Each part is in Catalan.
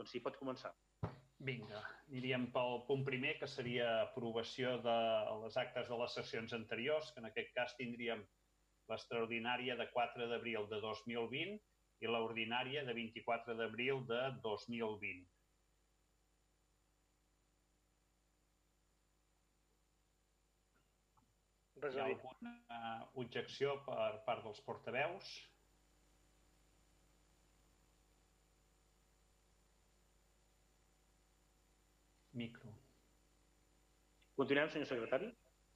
Doncs sí, pot començar. Vinga, aniríem pel punt primer, que seria aprovació de les actes de les sessions anteriors, que en aquest cas tindríem l'extraordinària de 4 d'abril de 2020 i l'ordinària de 24 d'abril de 2020. Res Hi ha alguna objecció per part dels portaveus? Micro. Continuem, senyor secretari?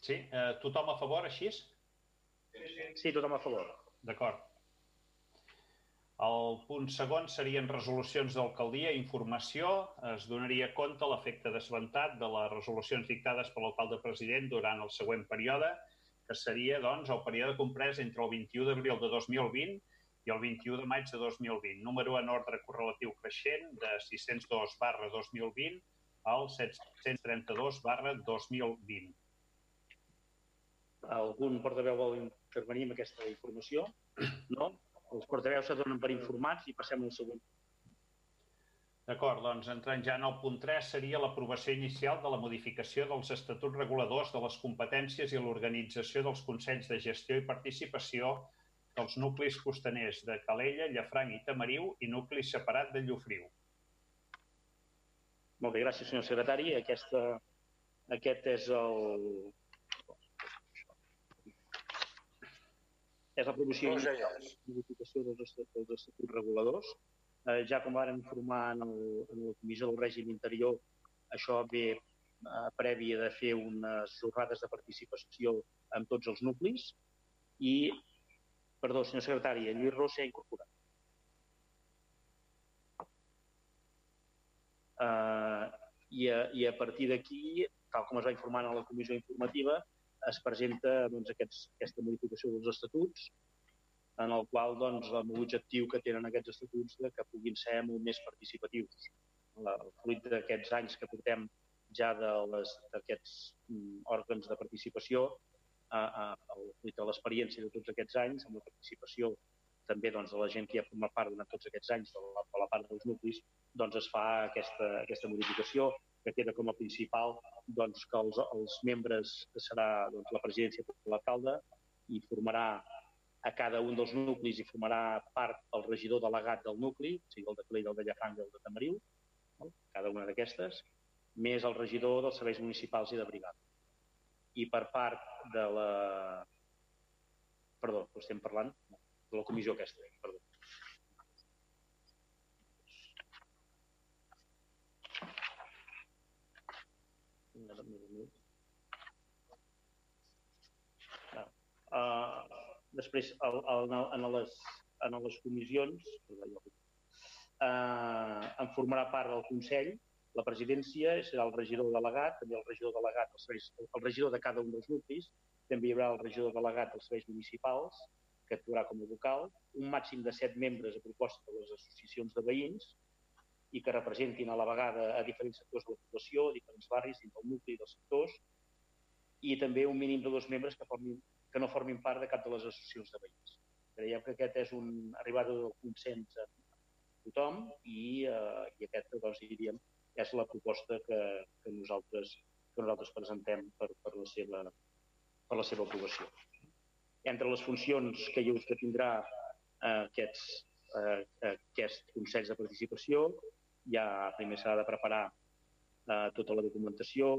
Sí. Eh, tothom a favor, així? Sí, tothom a favor. D'acord. El punt segon serien resolucions d'alcaldia i informació. Es donaria compte l'efecte desventat de les resolucions dictades per l'alcalde president durant el següent període, que seria doncs, el període comprès entre el 21 d'abril de 2020 i el 21 de maig de 2020. Número en ordre correlatiu creixent de 602 barra 2020 al 732 barra 2020. Algun portaveu vol intervenir amb aquesta informació? No? Els portaveus se donen per informats i passem al següent. D'acord, doncs entrant ja en el punt 3 seria l'aprovació inicial de la modificació dels estatuts reguladors de les competències i l'organització dels Consells de Gestió i Participació dels nuclis costaners de Calella, Llafranc i Tamariu i nuclis separat de Llofriu. Molt bé, gràcies, senyor secretari. Aquesta, aquest és el... És l'aprovació de la modificació dels, dels estatuts reguladors Eh, ja com varen informar en, el, en la Comissió del Règim Interior, això ve eh, prèvia de fer unes jornades de participació amb tots els nuclis i, perdó, senyor secretari, en Lluís Ros s'ha incorporat. Uh, i, a, I a partir d'aquí, tal com es va informar en la comissió informativa, es presenta doncs, aquests, aquesta modificació dels estatuts en el qual doncs, l'objectiu que tenen aquests estatuts de que puguin ser molt més participatius. La, el fruit d'aquests anys que portem ja d'aquests mm, òrgans de participació, a, a, el fruit de l'experiència de tots aquests anys, amb la participació també doncs, de la gent que ja forma part durant tots aquests anys de la, de la part dels nuclis, doncs es fa aquesta, aquesta modificació que queda com a principal doncs, que els, els membres, serà doncs, la presidència de l'alcalde, i formarà a cada un dels nuclis hi formarà part el regidor delegat del nucli, o sigui, el de Calella, el de Llafranc i el de Tamariu, no? cada una d'aquestes, més el regidor dels serveis municipals i de brigada. I per part de la... Perdó, estem parlant de la comissió aquesta, perdó. Uh, Després, el, el, en, les, en les comissions, eh, en formarà part del Consell, la presidència serà el regidor delegat, també el regidor delegat, els serveis, el regidor de cada un dels nuclis, també hi haurà el regidor delegat dels serveis municipals, que actuarà com a vocal, un màxim de set membres a proposta de les associacions de veïns i que representin a la vegada a diferents sectors de la població, diferents barris dins del nucli dels sectors, i també un mínim de dos membres que formin que no formin part de cap de les associacions de veïns. Creiem que aquest és un arribat del consens a tothom i, eh, i aquest, doncs, diríem, és la proposta que, que, nosaltres, que nosaltres presentem per, per, la seva, per la seva aprovació. Entre les funcions que, hi, que tindrà eh, aquests, eh, aquest Consell de Participació, ja primer s'ha de preparar eh, tota la documentació,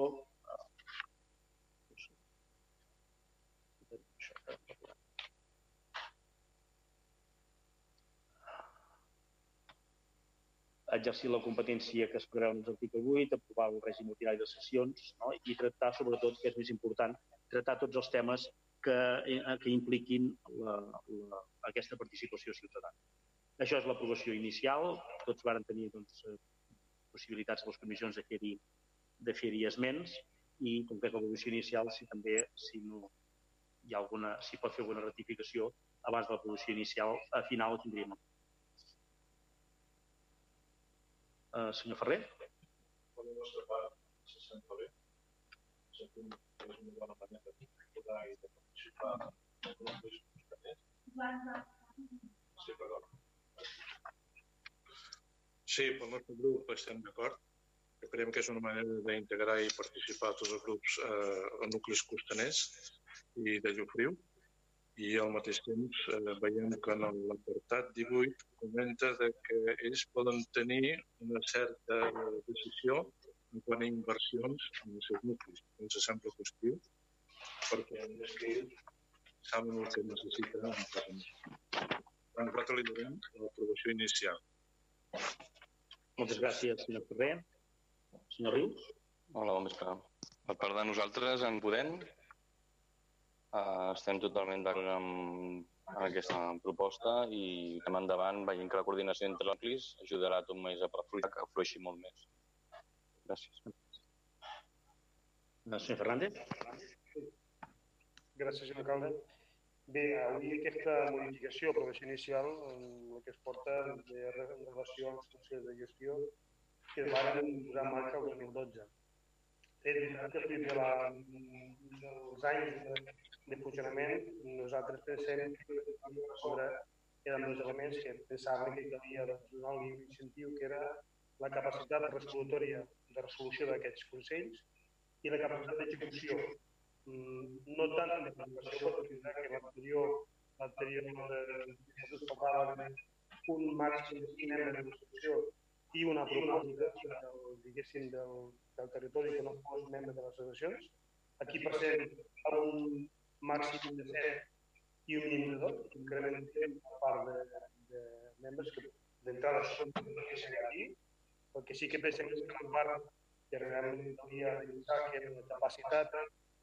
exercir la competència que es preveu en l'article 8, aprovar el règim ordinari de sessions no? i tractar, sobretot, que és més important, tractar tots els temes que, eh, que impliquin la, la, aquesta participació ciutadana. Això és l'aprovació inicial. Tots varen tenir doncs, eh, possibilitats a les comissions de fer-hi fer esments i, com que és l'aprovació inicial, si també si no hi ha alguna, si pot fer alguna ratificació abans de l'aprovació inicial, a final tindríem Uh, senyor Ferrer? Per la nostra part, se sent bé. Una bona. Sí, pel nostre grup estem d'acord. Creiem que és una manera d'integrar i participar tots els grups eh, nuclis costaners i de Llofriu i al mateix temps eh, veiem que en l'apartat 18 comenta de que ells poden tenir una certa decisió en quant a inversions en els seus nuclis. Ens sembla positiu perquè més que ells saben el que necessiten en cada nucli. Per nosaltres li donem l'aprovació inicial. Moltes gràcies, senyor Ferrer. Senyor Rius? Hola, bon vespre. Per part de nosaltres, en Podem, eh, estem totalment d'acord amb, amb aquesta proposta i anem endavant veient que la coordinació entre nuclis ajudarà tot més a fluixar, que fluixi molt més. Gràcies. Senyor Fernández? Gràcies, senyor alcalde. Bé, avui aquesta modificació, aprovació inicial, el que es porta de relació als consells de gestió que es van posar en marxa el 2012. És veritat que fins de la, dels anys de, de funcionament nosaltres pensem que sobre eren dos elements que pensàvem que calia donar un incentiu que era la capacitat resolutòria de resolució d'aquests consells i la capacitat d'execució Mm, no tant en l'educació quotidiana que l'anterior l'anterior Jesús parlava un màxim de cinema de l'educació i una proposta diguéssim del, del territori que no fos membre de les associacions. Aquí passem a un màxim de 7 i un mínim de 2, incrementem a part de, de membres que d'entrada són que seria aquí, perquè sí que pensem que és una part que realment hauria de pensar que la capacitat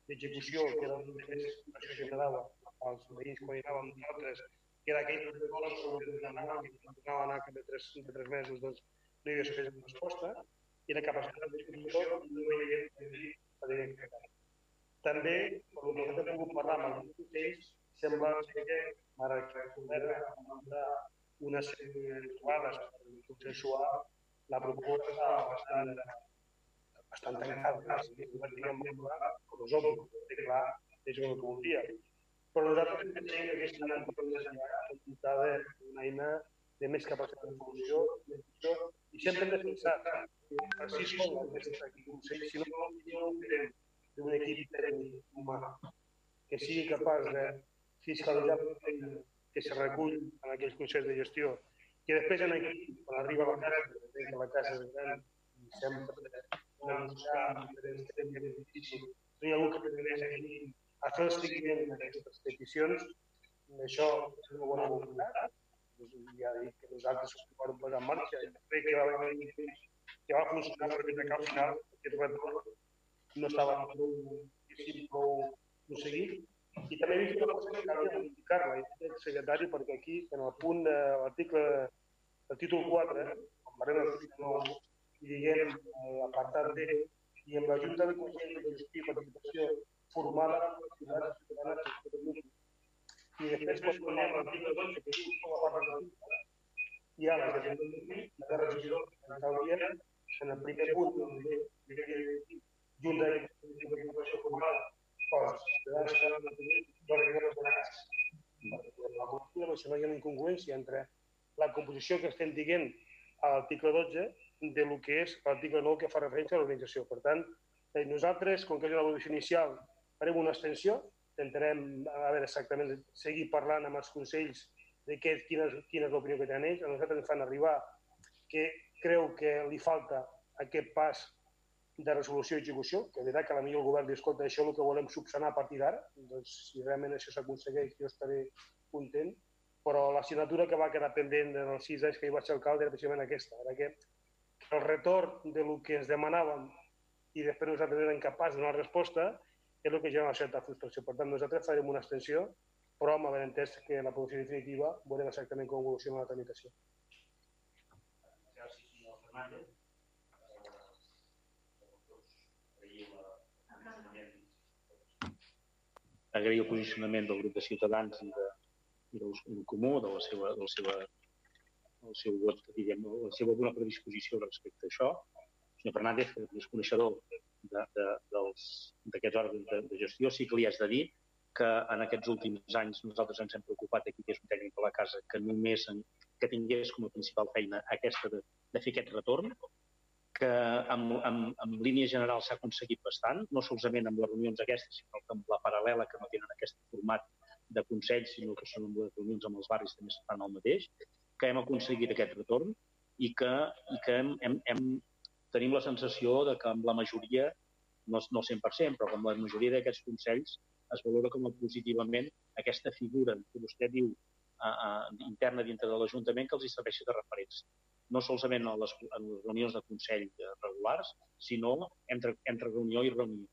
d'execució, que era un més que quedava als veïns quan hi anàvem nosaltres, que era aquell protocol sobre anàvem, que anar de tres, de tres mesos, doncs no hi havia suficient resposta, i la capacitat d'execució no hi havia la directa. També, per el que hem pogut parlar amb els consells, sembla que ara que govern va una sèrie de trobades per la proposta bastant bastant tancades, diguem, com és obvi, que clar, és el que voldria. Però nosaltres pensem que aquesta eina dotada una eina de més capacitat de solució, i sempre hem defensat que som aquesta consell, si no, no tenen d'un equip humà que sigui capaç de fiscalitzar que se recull en aquells consells de gestió, que després en aquí, quan arriba la casa, que la casa és gran, sempre denunciar diferents difícil. No hi ha algú que pretendeix aquí a fer el seguiment d'aquestes peticions. Això és una bona voluntat. Ja dic que nosaltres ho vam posar en marxa crec que va haver que va funcionar perquè al final aquest retorn no estava prou, prou aconseguit. I també he vist una cosa que calia modificar-la, i el secretari, perquè aquí, en el punt de l'article, el títol 4, quan parlem del títol 9, i diguem l'apartat D, i amb la Junta de Consell de Gestió i Participació formada per ciutadans ciutadanes i després quan tornem a l'article 12, que diu com a part de la hi ha la de regidor d'alcaldia en el primer punt de Junta Participació formada per els ciutadans ciutadanes de regidors de la casa. Per la no hi ha una incongruència entre la composició que estem dient a l'article 12 de lo que és l'article 9 que fa referència a l'organització. Per tant, eh, nosaltres, com que és una evolució inicial, farem una extensió, intentarem a veure exactament seguir parlant amb els consells de què, quina, és, quina és l'opinió que tenen ells. A nosaltres ens fan arribar que creu que li falta aquest pas de resolució i execució, que veritat que a la millor el govern diu, escolta, això és el que volem subsanar a partir d'ara, doncs si realment això s'aconsegueix jo estaré content, però la signatura que va quedar pendent en els sis anys que hi vaig ser alcalde era precisament aquesta, era que el retorn de lo que ens demanàvem i després nosaltres érem capaços de donar resposta és el que genera una certa frustració. Per tant, nosaltres farem una extensió, però amb haver entès que la producció definitiva veurem exactament com evoluciona la tramitació. Agrair el posicionament del grup de Ciutadans i, de, i del Comú, de la seva, de la seva el seu vot, diguem, la seva bona predisposició respecte a això. El senyor Fernández, que és coneixedor d'aquests òrgans de, de gestió, sí que li has de dir que en aquests últims anys nosaltres ens hem preocupat aquí, que és un tècnic de la casa, que només en, que tingués com a principal feina aquesta de, de fer aquest retorn, que amb, amb, amb línies generals s'ha aconseguit bastant, no solament amb les reunions aquestes, sinó que amb la paral·lela que no tenen aquest format de consell, sinó que són les reunions amb els barris també es fan el mateix, que hem aconseguit aquest retorn i que, i que hem, hem, hem, tenim la sensació de que amb la majoria, no, no 100%, però amb la majoria d'aquests consells es valora com a positivament aquesta figura que vostè diu a, a, interna dintre de l'Ajuntament que els hi serveixi de referència. No solament a les, a les reunions de consell regulars, sinó entre, entre reunió i reunió.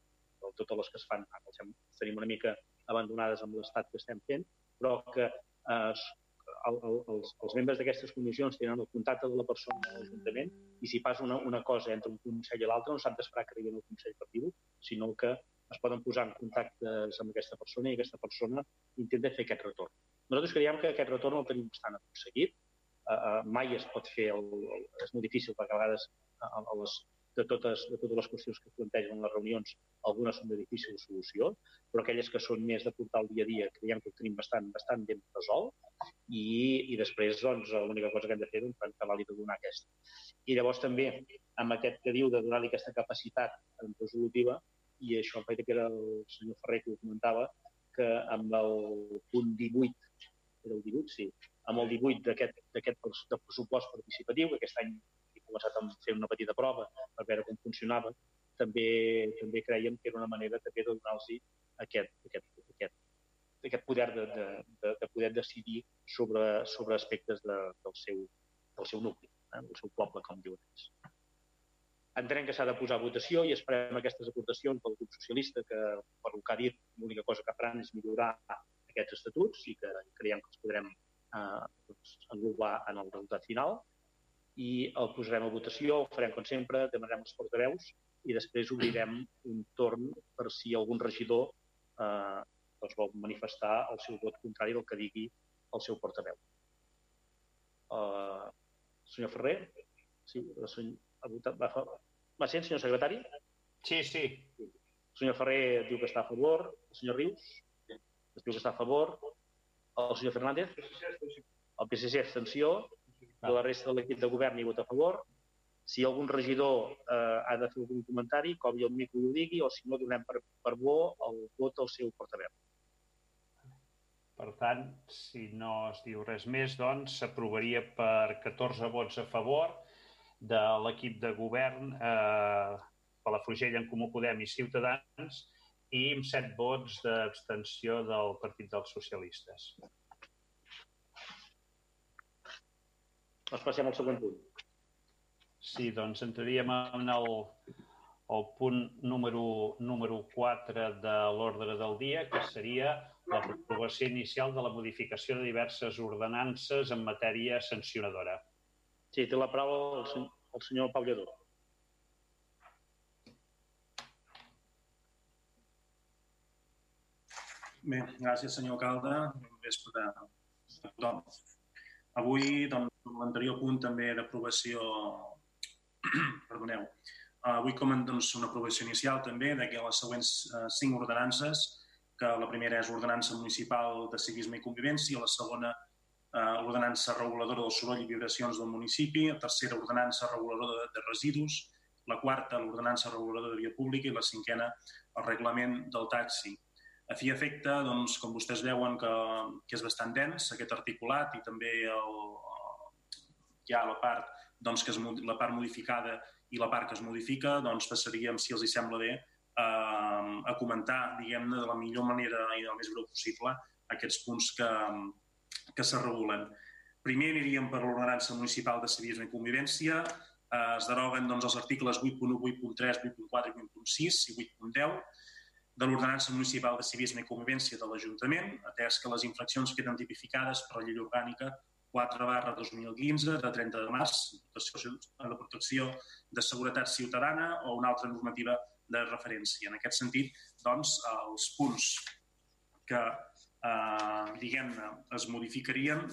Totes les que es fan, ara tenim una mica abandonades amb l'estat que estem fent, però que eh, el, el, els, els membres d'aquestes comissions tenen el contacte de la persona a l'Ajuntament i si passa una, una cosa entre un consell i l'altre no s'han d'esperar que arribi el consell per dir sinó que es poden posar en contacte amb aquesta persona i aquesta persona intenta fer aquest retorn. Nosaltres creiem que aquest retorn el tenim bastant aconseguit. Uh, uh, mai es pot fer, el, el, és molt difícil perquè a vegades a, a les, de totes, de totes les qüestions que es plantegen en les reunions, algunes són de difícil solució, però aquelles que són més de portar el dia a dia creiem que ho tenim bastant, bastant ben resolt i, i després doncs, l'única cosa que hem de fer és doncs, acabar-li de donar aquesta. I llavors també amb aquest que diu de donar-li aquesta capacitat resolutiva i això em que era el senyor Ferrer que ho comentava, que amb el punt 18, era el 18, sí, amb el 18 d'aquest pressupost participatiu, que aquest any començat a fer una petita prova per veure com funcionava, també també creiem que era una manera també de donar-los aquest, aquest, aquest, aquest poder de, de, de, de poder decidir sobre, sobre aspectes de, del, seu, del seu nucli, eh, del seu poble, com diuen ells. Entenem que s'ha de posar a votació i esperem aquestes aportacions del grup socialista que, per el que ha dit, l'única cosa que faran és millorar aquests estatuts i que creiem que els podrem eh, doncs, englobar en el resultat final i el posarem a votació, ho farem com sempre, demanarem els portaveus i després obrirem un torn per si algun regidor eh, doncs vol manifestar el seu vot contrari del que digui el seu portaveu. Uh, senyor Ferrer? Sí, el senyor, ha votat, va, va ser, senyor secretari? Sí, sí. El senyor Ferrer diu que està a favor. El senyor Rius? Es diu que està a favor. El senyor Fernández? El PSC, abstenció de la resta de l'equip de govern hi vota a favor. Si algun regidor eh, ha de fer algun comentari, com el micro ho digui, o si no, donem per, per bo el vot al seu portaveu. Per tant, si no es diu res més, doncs s'aprovaria per 14 vots a favor de l'equip de govern eh, Palafrugell en Comú Podem i Ciutadans i amb 7 vots d'abstenció del Partit dels Socialistes. Doncs passem al següent punt. Sí, doncs entraríem en el, el punt número, número 4 de l'ordre del dia, que seria l'aprovació inicial de la modificació de diverses ordenances en matèria sancionadora. Sí, té la paraula el, senyor, el senyor Pau Lledó. Bé, gràcies, senyor alcalde. Bon vespre a tothom. Avui, doncs, l'anterior punt també d'aprovació, perdoneu, avui com doncs, una aprovació inicial també de que les següents eh, cinc ordenances, que la primera és ordenança municipal de civisme i convivència, la segona eh, ordenança reguladora del soroll i vibracions del municipi, la tercera ordenança reguladora de, de residus, la quarta l'ordenança reguladora de via pública i la cinquena el reglament del taxi. A fi efecte, doncs, com vostès veuen que, que és bastant dens aquest articulat i també el, hi ha la part, doncs, que és la part modificada i la part que es modifica, doncs passaríem, si els hi sembla bé, a, a comentar, diguem-ne, de la millor manera i del més breu possible aquests punts que, que se regulen. Primer aniríem per l'ordenança municipal de civisme i convivència, eh, es deroguen doncs, els articles 8.1, 8.3, 8.4 i 8.6 i 8.10, de l'Ordenança Municipal de Civisme i Convivència de l'Ajuntament, atès que les infraccions queden tipificades per la llei orgànica 4 barra 2015 de 30 de març de protecció de seguretat ciutadana o una altra normativa de referència. En aquest sentit, doncs, els punts que, eh, diguem-ne, es modificarien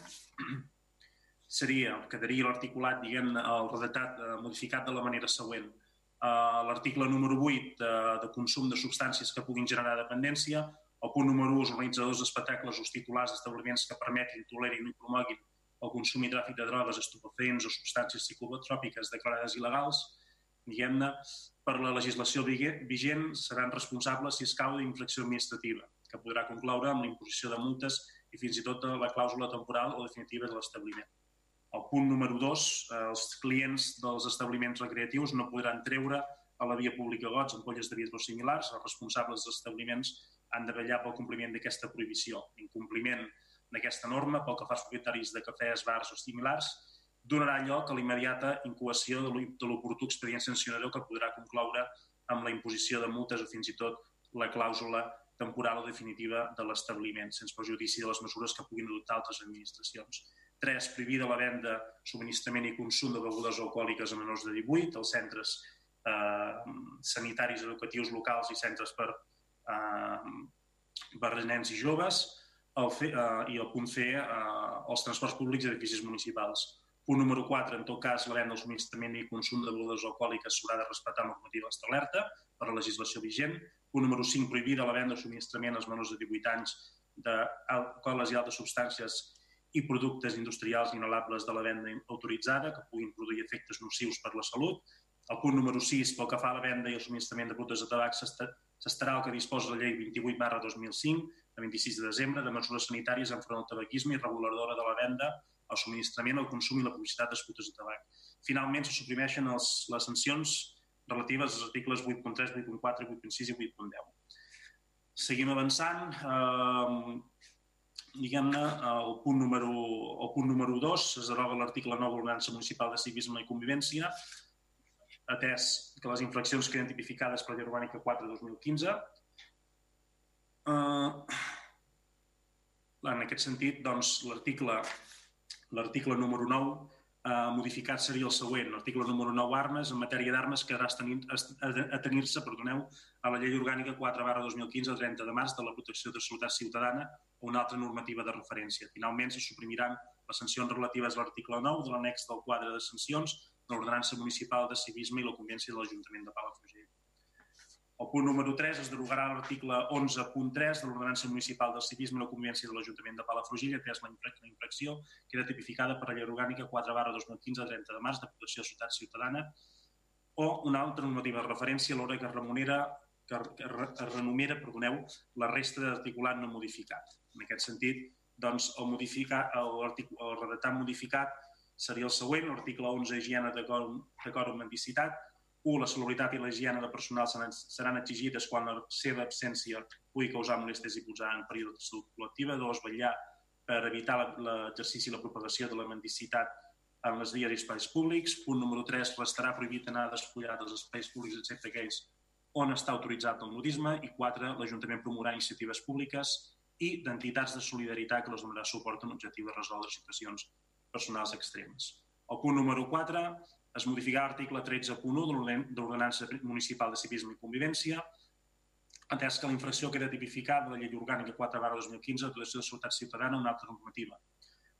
seria, quedaria l'articulat, diguem-ne, el redactat eh, modificat de la manera següent l'article número 8 de, de consum de substàncies que puguin generar dependència, el punt número 1, els organitzadors d'espectacles o titulars d'establiments que permetin, tolerin i promoguin el consum i tràfic de drogues, estupefaents o substàncies psicotròpiques declarades il·legals, diguem-ne, per la legislació vigent seran responsables si es cau d'infracció administrativa, que podrà concloure amb la imposició de multes i fins i tot de la clàusula temporal o definitiva de l'establiment. El punt número 2, els clients dels establiments recreatius no podran treure a la via pública gots, ampolles de vidre similars. Els responsables dels establiments han de vetllar pel compliment d'aquesta prohibició. L'incompliment d'aquesta norma, pel que fa als propietaris de cafès, bars o similars, donarà lloc a la immediata incoació de l'oportú expedient sancionador que podrà concloure amb la imposició de multes o fins i tot la clàusula temporal o definitiva de l'establiment, sense perjudici de les mesures que puguin adoptar altres administracions. 3. Prohibida la venda, subministrament i consum de begudes alcohòliques a menors de 18 als centres eh, sanitaris educatius locals i centres per, eh, per nens i joves. El fe, eh, I el punt C, eh, els transports públics i edificis municipals. Punt número 4, en tot cas, la venda, el subministrament i consum de begudes alcohòliques s'haurà de respectar la normativa establerta per la legislació vigent. Punt número 5, prohibida la venda o subministrament als menors de 18 anys d'alcoholes i altres substàncies i productes industrials inhalables de la venda autoritzada que puguin produir efectes nocius per la salut. El punt número 6, pel que fa a la venda i el subministrament de productes de tabac, s'estarà el que disposa la llei 28 barra 2005, de 26 de desembre, de mesures sanitàries enfront del tabaquisme i reguladora de la venda el subministrament, el consum i la publicitat d'escutes de tabac. Finalment, se suprimeixen els, les sancions relatives als articles 8.3, 8.4, 8.6 i 8.10. Seguim avançant. Eh, Diguem-ne, el, punt número, el punt número 2 es deroga l'article 9 de l'Ordenança Municipal de Civisme i Convivència, atès que les infraccions queden tipificades per la Llei Orgànica 4 de 2015. Eh, en aquest sentit, doncs, l'article L'article número 9 eh, modificat seria el següent. L'article número 9, armes. En matèria d'armes quedarà a tenir-se perdoneu, a la llei orgànica 4 barra 2015 el 30 de març de la protecció de salut ciutadana o una altra normativa de referència. Finalment, se suprimiran les sancions relatives a l'article 9 de l'annex del quadre de sancions de l'Ordenança Municipal de Civisme i la Convència de l'Ajuntament de Palafrugell. El punt número 3 es derogarà l'article 11.3 de l'Ordenança Municipal del Civisme i la Convivència de l'Ajuntament de Palafrugell, atès la infracció que era tipificada per la llei orgànica 4 barra 2015 a 30 de març de protecció de ciutat ciutadana o una altra normativa de referència a l'hora que es remunera que, es renumera, perdoneu, la resta d'articulat no modificat. En aquest sentit, doncs, el, modificar, el, el redactat modificat seria el següent, l'article 11, higiene d'acord amb mendicitat, 1. La salubritat i la higiene del personal seran exigides quan la seva absència pugui causar molèsties i posar en període de salut col·lectiva. 2. Vetllar per evitar l'exercici i la propagació de la mendicitat en les vies i espais públics. Punt número 3. Restarà prohibit anar despullat dels espais públics excepte aquells on està autoritzat el nudisme. I 4. L'Ajuntament promourà iniciatives públiques i d'entitats de solidaritat que les donarà suport en l'objectiu de resoldre situacions personals extremes. El punt número 4 es modificarà l'article 13.1 de l'Ordenança Municipal de Civisme i Convivència, atès que la infracció queda tipificada de la Llei Orgànica 4 2015 de dotació de Seguretat Ciutadana una altra normativa.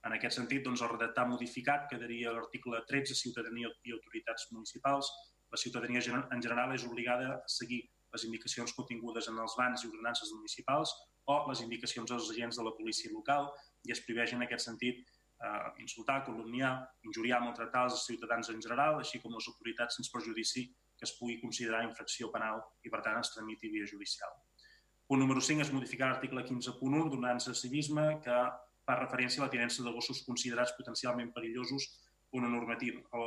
En aquest sentit, doncs, el redactat modificat quedaria l'article 13, Ciutadania i Autoritats Municipals. La ciutadania en general és obligada a seguir les indicacions contingudes en els bans i ordenances municipals o les indicacions dels agents de la policia local i es prohibeix en aquest sentit eh, insultar, calumniar, injuriar, maltratar els ciutadans en general, així com les autoritats sense perjudici que es pugui considerar infracció penal i, per tant, es tramiti via judicial. Punt número 5 és modificar l'article 15.1 d'ordenança de civisme que fa referència a la tinença de gossos considerats potencialment perillosos una normativa o,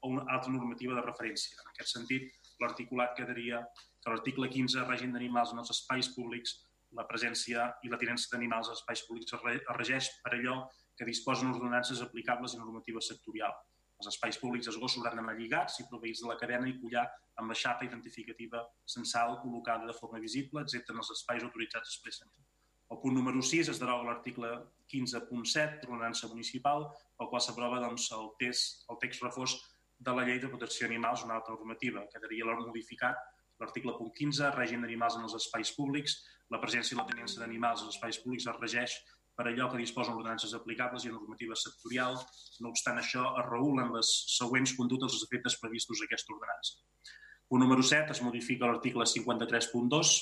o una altra normativa de referència. En aquest sentit, l'articulat quedaria que l'article 15, règim d'animals en els espais públics, la presència i la tinença d'animals als espais públics es regeix per allò que disposen ordenances aplicables i normativa sectorial. Els espais públics es gossos hauran d'anar lligats i proveïts de la cadena i collar amb la xapa identificativa censal col·locada de forma visible, excepte en els espais autoritzats expressament. El punt número 6 es deroga l'article 15.7 de l'ordenança municipal, pel qual s'aprova doncs, el, text, el text reforç de la llei de protecció d'animals, una altra normativa. Quedaria modificat l'article 15, règim d'animals en els espais públics. La presència i la tenència d'animals als espais públics es regeix per allò que disposen ordenances aplicables i normativa sectorial. No obstant això, es regulen les següents conductes als efectes previstos a aquesta ordenança. Punt número 7, es modifica l'article 53.2,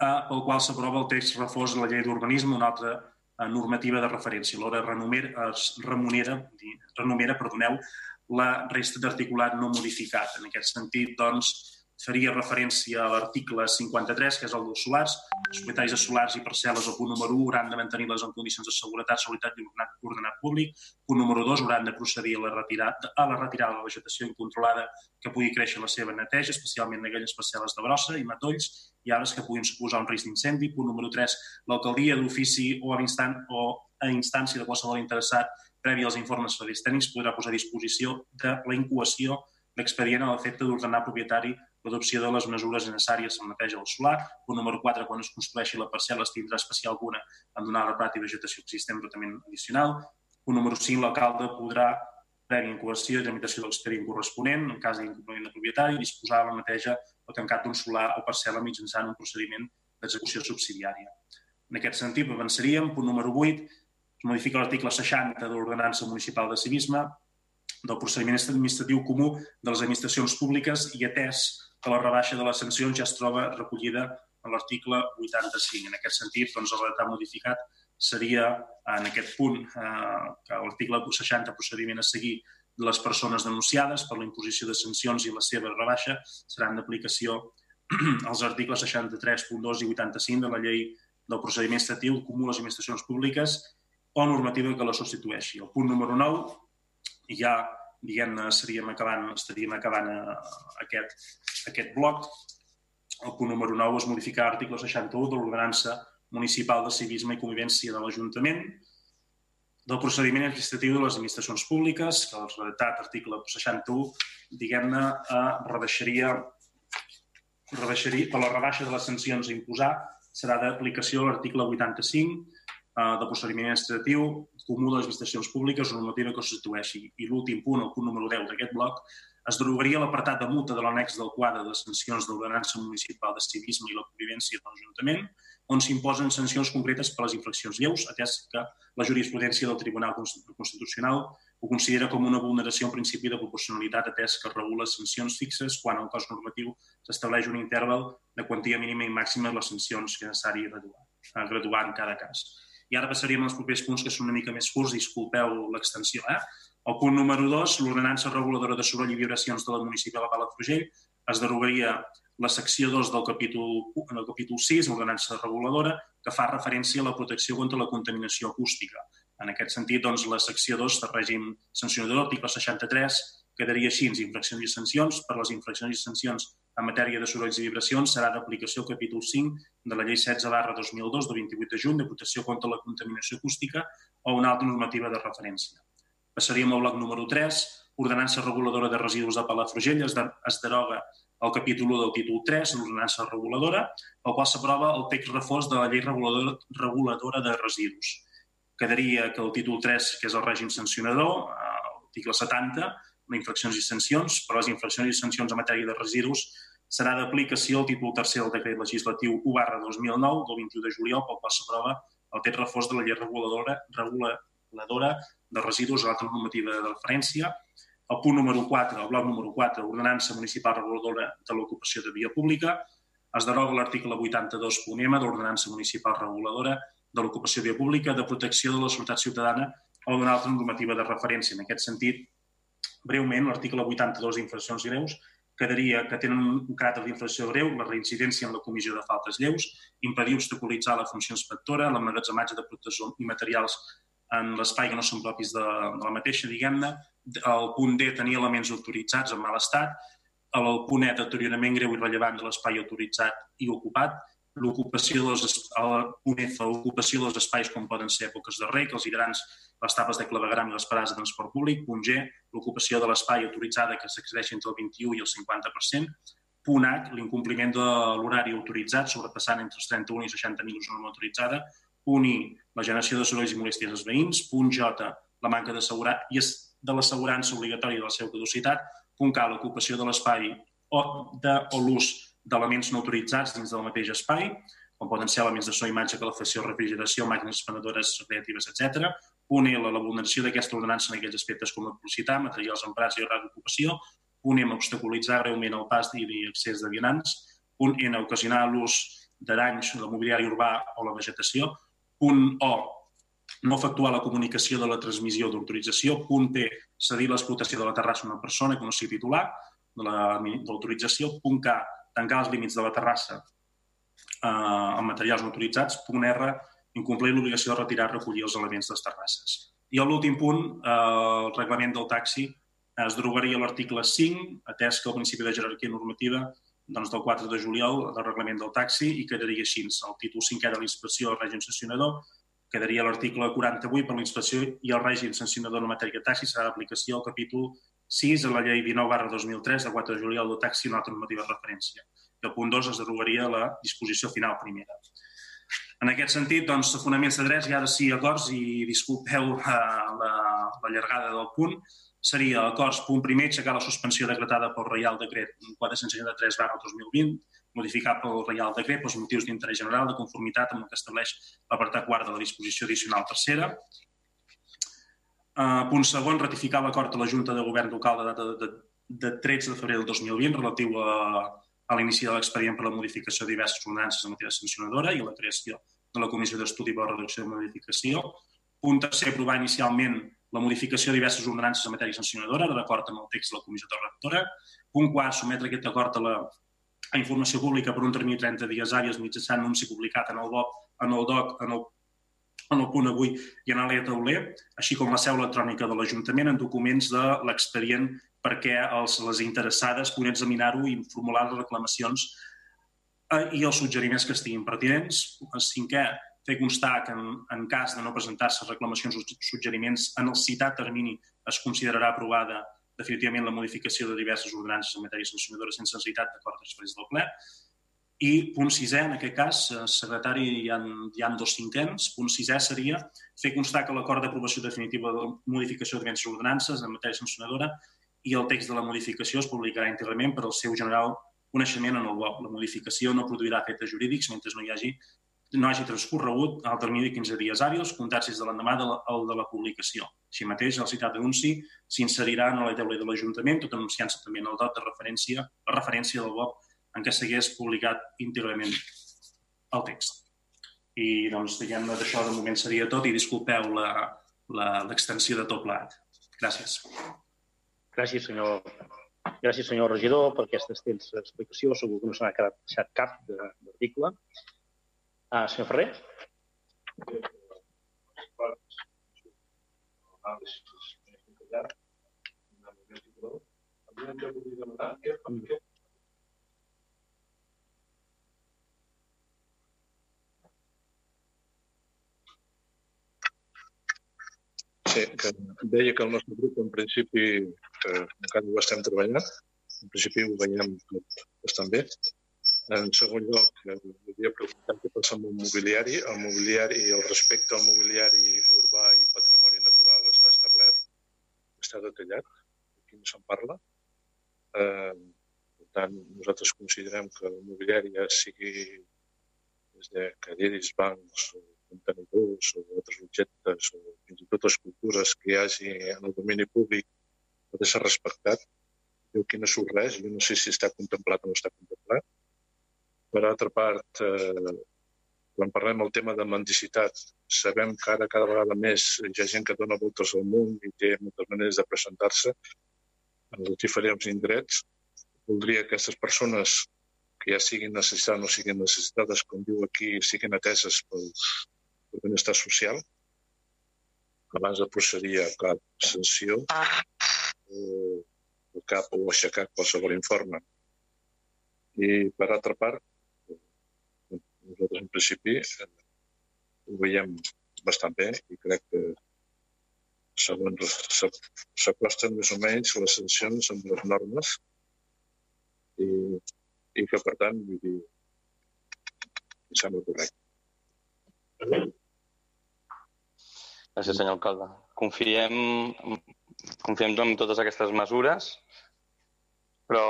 eh, pel qual s'aprova el text reforç de la llei d'urbanisme, una altra eh, normativa de referència. L'hora es remunera, renumera perdoneu, la resta d'articulat no modificat. En aquest sentit, doncs, faria referència a l'article 53, que és el dels solars. Els propietaris de solars i parcel·les, el punt número 1, hauran de mantenir-les en condicions de seguretat, seguretat i ordenat públic. Punt número 2, hauran de procedir a la, retirada, a la retirada de la vegetació incontrolada que pugui créixer la seva neteja, especialment aquelles parcel·les de brossa i matolls i arbres que puguin suposar un risc d'incendi. Punt número 3, l'alcaldia d'ofici o, a instant, o a instància de qualsevol interessat previ als informes tècnics podrà posar a disposició de la incoació l'expedient a l'efecte d'ordenar propietari l'adopció de les mesures necessàries en neteja del solar. Punt número 4, quan es construeixi la parcel·la es tindrà especial alguna en donar la prat i vegetació existent tractament addicional. Punt número 5, l'alcalde podrà prèvia incoació i tramitació de l'expedient corresponent, en cas d'incompliment de propietari, disposar de la neteja o tancat d'un solar o parcel·la mitjançant un procediment d'execució subsidiària. En aquest sentit, avançaríem. Punt número 8, es modifica l'article 60 de l'Ordenança Municipal de Civisme del procediment administratiu comú de les administracions públiques i atès que la rebaixa de les sancions ja es troba recollida en l'article 85. En aquest sentit, doncs, el redactat modificat seria en aquest punt eh, que l'article 60, procediment a seguir de les persones denunciades per la imposició de sancions i la seva rebaixa seran d'aplicació als articles 63.2 i 85 de la llei del procediment administratiu comú a les administracions públiques o normativa que la substitueixi. El punt número 9 ja diguem-ne, estaríem acabant, estaríem acabant eh, aquest, aquest bloc. El punt número 9 és modificar l'article 61 de l'ordenança municipal de civisme i convivència de l'Ajuntament, del procediment administratiu de les administracions públiques, que el redactat article 61, diguem-ne, eh, rebaixaria, rebaixaria, per la rebaixa de les sancions a imposar serà d'aplicació l'article 85 eh, de procediment administratiu comú de les administracions públiques o normativa que substitueixi. I l'últim punt, el punt número 10 d'aquest bloc, es derogaria l'apartat de multa de l'annex del quadre de sancions d'ordenança municipal de civisme i la convivència de l'Ajuntament, on s'imposen sancions concretes per les infraccions lleus, atès que la jurisprudència del Tribunal Constitucional ho considera com una vulneració en principi de proporcionalitat atès que regula sancions fixes quan el cos normatiu s'estableix un interval de quantia mínima i màxima de les sancions que necessari graduar, graduar en cada cas. I ara passaríem als propers punts que són una mica més curts, disculpeu l'extensió. Eh? El punt número 2, l'ordenança reguladora de soroll i vibracions de la municipal de Palafrugell, es derogaria la secció 2 del capítol, del capítol 6, l'ordenança reguladora, que fa referència a la protecció contra la contaminació acústica. En aquest sentit, doncs, la secció 2 del règim sancionador, article 63, quedaria així, infraccions i sancions. Per les infraccions i sancions en matèria de sorolls i vibracions serà d'aplicació el capítol 5 de la llei 16 barra 2002 de 28 de juny de protecció contra la contaminació acústica o una altra normativa de referència. Passaríem al bloc número 3, ordenança reguladora de residus de Palafrugell, es, de, es deroga el capítol 1 del títol 3, l'ordenança reguladora, pel qual s'aprova el text reforç de la llei reguladora, reguladora de residus. Quedaria que el títol 3, que és el règim sancionador, l'article 70, infraccions i sancions. Per les infraccions i sancions en matèria de residus serà d'aplicació el títol tercer del decret legislatiu 1 barra 2009 del 21 de juliol pel qual s'aprova el text reforç de la llei reguladora, reguladora de residus a l'altra normativa de referència. El punt número 4, el bloc número 4, ordenança municipal reguladora de l'ocupació de via pública. Es deroga l'article 82.m de l'ordenança municipal reguladora de l'ocupació de via pública de protecció de la seguretat ciutadana o d'una altra normativa de referència. En aquest sentit, breument, l'article 82 d'infraccions greus quedaria que tenen un caràcter d'infracció greu la reincidència en la comissió de faltes lleus, impedir obstaculitzar la funció inspectora, l'emmagatzematge de productes i materials en l'espai que no són propis de, de la mateixa, diguem-ne. El punt D, tenir elements autoritzats en mal estat. El punt E, deteriorament greu i rellevant de l'espai autoritzat i ocupat l'ocupació dels, l'ocupació dels espais com poden ser èpoques de rec, els hidrants, les tapes de clavegram i les parades de transport públic. Punt G, l'ocupació de l'espai autoritzada que s'excedeix entre el 21 i el 50%. Punt H, l'incompliment de l'horari autoritzat, sobrepassant entre els 31 i 60 minuts norma autoritzada. Punt I, la generació de sorolls i molèsties als veïns. Punt J, la manca i de l'assegurança obligatòria de la seva caducitat. Punt K, l'ocupació de l'espai o, de, o l'ús d'elements no autoritzats dins del mateix espai, com poden ser elements de so, imatge, calefacció, refrigeració, màquines expandadores recreatives, etc. Punt L, la vulneració d'aquesta ordenança en aquells aspectes com la publicitat, materials emprats i horari d'ocupació. Punt M, obstaculitzar greument el pas i accés de vianants. Punt N, ocasionar l'ús de danys del mobiliari urbà o la vegetació. Punt O, no efectuar la comunicació de la transmissió d'autorització. Punt P, cedir l'explotació de la terrassa a una persona que no sigui titular de l'autorització. Punt K, tancar els límits de la terrassa eh, amb materials no autoritzats. Punt R, incomplir l'obligació de retirar i recollir els elements de les terrasses. I l'últim punt, eh, el reglament del taxi, es derogaria l'article 5, atès que el principi de jerarquia normativa doncs, del 4 de juliol del reglament del taxi i quedaria així. El títol 5è de l'inspecció del règim sancionador quedaria l'article 48 per l'inspecció i el règim sancionador en matèria de taxi serà d'aplicació al capítol 6 de la llei 19 barra 2003 de 4 de juliol del taxi una altra normativa de referència. I el punt 2 es derogaria la disposició final primera. En aquest sentit, doncs, fonaments de drets, i ara sí acords, i disculpeu la, la, la llargada del punt, seria acords, punt primer, aixecar la suspensió decretada pel Reial Decret 463 barra 2020, modificat pel Reial Decret pels motius d'interès general de conformitat amb el que estableix l'apartat quart de la disposició addicional tercera. Uh, punt segon, ratificar l'acord de la Junta de Govern local de data de, de, de 13 de febrer del 2020 relatiu a, a l'inici de l'expedient per la modificació de diverses ordenances en matèria sancionadora i a la creació de la Comissió d'Estudi per la Reducció de Modificació. Punt tercer, aprovar inicialment la modificació de diverses ordenances en matèria sancionadora, d'acord amb el text de la Comissió de Rectora. Punt quart, sometre aquest acord a la a informació pública per un termini de 30 dies àrees mitjançant anunci publicat en el DOC, en el DOC, en el, en el punt avui i en l'E tauler, així com la seu electrònica de l'Ajuntament en documents de l'expedient perquè els, les interessades puguin examinar-ho i formular les reclamacions eh, i els suggeriments que estiguin pertinents. El cinquè, fer constar que en, en cas de no presentar-se reclamacions o suggeriments en el citat termini es considerarà aprovada definitivament la modificació de diverses ordenances en matèria sancionadora sense necessitat d'acord després del ple. I punt sisè, en aquest cas, eh, secretari, hi ha, hi ha dos cinquens. Punt sisè seria fer constar que l'acord d'aprovació definitiva de la modificació de diverses ordenances en matèria sancionadora i el text de la modificació es publicarà íntegrament per al seu general coneixement en el BOC. La modificació no produirà efectes jurídics mentre no hi hagi no hagi transcorregut el termini de 15 dies hàbils comptats des de l'endemà de, la, de la publicació. Així mateix, el citat anunci s'inserirà en la taula de l'Ajuntament, tot anunciant-se també en el dot de referència, la referència del BOC en què s'hagués publicat íntegrament el text. I doncs, diguem-ne, d'això de moment seria tot i disculpeu l'extensió de tot plat. Gràcies. Gràcies, senyor, gràcies, senyor regidor, per aquesta extensa explicació. Segur que no s'ha quedat deixat cap d'article. Ah, senyor Ferrer? Sí, que deia que el nostre grup, en principi, eh, encara ho estem treballant, en principi ho veiem tot bastant bé, en segon lloc, volia preguntar què passa amb el mobiliari. El mobiliari, el respecte al mobiliari urbà i patrimoni natural està establert, està detallat, aquí no se'n parla. Eh, per tant, nosaltres considerem que el mobiliari ja sigui des de cadires, bancs, contenidors o altres objectes o fins i tot escultures que hi hagi en el domini públic ha de ser respectat. Jo aquí no surt res, jo no sé si està contemplat o no està contemplat per altra part, eh, quan parlem del tema de mendicitat, sabem que ara cada vegada més hi ha gent que dona voltes al món i té moltes maneres de presentar-se en els diferents indrets. Voldria que aquestes persones que ja siguin necessitades o no siguin necessitades, com diu aquí, siguin ateses pel, pel benestar social, abans de procedir a cap sanció o cap o aixecar qualsevol informe. I, per altra part, nosaltres, en principi, eh, ho veiem bastant bé i crec que segons s'acosten més o menys les sancions amb les normes i, i que, per tant, vull dir, em sembla correcte. Gràcies, senyor alcalde. Confiem, confiem en totes aquestes mesures, però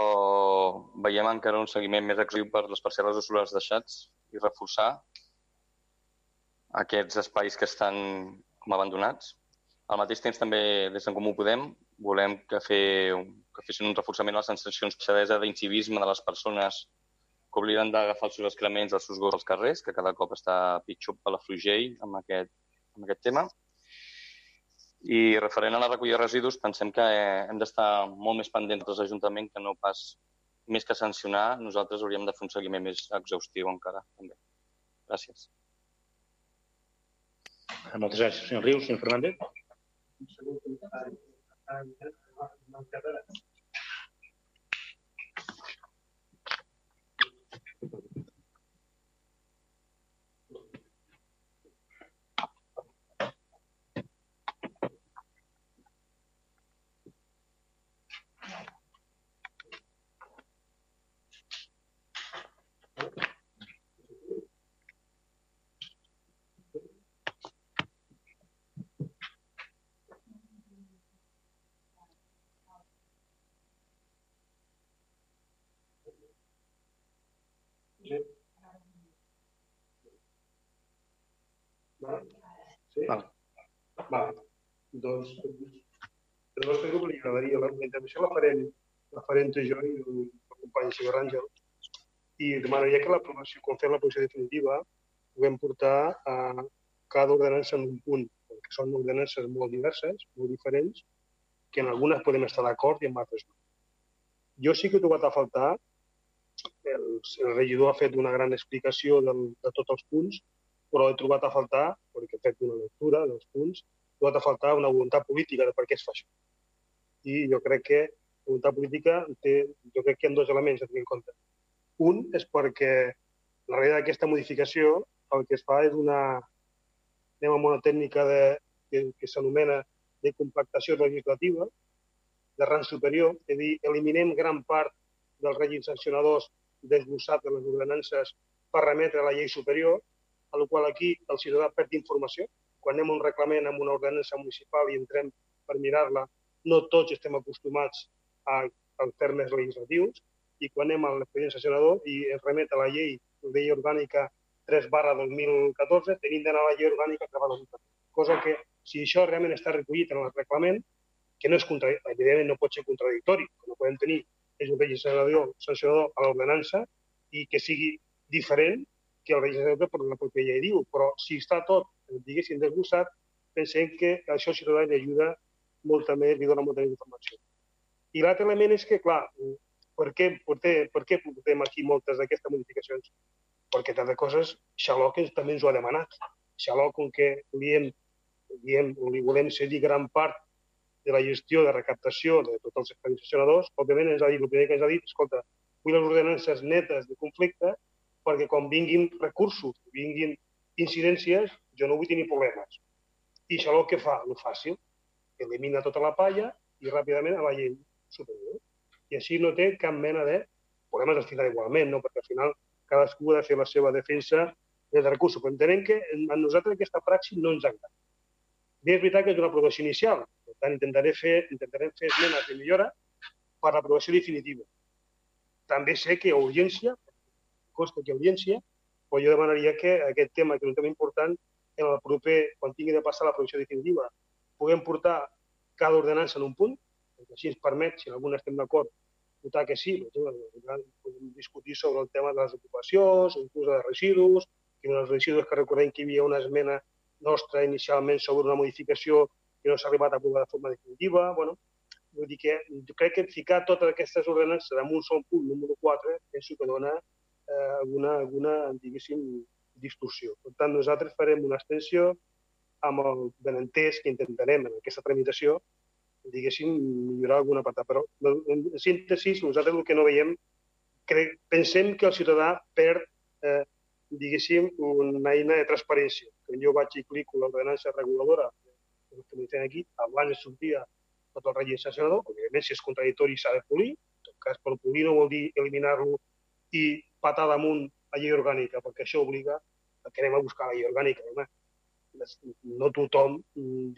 veiem encara un seguiment més actiu per les parcel·les o solars deixats i reforçar aquests espais que estan com abandonats. Al mateix temps, també, des d'en Comú Podem, volem que, fer, que fessin un reforçament a les sensacions xadesa d'incivisme de les persones que obliden d'agafar els seus excrements, els seus gossos als carrers, que cada cop està pitjor per la Frugell amb aquest, amb aquest tema. I referent a la recollida de residus, pensem que eh, hem d'estar molt més pendents dels ajuntaments que no pas més que sancionar, nosaltres hauríem de fer un seguiment més exhaustiu encara. També. Gràcies. Moltes gràcies, senyor Rius. Senyor Fernández. Sí? Val. Va. Doncs, el nostre grup li agradaria, la, la intervenció la farem, la farem entre jo i el, company Xavier Àngel, i demanaria que l'aprovació, quan fem l'aprovació definitiva, puguem portar a cada ordenança en un punt, perquè són ordenances molt diverses, molt diferents, que en algunes podem estar d'acord i en altres no. Jo sí que he trobat a faltar, el, el regidor ha fet una gran explicació del, de tots els punts, però he trobat a faltar, perquè he fet una lectura dels punts, he trobat a faltar una voluntat política de per què es fa això. I jo crec que la voluntat política té, jo crec que hi ha dos elements a tenir en compte. Un és perquè darrere d'aquesta modificació el que es fa és una, anem amb una tècnica de, que, que s'anomena de compactació legislativa de rang superior, és a dir, eliminem gran part dels règims sancionadors desglossats de les ordenances per remetre a la llei superior, a la qual aquí el ciutadà perd informació. Quan anem a un reglament amb una ordenança municipal i entrem per mirar-la, no tots estem acostumats a, als termes legislatius, i quan anem a l'expedient sancionador i es remet a la llei, llei orgànica 3 barra 2014, tenim d'anar a la llei orgànica 3 barra 2014. Cosa que, si això realment està recollit en el reglament, que no és contradictori, evidentment no pot ser contradictori, que no podem tenir és un sancionador, sancionador a l'ordenança i que sigui diferent que el sancionador per la pròpia llei diu. Però si està tot, diguéssim, desglossat, pensem que això ciutadà li ajuda molta més, li dona molta més informació. I l'altre element és que, clar, per què, per què, per què portem aquí moltes d'aquestes modificacions? Perquè, entre coses, Xaloc també ens ho ha demanat. Xaloc, com que li, hem, diem, li volem cedir gran part de la gestió de recaptació de tots els expedients sancionadors, òbviament ens ha dit, el primer que ens ha dit, escolta, vull les ordenances netes de conflicte perquè quan vinguin recursos, vinguin incidències, jo no vull tenir problemes. I això el que fa? El fàcil. Elimina tota la palla i ràpidament a la llei superior. I així no té cap mena de problemes al igualment, no? perquè al final cadascú ha de fer la seva defensa dels recursos. Però entenem que a nosaltres aquesta praxi no ens agrada. Bé, és veritat que és una aprovació inicial, per tant, intentaré fer, intentarem fer esmenes de millora per a l'aprovació definitiva. També sé que ha urgència, costa que urgència, però jo demanaria que aquest tema, que és un tema important, en el proper, quan tingui de passar l'aprovació definitiva, puguem portar cada ordenança en un punt, perquè així ens permet, si en algun estem d'acord, votar que sí, podem discutir sobre el tema de les ocupacions, inclús de residus, en els residus que recordem que hi havia una esmena nostra inicialment sobre una modificació que no s'ha arribat a aprovar de forma definitiva. Bueno, vull dir que crec que ficar totes aquestes ordenances en un sol punt, número 4, penso que dona eh, alguna, alguna, diguéssim, distorsió. Per tant, nosaltres farem una extensió amb el benentès que intentarem en aquesta tramitació, diguéssim, millorar alguna part. Però, en síntesi, nosaltres el que no veiem, crec, pensem que el ciutadà perd, eh, diguéssim, una eina de transparència. Quan jo vaig i clico l'ordenança reguladora que m'hi aquí, abans sortia tot el règim sancionador, òbviament si és contradictori s'ha de polir, en tot cas, però polir no vol dir eliminar-lo i patar damunt la llei orgànica, perquè això obliga a que anem a buscar la llei orgànica. Home. No tothom,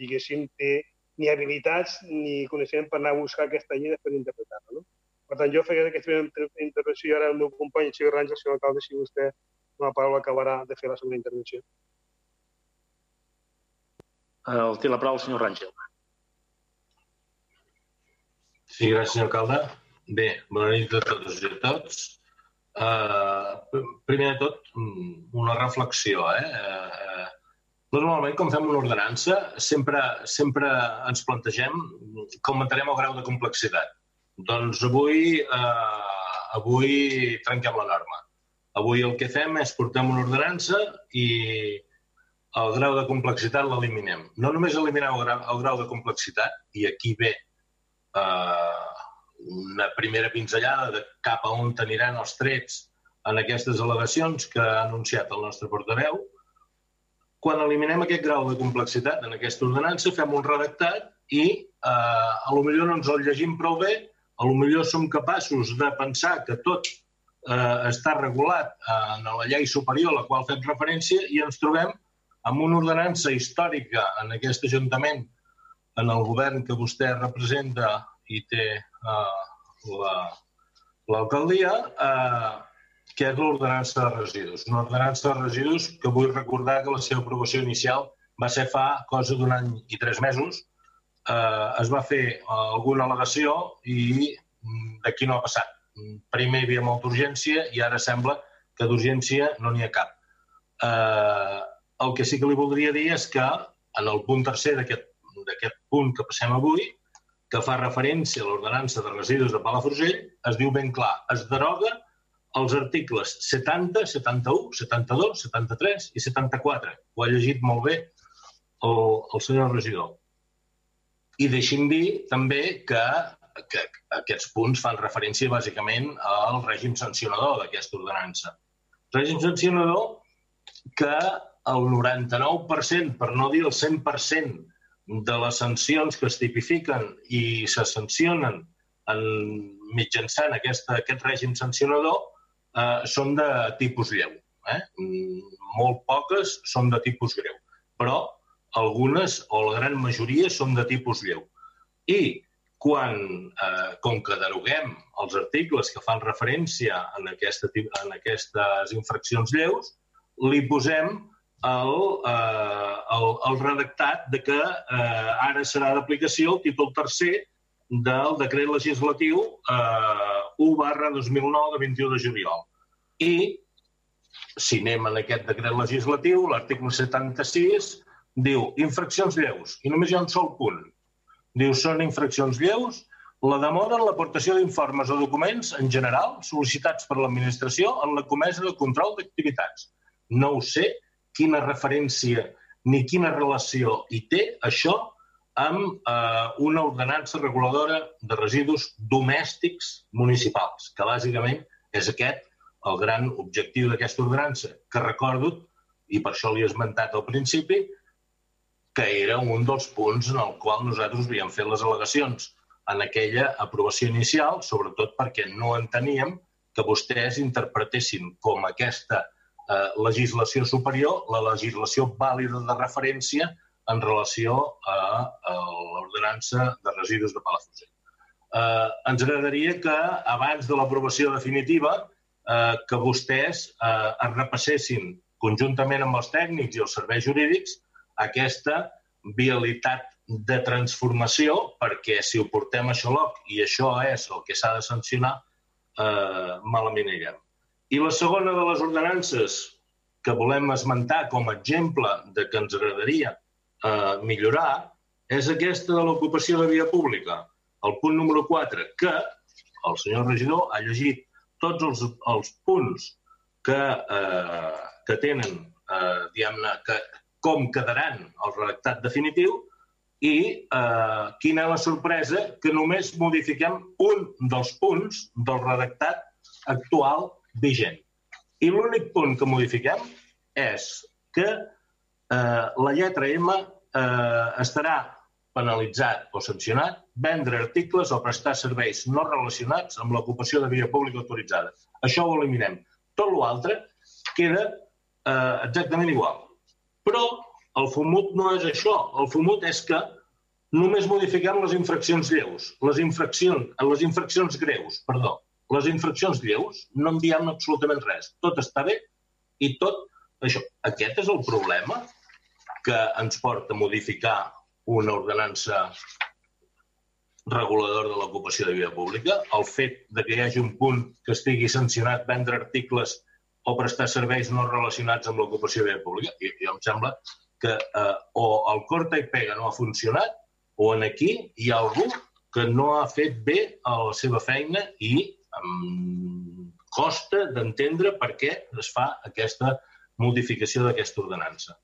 diguéssim, té ni habilitats ni coneixement per anar a buscar aquesta llei després d'interpretar-la. No? Per tant, jo faré aquesta intervenció i ara el meu company Xavier Ràngel, senyor alcalde, si vostè una paraula acabarà de fer la segona intervenció. El té la paraula el senyor Ràngel. Sí, gràcies, senyor alcalde. Bé, bona nit a totes i a tots. Uh, primer de tot, una reflexió. Eh? Uh, Normalment, quan fem una ordenança, sempre, sempre ens plantegem com mantenem el grau de complexitat. Doncs avui, eh, avui trenquem la norma. Avui el que fem és portem una ordenança i el grau de complexitat l'eliminem. No només eliminem el grau, el grau de complexitat, i aquí ve eh, una primera pinzellada de cap a on aniran els trets en aquestes al·legacions que ha anunciat el nostre portaveu, quan eliminem aquest grau de complexitat en aquesta ordenança, fem un redactat i eh, a lo millor no ens el llegim prou bé, a lo millor som capaços de pensar que tot eh, està regulat eh, en la llei superior a la qual fem referència i ens trobem amb una ordenança històrica en aquest Ajuntament, en el govern que vostè representa i té l'alcaldia, la, eh, que és l'ordenança de residus. Una ordenança de residus que vull recordar que la seva aprovació inicial va ser fa cosa d'un any i tres mesos. Eh, es va fer alguna al·legació i mm, d'aquí no ha passat. Primer hi havia molta urgència i ara sembla que d'urgència no n'hi ha cap. Eh, el que sí que li voldria dir és que en el punt tercer d'aquest punt que passem avui, que fa referència a l'ordenança de residus de Palafrugell, es diu ben clar, es deroga els articles 70, 71, 72, 73 i 74. Ho ha llegit molt bé el, el senyor regidor. I deixi'm dir també que, que aquests punts fan referència bàsicament al règim sancionador d'aquesta ordenança. Règim sancionador que el 99%, per no dir el 100%, de les sancions que es tipifiquen i se sancionen en, mitjançant aquesta, aquest règim sancionador eh, són de tipus lleu. Eh? Molt poques són de tipus greu, però algunes o la gran majoria són de tipus lleu. I quan, eh, com que deroguem els articles que fan referència en, aquesta, en aquestes infraccions lleus, li posem el, eh, el, el redactat de que eh, ara serà d'aplicació el títol tercer del decret legislatiu eh, 1 barra 2009 de 21 de juliol. I si anem en aquest decret legislatiu, l'article 76 diu infraccions lleus, i només hi ha un sol punt. Diu, són infraccions lleus la demora en l'aportació d'informes o documents en general sol·licitats per l'administració en la comesa de control d'activitats. No ho sé quina referència ni quina relació hi té això amb eh, una ordenança reguladora de residus domèstics municipals, que bàsicament és aquest el gran objectiu d'aquesta ordenança, que recordo, i per això li he esmentat al principi, que era un dels punts en el qual nosaltres havíem fet les al·legacions en aquella aprovació inicial, sobretot perquè no enteníem que vostès interpretessin com aquesta eh, legislació superior la legislació vàlida de referència en relació a, a l'ordenança de residus de Palafrugell. Eh, ens agradaria que abans de l'aprovació definitiva eh, que vostès eh, es repassessin conjuntament amb els tècnics i els serveis jurídics aquesta vialitat de transformació, perquè si ho portem a xaloc i això és el que s'ha de sancionar, eh, malament anirem. I la segona de les ordenances que volem esmentar com a exemple de que ens agradaria eh, millorar és aquesta de l'ocupació de via pública, el punt número 4, que el senyor regidor ha llegit tots els, els punts que, eh, que tenen, eh, diguem-ne, que, com quedaran el redactat definitiu i eh, quina és la sorpresa que només modifiquem un dels punts del redactat actual vigent. I l'únic punt que modifiquem és que eh, la lletra M eh, estarà penalitzat o sancionat vendre articles o prestar serveis no relacionats amb l'ocupació de via pública autoritzada. Això ho eliminem. Tot l'altre queda eh, exactament igual. Però el FUMUT no és això. El FUMUT és que només modifiquem les infraccions lleus. Les infraccions, les infraccions greus, perdó. Les infraccions lleus no en diem absolutament res. Tot està bé i tot això. Aquest és el problema que ens porta a modificar una ordenança reguladora de l'ocupació de via pública, el fet de que hi hagi un punt que estigui sancionat vendre articles o prestar serveis no relacionats amb l'ocupació de via pública, i, i em sembla que eh, o el corta i pega no ha funcionat o en aquí hi ha algú que no ha fet bé la seva feina i em costa d'entendre per què es fa aquesta modificació d'aquesta ordenança.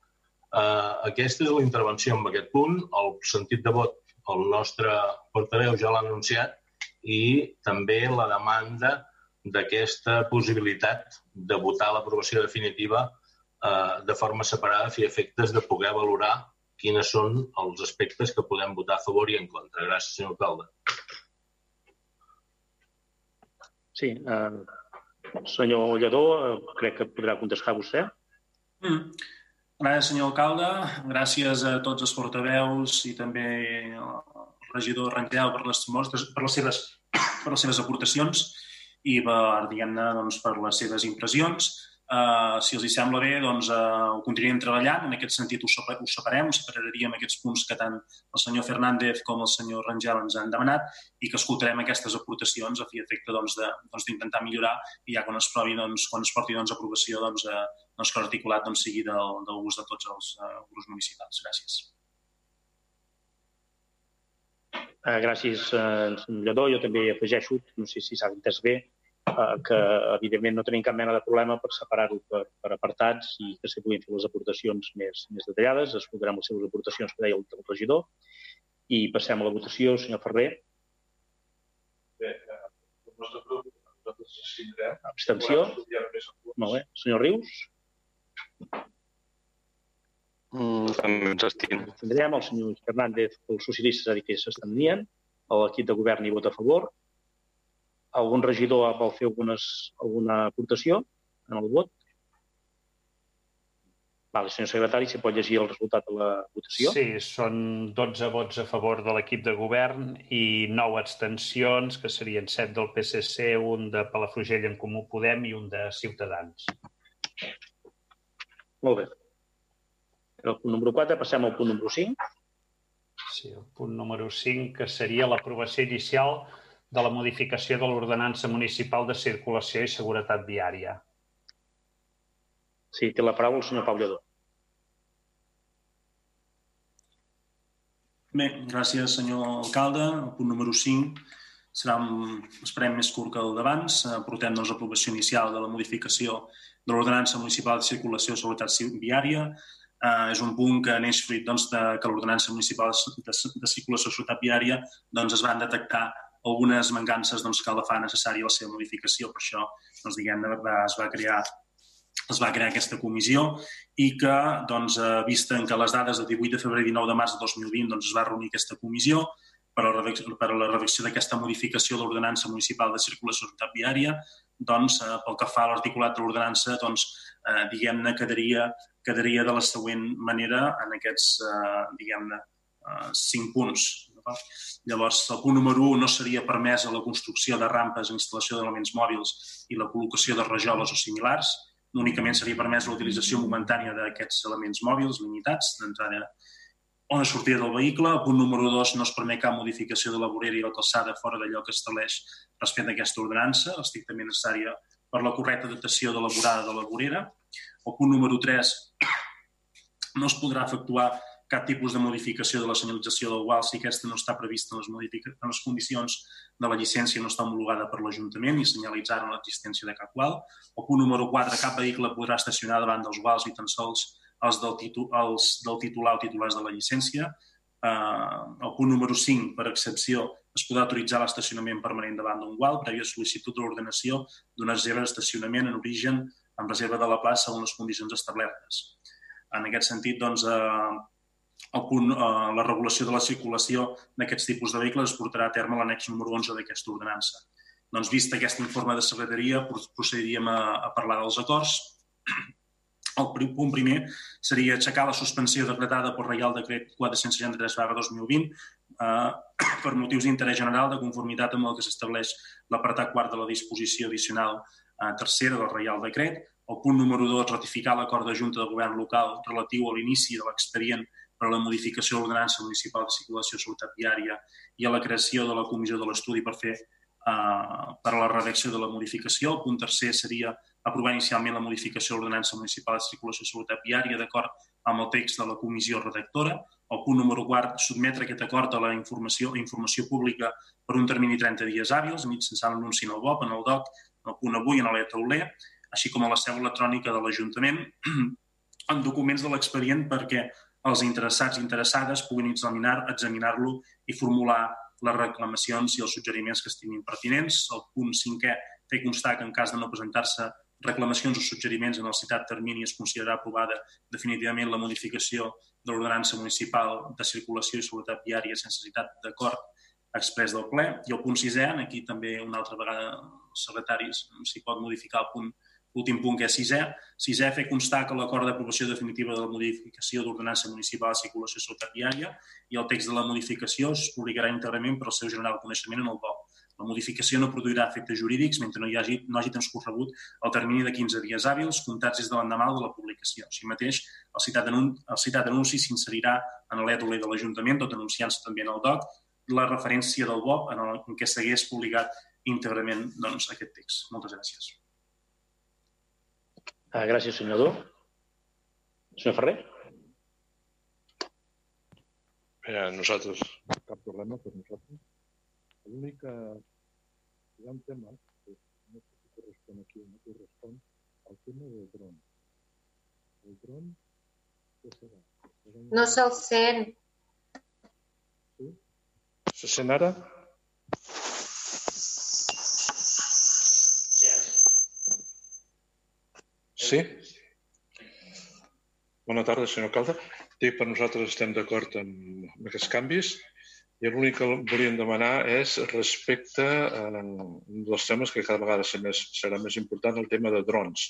Uh, aquesta és la intervenció en aquest punt. El sentit de vot, el nostre portaveu ja l'ha anunciat i també la demanda d'aquesta possibilitat de votar l'aprovació definitiva eh, de forma separada a fi efectes de poder valorar quines són els aspectes que podem votar a favor i en contra. Gràcies, senyor alcalde. Sí, eh, senyor Lledó, eh, crec que podrà contestar vostè. Mm. Gràcies, senyor alcalde. Gràcies a tots els portaveus i també al regidor Rangel per les, per les, seves, per les seves aportacions i per, diguem-ne, doncs, per les seves impressions. Uh, si els hi sembla bé, doncs uh, ho continuem treballant. En aquest sentit, ho, separem, ho separaríem aquests punts que tant el senyor Fernández com el senyor Rangel ens han demanat i que escoltarem aquestes aportacions a fi efecte d'intentar doncs, doncs, millorar i ja quan es provi, doncs, quan es porti doncs, aprovació, doncs, uh, doncs, que l'articulat doncs, sigui del, del gust de tots els uh, grups municipals. Gràcies. Uh, gràcies, uh, Lledó. Jo també afegeixo, no sé si s'ha entès bé, eh, que evidentment no tenim cap mena de problema per separar-ho per, per apartats i que s'hi puguin fer les aportacions més, més detallades. Es votaran les seves aportacions que deia el, el regidor. I passem a la votació, senyor Ferrer. Bé, eh, el nostre grup, nosaltres s'abstindrem. Abstenció. Molt bé. Senyor Rius? Mm, també ens abstindrem. Abstindrem. El senyor Fernández, els socialistes, ha dit que s'estendrien. L'equip de govern hi vota a favor algun regidor vol fer algunes, alguna aportació en el vot? Vale, senyor secretari, si pot llegir el resultat de la votació. Sí, són 12 vots a favor de l'equip de govern i 9 abstencions, que serien 7 del PSC, un de Palafrugell en Comú Podem i un de Ciutadans. Molt bé. El punt número 4, passem al punt número 5. Sí, el punt número 5, que seria l'aprovació inicial de la modificació de l'Ordenança Municipal de Circulació i Seguretat Viària. Sí, té la paraula el senyor Pau Lledó. Bé, gràcies, senyor alcalde. El punt número 5 serà, un, esperem, més curt que el d'abans. Eh, portem doncs, l'aprovació inicial de la modificació de l'Ordenança Municipal de Circulació i Seguretat Viària. Eh, és un punt que neix fruit doncs, de, que l'Ordenança Municipal de, de, de Circulació i Seguretat Viària doncs, es van detectar algunes mancances doncs, que la fa necessària la seva modificació. Per això doncs, diguem, es va crear es va crear aquesta comissió i que, doncs, vista en que les dades de 18 de febrer i 19 de març de 2020 doncs, es va reunir aquesta comissió per a per a la redacció d'aquesta modificació de l'ordenança municipal de circulació viària, doncs, eh, pel que fa a l'articulat de l'ordenança, doncs, eh, diguem-ne, quedaria, quedaria de la següent manera en aquests, eh, diguem-ne, eh, cinc punts. Llavors, el punt número 1 no seria permesa la construcció de rampes, instal·lació d'elements mòbils i la col·locació de rajoles o similars. Únicament seria permesa la utilització momentània d'aquests elements mòbils limitats d'entrada o de sortida del vehicle. El punt número 2 no es permet cap modificació de la vorera i la calçada fora d'allò que estableix respecte a aquesta ordenança, estrictament necessària per la correcta datació de la vorada de la vorera. El punt número 3 no es podrà efectuar cap tipus de modificació de la senyalització del gual si aquesta no està prevista en les, en les condicions de la llicència no està homologada per l'Ajuntament i senyalitzaran l'existència de cap gual. El punt número 4, cap vehicle podrà estacionar davant dels guals i tan sols els del, titu els del titular o titulars de la llicència. Uh, el punt número 5, per excepció, es podrà autoritzar l'estacionament permanent davant d'un gual prèvia sol·licitud de l'ordenació d'una reserva d'estacionament en origen amb reserva de la plaça en les condicions establertes. En aquest sentit, doncs, eh, el punt, eh, la regulació de la circulació d'aquests tipus de vehicles es portarà a terme l'annex número 11 d'aquesta ordenança. Doncs, vist aquest informe de secretaria, procediríem a, a parlar dels acords. El punt primer seria aixecar la suspensió decretada pel Reial Decret 463 2020 eh, per motius d'interès general de conformitat amb el que s'estableix l'apartat quart de la disposició addicional eh, tercera del Reial Decret. El punt número 2, ratificar l'acord de Junta de Govern local relatiu a l'inici de l'expedient per a la modificació de l'ordenança municipal de circulació seguretat viària i a la creació de la comissió de l'estudi per fer eh, per a la redacció de la modificació. El punt tercer seria aprovar inicialment la modificació de l'ordenança municipal de circulació i seguretat viària d'acord amb el text de la comissió redactora. El punt número quart, sotmetre aquest acord a la informació, informació pública per un termini de 30 dies hàbils, mitjançant l'anunci en el BOP, en el DOC, en el punt avui, en el tauler, així com a la seu electrònica de l'Ajuntament, en documents de l'expedient perquè els interessats i interessades puguin examinar-lo examinar i formular les reclamacions i els suggeriments que estimin pertinents. El punt cinquè, fer constar que en cas de no presentar-se reclamacions o suggeriments en el citat termini es considerarà aprovada definitivament la modificació de l'ordenança municipal de circulació i seguretat viària sense necessitat d'acord express del ple. I el punt sisè, aquí també una altra vegada secretaris s'hi pot modificar el punt L'últim punt, que és sisè. Sisè, fer constar que l'acord d'aprovació definitiva de la modificació d'ordenança municipal de circulació viària i el text de la modificació es publicarà íntegrament per al seu general coneixement en el BOC. La modificació no produirà efectes jurídics mentre no hi hagi, no hagi transcorregut el termini de 15 dies hàbils comptats des de l'endemà de la publicació. Així mateix, el citat, el citat anunci s'inserirà en l'ètole de l'Ajuntament, tot anunciant-se també en el DOC, la referència del BOP en, el, en què s'hagués publicat íntegrament doncs, aquest text. Moltes gràcies. Ah, gràcies, senyor Dó. Senyor Ferrer? Bé, nosaltres, cap problema per nosaltres. L'únic que hi ha un tema que no sé si correspon aquí o no correspon, el tema del dron. El dron, què serà? serà No se'l sent. Sí? Se sent ara? Sí? Bona tarda, senyor alcalde. Sí, per nosaltres estem d'acord amb, amb aquests canvis i l'únic que volíem demanar és respecte a un dels temes que cada vegada més, serà més important, el tema de drons.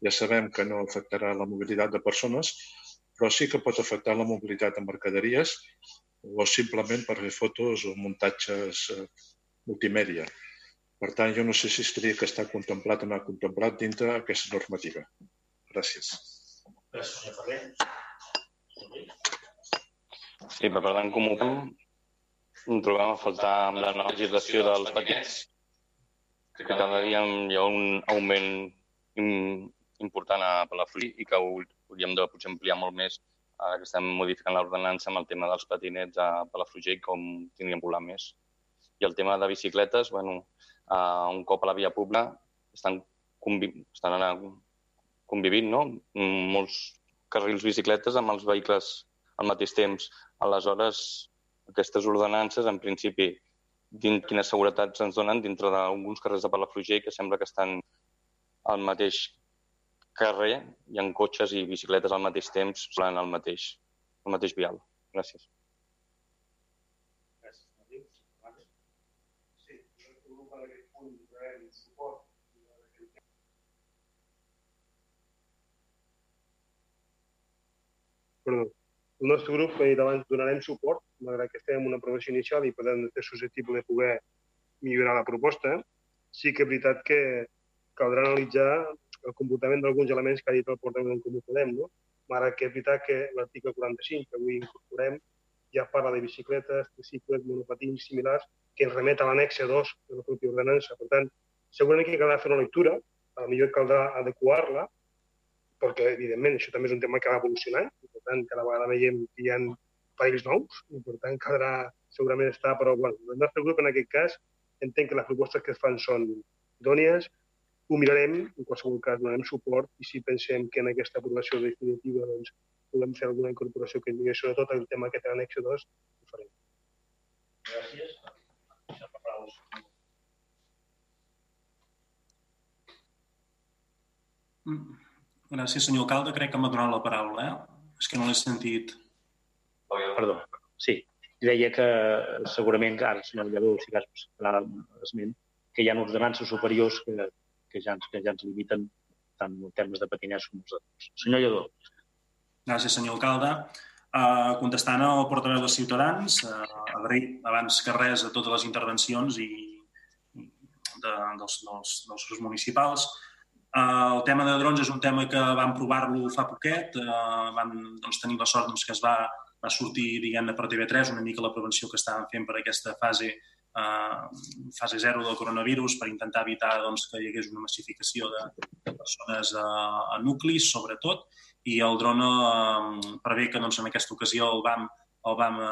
Ja sabem que no afectarà la mobilitat de persones, però sí que pot afectar la mobilitat de mercaderies o simplement per fer fotos o muntatges eh, multimèdia. Per tant, jo no sé si estaria que està contemplat o no contemplat dintre aquesta normativa. Gràcies. Gràcies, senyor Ferrer. Sí, per tant, com ho fem, trobem a faltar amb la nova legislació dels paquets que cada dia hi ha un augment important a Palafrugell i que hauríem de potser ampliar molt més ara que estem modificant l'ordenança amb el tema dels patinets a Palafrugell, com tindríem volar més. I el tema de bicicletes, bueno, uh, un cop a la via pública estan, conviv estan convivint, no? Molts carrils bicicletes amb els vehicles al mateix temps. Aleshores, aquestes ordenances, en principi, dins quines seguretats ens donen dintre d'alguns carrers de Palafrugell que sembla que estan al mateix carrer, hi ha cotxes i bicicletes al mateix temps, solant al mateix, al mateix vial. Gràcies. Perdó. El nostre grup, he dit abans, donarem suport, malgrat que estem en una aprovació inicial i per tant és susceptible de poder millorar la proposta. Sí que és veritat que caldrà analitzar el comportament d'alguns elements que ha dit el portaveu d'en Comú Podem, no? Malgrat que és veritat que l'article 45, que avui incorporem, ja parla de bicicletes, tricicles, monopatins similars, que ens remet a l'annexe 2 de la pròpia ordenança. Per tant, segurament que caldrà fer una lectura, a millor caldrà adequar-la, perquè, evidentment, això també és un tema que va evolucionant, per tant, cada vegada veiem que hi ha perills nous, i, per tant, caldrà segurament estar, però, bueno, el nostre grup, en aquest cas, entenc que les propostes que es fan són idònies, ho mirarem, en qualsevol cas donarem suport, i si pensem que en aquesta aprovació definitiva doncs, podem fer alguna incorporació que millori, sobretot el tema que té l'annex 2, ho farem. Gràcies. Gràcies, senyor alcalde. Crec que m'ha donat la paraula, eh? És que no l'he sentit. Perdó, sí. Deia que segurament, ara, senyor Lledó, si cas farà esment, que hi ha ordenances superiors que, que, ja ens, que ja ens limiten tant en termes de patiners com els adults. Senyor Lledó. Gràcies, senyor alcalde. Uh, contestant al portaveu de Ciutadans, uh, agrair abans que res a totes les intervencions i de, dels, dels, dels grups municipals. Uh, el tema de drons és un tema que vam provar-lo fa poquet, uh, vam doncs, tenir la sort doncs, que es va, va sortir diguem-ne per TV3 una mica la prevenció que estàvem fent per aquesta fase eh, fase zero del coronavirus per intentar evitar doncs, que hi hagués una massificació de, de persones a, a nuclis, sobretot, i el dron eh, prevé que doncs, en aquesta ocasió el vam el vam, eh,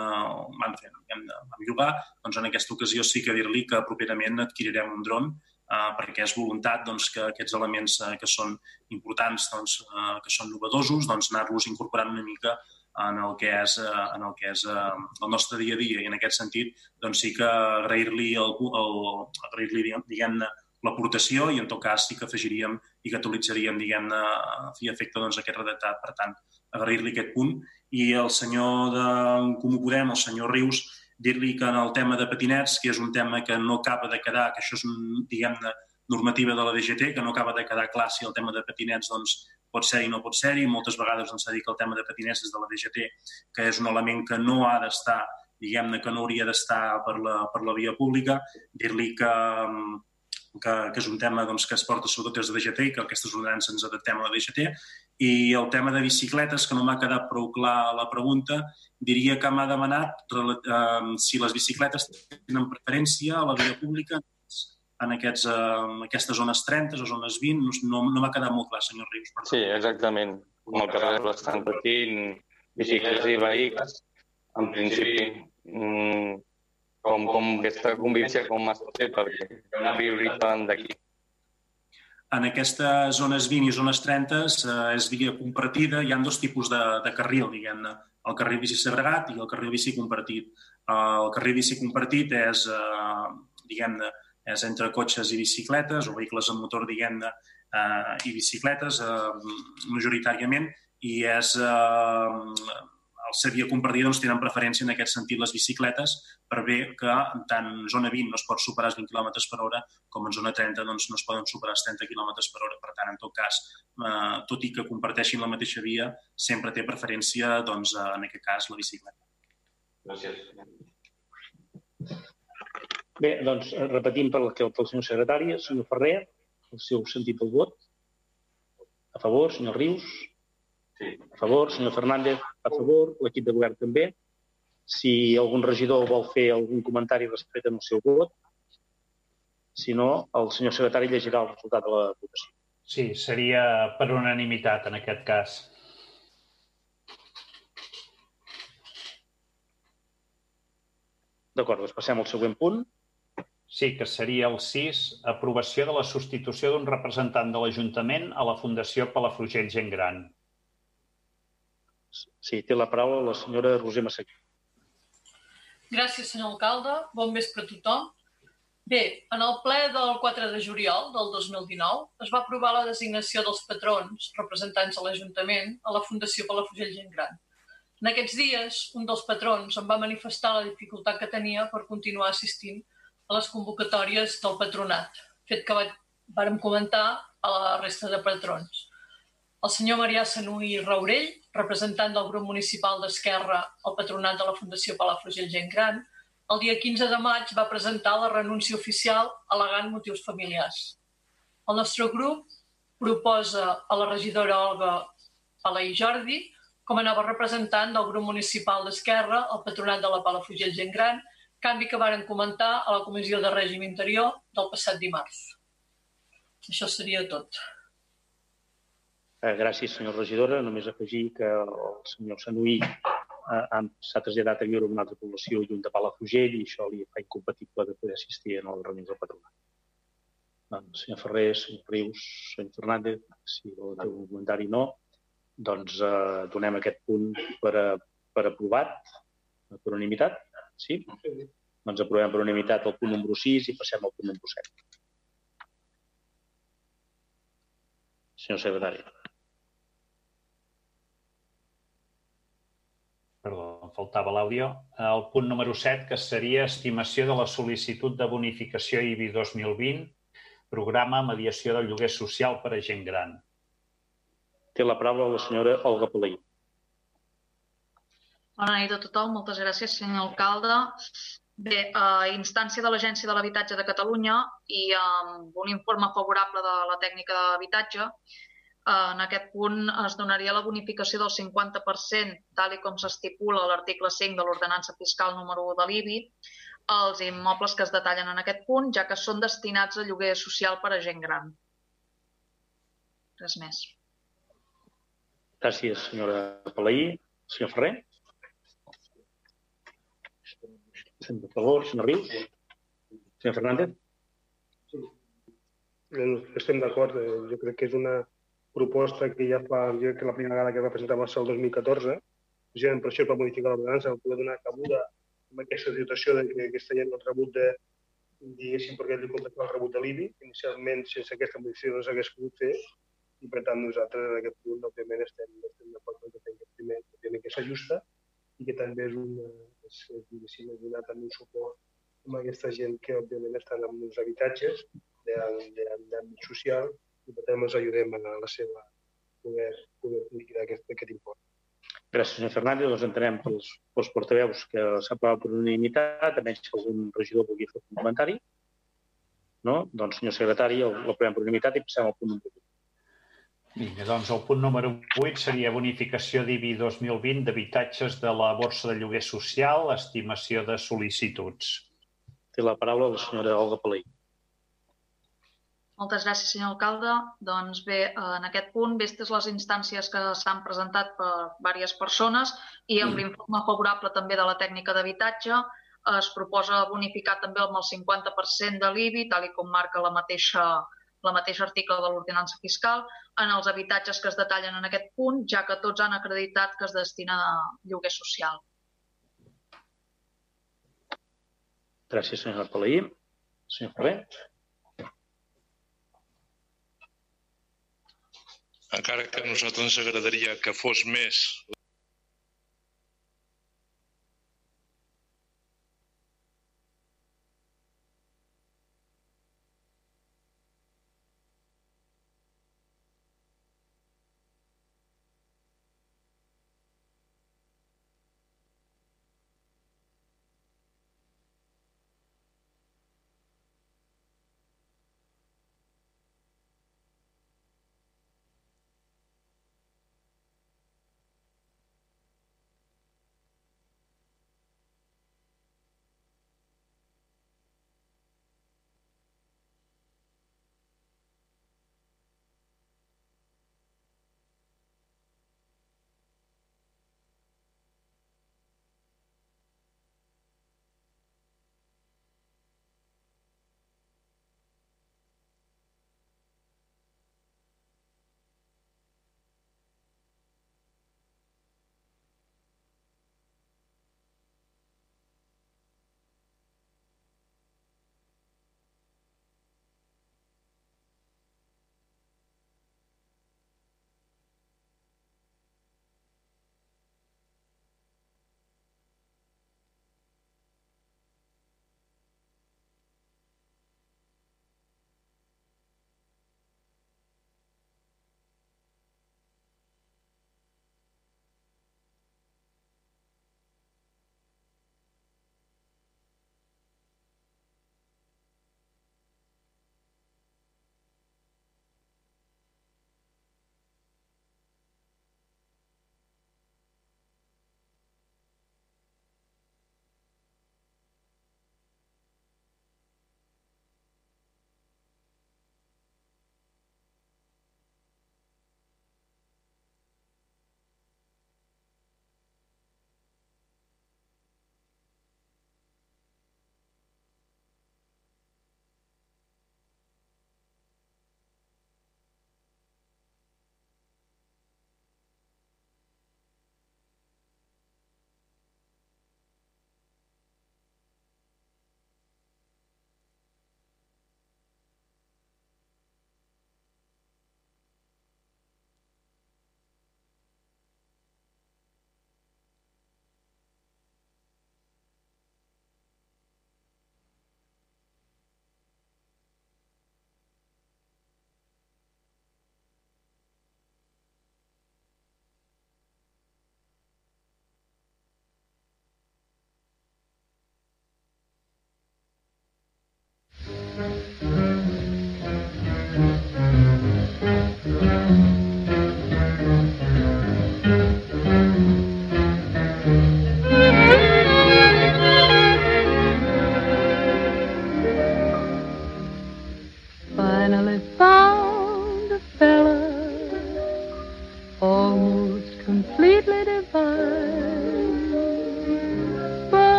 el vam, fer, vam, vam llogar, doncs en aquesta ocasió sí que dir-li que properament adquirirem un dron eh, perquè és voluntat doncs, que aquests elements eh, que són importants, doncs, eh, que són novedosos, doncs, anar-los incorporant una mica en el que és, eh, en el, que és eh, el nostre dia a dia. I en aquest sentit, doncs sí que agrair-li agrair-li, diguem-ne, l'aportació i en tot cas sí que afegiríem i que diguem-ne, a fi efecte doncs, aquest redactat. Per tant, agrair-li aquest punt. I el senyor de Comú Podem, el senyor Rius, dir-li que en el tema de patinets, que és un tema que no acaba de quedar, que això és, diguem-ne, normativa de la DGT, que no acaba de quedar clar si el tema de patinets doncs, pot ser i no pot ser i moltes vegades doncs, s'ha dit que el tema de patinets és de la DGT, que és un element que no ha d'estar, diguem-ne que no hauria d'estar per, la, per la via pública, dir-li que, que, que és un tema doncs, que es porta sobretot des de DGT i que aquestes ordenances ens adaptem a la DGT. I el tema de bicicletes, que no m'ha quedat prou clar la pregunta, diria que m'ha demanat eh, si les bicicletes tenen preferència a la via pública en aquests, uh, aquestes zones 30 o zones 20, no, no m'ha quedat molt clar, senyor Rius. Perdó. Sí, exactament. Com el carrer l'estan patint, bicicletes i vehicles, en principi, mm, com, com aquesta convivència com es pot fer, perquè hi ha una prioritat d'aquí. En aquestes zones 20 i zones 30 eh, és via compartida, hi ha dos tipus de, de carril, diguem-ne, el carril bici segregat i el carril bici compartit. El carril bici compartit és, eh, diguem-ne, és entre cotxes i bicicletes o vehicles amb motor, diguem-ne, eh, i bicicletes, eh, majoritàriament, i és eh, ser via compartida doncs, tenen preferència en aquest sentit les bicicletes per bé que tant en zona 20 no es pot superar els 20 km per hora com en zona 30 doncs, no es poden superar els 30 km per hora. Per tant, en tot cas, eh, tot i que comparteixin la mateixa via, sempre té preferència, doncs, en aquest cas, la bicicleta. Gràcies. Bé, doncs repetim pel, pel senyor secretari, el senyor Ferrer, el seu sentit del vot. A favor, senyor Rius. Sí. A favor, senyor Fernández. A favor, l'equip de govern també. Si algun regidor vol fer algun comentari respecte al seu vot, si no, el senyor secretari llegirà el resultat de la votació. Sí, seria per unanimitat en aquest cas. D'acord, doncs passem al següent punt. Sí, que seria el 6, aprovació de la substitució d'un representant de l'Ajuntament a la Fundació Palafrugell Gent Gran. Sí, té la paraula la senyora Roser Massaquí. Gràcies, senyor alcalde. Bon vespre a tothom. Bé, en el ple del 4 de juliol del 2019 es va aprovar la designació dels patrons representants a l'Ajuntament a la Fundació Palafrugell Gent Gran. En aquests dies, un dels patrons em va manifestar la dificultat que tenia per continuar assistint a les convocatòries del patronat, fet que vàrem comentar a la resta de patrons. El senyor Marià Sanui Raurell, representant del grup municipal d'Esquerra al patronat de la Fundació Palafrugell Gent Gran, el dia 15 de maig va presentar la renúncia oficial al·legant motius familiars. El nostre grup proposa a la regidora Olga Alai Jordi com a nova representant del grup municipal d'Esquerra al patronat de la Palafrugell Gent Gran canvi que varen comentar a la Comissió de Règim Interior del passat dimarts. Això seria tot. Eh, gràcies, senyor regidora. Només afegir que el senyor Sanuí eh, s'ha traslladat a viure en una altra població lluny de Palafrugell i això li fa incompatible de poder assistir a les reunions del patronat. Doncs, senyor Ferrer, senyor Rius, senyor Fernández, si fer un comentari no, doncs eh, donem aquest punt per, per aprovat per unanimitat. Sí? Doncs aprovem per unanimitat el punt número 6 i passem al punt número 7. Senyor secretari. Perdó, em faltava l'àudio. El punt número 7, que seria estimació de la sol·licitud de bonificació IBI 2020, programa mediació del lloguer social per a gent gran. Té la paraula la senyora Olga Palaí. Bona nit a tothom, moltes gràcies, senyor alcalde. Bé, a instància de l'Agència de l'Habitatge de Catalunya i amb un informe favorable de la tècnica d'habitatge, en aquest punt es donaria la bonificació del 50%, tal com s'estipula a l'article 5 de l'ordenança fiscal número 1 de l'IBI, els immobles que es detallen en aquest punt, ja que són destinats a lloguer social per a gent gran. Res més. Gràcies, senyora Palaí. Senyor Ferrer? Per favor, senyor Rius? Senyor Fernández? Sí. Estem d'acord. Eh, jo crec que és una proposta que ja fa, jo crec que la primera vegada que va presentar va ser el 2014, precisament per això es va modificar l'ordenança, per poder donar cabuda amb aquesta situació de que aquesta gent no ha rebut de, diguéssim, perquè li contestar el rebut de l'IBI. Inicialment, sense aquesta modificació no s'hagués pogut fer i, per tant, nosaltres en aquest punt, òbviament, estem, estem d'acord que que primer, òbviament, que s'ajusta i que també és un, és, diguéssim, és donar també un suport amb aquesta gent que, òbviament, estan en uns habitatges d'àmbit social i, per tant, els ajudem a la seva poder, poder liquidar aquest, aquest import. Gràcies, senyor Fernández. Doncs entenem pels, pels portaveus que s'ha aprovat per unanimitat, a menys que algun regidor vulgui fer un comentari. No? Doncs, senyor secretari, l'aprovem per unanimitat i passem al punt número 8. Vinga, doncs el punt número 8 seria bonificació d'IBI 2020 d'habitatges de la borsa de lloguer social, estimació de sol·licituds. Té la paraula la senyora Olga Palai. Moltes gràcies, senyor alcalde. Doncs bé, en aquest punt, vistes les instàncies que s'han presentat per diverses persones i amb mm. l'informe favorable també de la tècnica d'habitatge, es proposa bonificar també amb el 50% de l'IBI, tal com marca la mateixa, la mateixa article de l'ordinança fiscal, en els habitatges que es detallen en aquest punt, ja que tots han acreditat que es destina a lloguer social. Gràcies, senyor Palaí. Senyor Ferrer. Encara que a nosaltres ens agradaria que fos més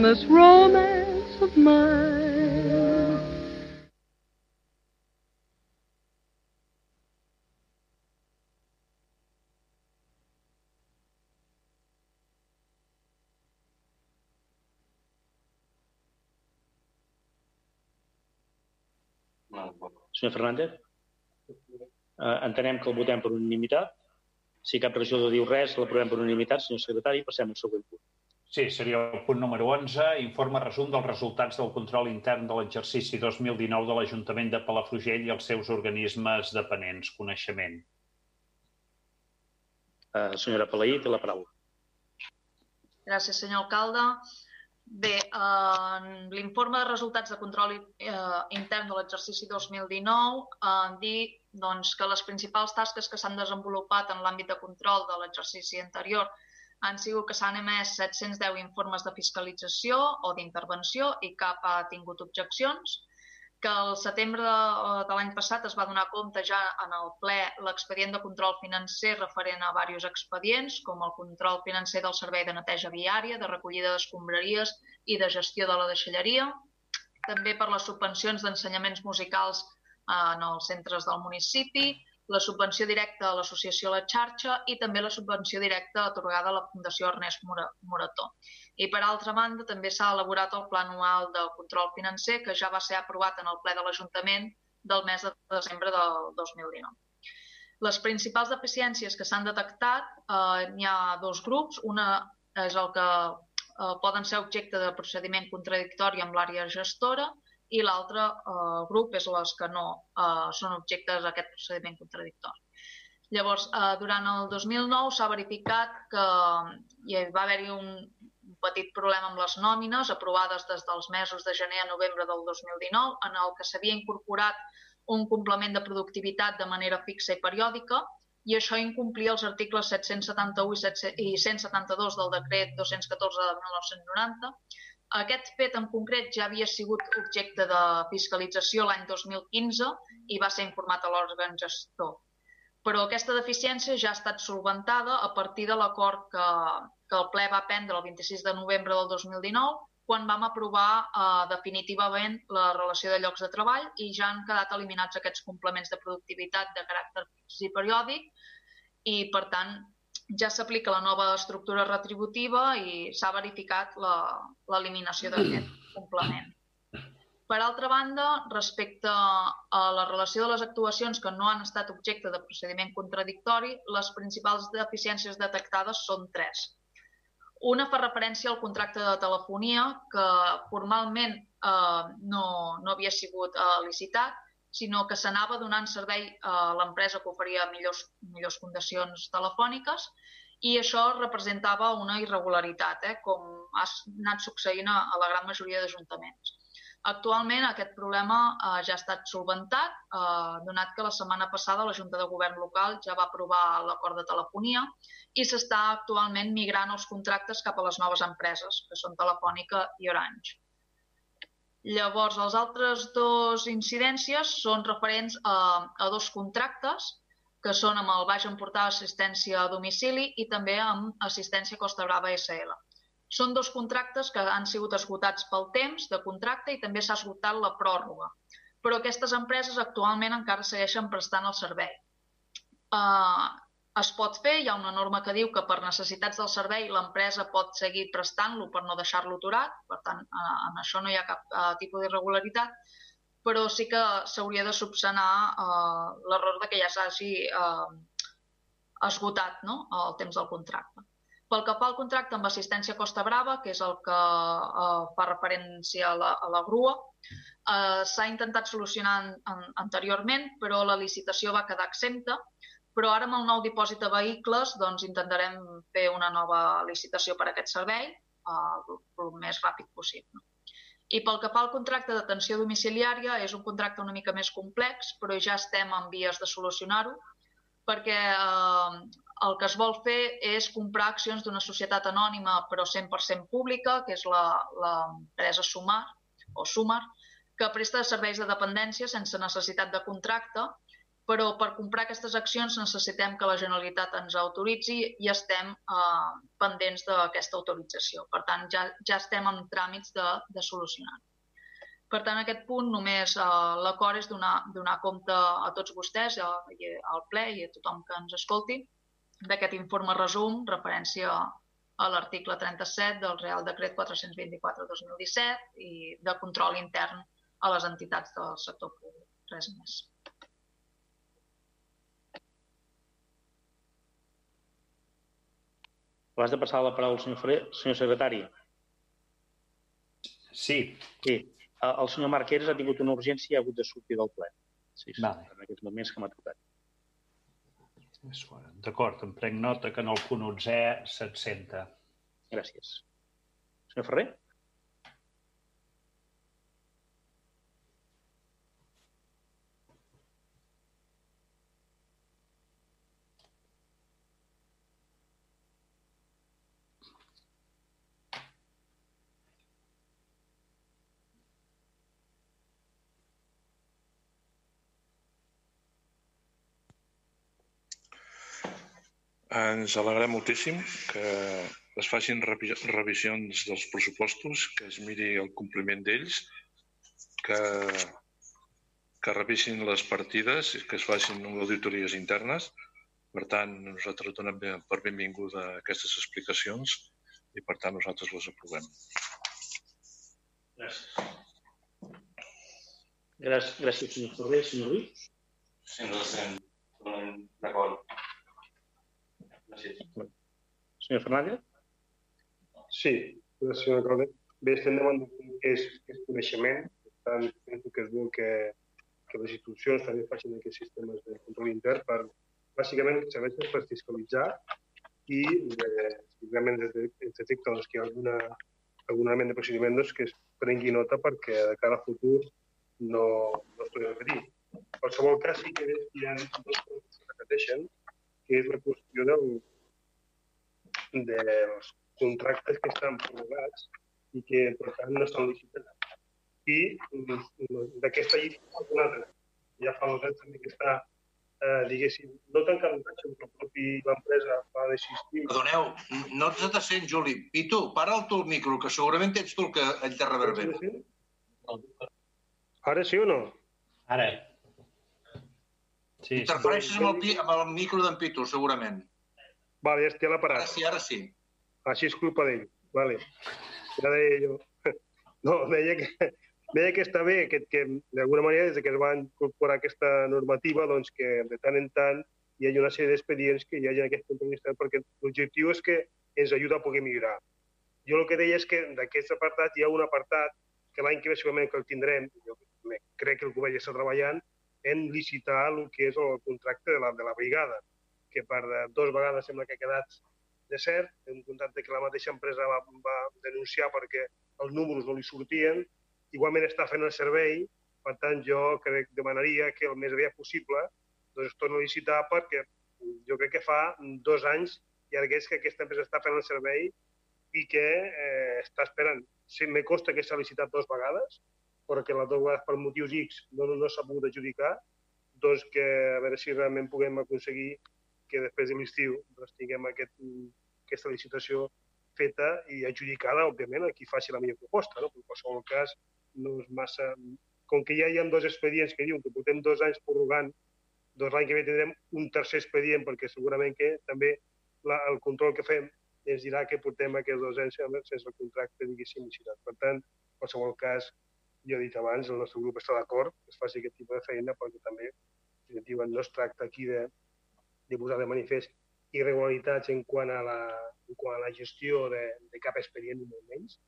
this romance of mine. Senyor Fernández? Eh, entenem que el votem per unanimitat. Si cap regidor diu res, l'aprovem per unanimitat. Senyor secretari, passem al següent punt. Sí, seria el punt número 11, informe resum dels resultats del control intern de l'exercici 2019 de l'Ajuntament de Palafrugell i els seus organismes dependents. Coneixement. Eh, senyora Palaí, té la paraula. Gràcies, senyor alcalde. Bé, en l'informe de resultats de control eh, intern de l'exercici 2019 eh, dir doncs, que les principals tasques que s'han desenvolupat en l'àmbit de control de l'exercici anterior han sigut que s'han emès 710 informes de fiscalització o d'intervenció i cap ha tingut objeccions, que el setembre de, de l'any passat es va donar compte ja en el ple l'expedient de control financer referent a diversos expedients, com el control financer del servei de neteja viària, de recollida d'escombraries i de gestió de la deixalleria, també per les subvencions d'ensenyaments musicals en els centres del municipi, la subvenció directa a l'associació La Xarxa i també la subvenció directa atorgada a la Fundació Ernest Morató. I per altra banda, també s'ha elaborat el Pla Anual de Control Financer que ja va ser aprovat en el ple de l'Ajuntament del mes de desembre del 2019. Les principals deficiències que s'han detectat, eh, n'hi ha dos grups. Una és el que eh, poden ser objecte de procediment contradictori amb l'àrea gestora i l'altre eh, grup és les que no eh, són objectes d'aquest procediment contradictori. Llavors, eh, durant el 2009 s'ha verificat que hi va haver-hi un petit problema amb les nòmines aprovades des dels mesos de gener a novembre del 2019, en el que s'havia incorporat un complement de productivitat de manera fixa i periòdica, i això incomplia els articles 771 i 172 del decret 214 de 1990, aquest fet en concret ja havia sigut objecte de fiscalització l'any 2015 i va ser informat a l'òrgan gestor. Però aquesta deficiència ja ha estat solventada a partir de l'acord que, que el ple va prendre el 26 de novembre del 2019 quan vam aprovar eh, definitivament la relació de llocs de treball i ja han quedat eliminats aquests complements de productivitat de caràcter i periòdic i, per tant, ja s'aplica la nova estructura retributiva i s'ha verificat l'eliminació d'aquest complement. Per altra banda, respecte a la relació de les actuacions que no han estat objecte de procediment contradictori, les principals deficiències detectades són tres. Una fa referència al contracte de telefonia, que formalment eh, no, no havia sigut eh, licitat, sinó que s'anava donant servei a l'empresa que oferia millors, millors condicions telefòniques i això representava una irregularitat, eh, com ha anat succeint a, a la gran majoria d'ajuntaments. Actualment aquest problema eh, ja ha estat solventat, eh, donat que la setmana passada la Junta de Govern local ja va aprovar l'acord de telefonia i s'està actualment migrant els contractes cap a les noves empreses, que són Telefònica i Orange. Llavors, les altres dues incidències són referents a, a dos contractes, que són amb el Baix Empordà Assistència a Domicili i també amb Assistència Costa Brava SL. Són dos contractes que han sigut esgotats pel temps de contracte i també s'ha esgotat la pròrroga. Però aquestes empreses actualment encara segueixen prestant el servei. Uh, es pot fer, hi ha una norma que diu que per necessitats del servei l'empresa pot seguir prestant-lo per no deixar-lo aturat, per tant, eh, en això no hi ha cap uh, tipus d'irregularitat, però sí que s'hauria de subsanar uh, l'error de que ja s'hagi uh, esgotat no? el temps del contracte. Pel que fa al contracte amb assistència Costa Brava, que és el que uh, fa referència a la, a la grua, uh, s'ha intentat solucionar en, en, anteriorment, però la licitació va quedar exempta però ara amb el nou dipòsit de vehicles doncs, intentarem fer una nova licitació per a aquest servei eh, el més ràpid possible. I pel que fa al contracte d'atenció domiciliària, és un contracte una mica més complex, però ja estem en vies de solucionar-ho, perquè eh, el que es vol fer és comprar accions d'una societat anònima però 100% pública, que és l'empresa Sumar, o Sumar, que presta serveis de dependència sense necessitat de contracte però per comprar aquestes accions necessitem que la Generalitat ens autoritzi i estem eh, pendents d'aquesta autorització. Per tant, ja, ja estem en tràmits de, de solucionar. Per tant, aquest punt només eh, l'acord és donar, donar compte a tots vostès, a, al ple i a tothom que ens escolti, d'aquest informe resum, referència a l'article 37 del Real Decret 424-2017 i de control intern a les entitats del sector públic. Res més. Abans de passar la paraula al senyor Ferrer, senyor secretari. Sí. Sí. El senyor Marqueres ha tingut una urgència i ha hagut de sortir del ple. Sí, sí vale. en aquests moments que m'ha trucat. D'acord, em prenc nota que en el punt 11 s'absenta. Gràcies. Senyor Ferrer? Ens alegrem moltíssim que es facin revisions dels pressupostos, que es miri el compliment d'ells, que, que revisin les partides i que es facin auditories internes. Per tant, nosaltres donem per benvinguda aquestes explicacions i, per tant, nosaltres les aprovem. Gràcies. Gràcies, gràcies senyor Ferrer. Senyor Ruiz? Sí, nosaltres d'acord. Senyor Fernández? Sí, senyor alcalde. Bé, estem punt que és, és coneixement, per tant, penso que és bo que, que les institucions també facin aquests sistemes de control intern per, bàsicament, serveixen per fiscalitzar i, eh, realment es detecta doncs, que hi ha alguna, algun element de procediment doncs, que es prengui nota perquè de cara al futur no, no es pugui repetir. En qualsevol cas, sí que hi ha dos coses que repeteixen, que és la qüestió del, dels contractes que estan prorrogats i que, per tant, no estan licitats. I d'aquesta llista una altra. Ja fa dos anys també que està, eh, diguéssim, no tancant el però propi l'empresa va desistir. Perdoneu, no ets de sent, Juli. Pitu, para el tu el micro, que segurament ets tu el que ell te reverbera. Ara sí o no? Ara. Sí, Interfereixes amb el, amb el micro d'en Pitu, segurament. Vale, ja l'ha parat. Ara sí, ara sí. Així és culpa d'ell. Vale. Ja deia jo. No, deia que, deia que està bé, que, que d'alguna manera, des que es va incorporar aquesta normativa, doncs que de tant en tant hi hagi una sèrie d'expedients que hi hagi en aquest extern, perquè l'objectiu és que ens ajuda a poder millorar. Jo el que deia és que d'aquest apartat hi ha un apartat que l'any que ve segurament que el tindrem, jo crec que el govern ja està treballant, en licitar el que és el contracte de la, de la brigada, que per dos vegades sembla que ha quedat de cert, un contracte que la mateixa empresa va, va denunciar perquè els números no li sortien, igualment està fent el servei, per tant jo crec demanaria que el més aviat possible doncs es torni a licitar perquè jo crec que fa dos anys i ara és que aquesta empresa està fent el servei i que eh, està esperant. Sí, me costa que s'ha licitat dues vegades, perquè les dues vegades per motius X no, no s'ha pogut adjudicar, doncs que a veure si realment puguem aconseguir que després de l'estiu doncs, tinguem aquest, aquesta licitació feta i adjudicada, òbviament, a qui faci la millor proposta. No? Però en qualsevol cas, no és massa... Com que ja hi ha dos expedients que diuen que portem dos anys prorrogant, doncs l'any que ve tindrem un tercer expedient, perquè segurament que també la, el control que fem ens dirà que portem aquests dos anys sense el contracte, diguéssim, licitat. Per tant, en qualsevol cas, ja he dit abans, el nostre grup està d'acord que es faci aquest tipus de feina, perquè també, en diuen, no es tracta aquí de, de posar de manifest irregularitats en quant a la, en quant a la gestió de, de cap expedient, ni molt menys,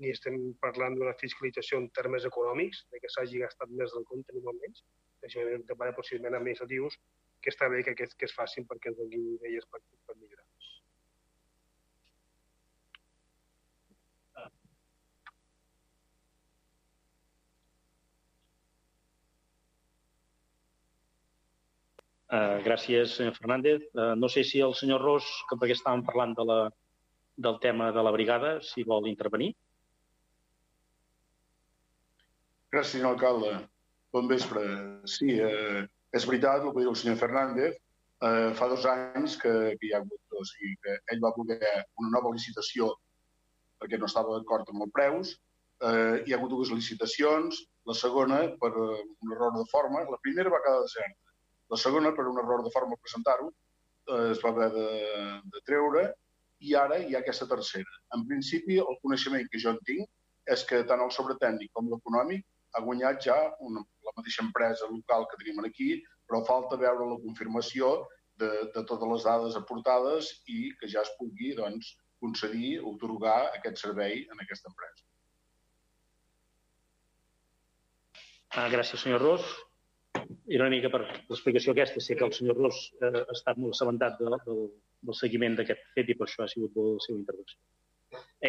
ni estem parlant d'una fiscalització en termes econòmics, de que s'hagi gastat més del compte, ni molt menys, sinó de procediments administratius, que està bé que, que, que es facin perquè ens donin idees per, per millorar. Uh, gràcies, senyor Fernández. Uh, no sé si el senyor Ros, que perquè estàvem parlant de la, del tema de la brigada, si vol intervenir. Gràcies, senyor alcalde. Bon vespre. Sí, eh, és veritat, el que diu el senyor Fernández, eh, fa dos anys que, que hi ha hagut, o sigui, que ell va voler una nova licitació perquè no estava d'acord amb els preus, eh, hi ha hagut dues licitacions, la segona per eh, un error de forma, la primera va quedar deserta, la segona per un error de forma presentar-ho eh, es va haver de, de treure i ara hi ha aquesta tercera. En principi, el coneixement que jo en tinc és que tant el sobretècnic com l'econòmic ha guanyat ja una, la mateixa empresa local que tenim aquí, però falta veure la confirmació de, de totes les dades aportades i que ja es pugui doncs, concedir otorgar aquest servei en aquesta empresa. Ah, gràcies, senyor Ros. Era una mica per l'explicació aquesta. Sé que el senyor Ros eh, ha estat molt assabentat de, de, del seguiment d'aquest fet i per això ha sigut la seva intervenció.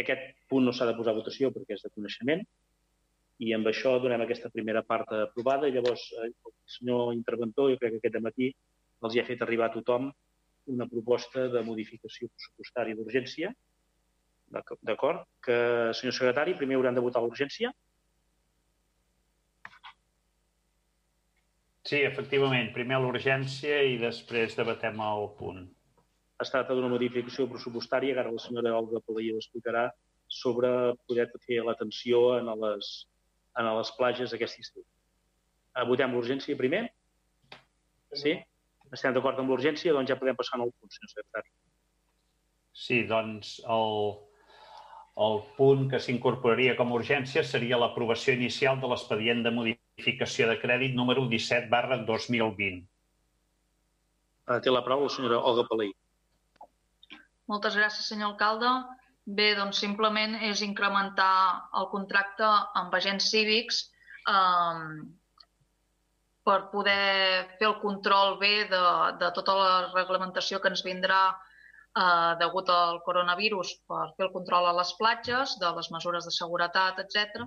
Aquest punt no s'ha de posar a votació perquè és de coneixement i amb això donem aquesta primera part aprovada i llavors eh, el senyor interventor, jo crec que aquest matí els hi ha fet arribar a tothom una proposta de modificació pressupostària d'urgència. D'acord? Que, senyor secretari, primer hauran de votar l'urgència Sí, efectivament. Primer l'urgència i després debatem el punt. Es tracta d'una modificació pressupostària que ara la senyora Olga Palaia explicarà sobre poder fer l'atenció en les, en les plages aquest estiu. Eh, votem l'urgència primer? Sí? Estem d'acord amb l'urgència? Doncs ja podem passar al punt, senyor secretari. Sí, doncs el, el punt que s'incorporaria com a urgència seria l'aprovació inicial de l'expedient de modificació de crèdit número 17 barra 2020. Té la paraula la senyora Olga Palai. Moltes gràcies, senyor alcalde. Bé, doncs simplement és incrementar el contracte amb agents cívics eh, per poder fer el control bé de, de tota la reglamentació que ens vindrà eh, degut al coronavirus per fer el control a les platges, de les mesures de seguretat, etc.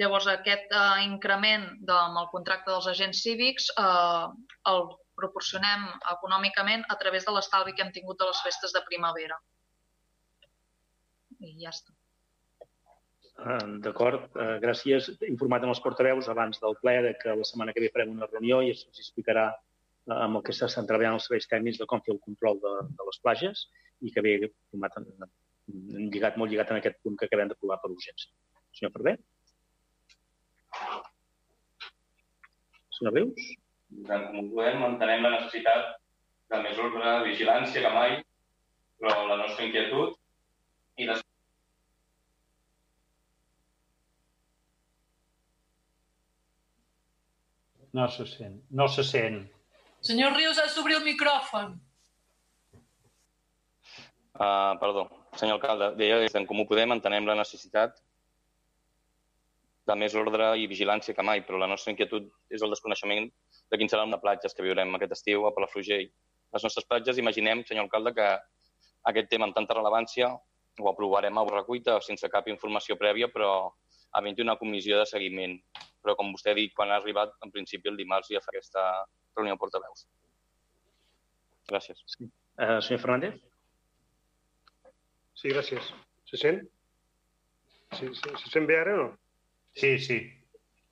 Llavors, aquest eh, increment de, amb el contracte dels agents cívics eh, el proporcionem econòmicament a través de l'estalvi que hem tingut de les festes de primavera. I ja està. Ah, d'acord, uh, gràcies. Informat amb els portaveus abans del ple de que la setmana que ve farem una reunió i se'ls explicarà amb el que s'estan treballant els serveis tècnics de com fer el control de, de les plages i que ve format en, en, lligat, molt lligat en aquest punt que acabem d'aprovar per urgència. Senyor Ferrer? Senyor Rius? En Comú Podem entenem la necessitat de més ordre, vigilància que mai, però la nostra inquietud i les No se sent. No se sent. Senyor Rius, has d'obrir el micròfon. Uh, perdó, senyor alcalde, deia que en Comú Podem entenem la necessitat de més ordre i vigilància que mai, però la nostra inquietud és el desconeixement de quin serà una platges que viurem aquest estiu a Palafrugell. Les nostres platges, imaginem, senyor alcalde, que aquest tema amb tanta rellevància ho aprovarem a recuita sense cap informació prèvia, però havent una comissió de seguiment. Però, com vostè ha dit, quan ha arribat, en principi el dimarts ja fa aquesta reunió de portaveus. Gràcies. Sí. Uh, senyor Fernández? Sí, gràcies. Se sent? Sí, se, se sent bé ara o no? Sí, sí.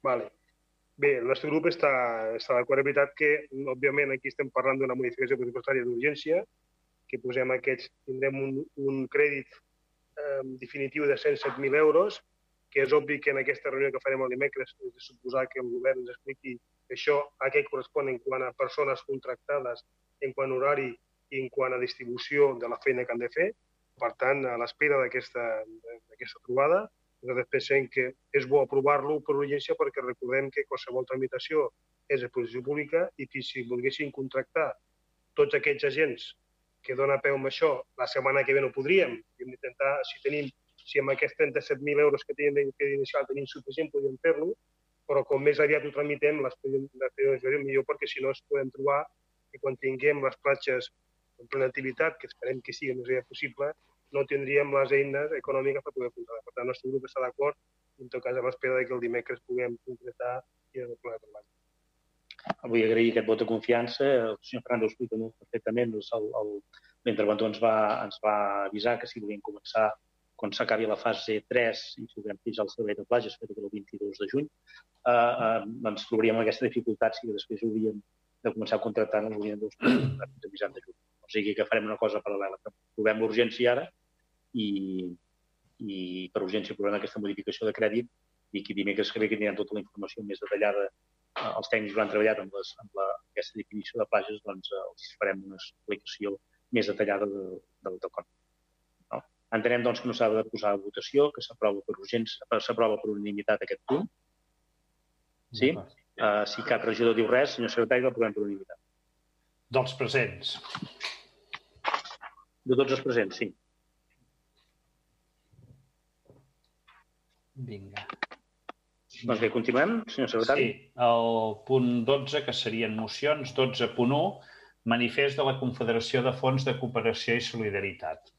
Vale. Bé, el nostre grup està, està d'acord. És veritat que, òbviament, aquí estem parlant d'una modificació pressupostària d'urgència, que posem aquests, tindrem un, un crèdit eh, definitiu de 107.000 euros, que és obvi que en aquesta reunió que farem el dimecres és de suposar que el govern ens expliqui això a què correspon en quant a persones contractades, en quant a horari i en quant a distribució de la feina que han de fer. Per tant, a l'espera d'aquesta trobada, nosaltres pensem que és bo aprovar-lo per urgència perquè recordem que qualsevol tramitació és de posició pública i que si volguessin contractar tots aquests agents que dona peu amb això, la setmana que ve no podríem. Hem d'intentar, si tenim, si amb aquests 37.000 euros que tenim de inicial tenim suficient, podríem fer-lo, però com més aviat ho tramitem, l'expedició millor perquè si no es podem trobar que quan tinguem les platges en plena activitat, que esperem que sigui el més aviat possible, no tindríem les eines econòmiques per poder funcionar. Per tant, el nostre grup està d'acord en tot cas a l'espera que el dimecres puguem concretar i el pla de treball. Vull agrair aquest vot de confiança. El senyor Fernández ho explica molt perfectament. L'interventor ens, va, ens va avisar que si volien començar quan s'acabi la fase 3 i podrem fijar el servei de platges, fet el 22 de juny, eh, eh, ens trobaríem aquesta dificultat si després hauríem de començar a contractar en els ordinadors de mitjans de juny. O sigui que farem una cosa paral·lela, que provem l'urgència ara i, i per urgència provem aquesta modificació de crèdit i que dimecres que ve que tindran tota la informació més detallada eh, els tècnics que han treballat amb, les, amb la, aquesta definició de plages, doncs eh, els farem una explicació més detallada de, del, del cònic. Entenem doncs, que no s'ha de posar a votació, que s'aprova per urgència, s'aprova per unanimitat aquest punt. Sí? Uh, si cap regidor diu res, senyor secretari, l'aprovem per unanimitat. Dels presents. De tots els presents, sí. Vinga. Doncs bé, continuem, senyor secretari. Sí, el punt 12, que serien mocions, 12.1, manifest de la Confederació de Fons de Cooperació i Solidaritat.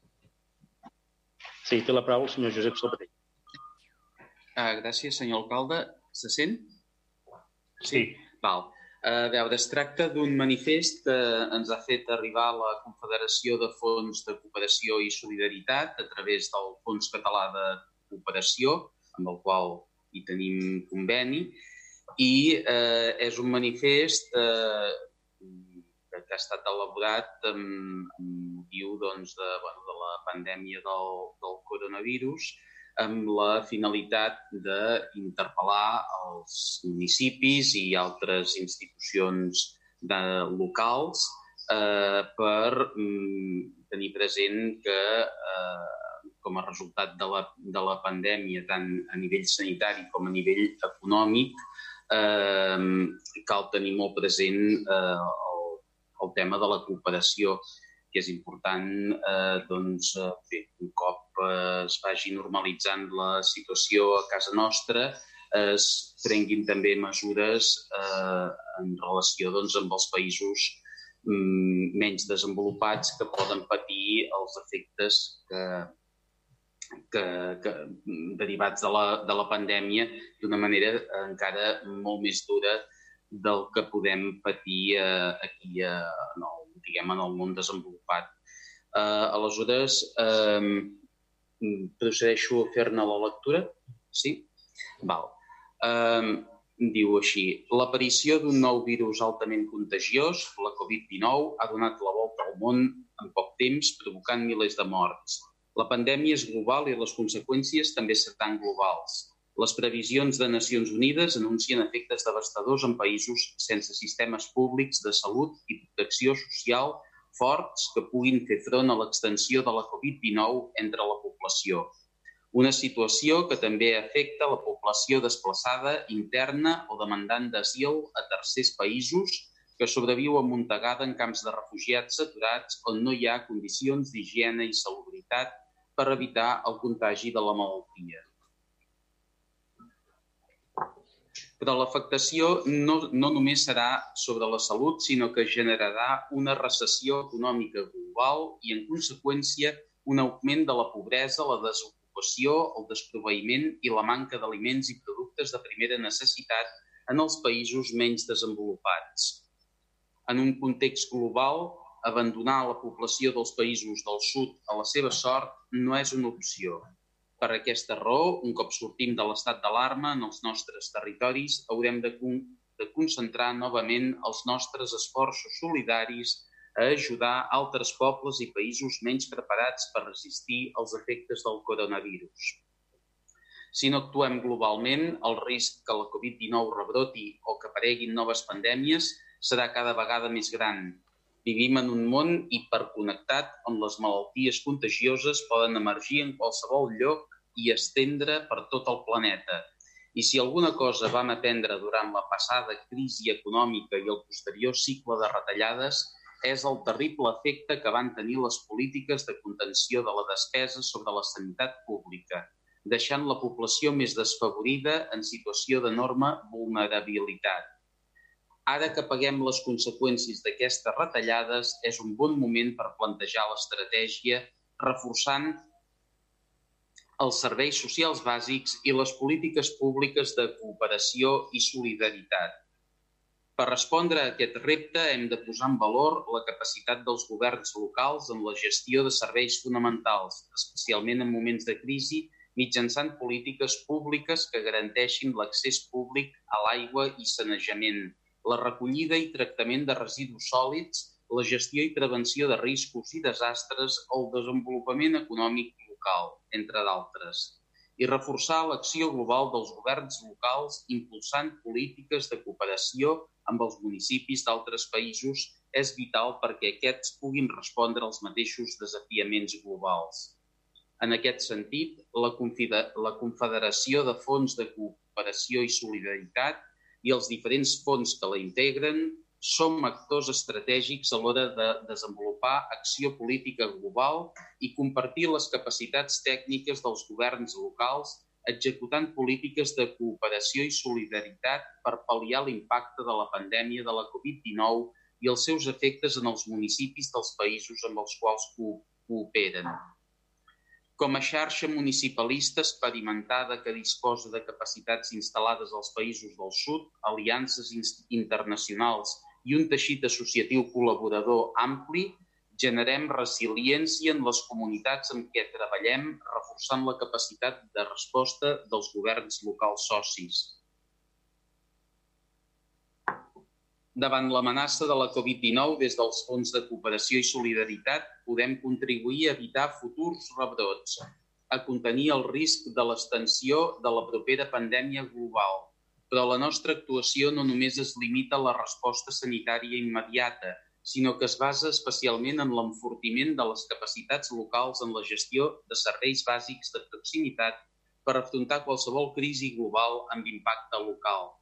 Sí, té la paraula el senyor Josep Salvatell. Uh, gràcies, senyor alcalde. Se sent? Sí. Val. A veure, es tracta d'un manifest que ens ha fet arribar la Confederació de Fons de Cooperació i Solidaritat a través del Fons Català de Cooperació, amb el qual hi tenim conveni, i eh, és un manifest eh, que, que ha estat elaborat amb, amb motiu doncs, de, bueno, de la pandèmia del, del coronavirus, amb la finalitat d'interpel·lar els municipis i altres institucions de, locals eh, per mm, tenir present que eh, com a resultat de la, de la pandèmia, tant a nivell sanitari com a nivell econòmic, eh, cal tenir molt present eh, el, tema de la cooperació, que és important eh, doncs, bé, un cop eh, es vagi normalitzant la situació a casa nostra, eh, es prenguin també mesures eh, en relació doncs, amb els països mm, menys desenvolupats que poden patir els efectes que, que, que derivats de la, de la pandèmia d'una manera encara molt més dura del que podem patir eh, aquí a, en, el, diguem, en el món desenvolupat. Eh, aleshores, eh, procedeixo a fer-ne la lectura? Sí? Val. Eh, diu així, l'aparició d'un nou virus altament contagiós, la Covid-19, ha donat la volta al món en poc temps, provocant milers de morts. La pandèmia és global i les conseqüències també seran globals. Les previsions de Nacions Unides anuncien efectes devastadors en països sense sistemes públics de salut i protecció social forts que puguin fer front a l'extensió de la Covid-19 entre la població. Una situació que també afecta la població desplaçada interna o demandant d'asil a tercers països que sobreviu amuntegada en camps de refugiats saturats on no hi ha condicions d'higiene i salubritat per evitar el contagi de la malaltia. Però l'afectació no, no només serà sobre la salut, sinó que generarà una recessió econòmica global i, en conseqüència, un augment de la pobresa, la desocupació, el desproveïment i la manca d'aliments i productes de primera necessitat en els països menys desenvolupats. En un context global, abandonar la població dels països del sud a la seva sort no és una opció. Per aquesta raó, un cop sortim de l'estat d'alarma en els nostres territoris, haurem de, con de concentrar novament els nostres esforços solidaris a ajudar altres pobles i països menys preparats per resistir els efectes del coronavirus. Si no actuem globalment, el risc que la Covid-19 rebroti o que apareguin noves pandèmies serà cada vegada més gran Vivim en un món hiperconnectat on les malalties contagioses poden emergir en qualsevol lloc i estendre per tot el planeta. I si alguna cosa vam aprendre durant la passada crisi econòmica i el posterior cicle de retallades, és el terrible efecte que van tenir les polítiques de contenció de la despesa sobre la sanitat pública, deixant la població més desfavorida en situació d'enorme vulnerabilitat Ara que paguem les conseqüències d'aquestes retallades, és un bon moment per plantejar l'estratègia reforçant els serveis socials bàsics i les polítiques públiques de cooperació i solidaritat. Per respondre a aquest repte hem de posar en valor la capacitat dels governs locals en la gestió de serveis fonamentals, especialment en moments de crisi, mitjançant polítiques públiques que garanteixin l'accés públic a l'aigua i sanejament, la recollida i tractament de residus sòlids, la gestió i prevenció de riscos i desastres, el desenvolupament econòmic local, entre d'altres, i reforçar l'acció global dels governs locals impulsant polítiques de cooperació amb els municipis d'altres països és vital perquè aquests puguin respondre als mateixos desafiaments globals. En aquest sentit, la, Confederació de Fons de Cooperació i Solidaritat i els diferents fons que la integren som actors estratègics a l'hora de desenvolupar acció política global i compartir les capacitats tècniques dels governs locals executant polítiques de cooperació i solidaritat per pal·liar l'impacte de la pandèmia de la Covid-19 i els seus efectes en els municipis dels països amb els quals cooperen com a xarxa municipalista experimentada que disposa de capacitats instal·lades als països del sud, aliances internacionals i un teixit associatiu col·laborador ampli, generem resiliència en les comunitats amb què treballem, reforçant la capacitat de resposta dels governs locals socis. Davant l'amenaça de la Covid-19, des dels fons de cooperació i solidaritat, podem contribuir a evitar futurs rebrots, a contenir el risc de l'extensió de la propera pandèmia global. Però la nostra actuació no només es limita a la resposta sanitària immediata, sinó que es basa especialment en l'enfortiment de les capacitats locals en la gestió de serveis bàsics de proximitat per afrontar qualsevol crisi global amb impacte local.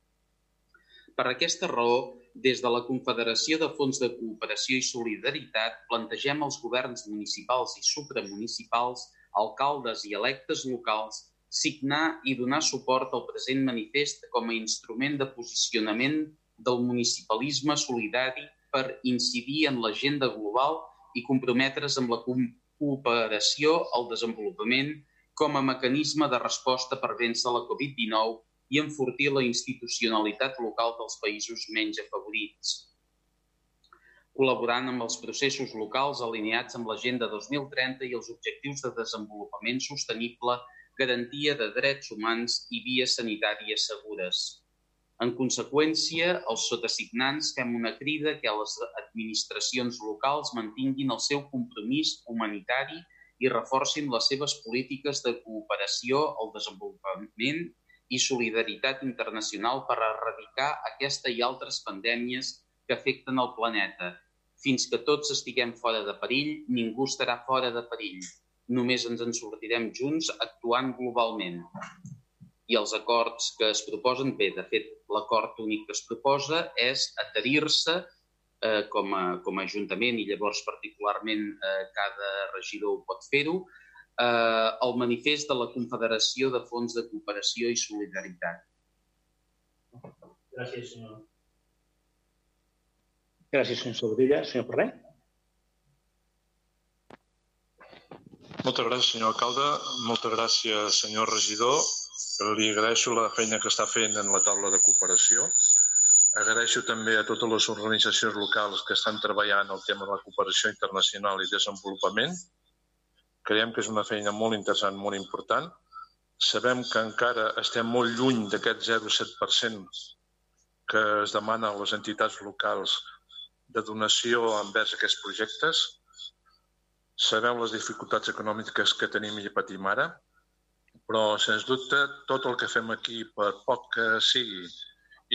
Per aquesta raó, des de la Confederació de Fons de Cooperació i Solidaritat plantegem als governs municipals i supramunicipals, alcaldes i electes locals signar i donar suport al present manifest com a instrument de posicionament del municipalisme solidari per incidir en l'agenda global i comprometre's amb la cooperació al desenvolupament com a mecanisme de resposta per vèncer la Covid-19 i enfortir la institucionalitat local dels països menys afavorits. Col·laborant amb els processos locals alineats amb l'Agenda 2030 i els Objectius de Desenvolupament Sostenible, garantia de drets humans i vies sanitàries segures. En conseqüència, els sotassignants fem una crida que les administracions locals mantinguin el seu compromís humanitari i reforcin les seves polítiques de cooperació al desenvolupament i solidaritat internacional per erradicar aquesta i altres pandèmies que afecten el planeta. Fins que tots estiguem fora de perill, ningú estarà fora de perill. Només ens en sortirem junts actuant globalment. I els acords que es proposen, bé, de fet, l'acord únic que es proposa és adherir-se eh, com, a, com a Ajuntament i llavors particularment eh, cada regidor pot fer-ho, eh, el manifest de la Confederació de Fons de Cooperació i Solidaritat. Gràcies, senyor. Gràcies, senyor Sobrilla. Senyor Ferrer. Moltes gràcies, senyor alcalde. Moltes gràcies, senyor regidor. Li agraeixo la feina que està fent en la taula de cooperació. Agraeixo també a totes les organitzacions locals que estan treballant el tema de la cooperació internacional i desenvolupament Creiem que és una feina molt interessant, molt important. Sabem que encara estem molt lluny d'aquest 0,7% que es demana a les entitats locals de donació envers aquests projectes. Sabem les dificultats econòmiques que tenim i patim ara, però, sens dubte, tot el que fem aquí, per poc que sigui,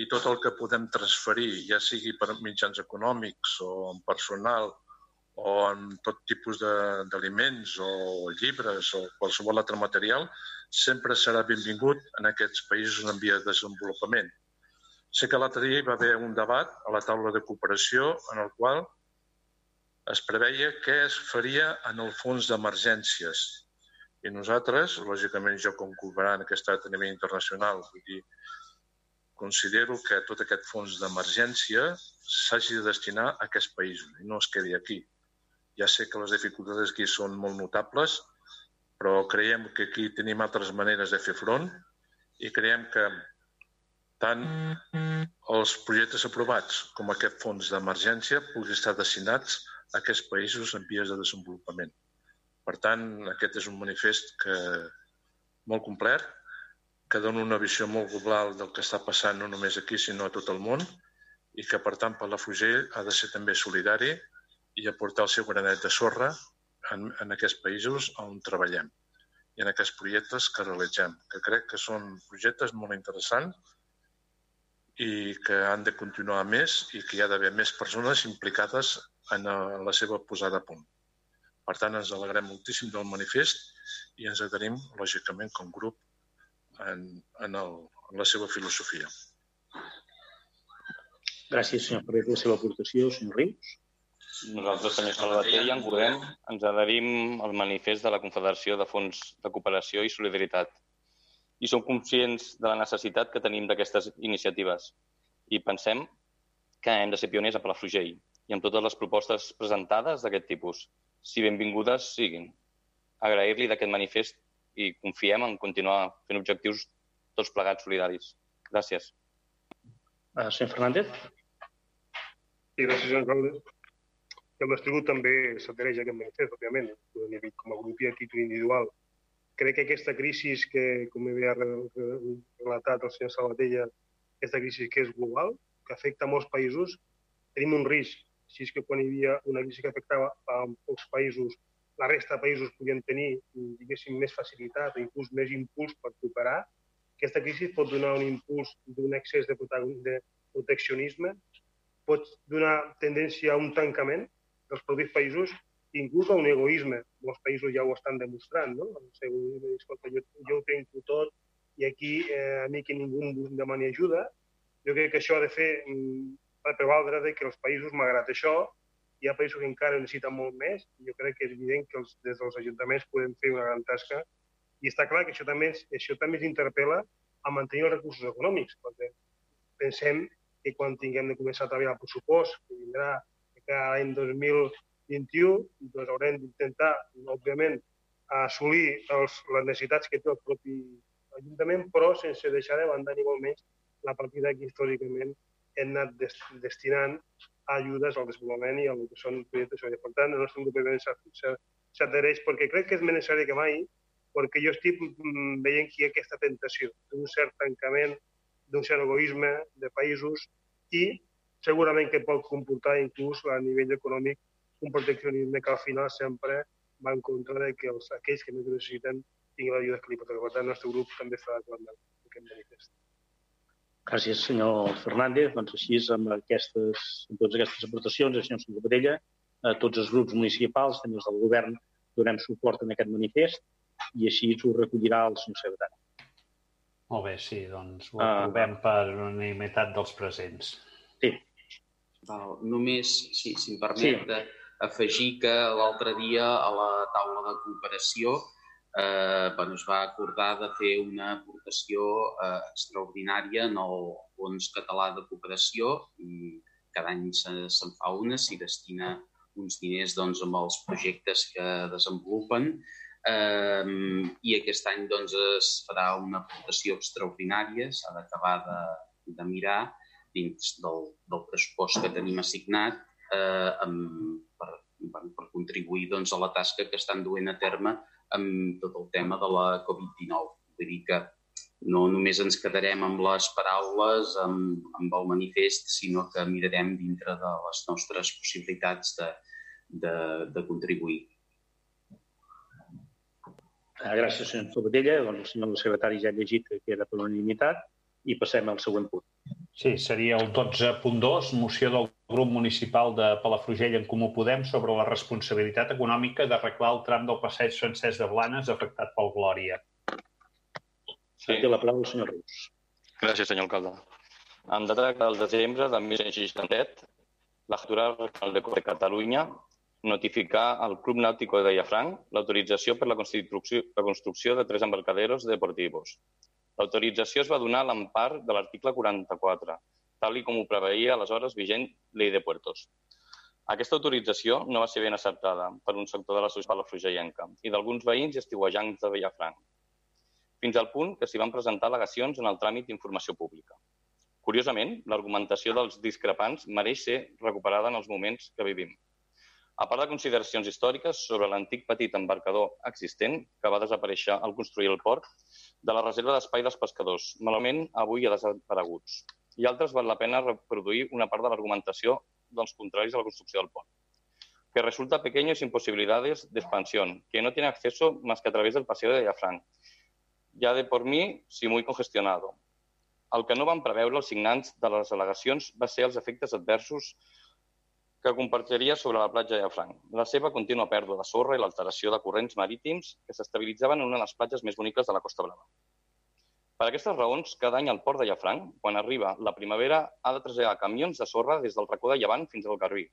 i tot el que podem transferir, ja sigui per mitjans econòmics o en personal o en tot tipus d'aliments o llibres o qualsevol altre material, sempre serà benvingut en aquests països en via de desenvolupament. Sé que l'altre dia hi va haver un debat a la taula de cooperació en el qual es preveia què es faria en el fons d'emergències. I nosaltres, lògicament jo com cooperant que estat a nivell internacional, vull dir, considero que tot aquest fons d'emergència s'hagi de destinar a aquests països i no es quedi aquí. Ja sé que les dificultats aquí són molt notables, però creiem que aquí tenim altres maneres de fer front i creiem que tant els projectes aprovats com aquest fons d'emergència puguin estar destinats a aquests països en vies de desenvolupament. Per tant, aquest és un manifest que molt complet, que dona una visió molt global del que està passant no només aquí, sinó a tot el món, i que, per tant, Palafrugell ha de ser també solidari i aportar el seu granet de sorra en, en aquests països on treballem i en aquests projectes que realitzem, que crec que són projectes molt interessants i que han de continuar més i que hi ha d'haver més persones implicades en la seva posada a punt. Per tant, ens alegrem moltíssim del manifest i ens adherim, lògicament, com grup en, en, el, en la seva filosofia. Gràcies, senyor Ferrer, per la seva aportació. Senyor Rius. Nosaltres, senyor Salvater, i en Podem, ens adherim al manifest de la Confederació de Fons de Cooperació i Solidaritat. I som conscients de la necessitat que tenim d'aquestes iniciatives. I pensem que hem de ser pioners a Palafrugell i amb totes les propostes presentades d'aquest tipus, si benvingudes siguin. Agrair-li d'aquest manifest i confiem en continuar fent objectius tots plegats solidaris. Gràcies. Uh, senyor Fernández. Sí, gràcies, senyor alcalde. El nostre grup també s'adhereix a aquest manifest, òbviament, com a grup i a títol individual. Crec que aquesta crisi que, com havia relatat el senyor Sabatella, aquesta crisi que és global, que afecta molts països, tenim un risc. Si és que quan hi havia una crisi que afectava a pocs països, la resta de països podien tenir, diguéssim, més facilitat o inclús més impuls per cooperar, aquesta crisi pot donar un impuls d'un excés de, de proteccionisme, pot donar tendència a un tancament dels propis països, inclús un egoisme. Molts països ja ho estan demostrant, no? El seu, escolta, jo, jo ho tenc tot i aquí eh, a mi que ningú em demani ajuda. Jo crec que això ha de fer mm, per prevaldre de que els països, malgrat això, hi ha països que encara necessiten molt més i jo crec que és evident que els, des dels ajuntaments podem fer una gran tasca i està clar que això també, això també ens interpel·la a mantenir els recursos econòmics, perquè pensem que quan tinguem de començar a treballar el pressupost, que vindrà cada l'any 2021, doncs haurem d'intentar, òbviament, assolir els, les necessitats que té el propi Ajuntament, però sense deixar de banda ni molt més la partida que històricament hem anat destinant a ajudes al desenvolupament i al que són projectes. Per tant, el nostre grup s'adhereix perquè crec que és més necessari que mai, perquè jo estic mm, veient que hi ha aquesta tentació d'un cert tancament, d'un cert egoisme de països i segurament que pot comportar inclús a nivell econòmic un proteccionisme que al final sempre va en contra de que els, aquells que més necessiten tinguin l'ajuda que li pot Per tant, el nostre grup també està d'acord amb aquest manifest. Gràcies, senyor Fernández. Doncs així, amb, aquestes, amb totes aquestes aportacions, el senyor Santa a tots els grups municipals, també els del govern, donem suport en aquest manifest i així ho recollirà el senyor secretari. Molt bé, sí, doncs ho ah. aprovem uh, per unanimitat dels presents. Val. Només, sí, si em permet, sí. afegir que l'altre dia a la taula de cooperació eh, bueno, es va acordar de fer una aportació eh, extraordinària en el Fons Català de Cooperació i cada any se'n se fa una, s'hi destina uns diners doncs, amb els projectes que desenvolupen eh, i aquest any doncs, es farà una aportació extraordinària, s'ha d'acabar de, de mirar dins del, del pressupost que tenim assignat eh, amb, per, per contribuir doncs, a la tasca que estan duent a terme amb tot el tema de la Covid-19. Vull dir que no només ens quedarem amb les paraules, amb, amb el manifest, sinó que mirarem dintre de les nostres possibilitats de, de, de contribuir. Gràcies, senyor Sobadella. Doncs el senyor secretari ja ha llegit que queda per unanimitat i passem al següent punt. Sí, seria el 12.2, moció del grup municipal de Palafrugell en Comú Podem sobre la responsabilitat econòmica d'arreglar el tram del passeig Francesc de Blanes afectat pel Glòria. Sí. Té la paraula el senyor Rius. Gràcies, senyor alcalde. En data del desembre de 1967, la General Regional de Catalunya notificar al Club Náutico de Llafranc l'autorització per la construcció, la construcció de tres embarcaderos deportivos L'autorització es va donar a l'empar de l'article 44, tal com ho preveia aleshores vigent Llei de Puertos. Aquesta autorització no va ser ben acceptada per un sector de la societat palafrugellenca i d'alguns veïns i estiuejants de Villafranc, fins al punt que s'hi van presentar al·legacions en el tràmit d'informació pública. Curiosament, l'argumentació dels discrepants mereix ser recuperada en els moments que vivim. A part de consideracions històriques sobre l'antic petit embarcador existent que va desaparèixer al construir el port, de la reserva d'espai dels pescadors, malament avui ha desapareguts, i altres val la pena reproduir una part de l'argumentació dels contraris a la construcció del pont. Que resulta pequeño sin posibilidades de expansión, que no tiene acceso más que a través del paseo de Llafranc. Ya de por mí, sí muy congestionado. El que no van preveure els signants de les al·legacions va ser els efectes adversos que compartiria sobre la platja de Llafranc, la seva contínua pèrdua de sorra i l'alteració de corrents marítims que s'estabilitzaven en una de les platges més boniques de la Costa Brava. Per aquestes raons, cada any al port de Llafranc, quan arriba la primavera, ha de traslladar camions de sorra des del racó de Llevant fins al Garbí,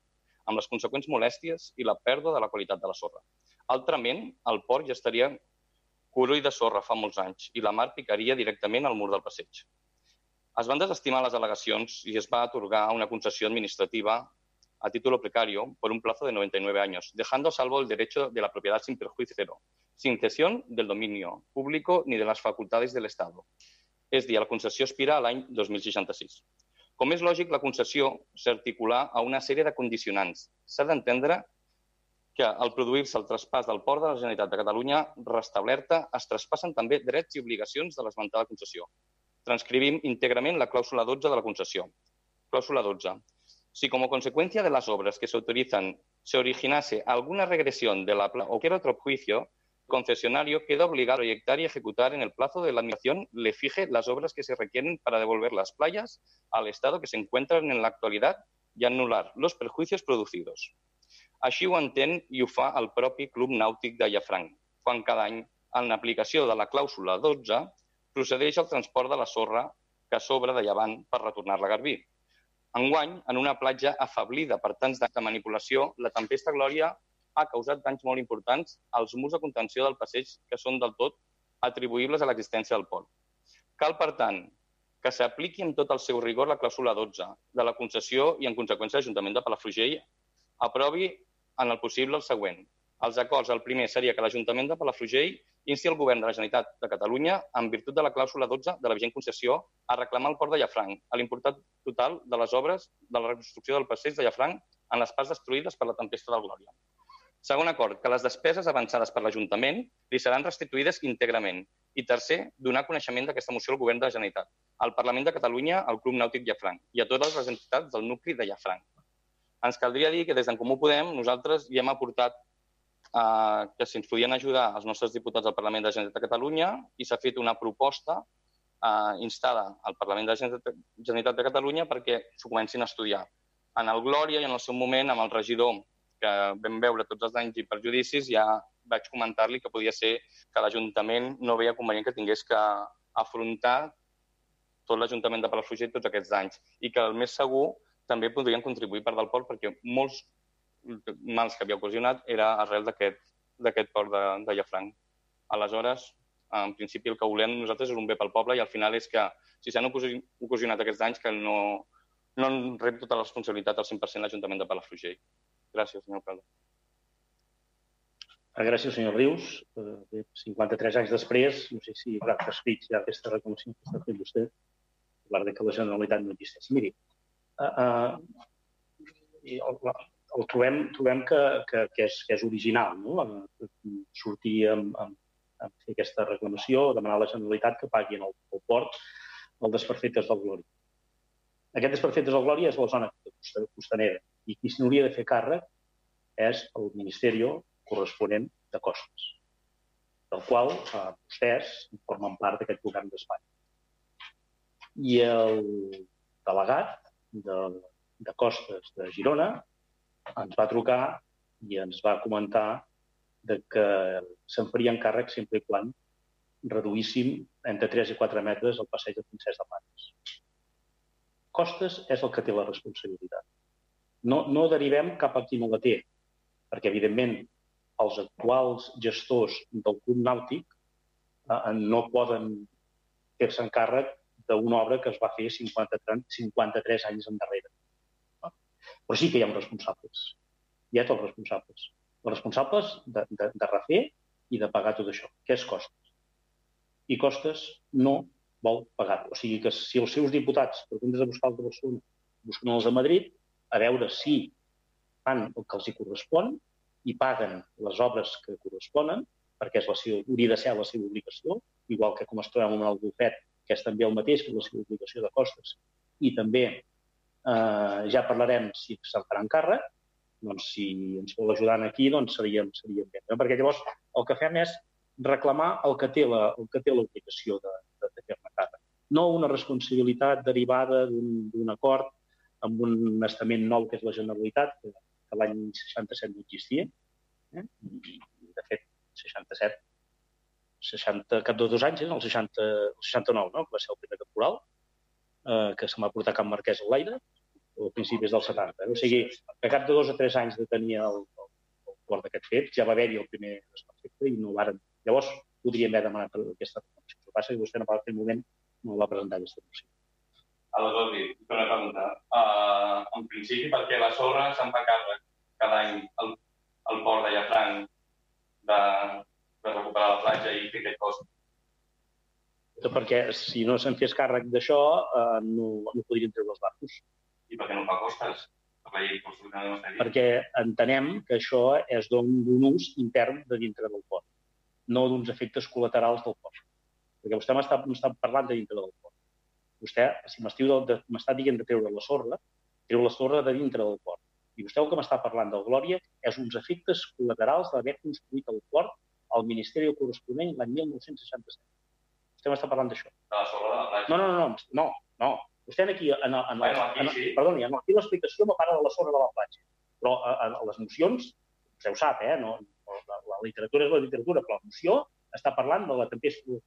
amb les conseqüents molèsties i la pèrdua de la qualitat de la sorra. Altrament, el port ja estaria curull de sorra fa molts anys i la mar picaria directament al mur del passeig. Es van desestimar les al·legacions i es va atorgar una concessió administrativa a título precario por un plazo de 99 años, dejando a salvo el derecho de la propiedad sin perjuicio cero, sin cesión del dominio público ni de les facultats de l'Estat. És a dir, la concessió expira l'any 2066. Com és lògic, la concessió s'articula a una sèrie de condicionants. S'ha d'entendre que al produir-se el traspàs del port de la Generalitat de Catalunya restablerta, es traspassen també drets i obligacions de l'esmentada concessió. Transcrivim íntegrament la clàusula 12 de la concessió. Clàusula 12. Si como consecuencia de las obras que se autorizan se originase alguna regresión de la o cualquier otro juicio, el concesionario queda obligado a proyectar y ejecutar en el plazo de la administración le fije las obras que se requieren para devolver las playas al estado que se encuentran en la actualidad y anular los perjuicios producidos. Així ho entén i ho fa el propi Club Nàutic de Llafranc, quan cada any, en aplicació de la clàusula 12, procedeix al transport de la sorra que sobra de llevant per retornar-la a Garbí. Enguany, en una platja afablida per tants de manipulació, la tempesta Glòria ha causat danys molt importants als murs de contenció del passeig que són del tot atribuïbles a l'existència del port. Cal, per tant, que s'apliqui amb tot el seu rigor la clàusula 12 de la concessió i, en conseqüència, l'Ajuntament de Palafrugell aprovi en el possible el següent. Els acords, el primer seria que l'Ajuntament de Palafrugell insti el govern de la Generalitat de Catalunya, en virtut de la clàusula 12 de la vigent concessió, a reclamar el port de Llafranc a l'importat total de les obres de la reconstrucció del passeig de Llafranc en les parts destruïdes per la tempesta del Glòria. Segon acord, que les despeses avançades per l'Ajuntament li seran restituïdes íntegrament. I tercer, donar coneixement d'aquesta moció al Govern de la Generalitat, al Parlament de Catalunya, al Club Nàutic Llafranc i a totes les entitats del nucli de Llafranc. Ens caldria dir que des d'en Comú Podem nosaltres hi hem aportat eh, que si ens podien ajudar els nostres diputats del Parlament de la Generalitat de Catalunya i s'ha fet una proposta eh, instada al Parlament de la Generalitat de Catalunya perquè s'ho comencin a estudiar. En el Glòria i en el seu moment amb el regidor que vam veure tots els danys i perjudicis, ja vaig comentar-li que podia ser que l'Ajuntament no veia convenient que tingués que afrontar tot l'Ajuntament de Palafrugell tots aquests danys i que el més segur també podrien contribuir per del port perquè molts mals que havia ocasionat era arrel d'aquest port de, de Llafranc. Aleshores, en principi el que volem nosaltres és un bé pel poble i al final és que si s'han ocasionat aquests danys que no, no en rep tota la responsabilitat al 100% l'Ajuntament de Palafrugell. Gràcies, senyor alcalde. Ah, gràcies, senyor Rius. 53 eh, anys després, no sé si haurà prescrit ja aquesta reclamació que està fent vostè, parlar de que la Generalitat no existeix. Miri, uh, uh, el trobem, trobem que, que, que, és, que és original, no? sortir amb, amb, amb fer aquesta reclamació, demanar a la Generalitat que pagui en el, el port el desperfectes del Glòria. Aquest desperfectes del Glòria és la zona costanera i qui se de fer càrrec és el Ministeri corresponent de Costes, del qual eh, vostès formen part d'aquest govern d'Espanya. I el delegat de, de Costes de Girona ens va trucar i ens va comentar de que se'n farien càrrec sempre i quan reduíssim entre 3 i 4 metres el passeig de Francesc de Planes. Costes és el que té la responsabilitat. No, no derivem cap a qui no la té, perquè, evidentment, els actuals gestors del Club Nàutic eh, no poden fer-se en càrrec d'una obra que es va fer 50, 53 anys endarrere. Però sí que hi ha uns responsables. Hi ha tots els responsables. Els responsables de, de, de refer i de pagar tot això, que és costes. I costes no vol pagar-ho. O sigui que si els seus diputats, per comptes de buscar els de Barcelona, busquen els de Madrid, a veure si fan el que els hi correspon i paguen les obres que corresponen, perquè és la seva, hauria de ser la seva obligació, igual que com es trobem amb el bufet, que és també el mateix que la seva obligació de costes, i també eh, ja parlarem si se'n farà càrrec, doncs si ens vol ajudar aquí, doncs seríem, seríem bé. No? Perquè llavors el que fem és reclamar el que té la, el que té l'obligació de, de, de fer-ne càrrec. No una responsabilitat derivada d'un acord amb un estament nou que és la Generalitat, que, que l'any 67 no existia. Eh? I, de fet, 67, 60, cap de dos anys, eh? el, 60, el 69, no? que va ser el primer caporal, eh, que se m'ha portat Camp Marquès a l'aire, o principis dels 70. Eh? O sigui, que cap de dos o tres anys de tenir el, el, el port d'aquest fet, ja va haver-hi el primer desperfecte i no varen. Llavors, podríem haver demanat aquesta reclamació. El que passa que vostè no va fer moment no va presentar aquesta moció. Aleshores, una pregunta. Uh, en principi, per què la sorra se'n fa càrrec cada any el, el port de Llafranc de, de recuperar la platja i fer aquest cost? Perquè si no se'n fes càrrec d'això, eh, no, no podrien treure els barcos. I per què no fa costes? Per la llei construcció Perquè entenem que això és d'un ús intern de dintre del port, no d'uns efectes col·laterals del port. Perquè vostè m'està parlant de dintre del port. Vostè, si m'està dient de treure la sorra, treu la sorra de dintre del port. I vostè el que m'està parlant del Glòria és uns efectes col·laterals d'haver construït el port al Ministeri corresponent l'any 1967. Vostè m'està parlant d'això. De de no, no, no, no, no. Vostè aquí, en, en, en, bueno, aquí en, sí. perdoni, en aquí l'explicació me parla de la sorra de la platja. Però a, a, a les mocions, vostè ho sap, eh? No, la, la literatura és la literatura, però la moció està parlant de la tempesta,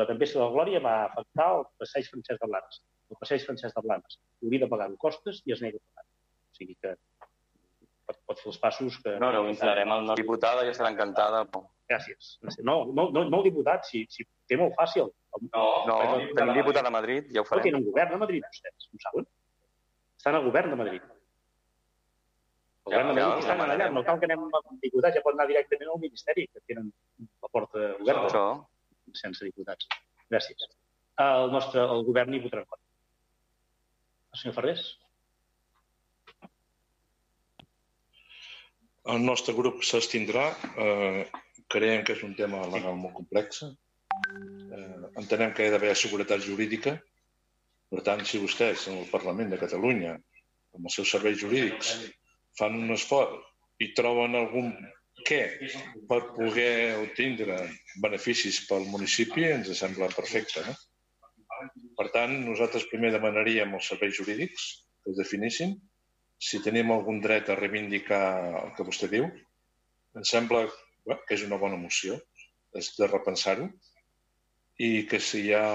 la tempesta de la Glòria va afectar el passeig francès de Blanes. El passeig francès de Blanes hauria de pagar-ho costes i es nega a pagar. O sigui que pot, pot fer els passos que... No, no, ho informarem al nostre diputada i estarà encantada. Gràcies. No, no, no, no el diputat, si, si té molt fàcil. No, no tenim diputat a Madrid, ja ho No farem. tenen govern a Madrid, vostès, ho saben? Estan al govern de Madrid. El govern de Ja, Madrid ja, estan ja, allà, no cal que anem amb diputats, ja pot anar directament al Ministeri, que tenen la porta oberta. Això. Sense diputats. Gràcies. El nostre, el govern hi votarà en contra. El senyor Ferrés? El nostre grup s'abstindrà. Eh, creiem que és un tema legal molt complex. Eh, entenem que hi ha d'haver seguretat jurídica. Per tant, si vostès, en el Parlament de Catalunya, amb els seus serveis jurídics, fan un esforç i troben algun què per poder obtindre beneficis pel municipi, ens sembla perfecte. No? Per tant, nosaltres primer demanaríem els serveis jurídics que es definissin si tenim algun dret a reivindicar el que vostè diu. Em sembla bé, que és una bona moció, és de repensar-ho, i que si hi ha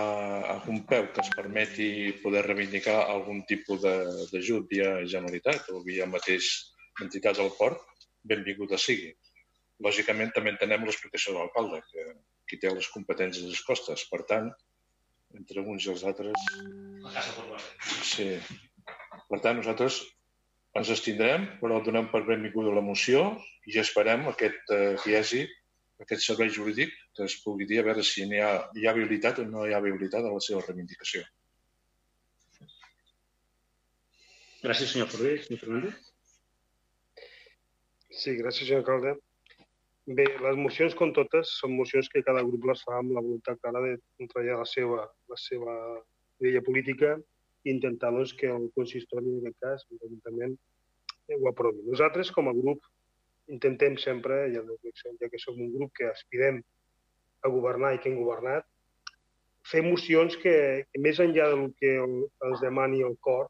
algun peu que es permeti poder reivindicar algun tipus de- d'ajut via Generalitat o via mateix entitats del port, benvinguda sigui. Lògicament, també entenem l'explicació de l'alcalde, que qui té les competències les costes. Per tant, entre uns i els altres... Sí. Per tant, nosaltres ens abstindrem, però donem per benvinguda la moció i esperem aquest, eh, que hi hagi aquest servei jurídic que es pugui dir a veure si hi ha, hi ha habilitat o no hi ha habilitat a la seva reivindicació. Gràcies, senyor Ferrés. Senyor Fernández? Sí, gràcies, senyor alcalde. Bé, les mocions, com totes, són mocions que cada grup les fa amb la voluntat clara de treballar la seva, la seva idea política intentar doncs, que el consistori, en aquest cas, l'Ajuntament, eh, ho aprovi. Nosaltres, com a grup, intentem sempre, ja, ja que som un grup que aspirem a governar i que hem governat, fer mocions que, que més enllà del que el, ens demani el cor,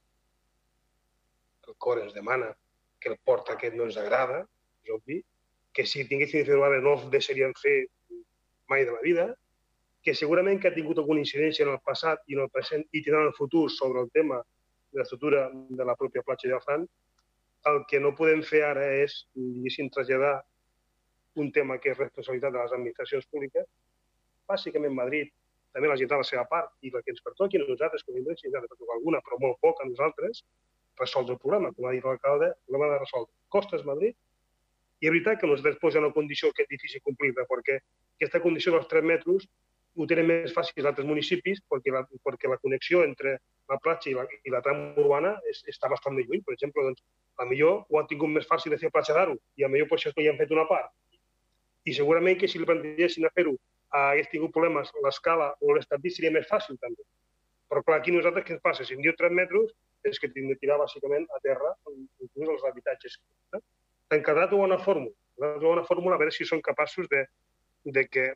el cor ens demana que el port aquest no ens agrada, és obvi, que si tinguessin de fer-ho ara no ho deixarien fer mai de la vida, que segurament que ha tingut alguna incidència en el passat i en el present i tindrà en el futur sobre el tema de l'estructura de la pròpia platja de Fran, el que no podem fer ara és, diguéssim, traslladar un tema que és responsabilitat de les administracions públiques, bàsicament Madrid, també la a la seva part, i la que ens pertoqui a nosaltres, com a indrets, ens ha de alguna, però molt poc a nosaltres, resoldre el problema. Com ha dit l'alcalde, el problema de resoldre costes Madrid, i és veritat que nosaltres posem una condició que és difícil complir-la, perquè aquesta condició dels 3 metres ho tenen més fàcil altres municipis perquè la, perquè la connexió entre la platja i la, i la tram urbana és, està bastant més lluny. Per exemple, doncs, a millor ho han tingut més fàcil de fer a Platja d'Aro i a millor per això hi han fet una part. I segurament que si li plantegessin a fer-ho hagués tingut problemes, l'escala o l'establir seria més fàcil també. Però clar, aquí nosaltres què passa? Si em diu 3 metres, és que tinc de tirar bàsicament a terra, inclús els habitatges. Eh? Han quedat una fórmula. Una fórmula a veure si són capaços de, de, que,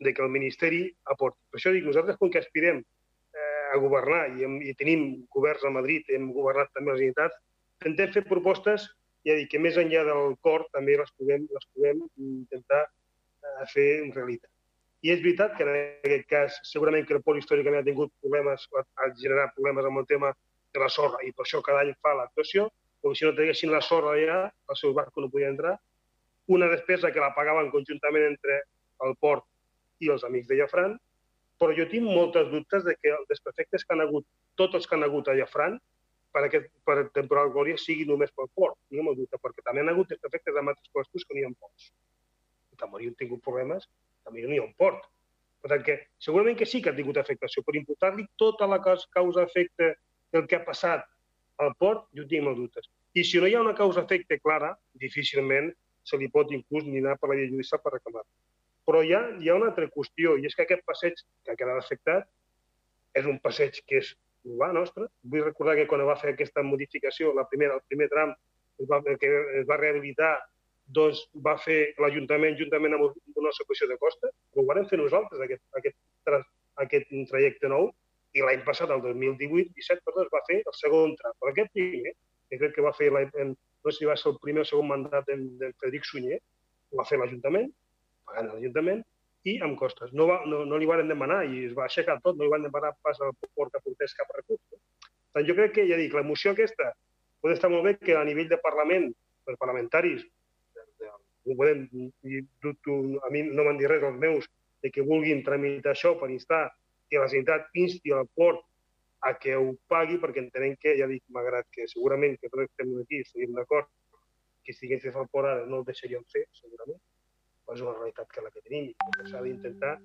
de que el Ministeri aporti. Per això dic, nosaltres com que aspirem eh, a governar i, hem, i tenim governs a Madrid, hem governat també les unitats, intentem fer propostes ja dic, que més enllà del cor també les puguem, les puguem intentar eh, fer en realitat. I és veritat que en aquest cas segurament que el pol històricament ha tingut problemes, ha generat problemes amb el tema de la sorra i per això cada any fa l'actuació, com si no tinguessin la sorra allà, el seu barco no podia entrar. Una despesa que la pagaven conjuntament entre el port i els amics de Llafran, però jo tinc moltes dubtes de que els desperfectes que han hagut, tots els que han hagut a Llafran, per aquest per temporal Glòria sigui només pel port, tinguem el dubte, perquè també han hagut desperfectes amb altres costos que no hi ha ports. A Tamoriu han tingut problemes, també no hi ha un port. Per tant, que segurament que sí que ha tingut afectació, però imputar-li tota la causa-efecte del que ha passat al port, jo tinc molts dubtes. I si no hi ha una causa-efecte clara, difícilment se li pot inclús ni anar per la llei judicial per reclamar. Però hi ha, hi ha una altra qüestió, i és que aquest passeig que ha quedat afectat és un passeig que és urbà nostre. Vull recordar que quan va fer aquesta modificació, la primera, el primer tram, es va, que es va rehabilitar, doncs va fer l'Ajuntament juntament amb una associació de costa, ho vam fer nosaltres, aquest, aquest, aquest trajecte nou, i l'any passat, el 2018-17, perdó, es va fer el segon tram. Però aquest primer, que crec que va fer, en, no sé si va ser el primer o segon mandat d'en Frederic Sunyer, va fer l'Ajuntament, pagant l'Ajuntament, i amb costes. No, va, no, no li van demanar i es va aixecar tot, no li van demanar pas al port que portés cap recurs. No? Tant jo crec que, ja dic, la moció aquesta pot estar molt bé que a nivell de Parlament, per parlamentaris, no podem, dubto, a mi no m'han dit res els meus, de que vulguin tramitar això per instar que la Generalitat insti al port a que ho pagui, perquè entenem que, ja dic, malgrat que segurament que tots estem aquí, estem d'acord, que si hagués fer el port ara no el deixaríem fer, segurament, és una realitat que la que tenim s'ha d'intentar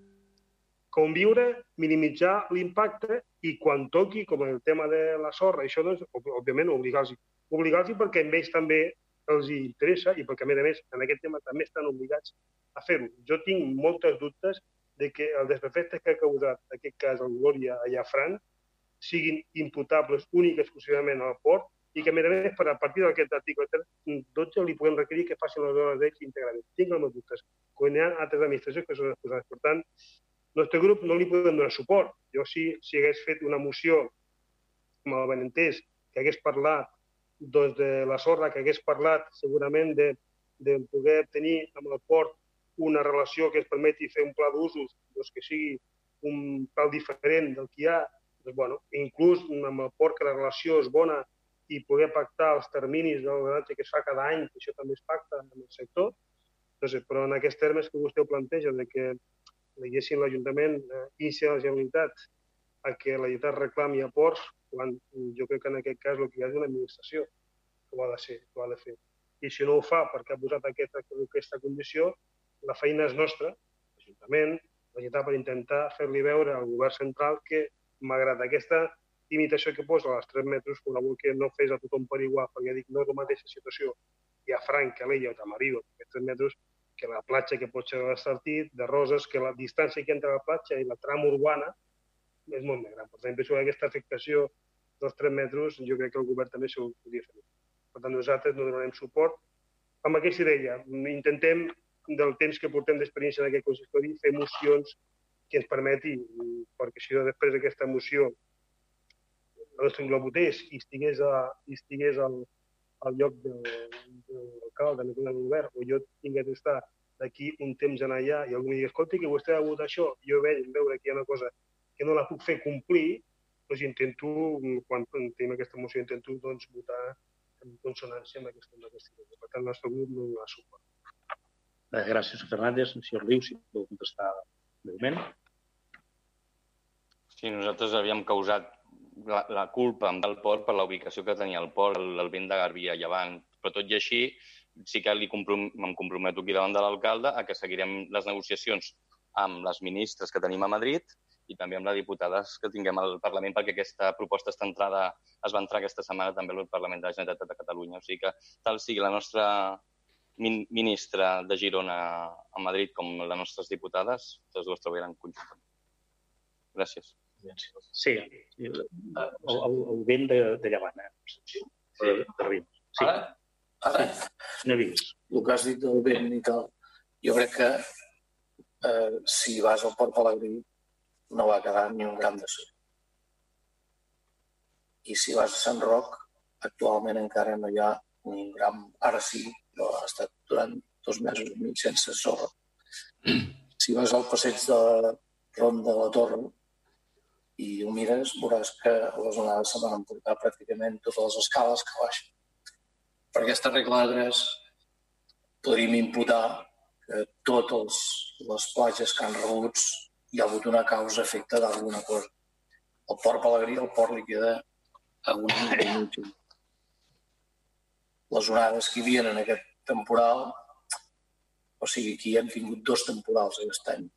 conviure, minimitzar l'impacte i quan toqui, com el tema de la sorra, això, doncs, òbviament, obligar-los. Obligar-los perquè a ells també els interessa i perquè, a més a més, en aquest tema també estan obligats a fer-ho. Jo tinc moltes dubtes de que els desperfectes que ha causat, en aquest cas, el Glòria a Llafran, siguin imputables únic exclusivament al port i que, a més a més, per a partir d'aquest article 12 li puguem requerir que facin les hores d'ells íntegrament. Tinc els meus dubtes. Quan hi ha altres administracions que són exposades. Per tant, el nostre grup no li podem donar suport. Jo sí, si hagués fet una moció, com el benentès, que hagués parlat doncs, de la sorra, que hagués parlat segurament de, de poder tenir amb el port una relació que es permeti fer un pla d'usos doncs, que sigui un pal diferent del que hi ha, doncs, bueno, inclús amb el port que la relació és bona i poder pactar els terminis de l'ordenatge que es fa cada any, que això també es pacta amb el sector. Doncs, però en aquests termes que vostè ho planteja, de que diguéssim l'Ajuntament eh, inicia la Generalitat a que la Generalitat reclami aports, quan jo crec que en aquest cas el que hi ha és una administració que ho ha de, ser, que ho ha de fer. I si no ho fa perquè ha posat aquesta, aquesta condició, la feina és nostra, l'Ajuntament, la Generalitat per intentar fer-li veure al govern central que, malgrat aquesta limitació que posa als 3 metres, col·labor que no fes a tothom per igual, perquè dic, no és la mateixa situació hi ha Franc, Calella o Tamariu, aquests 3 metres, que la platja que pot ser de Sartit, de Roses, que la distància que entre la platja i la trama urbana és molt més gran. Per tant, penso que aquesta afectació dels 3 metres, jo crec que el govern també s'ho podria fer. Per tant, nosaltres no donarem suport. Amb aquesta idea, intentem, del temps que portem d'experiència en aquest consistori, fer mocions que ens permeti, perquè si no després d'aquesta moció el nostre globotés i estigués, a, i estigués al, al lloc del, de l'alcalde, de del govern, o jo tingués d'estar d'aquí un temps en allà i algú digui, escolta, que vostè ha hagut això, jo veig, veure que hi ha una cosa que no la puc fer complir, doncs intento, quan tenim aquesta moció, intento doncs, votar en consonància amb aquesta, amb aquesta idea. Per tant, el nostre grup no donarà suport. Eh, gràcies, Fernández. Senyor Riu, si podeu contestar breument. Sí, nosaltres havíem causat la, la culpa amb el port per la ubicació que tenia el port, el, el vent de Garbí a llevant. Però tot i així, sí que li comprom em comprometo aquí davant de l'alcalde a que seguirem les negociacions amb les ministres que tenim a Madrid i també amb les diputades que tinguem al Parlament perquè aquesta proposta està entrada, es va entrar aquesta setmana també al Parlament de la Generalitat de Catalunya. O sigui que tal sigui la nostra min ministra de Girona a Madrid com les nostres diputades, totes dues treballaran conjuntament. Gràcies. Sí, sí, el, el, el vent de, de llevant, eh? De, de riu. Sí. Ara, ara, No vist. el que has dit del vent i tal, jo crec que eh, si vas al Port Pelegrí no va quedar ni un gram de sol. I si vas a Sant Roc, actualment encara no hi ha ni un gram, ara sí, però ha estat durant dos mesos i mig sense sorra. Si vas al passeig de Ronda de la Torre i ho mires, veuràs que les onades se van emportar pràcticament totes les escales que baixen. Per aquesta regla de tres podríem imputar que totes les platges que han rebuts hi ha hagut una causa efecte d'alguna cosa. El port Pelegrí, el port li queda a un minut. Les onades que hi havia en aquest temporal, o sigui, aquí hem tingut dos temporals aquest any.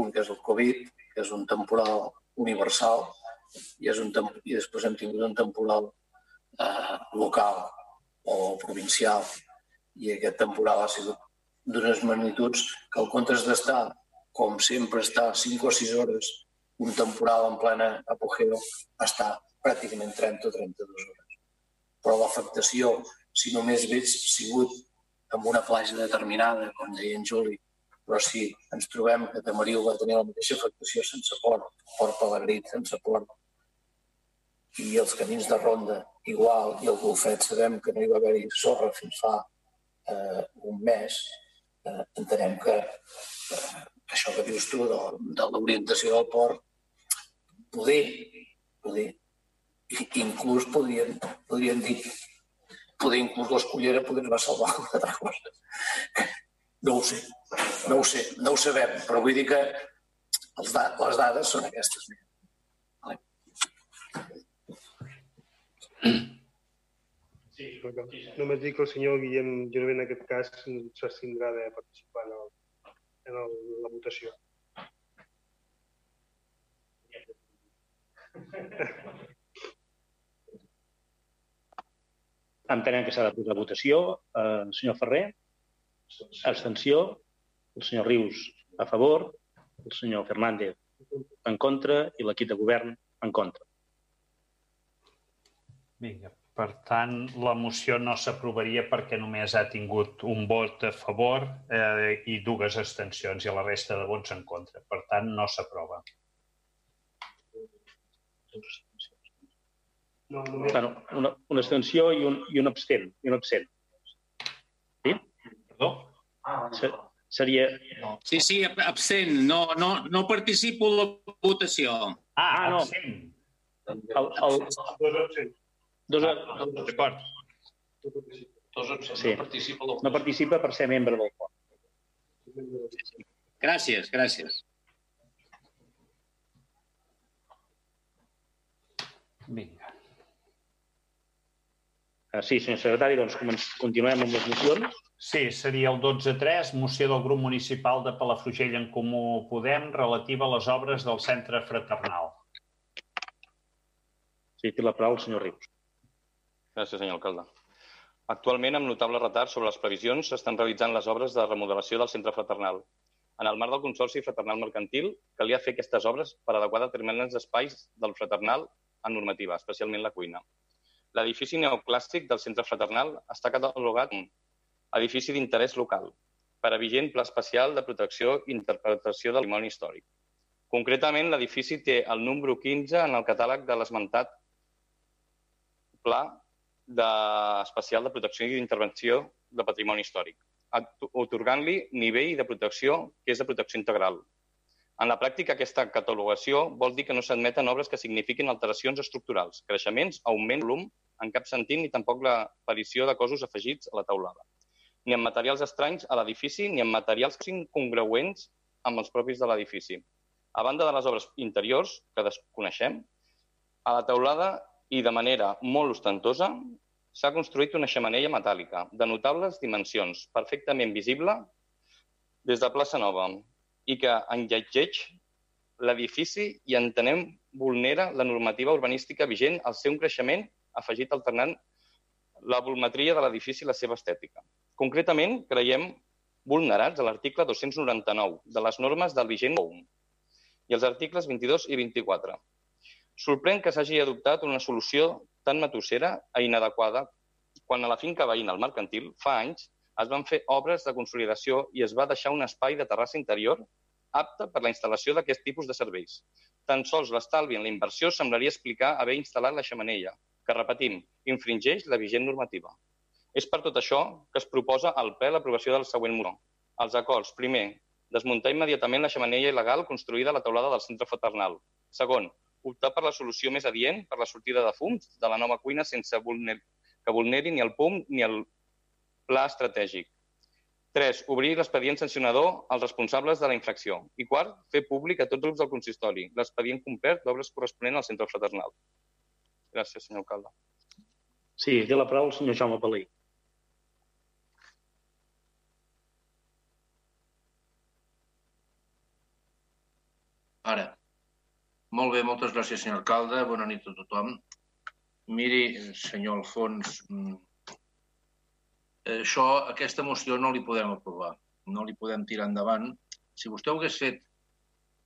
Un que és el Covid, que és un temporal universal, i, és un i després hem tingut un temporal eh, local o provincial. I aquest temporal ha sigut d'unes magnituds que al comptes d'estar, com sempre està, 5 o 6 hores, un temporal en plena apogeo, està pràcticament 30 o 32 hores. Però l'afectació, si només hagués sigut amb una platja determinada, com deia en Juli, però si ens trobem que Tamariu va tenir la mateixa afectació sense port, port Pelegrí sense port, i els camins de ronda igual, i el golfet sabem que no hi va haver-hi sorra fins fa eh, un mes, eh, entenem que eh, això que dius tu de, de l'orientació del port, poder, poder, i inclús podrien, podrien dir, poder inclús l'escollera poder va salvar una altra cosa. No ho sé, no ho sé, no ho sabem, però vull dir que els da les dades són aquestes. Sí, només dic que el senyor Guillem Genover en aquest cas s'abstindrà de participar en, el, en el, la votació. Entenem que s'ha de posar a votació. Eh, el senyor Ferrer, abstenció. El senyor Rius, a favor. El senyor Fernández, en contra. I l'equip de govern, en contra. Vinga, per tant, la moció no s'aprovaria perquè només ha tingut un vot a favor eh, i dues abstencions i la resta de vots en contra. Per tant, no s'aprova. No, només... Bueno, una, una abstenció i un, i un abstent. I un absent. Sí? Perdó? Se, seria... Sí, sí, ab- absent. No, no, no participo en la votació. Ah, Ah, no. absent. El, el, Dos absents. dos, D'acord. Dos absents, Sí. no participa no participa per ser membre del port. Gràcies, gràcies. Vinga. Eh, sí, senyor secretari, doncs continuem amb les mocions. Sí, seria el 12.3, moció del grup municipal de Palafrugell en Comú Podem relativa a les obres del centre fraternal. Sí, té la paraula el senyor Rius. Gràcies, senyor alcalde. Actualment, amb notable retard sobre les previsions, s'estan realitzant les obres de remodelació del centre fraternal. En el marc del Consorci Fraternal Mercantil, calia fer aquestes obres per adequar determinats espais del fraternal a normativa, especialment la cuina. L'edifici neoclàssic del centre fraternal està catalogat com edifici d'interès local, per a vigent pla especial de protecció i interpretació del patrimoni històric. Concretament, l'edifici té el número 15 en el catàleg de l'esmentat pla de, especial de protecció i d'intervenció de patrimoni històric, otorgant-li nivell de protecció que és de protecció integral. En la pràctica, aquesta catalogació vol dir que no s'admeten obres que signifiquin alteracions estructurals, creixements, augment, volum, en cap sentit, ni tampoc l'aparició de cossos afegits a la taulada, ni amb materials estranys a l'edifici, ni amb materials que siguin congruents amb els propis de l'edifici. A banda de les obres interiors, que desconeixem, a la teulada i de manera molt ostentosa s'ha construït una xemeneia metàl·lica de notables dimensions, perfectament visible des de plaça Nova i que enlletgeix l'edifici i entenem vulnera la normativa urbanística vigent al ser un creixement afegit alternant la volumetria de l'edifici i la seva estètica. Concretament, creiem vulnerats a l'article 299 de les normes del vigent OUM, i els articles 22 i 24. Sorprèn que s'hagi adoptat una solució tan matossera i inadequada quan a la finca veïna, al Mercantil, fa anys, es van fer obres de consolidació i es va deixar un espai de terrassa interior apte per la instal·lació d'aquest tipus de serveis. Tan sols l'estalvi en la inversió semblaria explicar haver instal·lat la xamanella, que, repetim, infringeix la vigent normativa. És per tot això que es proposa al ple l'aprovació del següent muró. Els acords, primer, desmuntar immediatament la xamanella il·legal construïda a la taulada del centre fraternal. Segon, optar per la solució més adient per la sortida de fums de la nova cuina sense vulner que vulneri ni el PUM ni el pla estratègic. 3. Obrir l'expedient sancionador als responsables de la infracció. I quart, fer públic a tots els del consistori l'expedient complet d'obres corresponent al centre fraternal. Gràcies, senyor alcalde. Sí, té la paraula el senyor Jaume Palí. Ara. Molt bé, moltes gràcies, senyor alcalde. Bona nit a tothom. Miri, senyor Alfons, mm, això, aquesta moció no li podem aprovar, no li podem tirar endavant. Si vostè ho hagués fet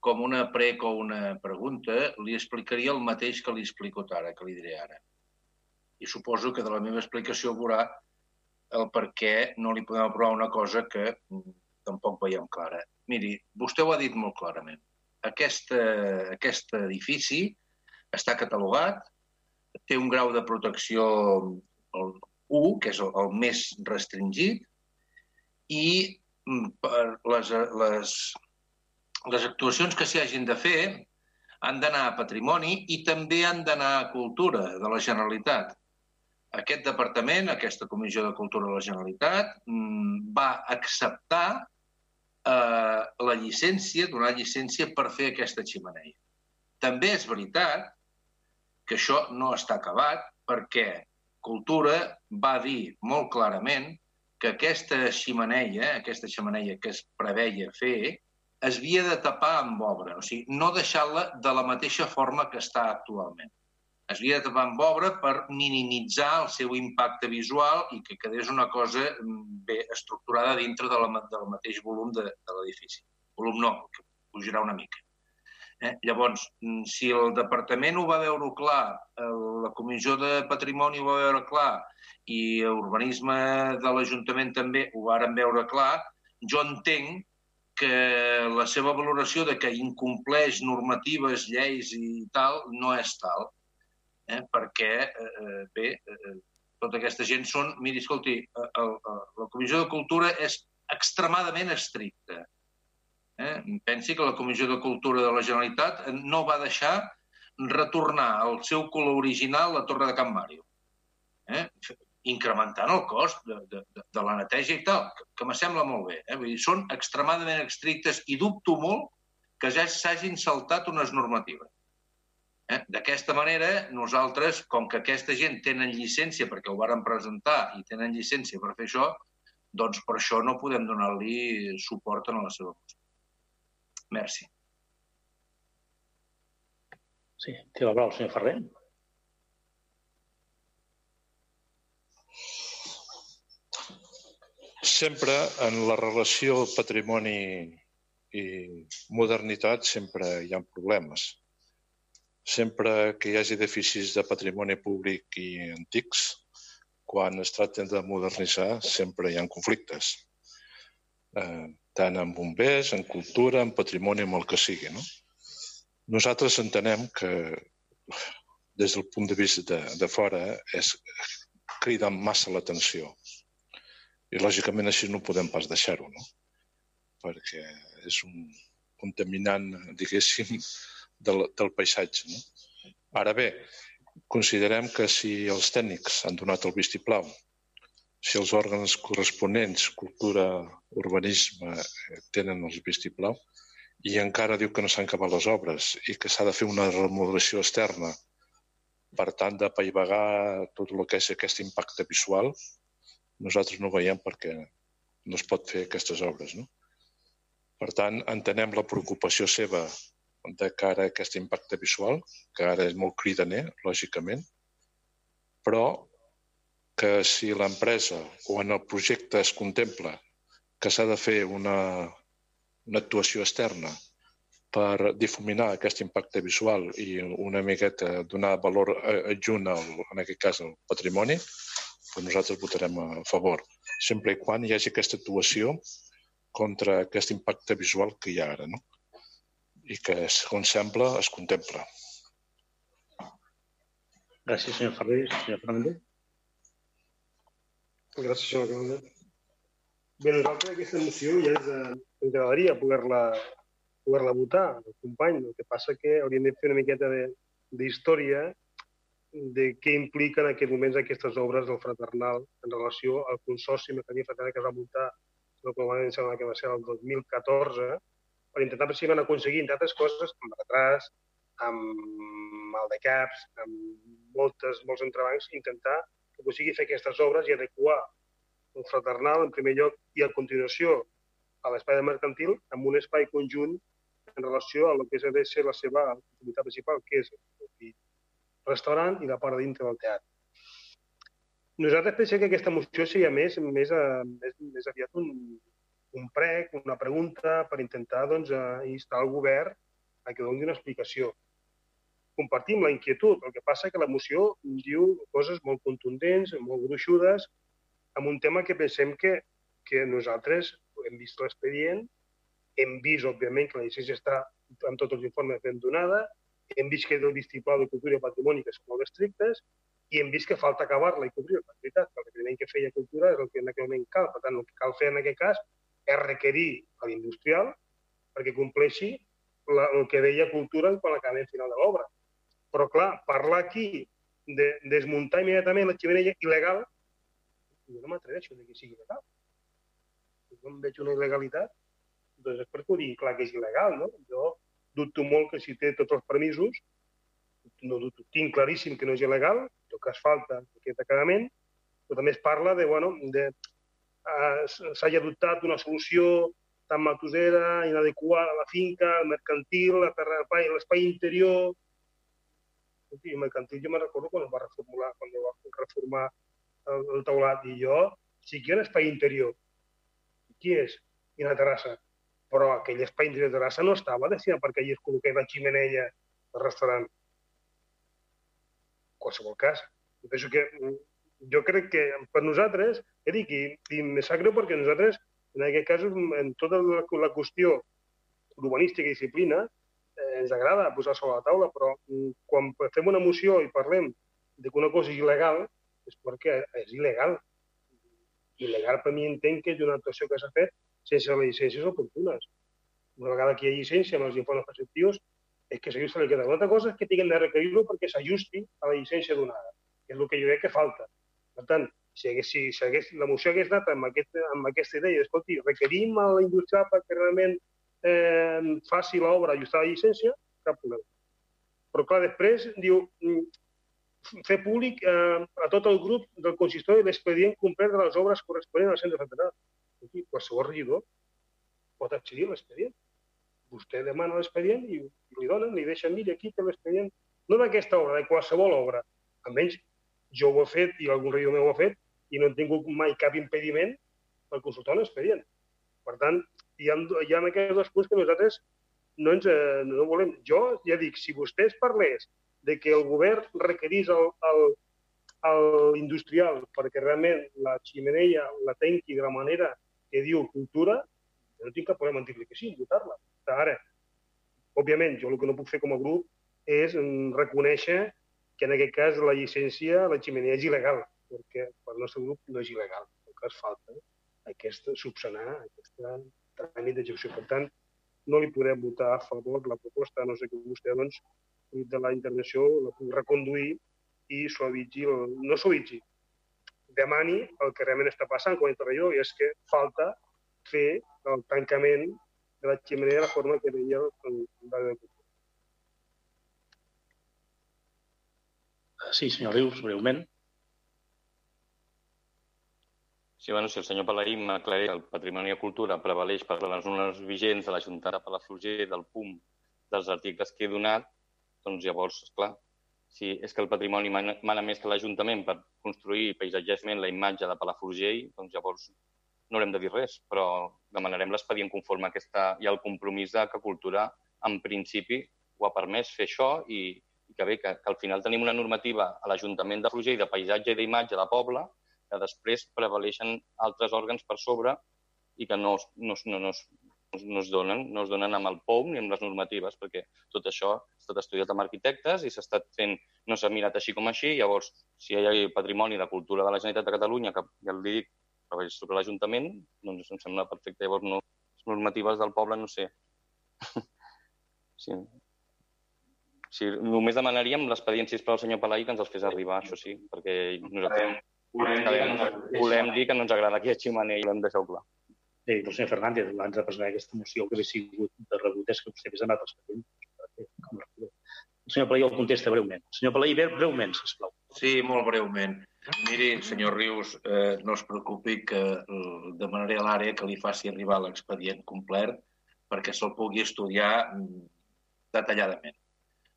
com una prec o una pregunta, li explicaria el mateix que li explico ara, que li diré ara. I suposo que de la meva explicació veurà el per què no li podem aprovar una cosa que mm, tampoc veiem clara. Miri, vostè ho ha dit molt clarament aquest, aquest edifici està catalogat, té un grau de protecció el 1, que és el, el més restringit, i mm, per les, les, les actuacions que s'hi hagin de fer han d'anar a patrimoni i també han d'anar a cultura de la Generalitat. Aquest departament, aquesta Comissió de Cultura de la Generalitat, mm, va acceptar eh, la llicència, donar llicència per fer aquesta ximeneia. També és veritat que això no està acabat perquè Cultura va dir molt clarament que aquesta ximeneia, aquesta ximeneia que es preveia fer, es havia de tapar amb obra, o sigui, no deixar-la de la mateixa forma que està actualment es havia de tapar amb obra per minimitzar el seu impacte visual i que quedés una cosa mm, bé estructurada dintre de la, del mateix volum de, de l'edifici. Volum no, que pujarà una mica. Eh? Llavors, mm, si el departament ho va veure clar, la Comissió de Patrimoni ho va veure clar i Urbanisme de l'Ajuntament també ho varen veure clar, jo entenc que la seva valoració de que incompleix normatives, lleis i tal no és tal eh? perquè, eh, bé, eh, tota aquesta gent són... Miri, escolti, el, el, la Comissió de Cultura és extremadament estricta. Eh? Pensi que la Comissió de Cultura de la Generalitat no va deixar retornar al seu color original la Torre de Can Màrio. Eh? incrementant el cost de, de, de la neteja i tal, que, que me sembla molt bé. Eh? Vull dir, són extremadament estrictes i dubto molt que ja s'hagin saltat unes normatives. Eh? D'aquesta manera, nosaltres, com que aquesta gent tenen llicència perquè ho varen presentar i tenen llicència per fer això, doncs per això no podem donar-li suport a la seva moció. Merci. Sí, té la paraula el senyor Ferrer. Sempre en la relació patrimoni i modernitat sempre hi ha problemes sempre que hi hagi edificis de patrimoni públic i antics, quan es tracten de modernitzar, sempre hi ha conflictes. Eh, tant en bombers, en cultura, en patrimoni, amb el que sigui. No? Nosaltres entenem que, des del punt de vista de, de fora, és crida massa l'atenció. I, lògicament, així no podem pas deixar-ho, no? perquè és un contaminant, diguéssim, del, del paisatge. No? Ara bé, considerem que si els tècnics han donat el vistiplau, si els òrgans corresponents, cultura, urbanisme, eh, tenen el vistiplau, i encara diu que no s'han acabat les obres i que s'ha de fer una remodelació externa per tant de paivagar tot el que és aquest impacte visual, nosaltres no veiem perquè no es pot fer aquestes obres. No? Per tant, entenem la preocupació seva de cara a aquest impacte visual, que ara és molt cridaner, lògicament, però que si l'empresa o en el projecte es contempla que s'ha de fer una, una actuació externa per difuminar aquest impacte visual i una miqueta donar valor adjunt, al, en aquest cas, al patrimoni, doncs nosaltres votarem a favor, sempre i quan hi hagi aquesta actuació contra aquest impacte visual que hi ha ara, no? I que, segons sembla, es contempla. Gràcies, senyor Ferrer. Senyor Fernández. Gràcies, senyor Fernández. Bé, nosaltres aquesta moció ja ens, ens agradaria poder-la poder-la votar, el company. El que passa que hauríem de fer una miqueta d'història de, de què impliquen en aquests moments aquestes obres del Fraternal en relació al consorci Mecania Fraternal que es va muntar, no com que va ser el 2014, per intentar precisament aconseguir, entre altres coses, amb retras, amb mal de caps, amb moltes, molts entrebancs, intentar aconseguir fer aquestes obres i adequar el fraternal, en primer lloc, i a continuació a l'espai de mercantil, amb un espai conjunt en relació a el que ha de ser la seva activitat principal, que és el restaurant i la part dintre del teatre. Nosaltres pensem que aquesta moció seria més, més, eh, més, més aviat un, un prec, una pregunta per intentar doncs, instar el govern a que doni una explicació. Compartim la inquietud, el que passa que la moció diu coses molt contundents, molt gruixudes, amb un tema que pensem que, que nosaltres hem vist l'expedient hem vist, òbviament, que la llicència està amb tots els informes ben donada, hem vist que el vistiplau de cultura i patrimoni que són molt estrictes, i hem vist que falta acabar-la i cobrir la veritat, el requeriment que feia cultura és el que en aquell moment cal. Per tant, el que cal fer en aquest cas és requerir a l'industrial perquè compleixi la, el que deia cultura quan acabem final de l'obra. Però, clar, parlar aquí de desmuntar immediatament la ximenella il·legal, jo no m'atreveixo que sigui legal. Jo no veig una il·legalitat doncs és perquè ho digui clar que és il·legal, no? Jo dubto molt que si té tots els permisos, no dubto, tinc claríssim que no és il·legal, el que es falta aquest acabament, però també es parla de, bueno, de uh, s'hagi adoptat una solució tan matusera, inadequada a la finca, al mercantil, l'espai interior... el mercantil jo me recordo quan es va reformular, quan es va reformar el, el taulat, i jo, si aquí hi ha un espai interior, qui és? I una terrassa però aquell espai de terrassa no estava destinat perquè allà es col·loqués la ximenella del restaurant. En qualsevol cas, penso que jo crec que per nosaltres, he dit, i, i me sap greu perquè nosaltres, en aquest cas, en tota la, la qüestió urbanística i disciplina, eh, ens agrada posar sobre la taula, però mm, quan fem una moció i parlem de que una cosa és il·legal, és perquè és il·legal. Il·legal per mi entenc que és una actuació que s'ha fet sense les llicències oportunes. Una vegada que hi ha llicència amb els informes preceptius, és que s'ajusta a queda. Una altra cosa és que tinguem de requerir-lo perquè s'ajusti a la llicència donada, que és el que jo crec que falta. Per tant, si, hagués, si, hagués, la moció hagués anat amb, aquest, amb aquesta idea, escolti, requerim a la indústria perquè realment eh, faci l'obra ajustar la llicència, cap problema. Però clar, després diu mm, fer públic eh, a tot el grup del consistori l'expedient complet de les obres corresponents al centre federal aquí qualsevol regidor pot accedir a l'expedient. Vostè demana l'expedient i li donen, li deixen, mira, aquí té l'expedient, no d'aquesta obra, de qualsevol obra. Almenys jo ho he fet i algun regidor meu ho ha fet i no he tingut mai cap impediment per consultar un expedient. Per tant, hi ha, hi ha aquests dos punts que nosaltres no, ens, eh, no volem. Jo ja dic, si vostès parlés de que el govern requerís el, el, el industrial perquè realment la ximenella la tenqui de la manera que diu cultura, jo no tinc cap problema en dir-li que sí, votar-la. Ara, òbviament, jo el que no puc fer com a grup és mm, reconèixer que en aquest cas la llicència, la ximenea és il·legal, perquè pel nostre grup no és il·legal. El cas falta aquesta, subsanar aquesta tràmit d'execució. Per tant, no li podem votar a favor la proposta, no sé que vostè, doncs, de la intervenció, la pugui reconduir i suavitzi, el, no suavitzi, demani el que realment està passant com a intervenidor, i és que falta fer el tancament de la ximenea de la forma que deia el de Sí, senyor Rius, breument. Sí, bueno, si el senyor Palaïm m'aclareix que el patrimoni de cultura prevaleix per les zones vigents de l'Ajuntament de Palafrugell, del PUM, dels articles que he donat, doncs llavors, clar, si és que el patrimoni mana, més que l'Ajuntament per construir paisatgement la imatge de Palafrugell, doncs llavors no haurem de dir res, però demanarem l'expedient conforme aquesta, hi ha el compromís de que Cultura en principi, ho ha permès fer això i, i que bé, que, que al final tenim una normativa a l'Ajuntament de Roger de paisatge i d'imatge de poble que després prevaleixen altres òrgans per sobre i que no, no, no, no, no es donen, no es donen amb el POU ni amb les normatives, perquè tot això ha estat estudiat amb arquitectes i s'ha estat fent, no s'ha mirat així com així, llavors, si hi ha patrimoni de cultura de la Generalitat de Catalunya, que ja el dic, treballa sobre l'Ajuntament, doncs em sembla perfecte. Llavors, no, les normatives del poble, no sé. sí. Sí. Només demanaríem l'expedient, sisplau, al senyor Palai, que ens els fes arribar, això sí, perquè nosaltres volem, volem, volem dir que no ens agrada que hi hagi manera i l'hem deixat clar. Sí, el senyor Fernández, abans de presentar aquesta moció, que hauria sigut de rebut és que vostè hagués anat als expedients. El senyor Palai el contesta breument. El senyor Palai, breument, sisplau. Sí, molt breument. Miri, senyor Rius, eh, no es preocupi que eh, demanaré a l'àrea que li faci arribar l'expedient complet perquè se'l pugui estudiar mm, detalladament.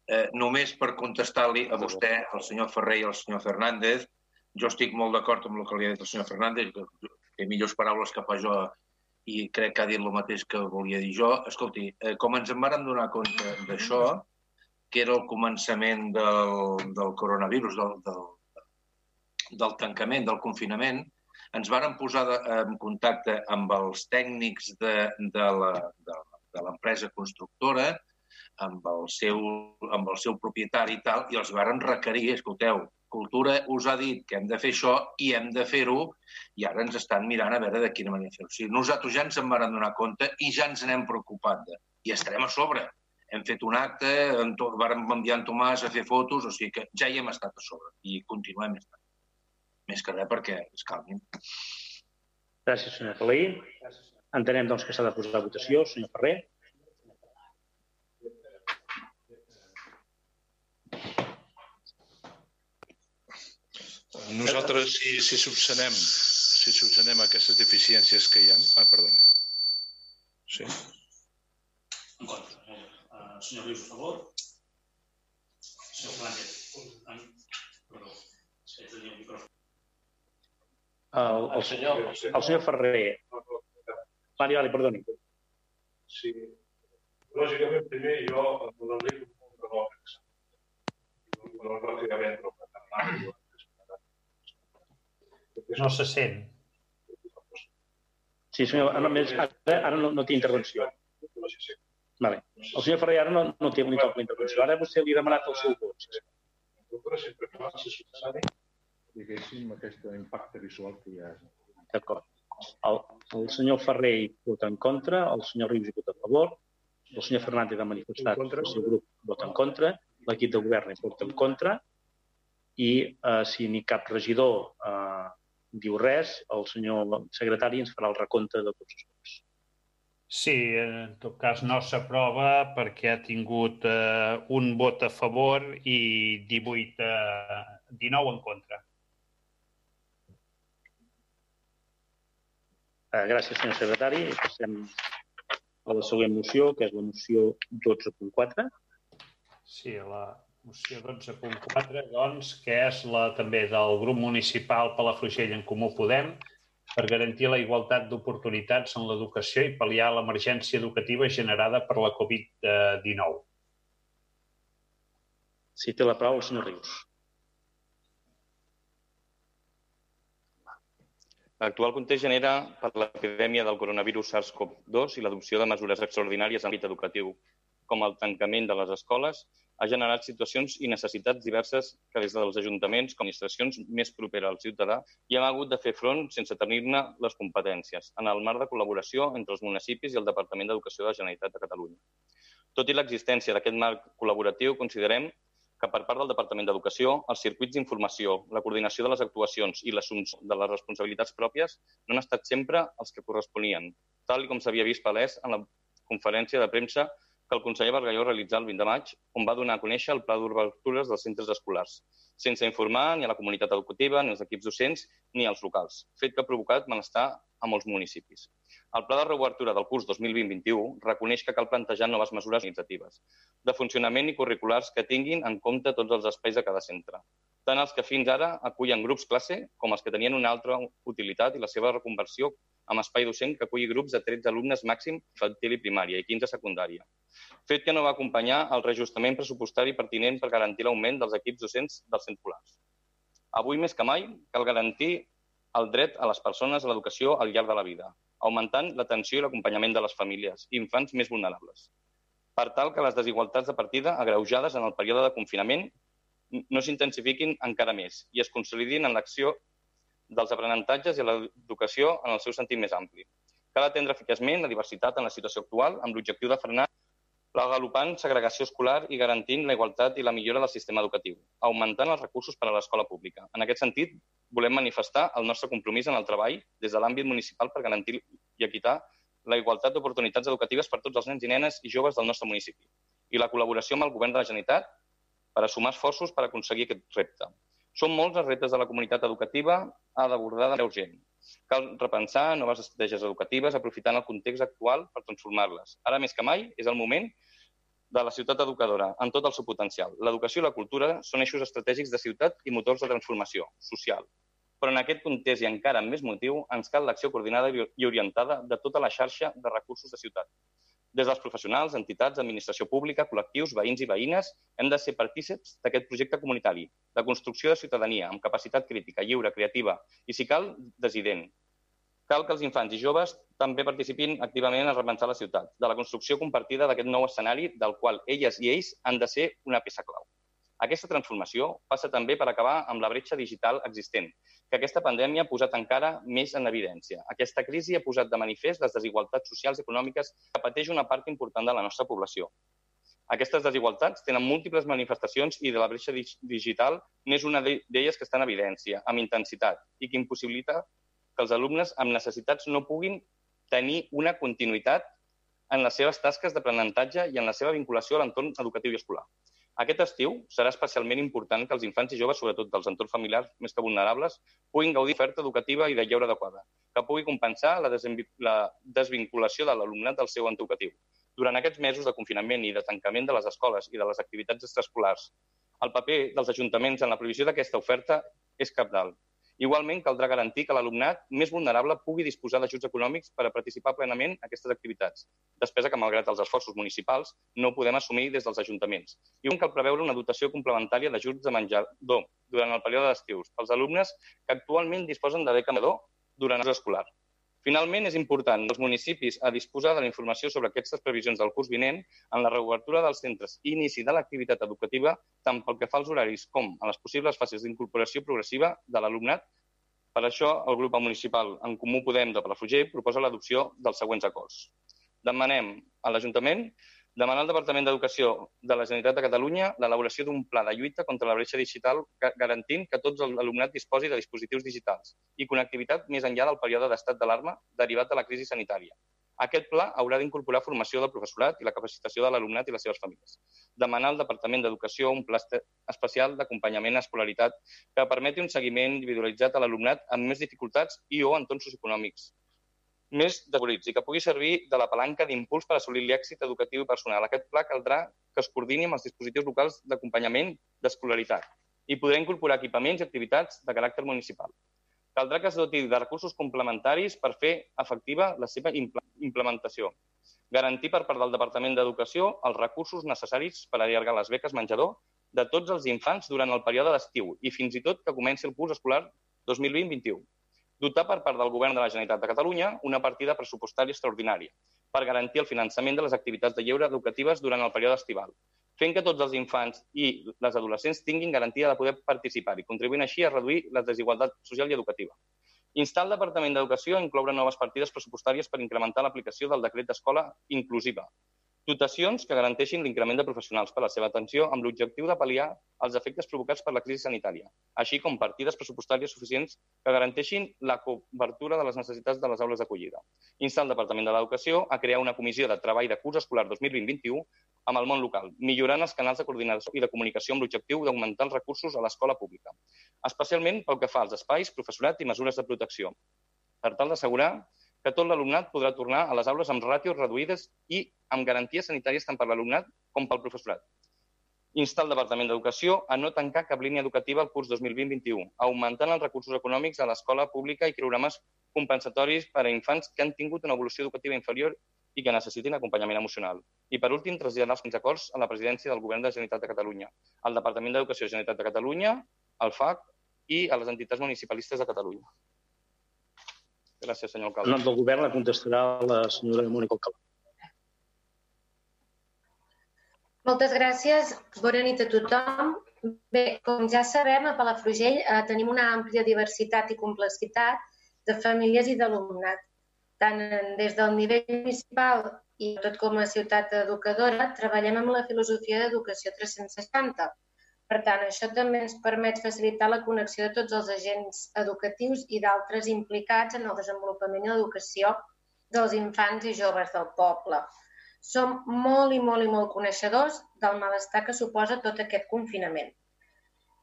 Eh, només per contestar-li a vostè, al senyor Ferrer i al senyor Fernández, jo estic molt d'acord amb el que li ha dit el senyor Fernández, que té millors paraules que fa jo i crec que ha dit el mateix que volia dir jo. Escolti, eh, com ens en vàrem donar compte d'això, que era el començament del, del coronavirus, del, del, del tancament, del confinament, ens varen posar de, en contacte amb els tècnics de, de l'empresa constructora, amb el, seu, amb el seu propietari i tal, i els varen requerir, escolteu, Cultura us ha dit que hem de fer això i hem de fer-ho i ara ens estan mirant a veure de quina manera fer-ho. O sigui, nosaltres ja ens en vam donar compte i ja ens n'hem preocupat. De, I estarem a sobre. Hem fet un acte, en to, vàrem enviar en Tomàs a fer fotos, o sigui que ja hi hem estat a sobre i continuem estant. Més que res perquè es calmin. Gràcies, senyor Palí. Entenem doncs, que s'ha de posar a votació. Senyor Ferrer. Nosaltres, si, si subsanem, si subsanem aquestes deficiències que hi ha... Ah, perdoni. Sí. En contra. Uh, senyor Rius, a favor. Senyor Fernández. Perdó. Sí, tenia el micròfon. El, el, senyor, el senyor Ferrer. Vale, vale, perdoni. Sí. Lògicament, primer jo em donaria un punt de no No, se sent. Sí, senyor, ara, només, ara, ara no, no té intervenció. Vale. El senyor Ferrer ara no, no té ni cap intervenció. Ara vostè li ha demanat el seu vot. diguéssim, aquest impacte visual que hi ha. D'acord. El, el senyor Ferrer hi vota en contra, el senyor Rius hi vota a favor, el senyor Fernández ha manifestat que el seu grup vota en contra, l'equip de govern hi vota en contra, i eh, si ni cap regidor eh, diu res, el senyor secretari ens farà el recompte de tots els vots. Sí, en tot cas no s'aprova perquè ha tingut eh, un vot a favor i 18, eh, 19 en contra. Eh, gràcies, senyor secretari. Passem a la següent moció, que és la moció 12.4. Sí, la, Moció 12.4, doncs, que és la també del grup municipal Palafrugell en Comú Podem per garantir la igualtat d'oportunitats en l'educació i pal·liar l'emergència educativa generada per la Covid-19. Si té la paraula el senyor Rius. L'actual context genera per l'epidèmia del coronavirus SARS-CoV-2 i l'adopció de mesures extraordinàries en l'àmbit educatiu, com el tancament de les escoles, ha generat situacions i necessitats diverses que des dels ajuntaments com administracions més properes al ciutadà hi hem hagut de fer front sense tenir-ne les competències, en el marc de col·laboració entre els municipis i el Departament d'Educació de la Generalitat de Catalunya. Tot i l'existència d'aquest marc col·laboratiu, considerem que per part del Departament d'Educació, els circuits d'informació, la coordinació de les actuacions i l'assumpció de les responsabilitats pròpies no han estat sempre els que corresponien, tal com s'havia vist palès en la conferència de premsa que el conseller Bargalló realitzà el 20 de maig, on va donar a conèixer el pla d'obertures dels centres escolars, sense informar ni a la comunitat educativa, ni als equips docents, ni als locals, fet que ha provocat malestar a molts municipis. El pla de reobertura del curs 2020-21 reconeix que cal plantejar noves mesures organitzatives, de funcionament i curriculars que tinguin en compte tots els espais de cada centre, tant els que fins ara acullen grups classe com els que tenien una altra utilitat i la seva reconversió amb espai docent que aculli grups de 13 alumnes màxim infantil i primària i 15 secundària. Fet que no va acompanyar el reajustament pressupostari pertinent per garantir l'augment dels equips docents dels centres polars. Avui més que mai cal garantir el dret a les persones a l'educació al llarg de la vida, augmentant l'atenció i l'acompanyament de les famílies i infants més vulnerables, per tal que les desigualtats de partida agreujades en el període de confinament no s'intensifiquin encara més i es consolidin en l'acció dels aprenentatges i l'educació en el seu sentit més ampli. Cal atendre eficaçment la diversitat en la situació actual amb l'objectiu de frenar la galopant segregació escolar i garantint la igualtat i la millora del sistema educatiu, augmentant els recursos per a l'escola pública. En aquest sentit, volem manifestar el nostre compromís en el treball des de l'àmbit municipal per garantir i equitar la igualtat d'oportunitats educatives per tots els nens i nenes i joves del nostre municipi i la col·laboració amb el Govern de la Generalitat per a sumar esforços per aconseguir aquest repte. Són molts els reptes de la comunitat educativa a d'abordar de urgent. Cal repensar noves estratègies educatives aprofitant el context actual per transformar-les. Ara més que mai és el moment de la ciutat educadora en tot el seu potencial. L'educació i la cultura són eixos estratègics de ciutat i motors de transformació social. Però en aquest context i encara amb més motiu ens cal l'acció coordinada i orientada de tota la xarxa de recursos de ciutat, des dels professionals, entitats, administració pública, col·lectius, veïns i veïnes, hem de ser partíceps d'aquest projecte comunitari, de construcció de ciutadania, amb capacitat crítica, lliure, creativa i, si cal, desident. Cal que els infants i joves també participin activament a repensar la ciutat, de la construcció compartida d'aquest nou escenari del qual elles i ells han de ser una peça clau. Aquesta transformació passa també per acabar amb la bretxa digital existent, que aquesta pandèmia ha posat encara més en evidència. Aquesta crisi ha posat de manifest les desigualtats socials i econòmiques que pateix una part important de la nostra població. Aquestes desigualtats tenen múltiples manifestacions i de la bretxa digital n'és una d'elles que està en evidència, amb intensitat, i que impossibilita que els alumnes amb necessitats no puguin tenir una continuïtat en les seves tasques d'aprenentatge i en la seva vinculació a l'entorn educatiu i escolar. Aquest estiu serà especialment important que els infants i joves, sobretot dels entorns familiars més que vulnerables, puguin gaudir d'oferta educativa i de lleure adequada, que pugui compensar la, la desvinculació de l'alumnat del seu educatiu. Durant aquests mesos de confinament i de tancament de les escoles i de les activitats extraescolars, el paper dels ajuntaments en la provisió d'aquesta oferta és capdalt Igualment, caldrà garantir que l'alumnat més vulnerable pugui disposar d'ajuts econòmics per a participar plenament en aquestes activitats, despesa que, malgrat els esforços municipals, no podem assumir des dels ajuntaments. I cal preveure una dotació complementària d'ajuts de menjador durant el període d'estius pels alumnes que actualment disposen de beca menjador durant el escolar. Finalment, és important els municipis a disposar de la informació sobre aquestes previsions del curs vinent en la reobertura dels centres i inici de l'activitat educativa, tant pel que fa als horaris com a les possibles fases d'incorporació progressiva de l'alumnat. Per això, el grup municipal En Comú Podem de Palafrugell proposa l'adopció dels següents acords. Demanem a l'Ajuntament demanar al Departament d'Educació de la Generalitat de Catalunya l'elaboració d'un pla de lluita contra la bretxa digital garantint que tots l'alumnat disposi de dispositius digitals i connectivitat més enllà del període d'estat d'alarma derivat de la crisi sanitària. Aquest pla haurà d'incorporar formació del professorat i la capacitació de l'alumnat i les seves famílies. Demanar al Departament d'Educació un pla especial d'acompanyament a escolaritat que permeti un seguiment individualitzat a l'alumnat amb més dificultats i o entorns socioeconòmics més desavorits i que pugui servir de la palanca d'impuls per assolir l'èxit educatiu i personal. Aquest pla caldrà que es coordini amb els dispositius locals d'acompanyament d'escolaritat i podrà incorporar equipaments i activitats de caràcter municipal. Caldrà que es doti de recursos complementaris per fer efectiva la seva implementació. Garantir per part del Departament d'Educació els recursos necessaris per allargar les beques menjador de tots els infants durant el període d'estiu i fins i tot que comenci el curs escolar 2020-21 dotar per part del Govern de la Generalitat de Catalunya una partida pressupostària extraordinària per garantir el finançament de les activitats de lleure educatives durant el període estival, fent que tots els infants i les adolescents tinguin garantia de poder participar i contribuint així a reduir la desigualtat social i educativa. Instar el Departament d'Educació a incloure noves partides pressupostàries per incrementar l'aplicació del decret d'escola inclusiva, Dotacions que garanteixin l'increment de professionals per a la seva atenció amb l'objectiu de pal·liar els efectes provocats per la crisi sanitària, així com partides pressupostàries suficients que garanteixin la cobertura de les necessitats de les aules d'acollida. Instar el Departament de l'Educació a crear una comissió de treball de curs escolar 2020-21 amb el món local, millorant els canals de coordinació i de comunicació amb l'objectiu d'augmentar els recursos a l'escola pública, especialment pel que fa als espais, professorat i mesures de protecció, per tal d'assegurar que tot l'alumnat podrà tornar a les aules amb ràtios reduïdes i amb garanties sanitàries tant per l'alumnat com pel professorat. Insta el Departament d'Educació a no tancar cap línia educativa el curs 2020-21, augmentant els recursos econòmics a l'escola pública i programes compensatoris per a infants que han tingut una evolució educativa inferior i que necessitin acompanyament emocional. I, per últim, traslladar els acords a la presidència del Govern de la Generalitat de Catalunya, al Departament d'Educació de la Generalitat de Catalunya, al FAC i a les entitats municipalistes de Catalunya. Gràcies, senyor En alcalde. nom del govern la contestarà la senyora Mònica Alcalà. Moltes gràcies. Bona nit a tothom. Bé, com ja sabem, a Palafrugell eh, tenim una àmplia diversitat i complexitat de famílies i d'alumnat. Tant en- des del nivell municipal i tot com a ciutat educadora, treballem amb la filosofia d'educació 360. Per tant, això també ens permet facilitar la connexió de tots els agents educatius i d'altres implicats en el desenvolupament i l'educació dels infants i joves del poble. Som molt i molt i molt coneixedors del malestar que suposa tot aquest confinament.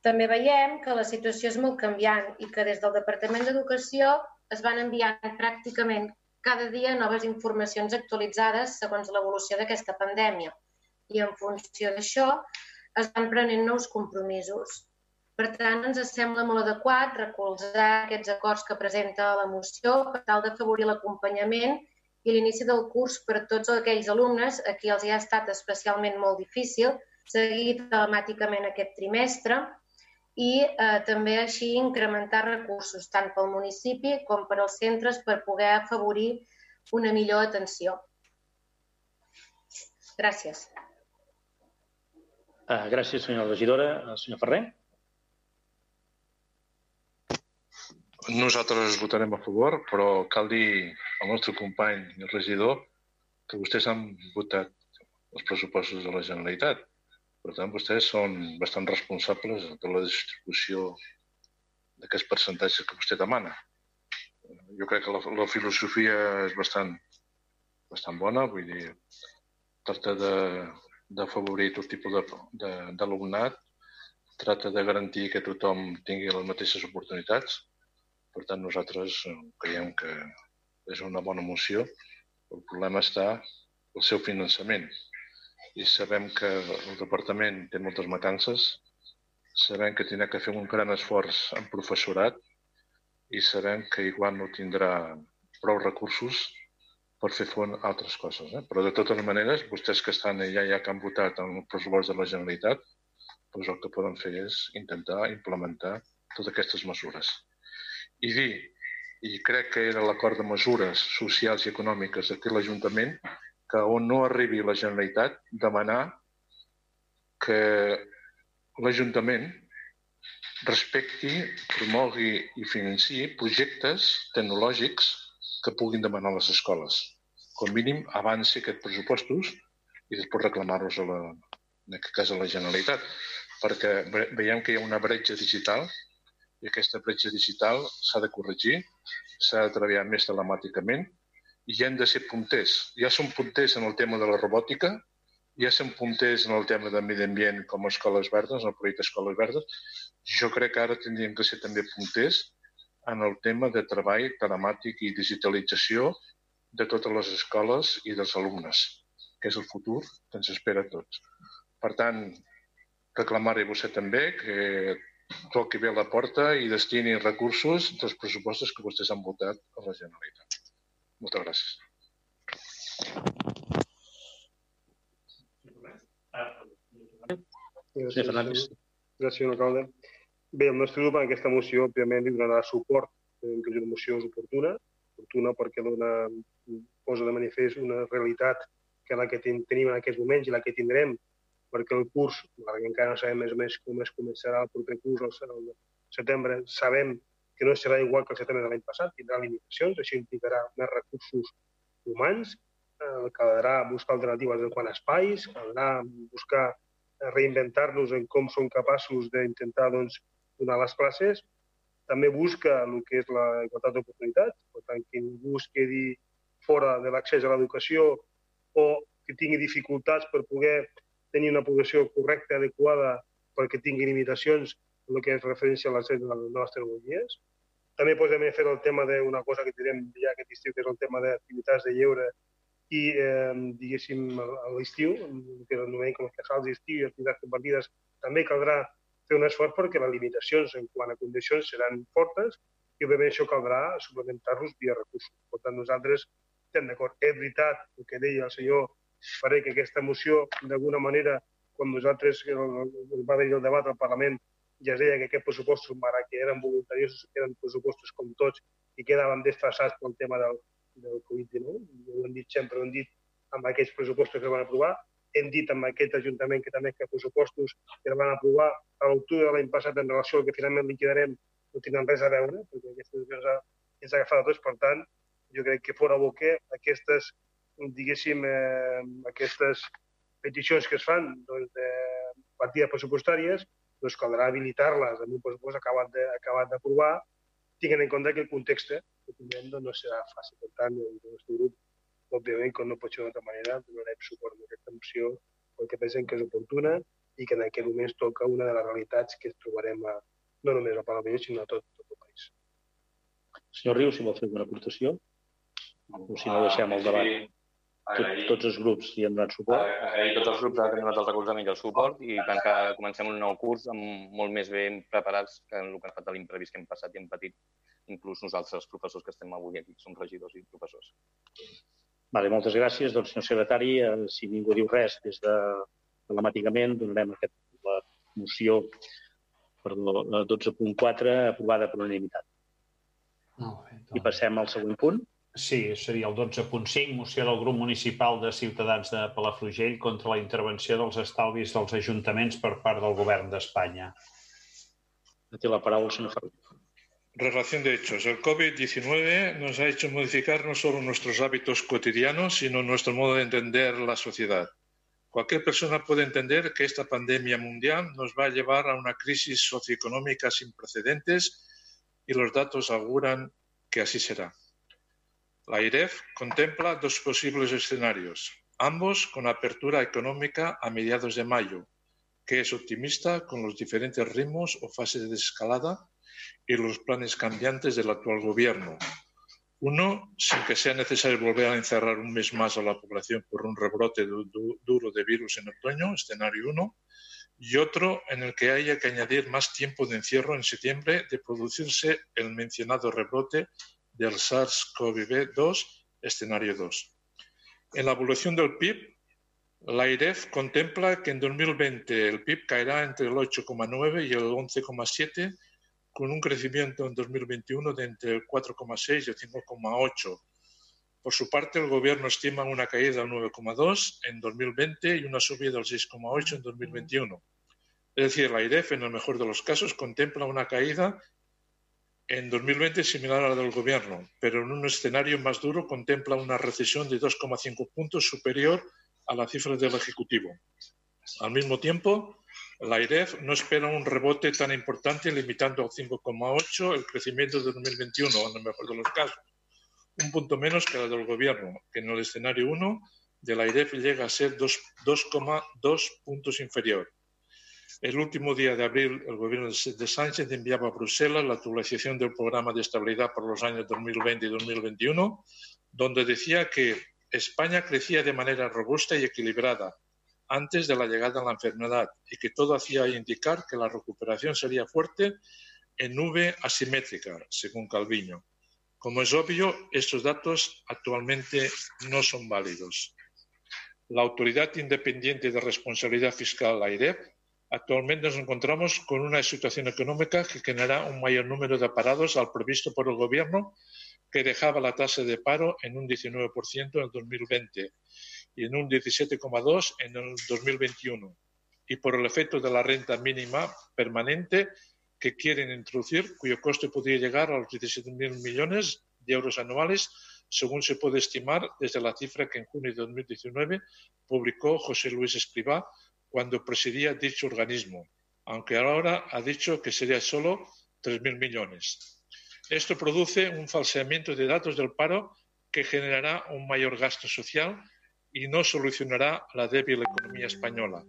També veiem que la situació és molt canviant i que des del Departament d'Educació es van enviant pràcticament cada dia noves informacions actualitzades segons l'evolució d'aquesta pandèmia. I en funció d'això es van prenent nous compromisos. Per tant, ens sembla molt adequat recolzar aquests acords que presenta la moció per tal d'afavorir l'acompanyament i l'inici del curs per a tots aquells alumnes a qui els hi ha estat especialment molt difícil seguir telemàticament aquest trimestre i eh, també així incrementar recursos tant pel municipi com per als centres per poder afavorir una millor atenció. Gràcies. Uh, gràcies, senyora regidora. Uh, senyor Ferrer. Nosaltres votarem a favor, però cal dir al nostre company i regidor que vostès han votat els pressupostos de la Generalitat. Per tant, vostès són bastant responsables de la distribució d'aquests percentatges que vostè demana. Jo crec que la, la filosofia és bastant, bastant bona, vull dir, tracta de d'afavorir tot tipus d'alumnat, tracta de garantir que tothom tingui les mateixes oportunitats. Per tant, nosaltres eh, creiem que és una bona moció. El problema està el seu finançament. I sabem que el departament té moltes matances, sabem que tindrà que fer un gran esforç en professorat i sabem que igual no tindrà prou recursos per fer front a altres coses. Eh? Però de totes maneres, vostès que estan allà ja que han votat en el pressupost de la Generalitat, doncs el que poden fer és intentar implementar totes aquestes mesures. I dir, i crec que era l'acord de mesures socials i econòmiques d'aquí l'Ajuntament, que on no arribi la Generalitat, demanar que l'Ajuntament respecti, promogui i financi projectes tecnològics que puguin demanar les escoles. Com mínim, avanci aquests pressupostos i després reclamar-los a la, en aquest cas a la Generalitat, perquè ve- veiem que hi ha una bretxa digital i aquesta bretxa digital s'ha de corregir, s'ha de treballar més telemàticament i ja hem de ser punters. Ja som punters en el tema de la robòtica, ja som punters en el tema de medi ambient com a escoles verdes, en el projecte Escoles Verdes. Jo crec que ara tindríem que ser també punters en el tema de treball telemàtic i digitalització de totes les escoles i dels alumnes, que és el futur que ens espera a tots. Per tant, reclamar-li a vostè també que toqui bé la porta i destini recursos dels pressupostos que vostès han votat a la Generalitat. Moltes gràcies. Gràcies, Fernández. Gràcies, alcalde. Bé, el nostre grup en aquesta moció, òbviament, li donarà suport. Creiem que és una moció oportuna, oportuna perquè dona, posa de manifest una realitat que la que ten- tenim en aquests moments i la que tindrem, perquè el curs, que encara no sabem més o més com es començarà el proper curs, el setembre, sabem que no serà igual que el setembre de l'any passat, tindrà limitacions, això implicarà més recursos humans, eh, caldrà buscar alternatives en quant a espais, caldrà buscar eh, reinventar-nos en com som capaços d'intentar doncs, donar les classes. També busca el que és la igualtat d'oportunitats, per tant, que ningú es quedi fora de l'accés a l'educació o que tingui dificultats per poder tenir una població correcta, adequada, perquè tingui limitacions en el que és referència a l'accés a les tecnologies. També podem fer el tema d'una cosa que tindrem ja aquest estiu, que és el tema d'activitats de lleure i, eh, diguéssim, a l'estiu, que anomenem com els casals d'estiu i activitats compartides, també caldrà fer un esforç perquè les limitacions en quant a condicions seran fortes i, òbviament, això caldrà suplementar-los via recursos. Per tant, nosaltres estem d'acord. És veritat el que deia el senyor Faré, que aquesta moció, d'alguna manera, quan nosaltres va haver el debat al Parlament, ja es deia que aquests pressupostos, malgrat que eren voluntaris, eren pressupostos com tots i quedaven desfasats pel tema del, del Covid-19. Ho hem dit sempre, ho hem dit amb aquests pressupostos que van aprovar, hem dit amb aquest Ajuntament que també que pressupostos que van aprovar a l'octubre de l'any passat en relació al que finalment liquidarem no tenen res a veure, perquè aquesta decisió ens ha agafat a tots. Per tant, jo crec que fora bo que aquestes, diguéssim, eh, aquestes peticions que es fan doncs, de partides pressupostàries, doncs caldrà habilitar-les en un pressupost acabat d'aprovar, tinguent en compte que el context que tindrem doncs, no serà fàcil. Per tant, el nostre grup, òbviament, com no pot ser d'altra manera, donarem suport a aquesta moció perquè pensem que és oportuna i que en aquest moment toca una de les realitats que trobarem a, no només al Parlament, sinó a tot, tot el país. Senyor Riu, si vol fer alguna aportació, o si no deixem el debat. Tot, tots els grups hi han donat suport. Agrair tots els grups que han donat el recolzament i el suport i tant que comencem un nou curs amb molt més ben preparats que el que ha estat l'imprevist que hem passat i hem patit inclús nosaltres, els professors que estem avui aquí, som regidors i professors. Vale, moltes gràcies. Doncs, senyor secretari, eh, si ningú diu res des de telemàticament, donarem aquest, la moció perdó, la 12.4 aprovada per unanimitat. Molt bé, I passem al següent punt. Sí, seria el 12.5, moció del grup municipal de Ciutadans de Palafrugell contra la intervenció dels estalvis dels ajuntaments per part del govern d'Espanya. Té la paraula el senyor Ferrer. Relación de hechos. El COVID-19 nos ha hecho modificar no solo nuestros hábitos cotidianos, sino nuestro modo de entender la sociedad. Cualquier persona puede entender que esta pandemia mundial nos va a llevar a una crisis socioeconómica sin precedentes y los datos auguran que así será. La IREF contempla dos posibles escenarios, ambos con apertura económica a mediados de mayo, que es optimista con los diferentes ritmos o fases de desescalada y los planes cambiantes del actual gobierno. Uno, sin que sea necesario volver a encerrar un mes más a la población por un rebrote du du duro de virus en otoño, escenario uno, y otro en el que haya que añadir más tiempo de encierro en septiembre de producirse el mencionado rebrote del SARS-CoV-2, escenario 2. En la evolución del PIB, la IREF contempla que en 2020 el PIB caerá entre el 8,9 y el 11,7 con un crecimiento en 2021 de entre el 4,6 y el 5,8. Por su parte, el Gobierno estima una caída del 9,2 en 2020 y una subida del 6,8 en 2021. Es decir, la IREF, en el mejor de los casos, contempla una caída en 2020 similar a la del Gobierno, pero en un escenario más duro contempla una recesión de 2,5 puntos superior a la cifra del Ejecutivo. Al mismo tiempo, la IREF no espera un rebote tan importante, limitando al 5,8 el crecimiento de 2021, en el mejor de los casos. Un punto menos que la del Gobierno, que en el escenario 1 de la IREF llega a ser 2,2 puntos inferior. El último día de abril, el Gobierno de Sánchez enviaba a Bruselas la actualización del programa de estabilidad por los años 2020 y 2021, donde decía que España crecía de manera robusta y equilibrada, antes de la llegada de la enfermedad y que todo hacía indicar que la recuperación sería fuerte en nube asimétrica, según Calviño. Como es obvio, estos datos actualmente no son válidos. La Autoridad Independiente de Responsabilidad Fiscal, la IREP, actualmente nos encontramos con una situación económica que generará un mayor número de parados al previsto por el Gobierno, que dejaba la tasa de paro en un 19% en el 2020 y en un 17,2 en el 2021, y por el efecto de la renta mínima permanente que quieren introducir, cuyo coste podría llegar a los 17.000 millones de euros anuales, según se puede estimar desde la cifra que en junio de 2019 publicó José Luis Escribá cuando presidía dicho organismo, aunque ahora ha dicho que sería solo 3.000 millones. Esto produce un falseamiento de datos del paro que generará un mayor gasto social y no solucionará la débil economía española.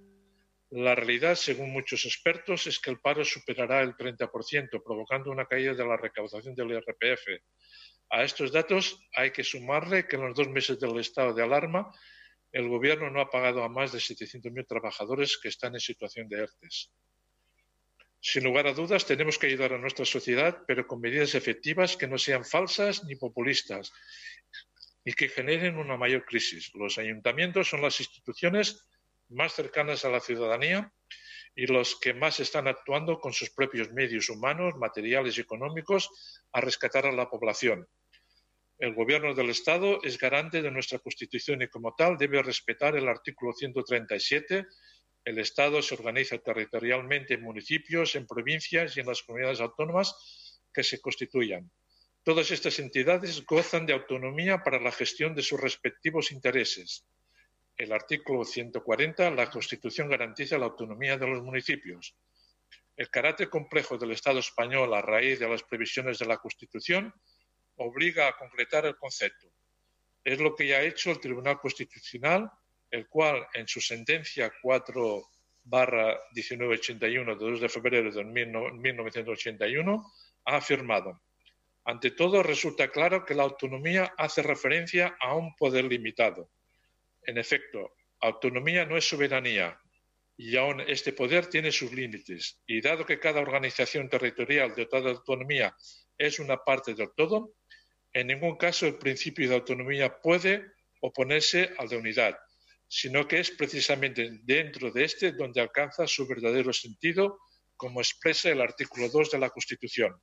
La realidad, según muchos expertos, es que el paro superará el 30%, provocando una caída de la recaudación del IRPF. A estos datos hay que sumarle que en los dos meses del estado de alarma el Gobierno no ha pagado a más de 700.000 trabajadores que están en situación de ERTES. Sin lugar a dudas, tenemos que ayudar a nuestra sociedad, pero con medidas efectivas que no sean falsas ni populistas y que generen una mayor crisis. Los ayuntamientos son las instituciones más cercanas a la ciudadanía y los que más están actuando con sus propios medios humanos, materiales y económicos a rescatar a la población. El Gobierno del Estado es garante de nuestra Constitución y como tal debe respetar el artículo 137. El Estado se organiza territorialmente en municipios, en provincias y en las comunidades autónomas que se constituyan. Todas estas entidades gozan de autonomía para la gestión de sus respectivos intereses. El artículo 140, la Constitución garantiza la autonomía de los municipios. El carácter complejo del Estado español a raíz de las previsiones de la Constitución obliga a concretar el concepto. Es lo que ya ha hecho el Tribunal Constitucional, el cual en su sentencia 4 barra 1981 de 2 de febrero de 1981 ha afirmado ante todo, resulta claro que la autonomía hace referencia a un poder limitado. En efecto, autonomía no es soberanía y aún este poder tiene sus límites. Y dado que cada organización territorial dotada de autonomía es una parte del todo, en ningún caso el principio de autonomía puede oponerse al de unidad, sino que es precisamente dentro de este donde alcanza su verdadero sentido, como expresa el artículo 2 de la Constitución.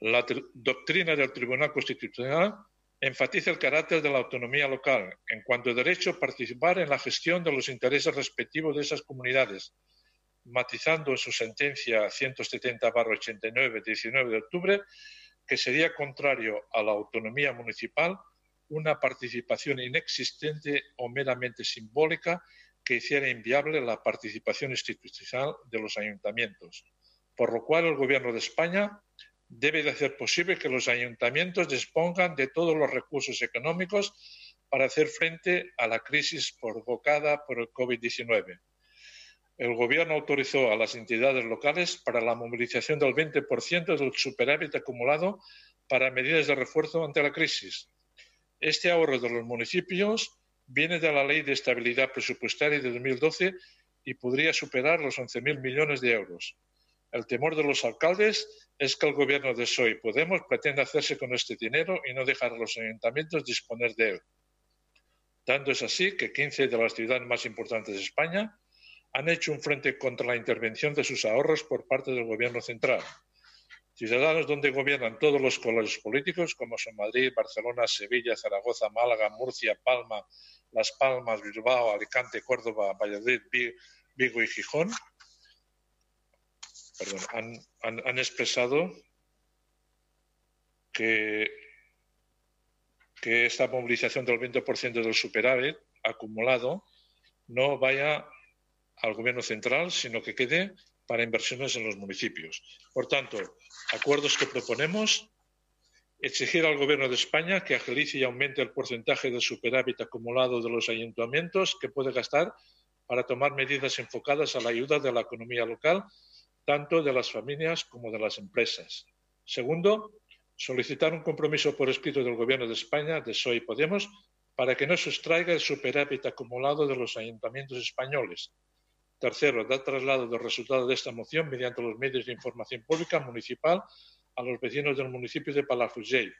La doctrina del Tribunal Constitucional enfatiza el carácter de la autonomía local en cuanto a derecho a participar en la gestión de los intereses respectivos de esas comunidades, matizando en su sentencia 170-89 19 de octubre que sería contrario a la autonomía municipal una participación inexistente o meramente simbólica que hiciera inviable la participación institucional de los ayuntamientos, por lo cual el Gobierno de España debe de hacer posible que los ayuntamientos dispongan de todos los recursos económicos para hacer frente a la crisis provocada por el COVID-19 el Gobierno autorizó a las entidades locales para la movilización del 20% del superávit acumulado para medidas de refuerzo ante la crisis. Este ahorro de los municipios viene de la Ley de Estabilidad Presupuestaria de 2012 y podría superar los 11.000 millones de euros. El temor de los alcaldes es que el gobierno de PSOE y Podemos pretenda hacerse con este dinero y no dejar a los ayuntamientos disponer de él. Tanto es así que 15 de las ciudades más importantes de España han hecho un frente contra la intervención de sus ahorros por parte del Gobierno central. Ciudadanos donde gobiernan todos los colores políticos, como son Madrid, Barcelona, Sevilla, Zaragoza, Málaga, Murcia, Palma, Las Palmas, Bilbao, Alicante, Córdoba, Valladolid, Vigo y Gijón, han, expresado que, esta movilización del 20% del superávit acumulado no vaya al Gobierno central, sino que quede para inversiones en los municipios. Por tanto, acuerdos que proponemos, exigir al Gobierno de España que agilice y aumente el porcentaje de superávit acumulado de los ayuntamientos que puede gastar para tomar medidas enfocadas a la ayuda de la economía local, tanto de las familias como de las empresas. Segundo, solicitar un compromiso por escrito del Gobierno de España, de PSOE y Podemos, para que no sustraiga el superávit acumulado de los ayuntamientos españoles, Tercero, dar traslado del resultado de esta moción mediante los medios de información pública municipal a los vecinos del municipio de Palafrugell.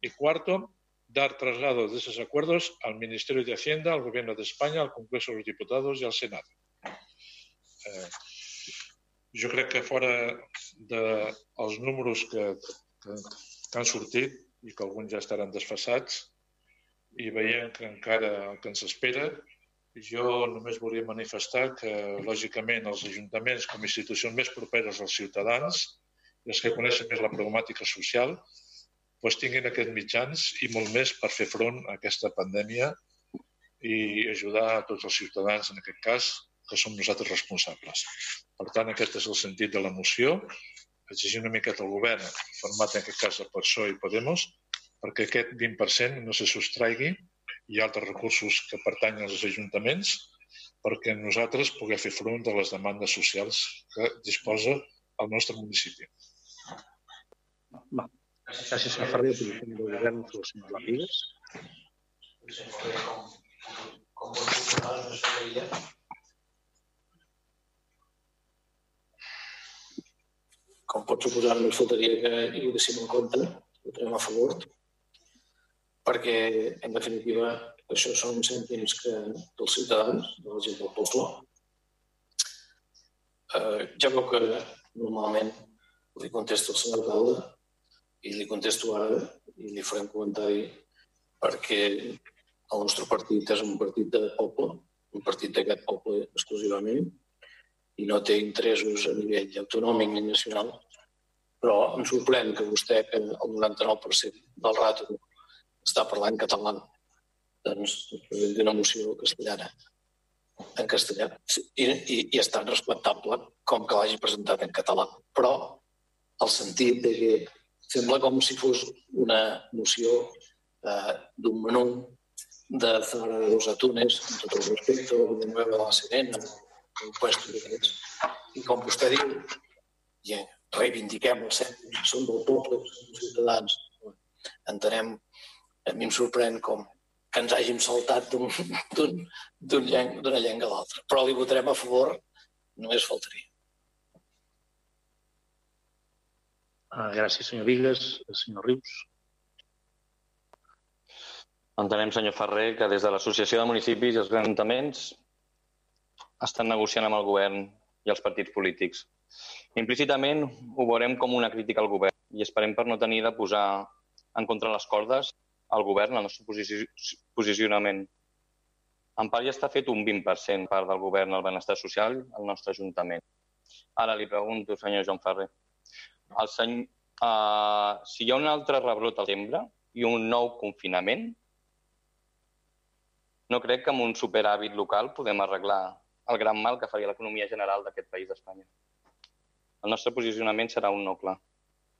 Y cuarto, dar traslado de esos acuerdos al Ministerio de Hacienda, al Gobierno de España, al Congreso de los Diputados y al Senado. Eh, jo crec que fora dels de números que, que, que han sortit i que alguns ja estaran desfassats i veiem que encara el que ens espera jo només volia manifestar que, lògicament, els ajuntaments com a institucions més properes als ciutadans i els que coneixen més la problemàtica social doncs tinguin aquests mitjans i molt més per fer front a aquesta pandèmia i ajudar a tots els ciutadans, en aquest cas, que som nosaltres responsables. Per tant, aquest és el sentit de la moció, exigir una miqueta al govern, format en aquest cas de PSOE i Podemos, perquè aquest 20% no se sostraigui i altres recursos que pertanyen als ajuntaments perquè nosaltres puguem fer front de les demandes socials que disposa el nostre municipi. Va. Gràcies, senyor Ferrer. El del govern, el senyor Lapigues. Com pot funcionar la tresoreria? Com pot suposar, només faltaria que hi votéssem en compte, votarem a favor, perquè, en definitiva, això són cèntims que, dels ciutadans, de la gent del poble. Eh, ja veu que normalment li contesto al senyor alcalde i li contesto ara i li farem comentari perquè el nostre partit és un partit de poble, un partit d'aquest poble exclusivament, i no té interessos a nivell autonòmic ni nacional, però em sorprèn que vostè, que el 99% del rato està parlant català, doncs presenti una moció castellana en castellà i, i, i és tan respectable com que l'hagi presentat en català. Però el sentit de que sembla com si fos una moció eh, d'un menú de Zara de los Atunes, amb tot el respecte, de de la Serena, un puesto d'aquests. I com vostè diu, i reivindiquem els cèntims, som del poble, som ciutadans. Entenem, a mi em sorprèn com que ens hàgim saltat d'una llengua, llengua a l'altra. Però li votarem a favor, només faltaria. Ah, gràcies, senyor Vigues. Senyor Rius. Entenem, senyor Ferrer, que des de l'Associació de Municipis i els Ajuntaments estan negociant amb el govern i els partits polítics. Implícitament ho veurem com una crítica al govern i esperem per no tenir de posar en contra les cordes al govern el nostre posicionament. En part ja està fet un 20% part del govern al benestar social al nostre Ajuntament. Ara li pregunto, senyor Joan Ferrer, el senyor, uh, si hi ha un altre rebrot al setembre i un nou confinament, no crec que amb un superàvit local podem arreglar el gran mal que faria l'economia general d'aquest país d'Espanya. El nostre posicionament serà un no clar.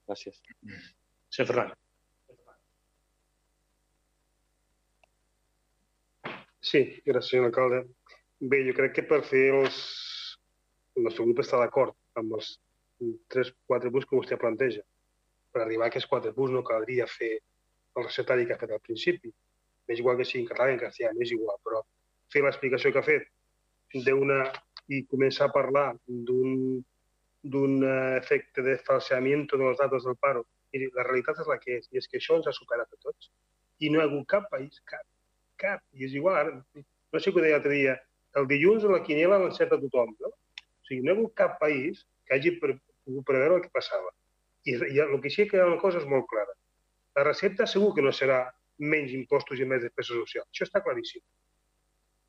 Gràcies. Sí, Ferran. Sí, gràcies, senyor alcalde. Bé, jo crec que per fer els... El nostre grup està d'acord amb els tres, quatre punts que vostè planteja. Per arribar a aquests quatre punts no caldria fer el recetari que ha fet al principi. És igual que sigui en català o en castellà, és igual, però fer l'explicació que ha fet d'una i començar a parlar d'un d'un efecte de falseament de les dates del paro. Miri, la realitat és la que és, i és que això ens ha superat a tots. I no hi ha hagut cap país, cap, cap, i és igual, ara, no sé què ho deia l'altre dia, el dilluns a la quiniela l'encerta tothom, no? O sigui, no hi ha hagut cap país que hagi pogut preveure el que passava. I, i el que sí que hi ha una cosa és molt clara. La recepta segur que no serà menys impostos i més despesa social. Això està claríssim.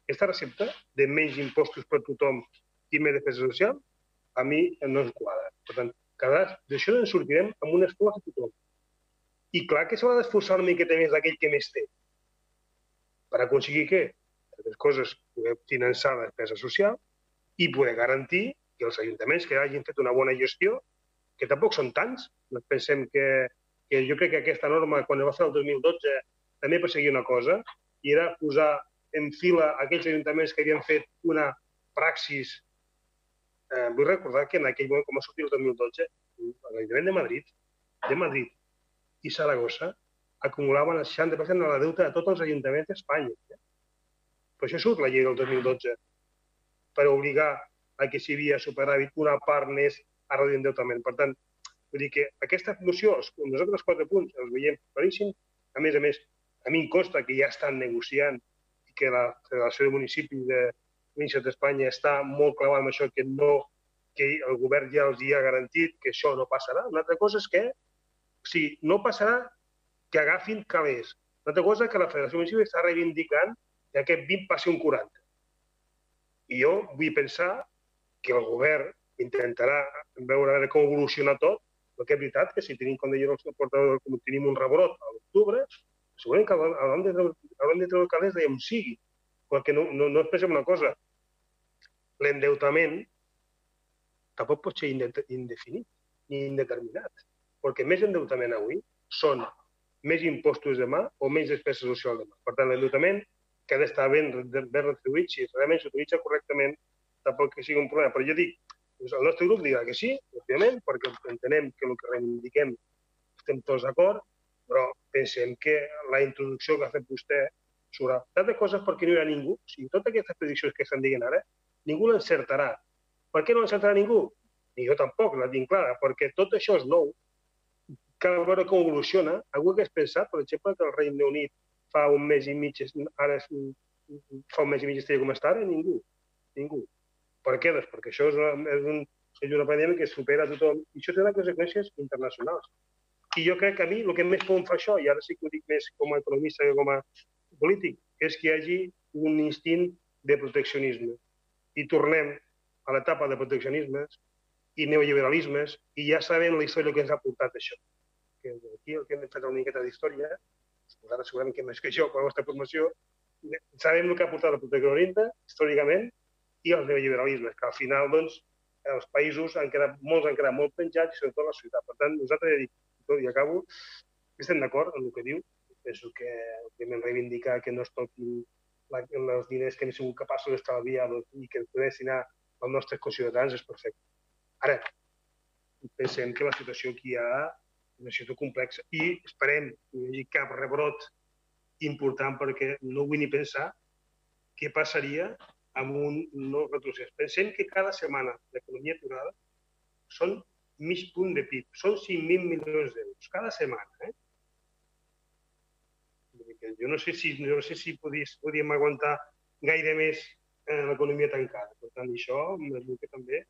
Aquesta recepta de menys impostos per tothom i més despesa social, a mi no ens quadra. Per tant, d'això ens sortirem amb un esforç a tothom. I clar que s'ha d'esforçar una miqueta més d'aquell que més té. Per aconseguir què? Entre coses, poder finançar la despesa social i poder garantir que els ajuntaments que hagin fet una bona gestió, que tampoc són tants, no pensem que, que jo crec que aquesta norma, quan va fer el 2012, també perseguia una cosa, i era posar en fila aquells ajuntaments que havien fet una praxis. Eh, vull recordar que en aquell moment, com va sortir el 2012, l'Ajuntament de Madrid, de Madrid i Saragossa acumulaven el 60% de la deuta de tots els ajuntaments d'Espanya. Eh? Per això surt la llei del 2012, per obligar a que si havia superàvit una part més a reduir endeutament. Per tant, vull dir que aquesta moció, nosaltres els quatre punts els veiem claríssim. A més a més, a mi em costa que ja estan negociant que la Federació de Municipis de Província d'Espanya està molt clavada amb això, que no que el govern ja els hi ha garantit que això no passarà. Una altra cosa és que, sigui, no passarà que agafin calés. Una altra cosa és que la Federació Municipal està reivindicant que aquest 20 passi un 40. I jo vull pensar que el govern intentarà veure com evoluciona tot, perquè és veritat que si tenim, com deia el portador, com tenim un rebrot a l'octubre, segurament que hauran de, hauran de treure calés d'allà on sigui. Perquè no, no, no es pensem una cosa. L'endeutament tampoc pot ser indefinit ni indeterminat. Perquè més endeutament avui són més impostos demà o menys despesa social demà. Per tant, l'endeutament que ha d'estar ben, ben retribuït si realment s'utilitza correctament tampoc que sigui un problema. Però jo dic, doncs el nostre grup dirà que sí, òbviament, perquè entenem que el que reivindiquem estem tots d'acord, però pensem que la introducció que ha fet vostè sobre tantes coses perquè no hi ha ningú, o sigui, totes aquestes prediccions que estan dient ara, ningú l'encertarà. Per què no l'encertarà ningú? Ni jo tampoc, la tinc clara, perquè tot això és nou. Cal veure com evoluciona. Algú hagués pensat, per exemple, que el Regne Unit fa un mes i mig, ara és, fa un mes i mig estaria com està ara? Ningú. Ningú. Per què? Doncs perquè això és una, és, un, és una pandèmia que supera tothom. I això té unes conseqüències internacionals. I jo crec que a mi el que més podem fer això, i ara sí que ho dic més com a economista que com a polític, és que hi hagi un instint de proteccionisme. I tornem a l'etapa de proteccionismes i neoliberalismes i ja sabem la història que ens ha portat això. Que aquí el que hem fet una miqueta d'història, vosaltres segurament que més que jo, per la vostra formació, sabem el que ha portat el proteccionisme històricament i els neoliberalismes, que al final, doncs, els països han quedat, molts han quedat molt penjats, i sobretot la societat. Per tant, nosaltres, ja dic, i acabo, estem d'acord amb el que diu. Penso que òbviament reivindicar que no es toquin la, els diners que hem sigut capaços d'estalviar i que ens podem destinar als nostres conciutadans és perfecte. Ara, pensem que la situació que hi ha és una situació complexa i esperem que no hi hagi cap rebrot important perquè no vull ni pensar què passaria amb un no retrocés. Pensem que cada setmana l'economia aturada són mig punt de PIB. Són 5.000 milions d'euros cada setmana. Eh? Jo no sé si, no sé si podís, podíem aguantar gaire més eh, l'economia tancada. Per tant, això el que també...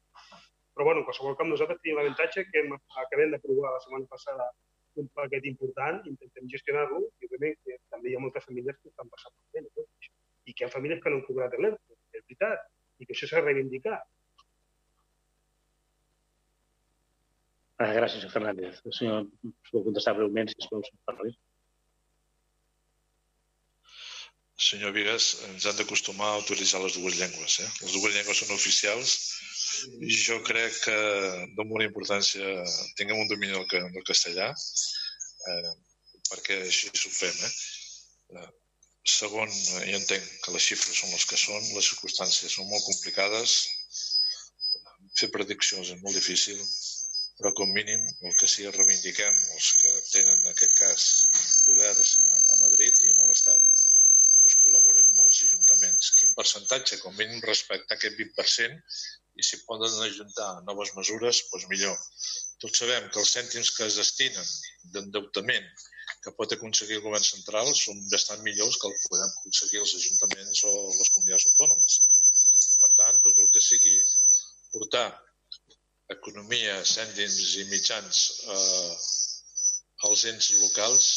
Però, bueno, en qualsevol cas, nosaltres tenim l'avantatge que hem, acabem d'aprovar la setmana passada un paquet important, intentem gestionar-lo, i òbviament que també hi ha moltes famílies que estan passant per bé, i que hi ha famílies que no han cobrat l'ERTE, és veritat, i que això s'ha de Ah, gràcies, senyor Fernández. El senyor, us vol contestar breument, si es pot, senyor Senyor Vigues, ens han d'acostumar a utilitzar les dues llengües. Eh? Les dues llengües són oficials i jo crec que de molta importància tinguem un domini del, del castellà eh, perquè així s'ho fem. Eh? eh? Segon, jo entenc que les xifres són les que són, les circumstàncies són molt complicades, fer prediccions és molt difícil, però com mínim el que sí reivindiquem els que tenen en aquest cas poders a Madrid i en l'Estat doncs col·laboren amb els ajuntaments. Quin percentatge, com mínim, respectar aquest 20% i si poden ajuntar noves mesures, doncs millor. Tots sabem que els cèntims que es destinen d'endeutament que pot aconseguir el govern central són bastant millors que el que podem aconseguir els ajuntaments o les comunitats autònomes. Per tant, tot el que sigui portar economia, cèntims i mitjans eh, als ens locals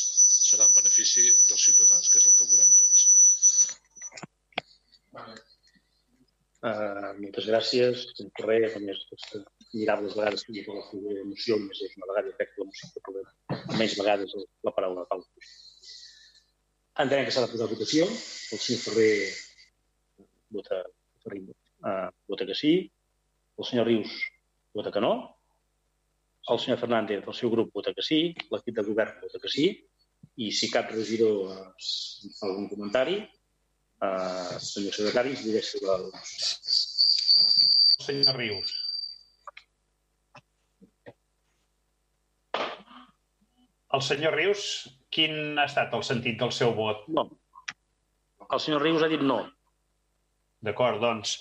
serà en benefici dels ciutadans, que és el que volem tots. Uh, moltes gràcies. Correr, a més, mirables vegades que la figura d'emoció, més és una vegada crec que l'emoció que podem, menys vegades la paraula Pau. Entenem que s'ha de posar a votació. El senyor Ferrer vota, uh, vota que sí. El senyor Rius vota que no. El senyor Fernández, el seu grup, vota que sí. L'equip de govern vota que sí. I si cap regidor eh, fa algun comentari, eh, senyor secretari, ens diré sobre el... Senyor Rius. El senyor Rius, quin ha estat el sentit del seu vot? No. El senyor Rius ha dit no. D'acord, doncs,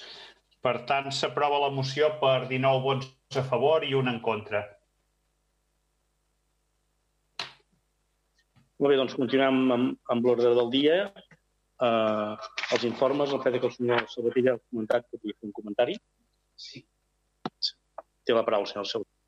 per tant, s'aprova la moció per 19 vots a favor i un en contra. Molt bé, doncs continuem amb, amb l'ordre del dia. Uh, els informes, el fet que el senyor Sabatella ha comentat que volia fer un comentari. Sí. Té la paraula, senyor Sabatella.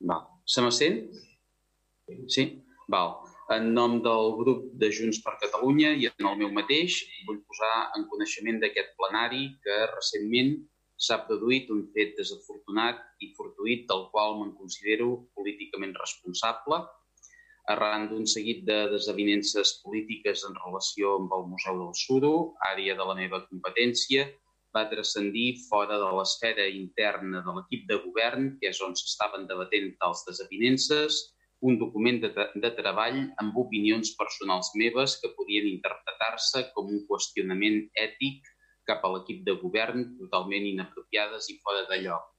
Val. Se me sent? Sí? Val. En nom del grup de Junts per Catalunya i en el meu mateix, vull posar en coneixement d'aquest plenari que recentment s'ha produït un fet desafortunat i fortuït del qual me'n considero políticament responsable arran d'un seguit de desavinences polítiques en relació amb el Museu del Suro, àrea de la meva competència, va transcendir fora de l'esfera interna de l'equip de govern, que és on s'estaven debatent tals desavinences, un document de, de treball amb opinions personals meves que podien interpretar-se com un qüestionament ètic cap a l'equip de govern totalment inapropiades i fora de lloc.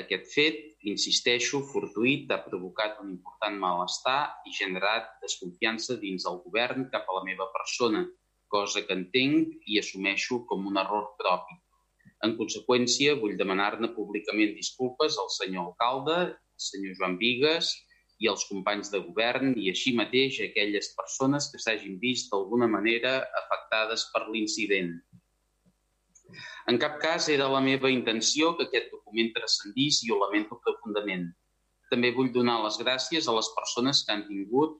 Aquest fet, insisteixo, fortuït, ha provocat un important malestar i generat desconfiança dins el govern cap a la meva persona, cosa que entenc i assumeixo com un error propi. En conseqüència, vull demanar-ne públicament disculpes al senyor alcalde, al senyor Joan Vigues i als companys de govern i així mateix a aquelles persones que s'hagin vist d'alguna manera afectades per l'incident. En cap cas era la meva intenció que aquest document transcendís i ho lamento profundament. També vull donar les gràcies a les persones que han tingut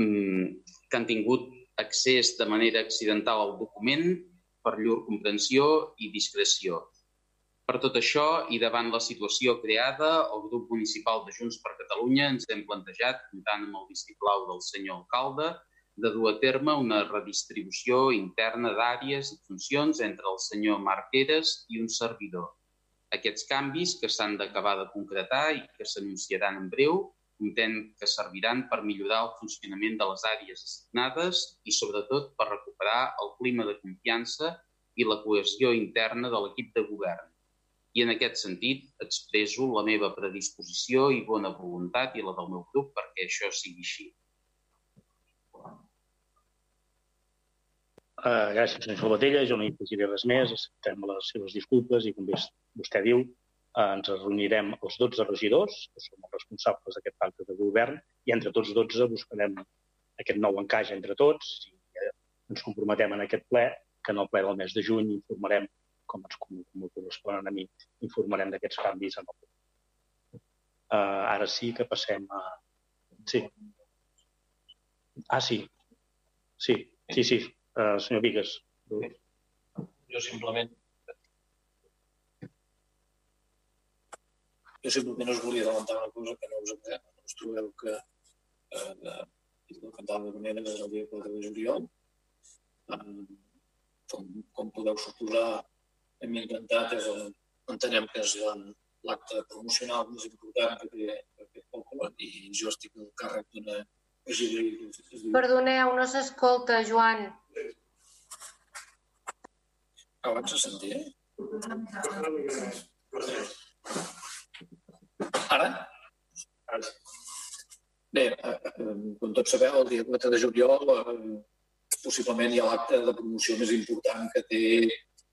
mm, que han tingut accés de manera accidental al document per llur comprensió i discreció. Per tot això, i davant la situació creada, el grup municipal de Junts per Catalunya ens hem plantejat, comptant amb el vistiplau del senyor alcalde, de dur a terme una redistribució interna d'àrees i funcions entre el senyor Marqueres i un servidor. Aquests canvis, que s'han d'acabar de concretar i que s'anunciaran en breu, comptem que serviran per millorar el funcionament de les àrees assignades i, sobretot, per recuperar el clima de confiança i la cohesió interna de l'equip de govern i en aquest sentit expreso la meva predisposició i bona voluntat i la del meu grup perquè això sigui així. Uh, gràcies, senyor Salvatella. Jo no hi afegiré res més. Acceptem les seves disculpes i, com vostè diu, uh, ens reunirem els 12 regidors, que som els responsables d'aquest pacte de govern, i entre tots 12 buscarem aquest nou encaix entre tots i uh, ens comprometem en aquest ple que en el ple del mes de juny informarem com ens com, com corresponen a mi, informarem d'aquests canvis en el uh, Ara sí que passem a... Sí. Ah, sí. Sí, sí, sí. Uh, senyor Vigues. Jo simplement jo simplement us volia adelantar una cosa que no us, no us trobeu que eh, de, de cantar de manera des del dia 4 de juliol. Eh, com, com podeu suposar, hem intentat, és el, entenem que és l'acte promocional més important que té aquest poble i jo estic al càrrec d'una regidoria. Perdoneu, no s'escolta, Joan. Abans se sentia? Ara? Ara. Bé, eh, eh, com tots sabeu, el dia 4 de juliol eh, possiblement hi ha l'acte de promoció més important que té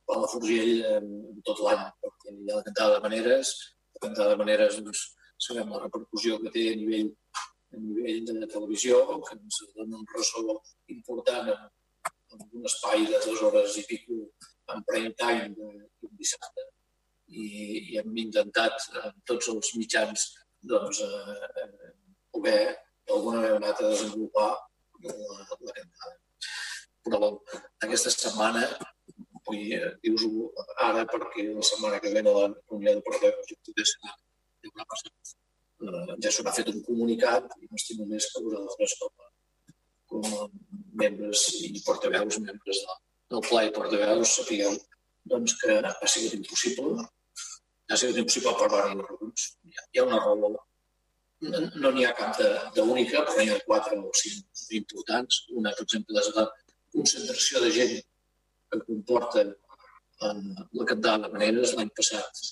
Palafrugell eh, tot l'any, perquè hi ha la cantada de maneres, la cantada de maneres doncs, sabem la repercussió que té a nivell, a nivell de televisió, que ens dona un ressò important en, en un espai de dues hores i pico en prime time d'un dissabte. I, I hem intentat en tots els mitjans doncs, eh, eh poder d'alguna manera desenvolupar la, la cantada. Però aquesta setmana vull eh, dir-vos-ho ara perquè la setmana que ve a la reunió de portaveus ja haurà passat. Eh, ja s'haurà fet un comunicat i m'estimo més que vosaltres com a, com a membres i portaveus, membres de, del pla i portaveus, sapigueu doncs, que ha sigut impossible, ha sigut impossible per diverses raons. Hi ha una raó no n'hi ha cap d'única, però n'hi ha quatre o cinc importants. Una, per exemple, és la concentració de gent que comporta en la cantada de maneres. L'any passat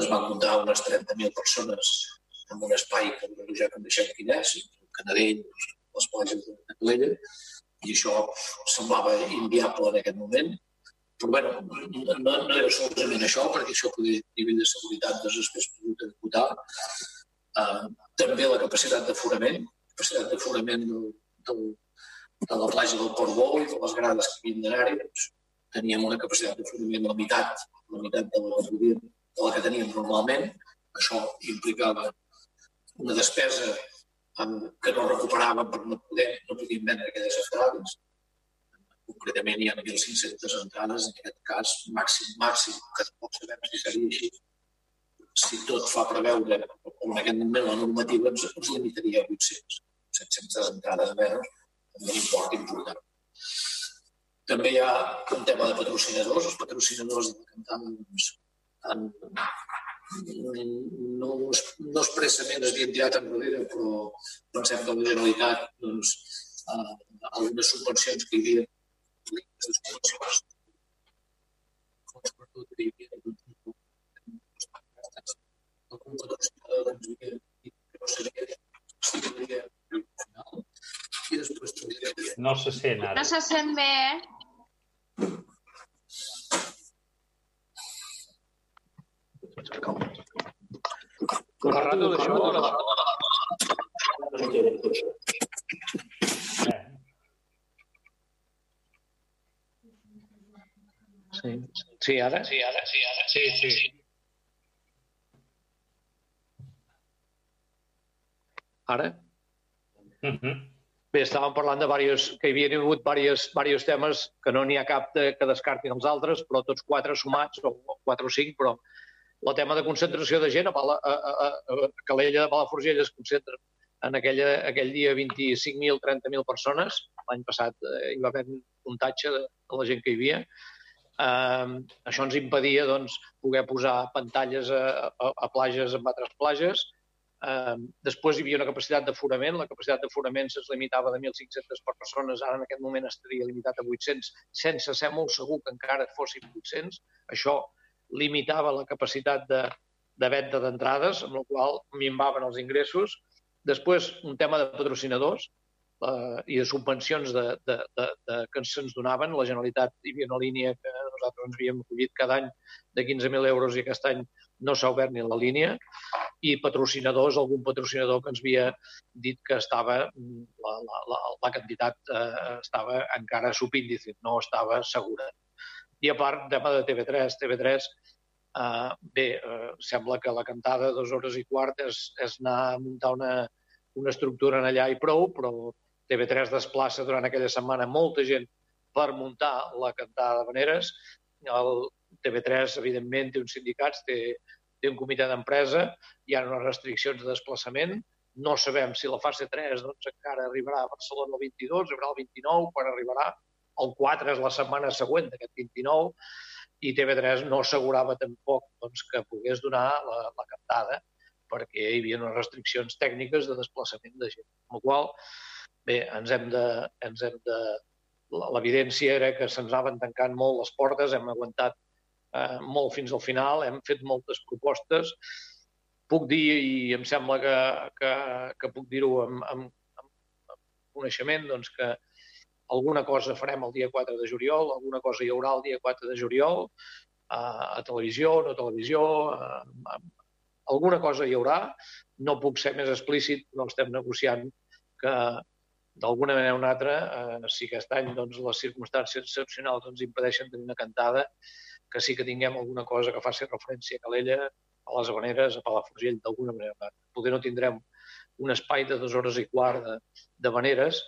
es van comptar unes 30.000 persones en un espai que ja coneixem quin és, el Canadell, les platges de Calella, i això semblava inviable en aquest moment. Però bueno, no, no era solament això, perquè això podia nivell de seguretat doncs, després pogut executar. Uh, també la capacitat d'aforament, capacitat d'aforament del, del, de la platja del Port Bou i de les grades que havien d'anar-hi, doncs, teníem una capacitat de fonament la meitat, la meitat de la, de la que teníem normalment. Això implicava una despesa que no recuperàvem per no poder, no podíem vendre aquelles entrades. Concretament hi ha 1.500 entrades, en aquest cas màxim, màxim, que tampoc sabem si seria així. Si tot fa preveure, en aquest moment la normativa ens, ens limitaria a 800, 700 entrades menys, un import important. També hi ha un tema de patrocinadors. Els patrocinadors de cantada doncs, han no, no expressament es havien tirat enrere, però pensem que la Generalitat, doncs, eh, algunes subvencions que hi havia, no se sent ara. No se sent bé, eh? La ràdio d'això... Sí. sí, ara? Sí, ara, sí, ara. Sí, sí. Ara? Uh -huh. Bé, estàvem parlant de diversos, que hi havia hagut diversos, diversos temes que no n'hi ha cap de, que descartin els altres, però tots quatre sumats, o quatre o cinc, però el tema de concentració de gent a, Pala, a, a, a Calella de Palafrugell es concentra en aquella, aquell dia 25.000, 30.000 persones. L'any passat eh, hi va haver un comptatge de, de la gent que hi havia. Eh, això ens impedia doncs, poder posar pantalles a, a, a plages en altres plages. Eh, després hi havia una capacitat d'aforament. La capacitat d'aforament es limitava de 1.500 per persones. Ara en aquest moment estaria limitat a 800, sense ser molt segur que encara fossin 800. Això limitava la capacitat de, de venda d'entrades, amb la qual minvaven els ingressos. Després, un tema de patrocinadors eh, i de subvencions de, de, de, de, que se'ns donaven. La Generalitat hi havia una línia que nosaltres ens havíem acollit cada any de 15.000 euros i aquest any no s'ha obert ni la línia. I patrocinadors, algun patrocinador que ens havia dit que estava la, la, la, la quantitat eh, estava encara subíndice, no estava segura. I a part, tema de TV3. TV3, eh, bé, eh, sembla que la cantada de hores i quart és, és anar a muntar una, una estructura en allà i prou, però TV3 desplaça durant aquella setmana molta gent per muntar la cantada de veneres. El TV3, evidentment, té uns sindicats, té, té un comitè d'empresa, hi ha unes restriccions de desplaçament, no sabem si la fase 3 doncs, encara arribarà a Barcelona el 22, arribarà el 29, quan arribarà el 4 és la setmana següent d'aquest 29, i TV3 no assegurava tampoc doncs, que pogués donar la, la cantada perquè hi havia unes restriccions tècniques de desplaçament de gent. Amb la qual bé, ens hem de... Ens hem de L'evidència era que se'ns anaven tancant molt les portes, hem aguantat eh, molt fins al final, hem fet moltes propostes. Puc dir, i em sembla que, que, que puc dir-ho amb, amb, amb coneixement, doncs que alguna cosa farem el dia 4 de juliol, alguna cosa hi haurà el dia 4 de juliol, a, a televisió, no televisió, a, a, alguna cosa hi haurà. No puc ser més explícit, però estem negociant que d'alguna manera o una altra, eh, si aquest any doncs, les circumstàncies excepcionals ens impedeixen tenir una cantada, que sí que tinguem alguna cosa que faci referència a Calella, a les Habaneres, a Palafrugell, d'alguna manera. Poder no tindrem un espai de dues hores i quart de, de Habaneres,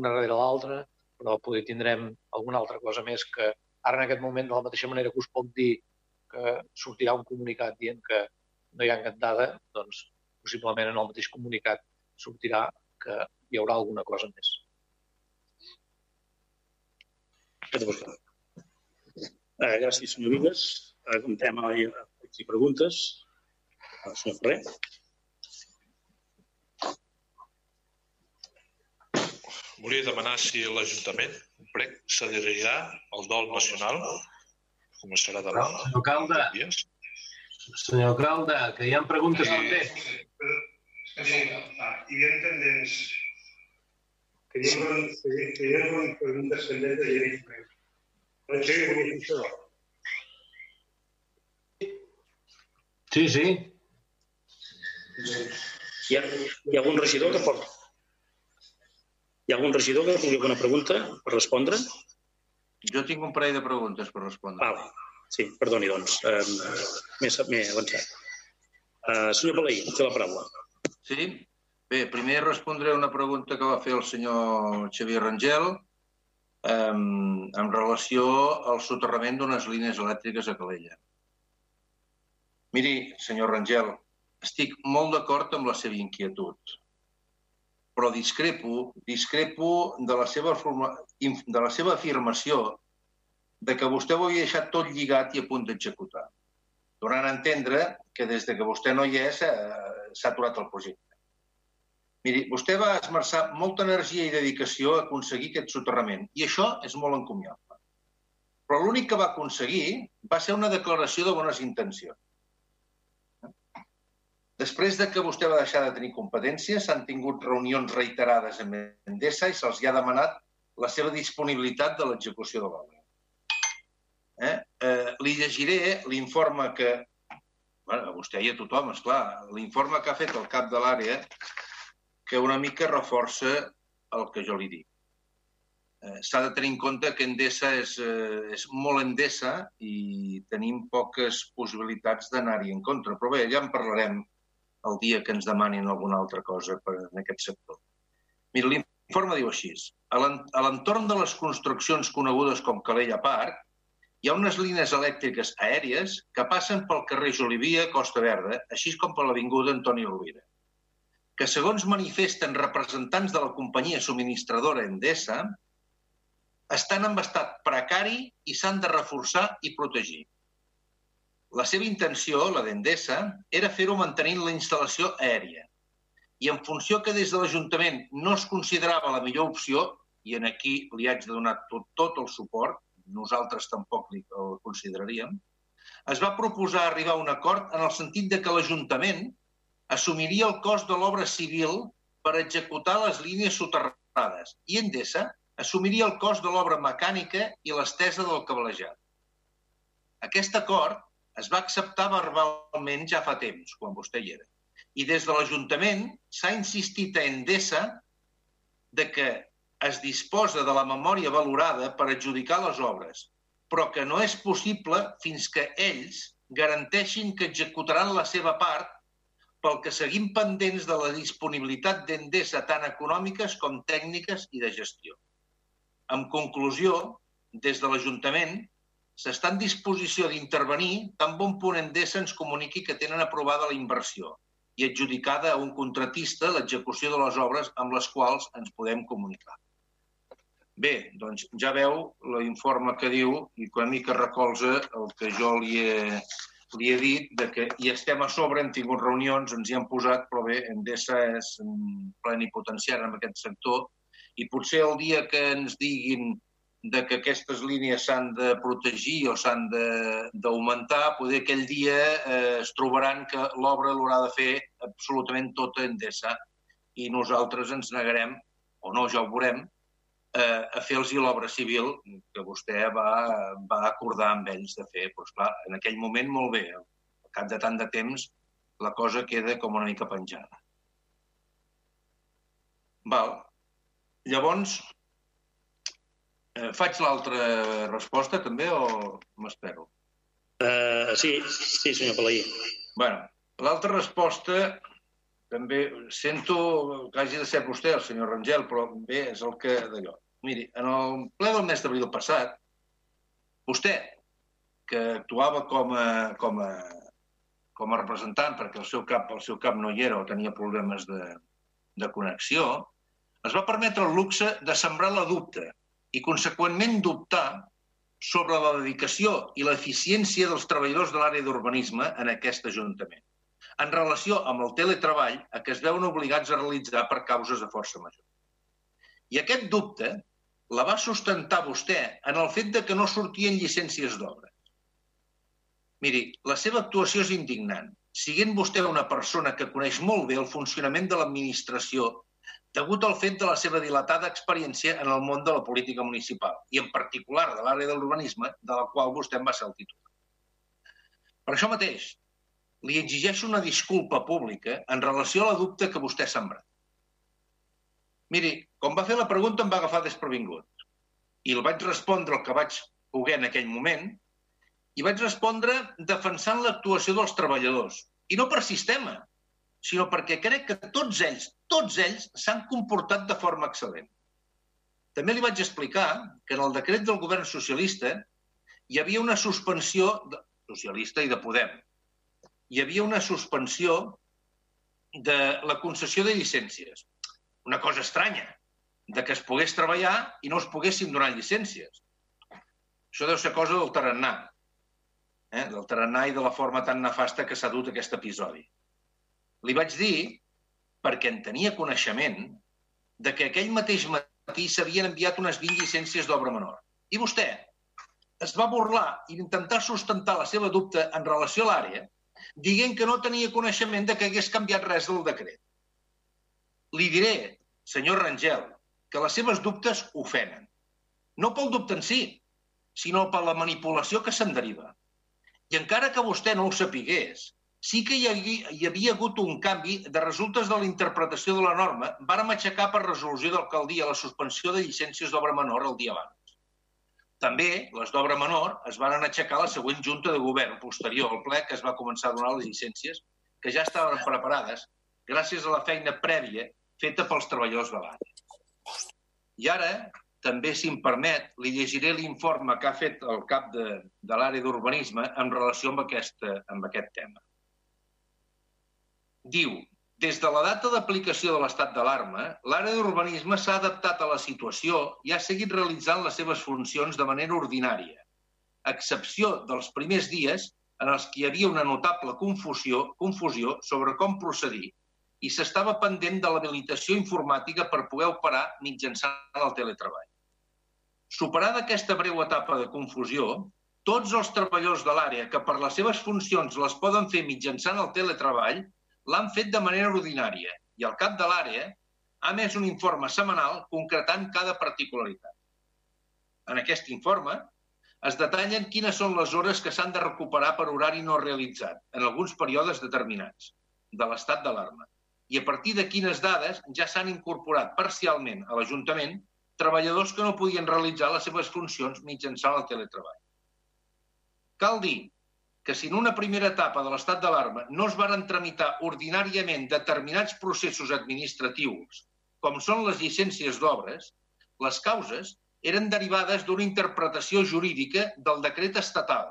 una darrere l'altra, però poder tindrem alguna altra cosa més que ara en aquest moment, de la mateixa manera que us puc dir que sortirà un comunicat dient que no hi ha encantada, doncs possiblement en el mateix comunicat sortirà que hi haurà alguna cosa més. Eh, gràcies, senyor Vigues. Eh, comptem a, a preguntes. El senyor Ferrer. Volia demanar si l'Ajuntament prec s'adherirà al dol nacional, com serà demà. Senyor Calda, senyor Calda, que hi ha preguntes sí. també. Y bien entendés. Teníamos preguntas pendentes de Jennifer. No sé cómo funciona. Sí, sí. Hi ha, hi ha algun regidor que pot... Hi ha algun regidor que tingui alguna pregunta per respondre? Jo tinc un parell de preguntes per respondre. Val. Sí, perdoni, doncs. Um, M'he avançat. Uh, senyor Palaí, té la paraula. Sí? Bé, primer respondré una pregunta que va fer el senyor Xavier Rangel um, en relació al soterrament d'unes línies elèctriques a Calella. Miri, senyor Rangel, estic molt d'acord amb la seva inquietud, però discrepo, discrepo de la seva, forma, de la seva afirmació de que vostè ho havia deixat tot lligat i a punt d'executar. donant a entendre que des de que vostè no hi és eh, s'ha aturat el projecte. Miri, vostè va esmerçar molta energia i dedicació a aconseguir aquest soterrament, i això és molt encomiable. Però l'únic que va aconseguir va ser una declaració de bones intencions. Després de que vostè va deixar de tenir competències, s'han tingut reunions reiterades amb Endesa i se'ls ha demanat la seva disponibilitat de l'execució de l'obra. Eh? Eh, li llegiré l'informe que... Bueno, a vostè i a tothom, és clar. L'informe que ha fet el cap de l'àrea que una mica reforça el que jo li dic. Eh, S'ha de tenir en compte que Endesa és, eh, és molt Endesa i tenim poques possibilitats d'anar-hi en contra. Però bé, ja en parlarem el dia que ens demanin alguna altra cosa per, en aquest sector. Mira, l'informe diu així. A l'entorn de les construccions conegudes com Calella Park, hi ha unes línies elèctriques aèries que passen pel carrer Jolivia, Costa Verda, així com per l'Avinguda Antoni Rovira que, segons manifesten representants de la companyia subministradora Endesa, estan en estat precari i s'han de reforçar i protegir. La seva intenció, la d'Endesa, era fer-ho mantenint la instal·lació aèria. I en funció que des de l'Ajuntament no es considerava la millor opció, i en aquí li haig de donar tot, tot el suport, nosaltres tampoc li el consideraríem, es va proposar arribar a un acord en el sentit de que l'Ajuntament assumiria el cost de l'obra civil per executar les línies soterrades i Endesa assumiria el cost de l'obra mecànica i l'estesa del cablejat. Aquest acord es va acceptar verbalment ja fa temps, quan vostè hi era. I des de l'Ajuntament s'ha insistit a Endesa de que es disposa de la memòria valorada per adjudicar les obres, però que no és possible fins que ells garanteixin que executaran la seva part pel que seguim pendents de la disponibilitat d'Endesa tant econòmiques com tècniques i de gestió. En conclusió, des de l'Ajuntament s'està en disposició d'intervenir tan bon punt Endesa ens comuniqui que tenen aprovada la inversió i adjudicada a un contratista l'execució de les obres amb les quals ens podem comunicar. Bé, doncs ja veu l'informe que diu i una mica recolza el que jo li he, he dit de que hi estem a sobre, hem tingut reunions, ens hi han posat, però bé, Endesa és plenipotenciari en aquest sector. I potser el dia que ens diguin de que aquestes línies s'han de protegir o s'han d'augmentar, poder aquell dia eh, es trobaran que l'obra l'haurà de fer absolutament tota Endesa. I nosaltres ens negarem, o no, ja ho veurem, eh, a fer-los l'obra civil que vostè va, va acordar amb ells de fer. Però, esclar, en aquell moment, molt bé. Al cap de tant de temps, la cosa queda com una mica penjada. Val. Llavors, eh, faig l'altra resposta també o m'espero? Uh, sí, sí, senyor Palaí. bueno, l'altra resposta també sento que hagi de ser vostè, el senyor Rangel, però bé, és el que d'allò. Miri, en el ple del mes d'abril passat, vostè, que actuava com a, com a, com a representant, perquè el seu cap, el seu cap no hi era o tenia problemes de, de connexió, es va permetre el luxe de sembrar la dubte i, conseqüentment, dubtar sobre la dedicació i l'eficiència dels treballadors de l'àrea d'urbanisme en aquest Ajuntament, en relació amb el teletreball a què es veuen obligats a realitzar per causes de força major. I aquest dubte la va sustentar vostè en el fet de que no sortien llicències d'obra. Miri, la seva actuació és indignant. Siguent vostè una persona que coneix molt bé el funcionament de l'administració degut al fet de la seva dilatada experiència en el món de la política municipal i en particular de l'àrea de l'urbanisme, de la qual vostè en va ser el titular. Per això mateix, li exigeixo una disculpa pública en relació a la dubte que vostè ha sembrat. Miri, quan va fer la pregunta em va agafar desprevingut. I el vaig respondre el que vaig poder en aquell moment i vaig respondre defensant l'actuació dels treballadors. I no per sistema, sinó perquè crec que tots ells, tots ells s'han comportat de forma excel·lent. També li vaig explicar que en el decret del govern socialista hi havia una suspensió de, socialista i de Podem. Hi havia una suspensió de la concessió de llicències una cosa estranya, de que es pogués treballar i no es poguessin donar llicències. Això deu ser cosa del tarannà. eh, del tarannà i de la forma tan nefasta que s'ha dut aquest episodi. Li vaig dir perquè en tenia coneixement de que aquell mateix matí s'havien enviat unes 20 llicències d'obra menor. I vostè es va burlar i intentar sustentar la seva dubte en relació a l'àrea, dient que no tenia coneixement de que hagués canviat res del decret. Li diré, senyor Rangel, que les seves dubtes ofenen. No pel dubte en si, sinó per la manipulació que se'n deriva. I encara que vostè no ho sapigués, sí que hi havia, hi havia hagut un canvi de resultes de la interpretació de la norma. Vàrem aixecar per resolució d'alcaldia la suspensió de llicències d'obra menor el dia abans. També les d'obra menor es van aixecar la següent junta de govern posterior al ple que es va començar a donar les llicències que ja estaven preparades gràcies a la feina prèvia feta pels treballadors de l'àrea. I ara, també, si em permet, li llegiré l'informe que ha fet el cap de, de l'àrea d'urbanisme en relació amb, aquesta, amb aquest tema. Diu, des de la data d'aplicació de l'estat d'alarma, l'àrea d'urbanisme s'ha adaptat a la situació i ha seguit realitzant les seves funcions de manera ordinària, a excepció dels primers dies en els que hi havia una notable confusió, confusió sobre com procedir i s'estava pendent de l'habilitació informàtica per poder operar mitjançant el teletreball. Superada aquesta breu etapa de confusió, tots els treballadors de l'àrea que per les seves funcions les poden fer mitjançant el teletreball l'han fet de manera ordinària i el cap de l'àrea ha emès un informe setmanal concretant cada particularitat. En aquest informe es detallen quines són les hores que s'han de recuperar per horari no realitzat en alguns períodes determinats de l'estat d'alarma i a partir de quines dades ja s'han incorporat parcialment a l'Ajuntament treballadors que no podien realitzar les seves funcions mitjançant el teletreball. Cal dir que si en una primera etapa de l'estat d'alarma no es varen tramitar ordinàriament determinats processos administratius, com són les llicències d'obres, les causes eren derivades d'una interpretació jurídica del decret estatal,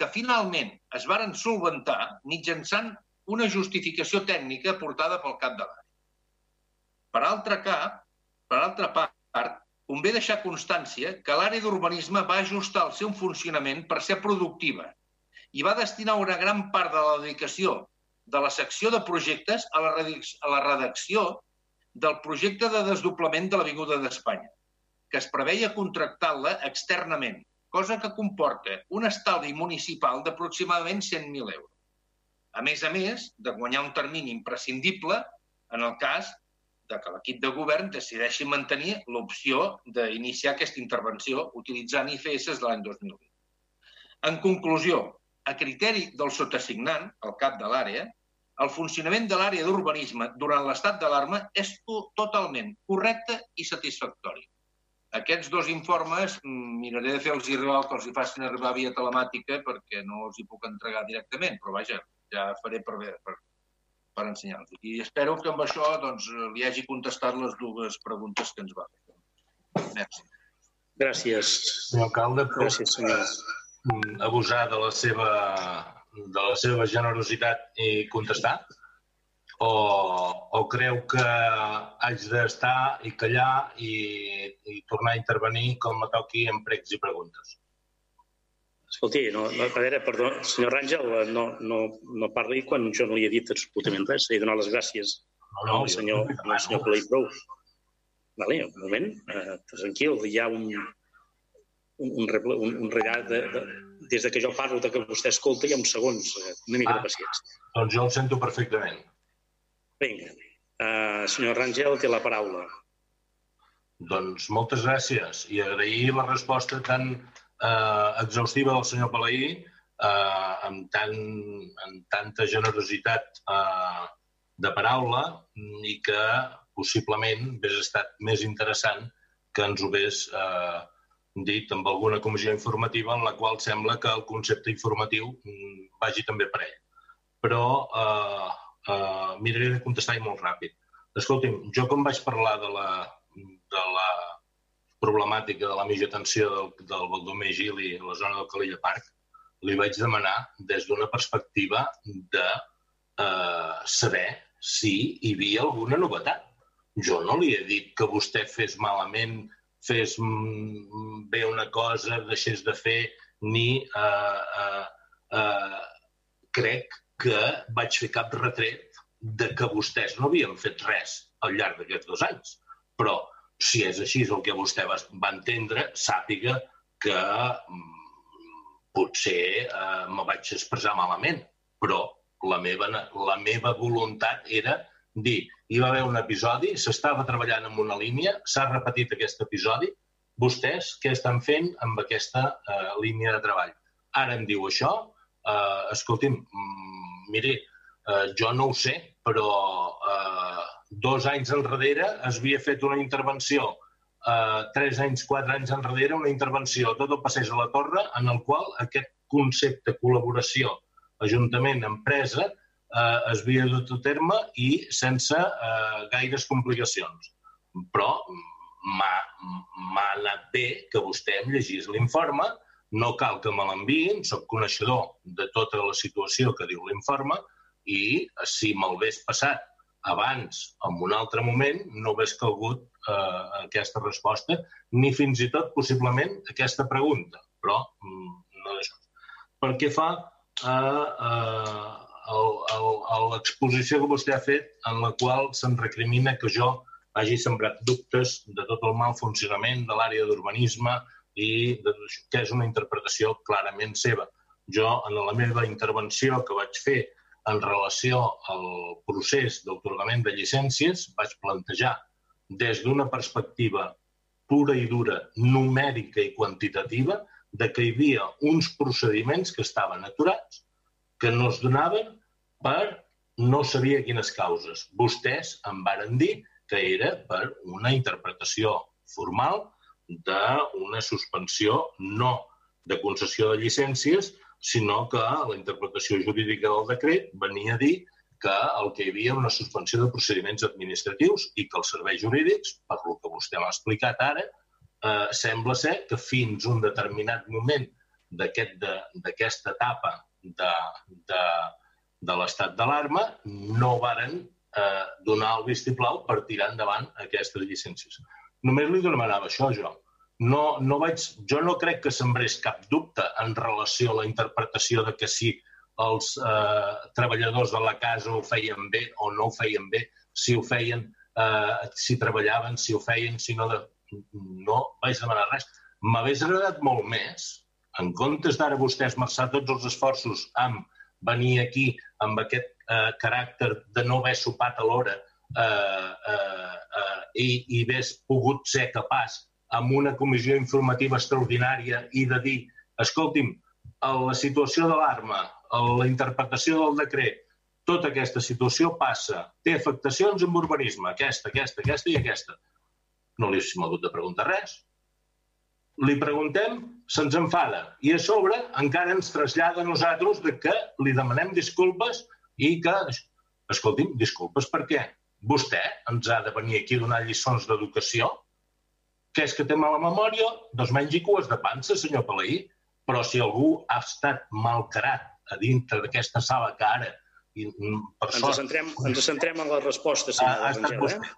que finalment es varen solventar mitjançant una justificació tècnica portada pel cap de l'àrea. Per altra cap, per altra part, convé deixar constància que l'àrea d'urbanisme va ajustar el seu funcionament per ser productiva i va destinar una gran part de la dedicació de la secció de projectes a la, a la redacció del projecte de desdoblament de l'Avinguda d'Espanya, que es preveia contractar-la externament, cosa que comporta un estalvi municipal d'aproximadament 100.000 euros. A més a més, de guanyar un termini imprescindible en el cas de que l'equip de govern decideixi mantenir l'opció d'iniciar aquesta intervenció utilitzant IFS de l'any 2020. En conclusió, a criteri del sotassignant, el cap de l'àrea, el funcionament de l'àrea d'urbanisme durant l'estat d'alarma és totalment correcte i satisfactori. Aquests dos informes mm, miraré de fer-los arribar que els hi facin arribar via telemàtica perquè no els hi puc entregar directament, però vaja, ja faré per, per, per ensenyar-los. I espero que amb això doncs, li hagi contestat les dues preguntes que ens va fer. Merci. Gràcies. Senyor alcalde, Gràcies, senyor abusar de la seva, de la seva generositat i contestar? O, o creu que haig d'estar i callar i, i tornar a intervenir com me toqui en pregs i preguntes? Escolti, no, no, a veure, perdó, senyor Ràngel, no, no, no parli quan jo no li he dit absolutament res. He donat les gràcies no, no, al senyor, al senyor Clay Prous. Vale, un moment, eh, tranquil, hi ha un, un, un, un, un rellat de, de, des de que jo parlo de que vostè escolta hi ha uns segons, eh, una mica ah, de paciència. Doncs jo el sento perfectament. Vinga. Uh, senyor Rangel, té la paraula. Doncs moltes gràcies i agrair la resposta tan uh, exhaustiva del senyor Palaí uh, amb, tan, amb tanta generositat uh, de paraula i que possiblement hagués estat més interessant que ens ho hagués uh, dit amb alguna comissió informativa en la qual sembla que el concepte informatiu mm, vagi també per ell. Però eh, eh, miraré de contestar-hi molt ràpid. Escolti'm, jo com vaig parlar de la, de la problemàtica de la mitja tensió del, del Baldomer Gili a la zona del Calella Parc, li vaig demanar des d'una perspectiva de eh, saber si hi havia alguna novetat. Jo no li he dit que vostè fes malament fes bé una cosa, deixés de fer, ni eh, eh, eh, crec que vaig fer cap retret de que vostès no havien fet res al llarg d'aquests dos anys. Però, si és així el que vostè va, va entendre, sàpiga que mm, potser eh, me vaig expressar malament, però la meva, la meva voluntat era dir, hi va haver un episodi, s'estava treballant en una línia, s'ha repetit aquest episodi, vostès què estan fent amb aquesta eh, línia de treball? Ara em diu això, eh, escolti'm, mm, mire, eh, jo no ho sé, però eh, dos anys enrere es havia fet una intervenció, eh, tres anys, quatre anys enrere, una intervenció. Tot el passeig a la Torre, en el qual aquest concepte col·laboració Ajuntament-empresa eh, es havia dut a terme i sense eh, gaires complicacions. Però m'ha anat bé que vostè em llegís l'informe, no cal que me l'enviïn, sóc coneixedor de tota la situació que diu l'informe i si me'l passat abans, en un altre moment, no hagués calgut eh, aquesta resposta, ni fins i tot possiblement aquesta pregunta, però mm, no d'això. Per què fa a, a, a l'exposició que vostè ha fet, en la qual se'n recrimina que jo hagi sembrat dubtes de tot el mal funcionament de l'àrea d'urbanisme i de, que és una interpretació clarament seva. Jo, en la meva intervenció que vaig fer en relació al procés d'autorgament de llicències, vaig plantejar des d'una perspectiva pura i dura, numèrica i quantitativa, de que hi havia uns procediments que estaven aturats, que no es donaven per no sabia quines causes. Vostès em varen dir que era per una interpretació formal d'una suspensió no de concessió de llicències, sinó que la interpretació jurídica del decret venia a dir que el que hi havia una suspensió de procediments administratius i que els serveis jurídics, per lo que vostè m'ha explicat ara, eh, sembla ser que fins un determinat moment d'aquesta aquest, etapa de, de, de l'estat d'alarma no varen eh, donar el vistiplau per tirar endavant aquestes llicències. Només li demanava això, jo no, no vaig, jo no crec que sembrés cap dubte en relació a la interpretació de que si els eh, treballadors de la casa ho feien bé o no ho feien bé, si ho feien, eh, si treballaven, si ho feien, si no... De... No vaig demanar res. M'hagués agradat molt més, en comptes d'ara vostè esmerçar tots els esforços amb venir aquí amb aquest eh, caràcter de no haver sopat a l'hora eh, eh, eh, i, i hagués pogut ser capaç amb una comissió informativa extraordinària i de dir, escolti'm, la situació d'alarma, la interpretació del decret, tota aquesta situació passa, té afectacions en urbanisme, aquesta, aquesta, aquesta i aquesta. No li hem hagut de preguntar res. Li preguntem, se'ns enfada. I a sobre encara ens trasllada a nosaltres de que li demanem disculpes i que... Escolti'm, disculpes per què? Vostè ens ha de venir aquí a donar lliçons d'educació que és que té mala memòria? Doncs mengi cues de pansa, senyor Palaí. Però si algú ha estat malcarat a dintre d'aquesta sala que ara... I, mm, per ens, sort, centrem, ens centrem en les respostes, senyor ha, Rangel, eh?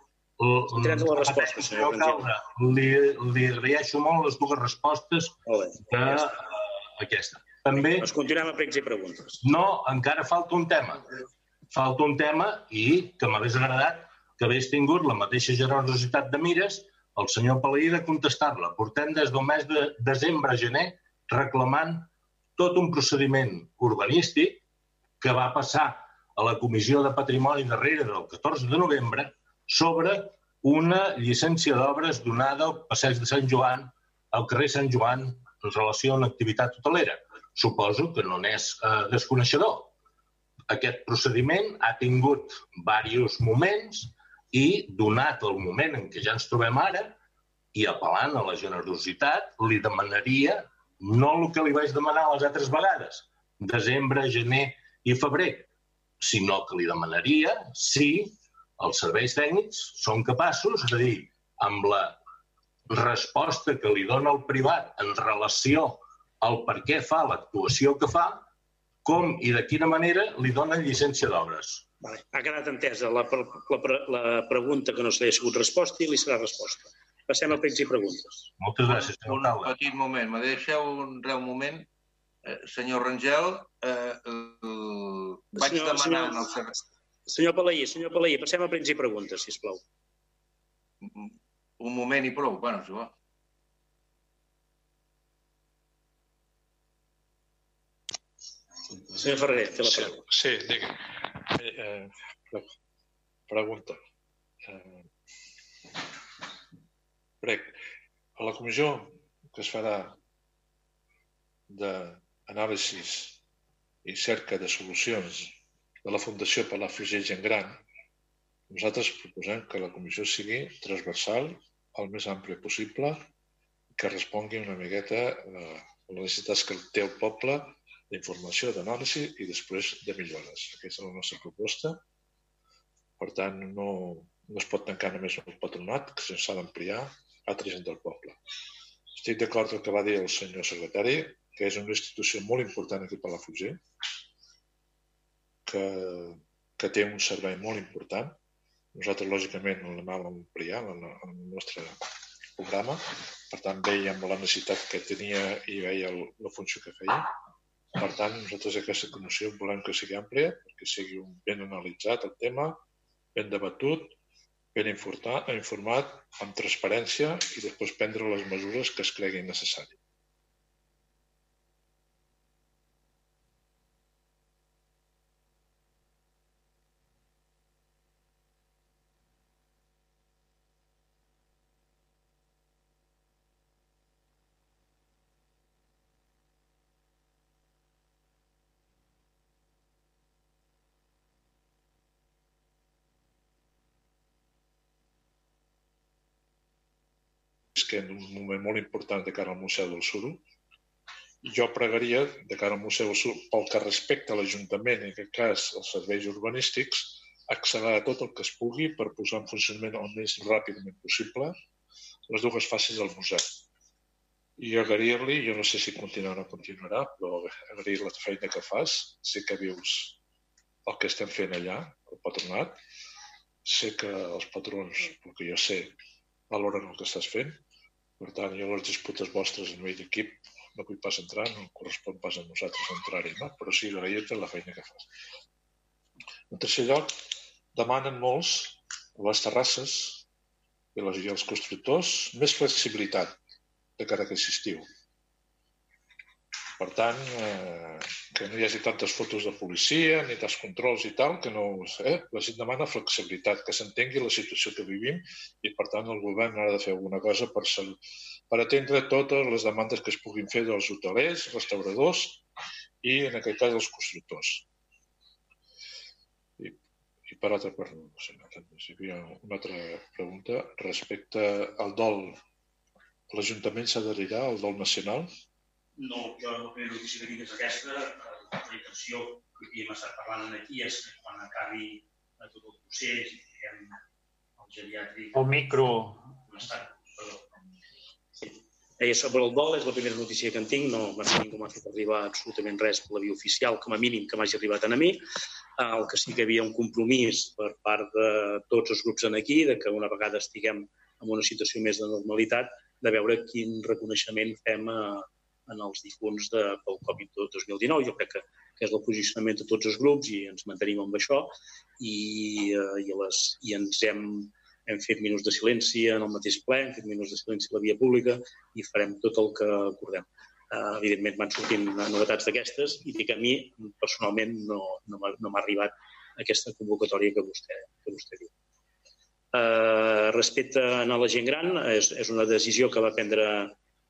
Centrem en les respostes, senyor Rangel. Li, li agraeixo molt les dues respostes que ja aquesta. També... Doncs continuem a pregs i preguntes. No, encara falta un tema. Falta un tema i que m'hagués agradat que hagués tingut la mateixa generositat de mires el senyor Palaí de contestar-la. Portem des del mes de desembre a gener reclamant tot un procediment urbanístic que va passar a la Comissió de Patrimoni darrere del 14 de novembre sobre una llicència d'obres donada al passeig de Sant Joan, al carrer Sant Joan, en relació a una activitat hotelera. Suposo que no n'és eh, desconeixedor. Aquest procediment ha tingut diversos moments, i, donat el moment en què ja ens trobem ara, i apel·lant a la generositat, li demanaria no el que li vaig demanar les altres vegades, desembre, gener i febrer, sinó que li demanaria si els serveis tècnics són capaços de dir amb la resposta que li dona el privat en relació al per què fa l'actuació que fa, com i de quina manera li donen llicència d'obres. Vale. Ha quedat entesa la, la, la pregunta que no s'ha sigut resposta i li serà resposta. Passem a pregs i preguntes. Moltes gràcies, senyor Un petit moment. Me deixeu un breu moment Eh, senyor Rangel, eh, el... vaig Senyor- demanar senyor- en el. Senyor Palaí, senyor Palaí, passem a preguntes i preguntes, si plau. Un moment i prou. Bueno, si vol. Senyor Ferrer, té la Sí, paraula. sí digui. Eh, eh, pre- pregunta. Eh, Brec, a la comissió que es farà d'anàlisis i cerca de solucions de la Fundació per la Frugell Gent Gran, nosaltres proposem que la comissió sigui transversal, el més àmplia possible, que respongui una miqueta eh, a les necessitats que té el poble d'informació, d'anàlisi i després de millores. Aquesta és la nostra proposta. Per tant, no, no es pot tancar només el patronat, que s'ha d'ampliar a altra gent del poble. Estic d'acord amb el que va dir el senyor secretari, que és una institució molt important aquí per la Palafrugell, que, que té un servei molt important. Nosaltres, lògicament, l'anàvem a ampliar en el, nostre programa. Per tant, veiem la necessitat que tenia i veia la funció que feia. Per tant, nosaltres aquesta comissió volem que sigui àmplia, perquè sigui un ben analitzat el tema, ben debatut, ben informat, informat amb transparència i després prendre les mesures que es creguin necessàries. Moment molt important de cara al Museu del Suro, jo pregaria, de cara al Museu del Suro, pel que respecta a l'Ajuntament, en aquest cas els serveis urbanístics, accelerar tot el que es pugui per posar en funcionament el més ràpidament possible les dues fases del museu. I agrair-li, jo no sé si continuarà o continuarà, però agrair la feina que fas. Sé que vius el que estem fent allà, el patronat. Sé que els patrons, el que jo sé, valoren el que estàs fent. Per tant, jo les disputes vostres a nivell d'equip no vull pas entrar, no correspon pas a nosaltres entrar-hi, no? però sí agrair-te la feina que fas. En tercer lloc, demanen molts a les terrasses i, les, i els constructors més flexibilitat de cara a aquest estiu. Per tant, eh, que no hi hagi tantes fotos de policia ni tants controls i tal, que no... Eh? La gent demana flexibilitat, que s'entengui la situació que vivim i, per tant, el govern ha de fer alguna cosa per, per atendre totes les demandes que es puguin fer dels hotelers, restauradors i, en aquest cas, dels constructors. I, i per altra part, no sé, hi havia una altra pregunta respecte al dol. L'Ajuntament s'adherirà al dol nacional? No, jo la primera notícia que tinc és aquesta. Eh, La intenció que havíem estat parlant aquí és que quan acabi eh, tot el procés i tinguem el geriàtric... El micro. Perdó. Eh, sobre el dol és la primera notícia que en tinc, no m'ha ningú m'ha fet arribar absolutament res per la via oficial, com a mínim que m'hagi arribat a mi. Eh, El que sí que hi havia un compromís per part de tots els grups en aquí, de que una vegada estiguem en una situació més de normalitat, de veure quin reconeixement fem a, en els difunts de, pel Covid-2019. Jo crec que, que és el posicionament de tots els grups i ens mantenim amb això i, eh, i, les, i ens hem, hem fet minuts de silenci en el mateix ple, hem fet minuts de silenci a la via pública i farem tot el que acordem. Uh, evidentment van sortint novetats d'aquestes i dic a mi personalment no, no m'ha arribat aquesta convocatòria que vostè, que vostè diu. Uh, respecte a la gent gran, és, és una decisió que va prendre,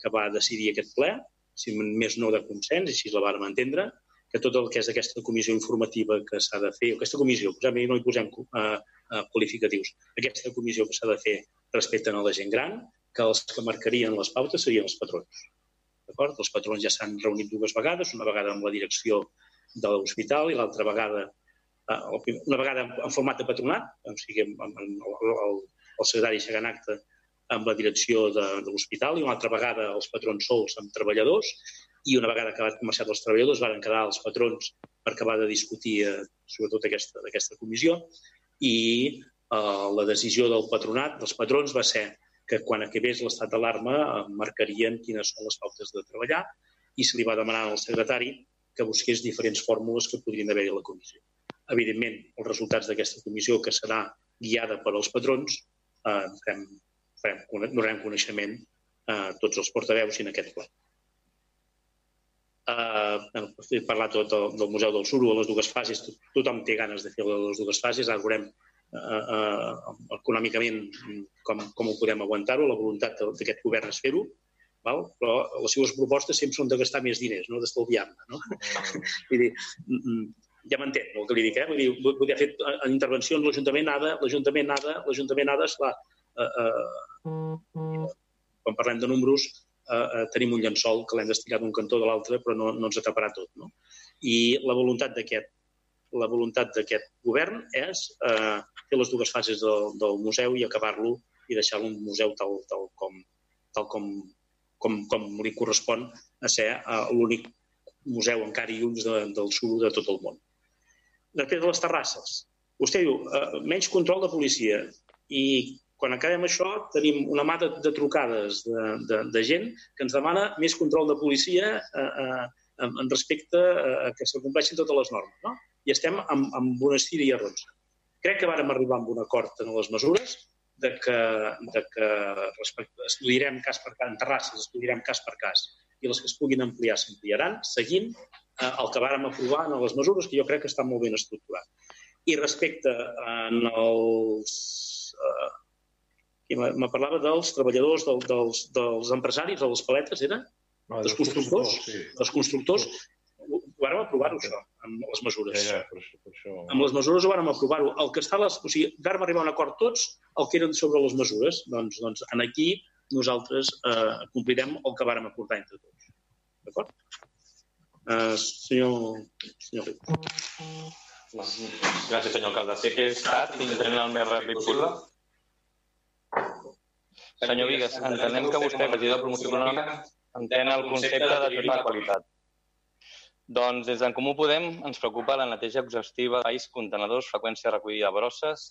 que va decidir aquest ple, si més no de consens, i així la vàrem entendre, que tot el que és aquesta comissió informativa que s'ha de fer, aquesta comissió, posem, no hi posem uh, uh, qualificatius, aquesta comissió que s'ha de fer respecte a la gent gran, que els que marcarien les pautes serien els patrons. D'acord? Els patrons ja s'han reunit dues vegades, una vegada amb la direcció de l'hospital i l'altra vegada eh, una vegada en format de patronat, o sigui, el, el, el secretari Xagan Acte amb la direcció de, de l'hospital i una altra vegada els patrons sols amb treballadors i una vegada acabat començat els treballadors van quedar els patrons per acabar de discutir eh, sobretot aquesta, aquesta comissió i eh, la decisió del patronat, dels patrons, va ser que quan acabés l'estat d'alarma eh, marcarien quines són les pautes de treballar i se li va demanar al secretari que busqués diferents fórmules que podrien haver-hi a la comissió. Evidentment, els resultats d'aquesta comissió, que serà guiada per als patrons, eh, donarem coneixement a tots els portaveus i en aquest ple. Eh, he parlat tot del, del Museu del Suro, a les dues fases, tot, tothom té ganes de fer les dues fases, ara veurem eh, eh, econòmicament com, com ho podem aguantar-ho, la voluntat d'aquest govern és fer-ho, val? però les seves propostes sempre són de gastar més diners, no d'estalviar-ne. No? Mm. Vull dir, mm, mm, ja m'entén el que li dic, eh? Vull dir, vull dir, ha fet en intervencions l'Ajuntament nada, l'Ajuntament nada, l'Ajuntament nada, esclar, eh, eh, quan parlem de números, eh, eh, tenim un llençol que l'hem d'estirar d'un cantó de l'altre, però no, no ens atraparà tot. No? I la voluntat d'aquest la voluntat d'aquest govern és eh, fer les dues fases del, del museu i acabar-lo i deixar-lo un museu tal, tal, com, tal com, com, com li correspon a ser eh, l'únic museu encara i uns de, del sud de tot el món. Després de les terrasses. Vostè diu, eh, menys control de policia i quan acabem això, tenim una mà de, de trucades de, de, de gent que ens demana més control de policia eh, eh, en respecte a que s'acompleixin totes les normes. No? I estem amb, amb una estira i arronsa. Crec que vàrem arribar amb un acord en les mesures de que, de que respecte, estudiarem cas per cas, en terrasses estudiarem cas per cas, i les que es puguin ampliar s'ampliaran, seguint eh, el que vàrem aprovar en les mesures, que jo crec que està molt ben estructurat. I respecte en els, eh, i me parlava dels treballadors, del, dels, dels empresaris, de les paletes, era? No, dels, dels constructors? Sí. Dels constructors. Ho vàrem aprovar-ho, això, amb les mesures. Ja, ja, per això, per això... Amb les mesures ho vàrem aprovar-ho. El que està les... O sigui, vàrem arribar a un acord tots el que eren sobre les mesures. Doncs, doncs en aquí nosaltres eh, complirem el que vàrem acordar entre tots. D'acord? Uh, senyor... senyor Gràcies, senyor alcalde. Sé que he estat tindrem el més ràpid possible. Senyor Vigues, entenem que vostè, regidor de promoció econòmica, entén el concepte de de qualitat. Doncs des d'en Comú Podem ens preocupa la neteja exhaustiva d'ais, contenedors, freqüència recollida de brosses,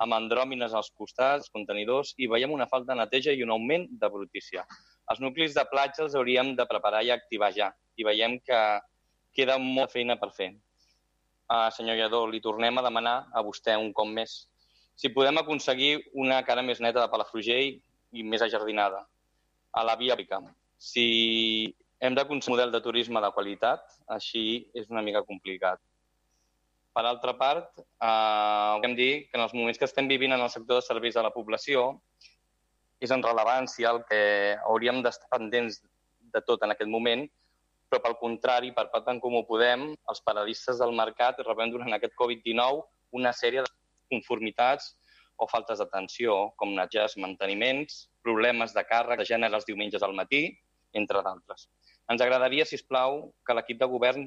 amb andròmines als costats, contenidors, i veiem una falta de neteja i un augment de brutícia. Els nuclis de platja els hauríem de preparar i activar ja, i veiem que queda molta feina per fer. Uh, senyor Lledó, li tornem a demanar a vostè un cop més si podem aconseguir una cara més neta de Palafrugell i més ajardinada. A la via Pica. Si hem d'aconseguir un model de turisme de qualitat, així és una mica complicat. Per altra part, eh, hem dir que en els moments que estem vivint en el sector de serveis a la població és en rellevància el que hauríem d'estar pendents de tot en aquest moment, però pel contrari, per part d'en Comú Podem, els paradistes del mercat rebem durant aquest Covid-19 una sèrie de conformitats o faltes d'atenció, com netges manteniments, problemes de càrrec de gènere els diumenges al matí, entre d'altres. Ens agradaria, si plau, que l'equip de govern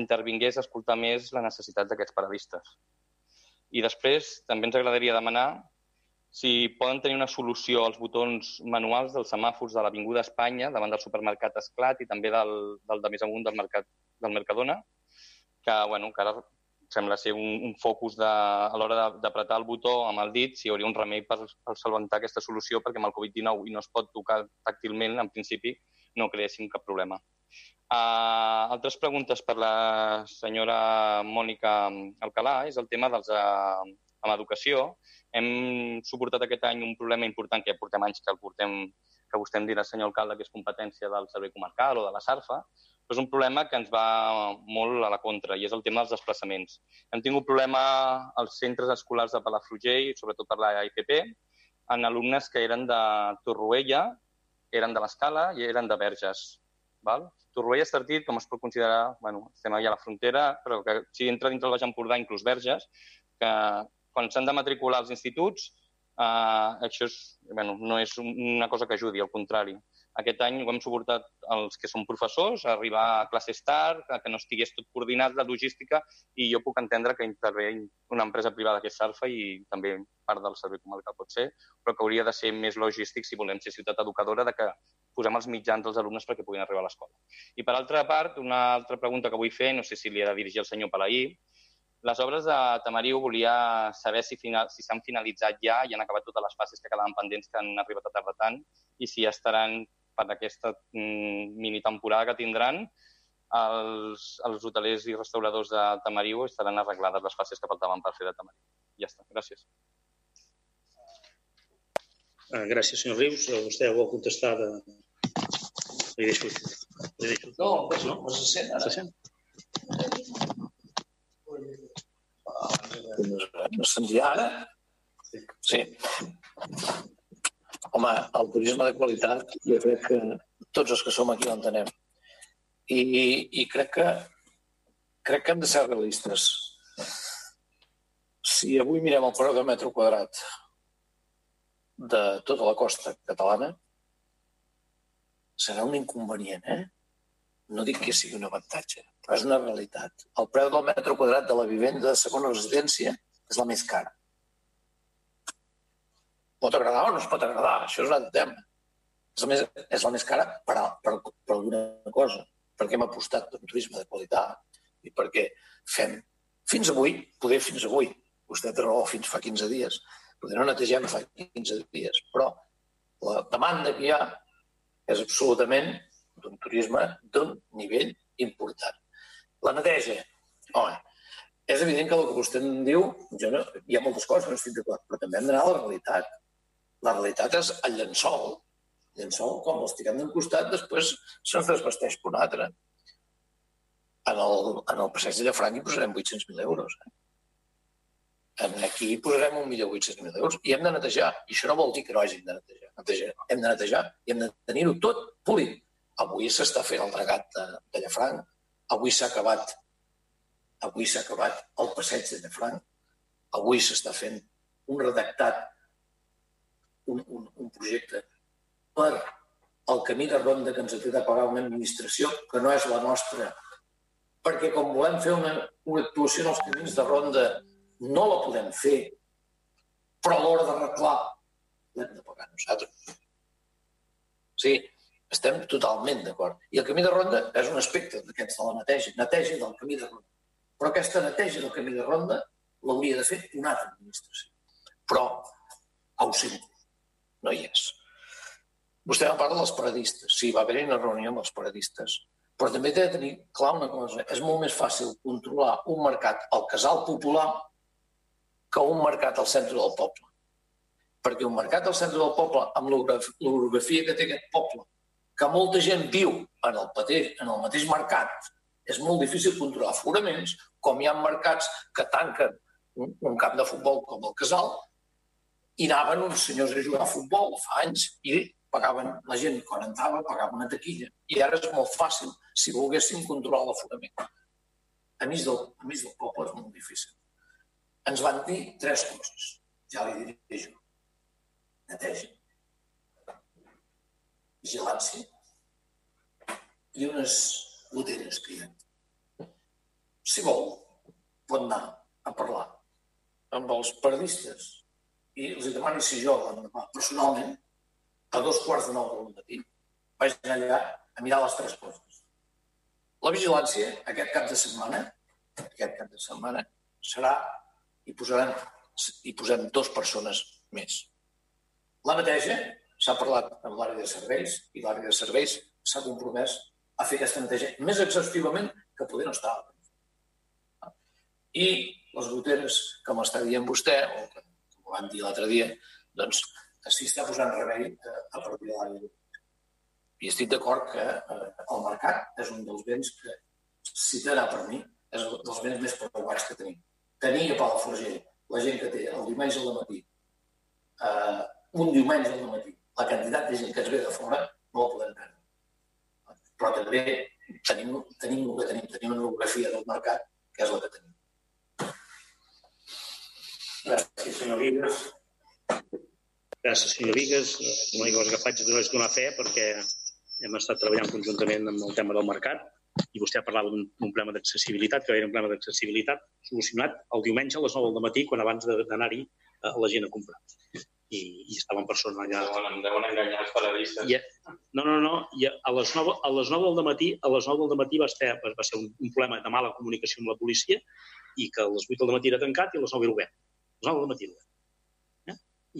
intervingués a escoltar més la necessitat d'aquests paradistes. I després també ens agradaria demanar si poden tenir una solució als botons manuals dels semàfors de l'Avinguda Espanya davant del supermercat Esclat i també del, del de més amunt del, mercat, del Mercadona, que, bueno, que ara sembla ser un, un focus de, a l'hora d'apretar el botó amb el dit, si hi hauria un remei per, per solventar aquesta solució, perquè amb el Covid-19 i no es pot tocar tàctilment, en principi, no creéssim cap problema. Uh, altres preguntes per la senyora Mònica Alcalà és el tema dels, uh, amb educació. Hem suportat aquest any un problema important que ja portem anys que el portem que vostè em dirà, senyor alcalde, que és competència del Servei Comarcal o de la SARFA, però és un problema que ens va molt a la contra i és el tema dels desplaçaments. Hem tingut problema als centres escolars de Palafrugell, sobretot per la en alumnes que eren de Torroella, eren de l'Escala i eren de Verges. Val? Torroella Estartit, com es pot considerar, bueno, estem allà a la frontera, però que si entra dintre del Baix Empordà, inclús Verges, que quan s'han de matricular als instituts, eh, això és, bueno, no és una cosa que ajudi, al contrari. Aquest any ho hem suportat els que són professors, arribar a classes tard, que no estigués tot coordinat la logística i jo puc entendre que intervé una empresa privada que és Sarfa i també part del servei comarcal pot ser, però que hauria de ser més logístic si volem ser ciutat educadora de que posem els mitjans dels alumnes perquè puguin arribar a l'escola. I per altra part, una altra pregunta que vull fer, no sé si li he de dirigir al senyor Palaí, les obres de Tamariu volia saber si s'han si finalitzat ja i han acabat totes les fases que quedaven pendents que han arribat a tardar tant i si estaran per aquesta mm, mini temporada que tindran, els, els hotelers i restauradors de Tamariu estaran arreglades les fases que faltaven per fer de Tamariu. Ja està, gràcies. Uh, gràcies, senyor Rius. Vostè vol contestar de... Li deixo... Li deixo... No, no, no se sent ara. Se sent? No se'n ara? Sí. Home, el turisme de qualitat, jo crec que tots els que som aquí l'entenem. I, i crec que crec que hem de ser realistes. Si avui mirem el preu de metro quadrat de tota la costa catalana, serà un inconvenient, eh? No dic que sigui un avantatge, però és una realitat. El preu del metre quadrat de la vivenda de segona residència és la més cara. Pot agradar o no es pot agradar, això és un tema. És la més, és la més cara per, per, per alguna cosa, perquè hem apostat per un turisme de qualitat i perquè fem, fins avui, poder fins avui, vostè té raó, fins fa 15 dies, poder no netegem fa 15 dies, però la demanda que hi ha és absolutament d'un turisme d'un nivell important. La neteja, home, és evident que el que vostè em diu, jo no, hi ha moltes coses que no estic d'acord, però també hem d'anar a la realitat. La realitat és el llençol. El llençol, com l'estirem d'un costat, després se'ns desvesteix per un altre. En el, en el passeig de Llafranc hi posarem 800.000 euros. Eh? En aquí hi posarem 1.800.000 euros i hem de netejar. I això no vol dir que no hàgim de netejar. netejar. Hem de netejar i hem de tenir-ho tot polit Avui s'està fent el regat de, de Llafranc, avui s'ha acabat avui s'ha acabat el passeig de Llafranc, avui s'està fent un redactat, un, un, un projecte per el camí de ronda que ens ha de pagar una administració que no és la nostra, perquè com volem fer una, una actuació en els camins de ronda no la podem fer, però a l'hora d'arreglar l'hem de pagar nosaltres. Sí, estem totalment d'acord. I el camí de ronda és un aspecte d'aquests de la neteja, neteja del camí de ronda. Però aquesta neteja del camí de ronda l'hauria de fer una altra administració. Però, ho sento, no hi és. Vostè va parlar dels paradistes. Sí, va haver-hi una reunió amb els paradistes. Però també té de tenir clar una cosa. És molt més fàcil controlar un mercat al casal popular que un mercat al centre del poble. Perquè un mercat al centre del poble, amb l'orografia que té aquest poble, que molta gent viu en el, pater, en el mateix mercat, és molt difícil controlar aforaments, com hi ha mercats que tanquen un camp de futbol com el Casal, i anaven uns senyors a jugar a futbol fa anys i pagaven, la gent quan entrava pagava una taquilla. I ara és molt fàcil si volguéssim controlar l'aforament. A mig, del, a mig del poble és molt difícil. Ens van dir tres coses, ja li diré jo. Neteja, vigilància i unes goteres que hi ha. Si vol, pot anar a parlar amb els periodistes i els demani si jo, personalment, a dos quarts de nou del matí, vaig anar allà a mirar les tres coses. La vigilància, aquest cap de setmana, aquest cap de setmana, serà, i posarem, hi posem dues persones més. La neteja, s'ha parlat amb l'àrea de serveis i l'àrea de serveis s'ha compromès a fer aquesta neteja més exhaustivament que poder no estar. I les goteres, com està dient vostè, o que ho van dir l'altre dia, doncs s'hi està posant remei a partir de l'àrea I estic d'acord que eh, el mercat és un dels béns que, si t'agrà per mi, és un dels béns més preocupats que tenim. Tenir a Palafrugell la gent que té el diumenge al matí, eh, un diumenge al matí, la quantitat de gent que ens ve de fora no la podem perdre. Però també tenim, tenim el que tenim, tenim una orografia del mercat que és la que tenim. Gràcies, senyor Vigues. Gràcies, senyor Vigues. L'única cosa que faig és donar fe perquè hem estat treballant conjuntament amb el tema del mercat i vostè parlava d'un problema d'accessibilitat, que era un problema d'accessibilitat solucionat el diumenge a les 9 del matí, quan abans d'anar-hi eh, la gent a comprar i, i estava en persona allà. Deuen, deuen enganyar els periodistes. I, no, no, no. I a les 9, a les 9 del matí, a les 9 del matí va ser, va ser un, un problema de mala comunicació amb la policia i que a les 8 del matí era tancat i a les 9 era obert. A les 9 del matí era obert. Eh?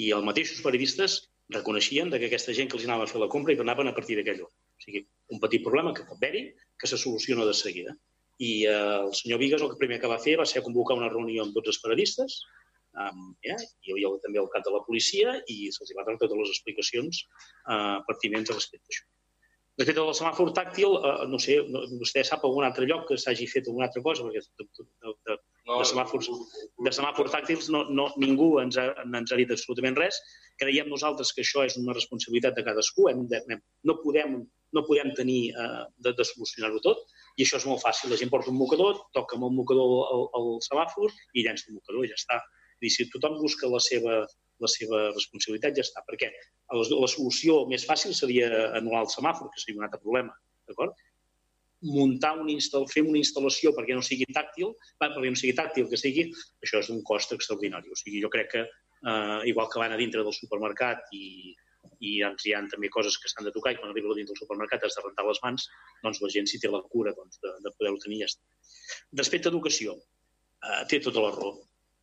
I els mateixos periodistes reconeixien que aquesta gent que els anava a fer la compra i anaven a partir d'aquell lloc. O sigui, un petit problema que pot haver-hi, que se soluciona de seguida. I eh, el senyor Vigues el que primer que va fer va ser convocar una reunió amb tots els periodistes, amb, eh, hi havia també el cap de la policia i se'ls va donar totes les explicacions eh, pertinents respecte a això. De fet, el semàfor tàctil, eh, no sé, no, vostè sap algun altre lloc que s'hagi fet alguna altra cosa, perquè de, de, de, de semàfors, de semàfors tàctils no, no, ningú ens ha, ens ha dit absolutament res. Creiem nosaltres que això és una responsabilitat de cadascú. Hem de, hem, no, podem, no podem tenir eh, de, de solucionar-ho tot i això és molt fàcil. La gent porta un mocador, toca amb el mocador el, el semàfor i llença el mocador i ja està. I si tothom busca la seva, la seva responsabilitat ja està. Perquè la, la solució més fàcil seria anul·lar el semàfor, que seria un altre problema. D'acord? Muntar un instal, fer una instal·lació perquè no sigui tàctil, perquè no sigui tàctil, que sigui, això és un cost extraordinari. O sigui, jo crec que, eh, igual que van a dintre del supermercat i, i doncs, hi ha també coses que s'han de tocar i quan arriba dintre del supermercat has de rentar les mans, doncs la gent si té la cura doncs, de, de poder-ho tenir ja està. Respecte a educació, eh, té tota la raó.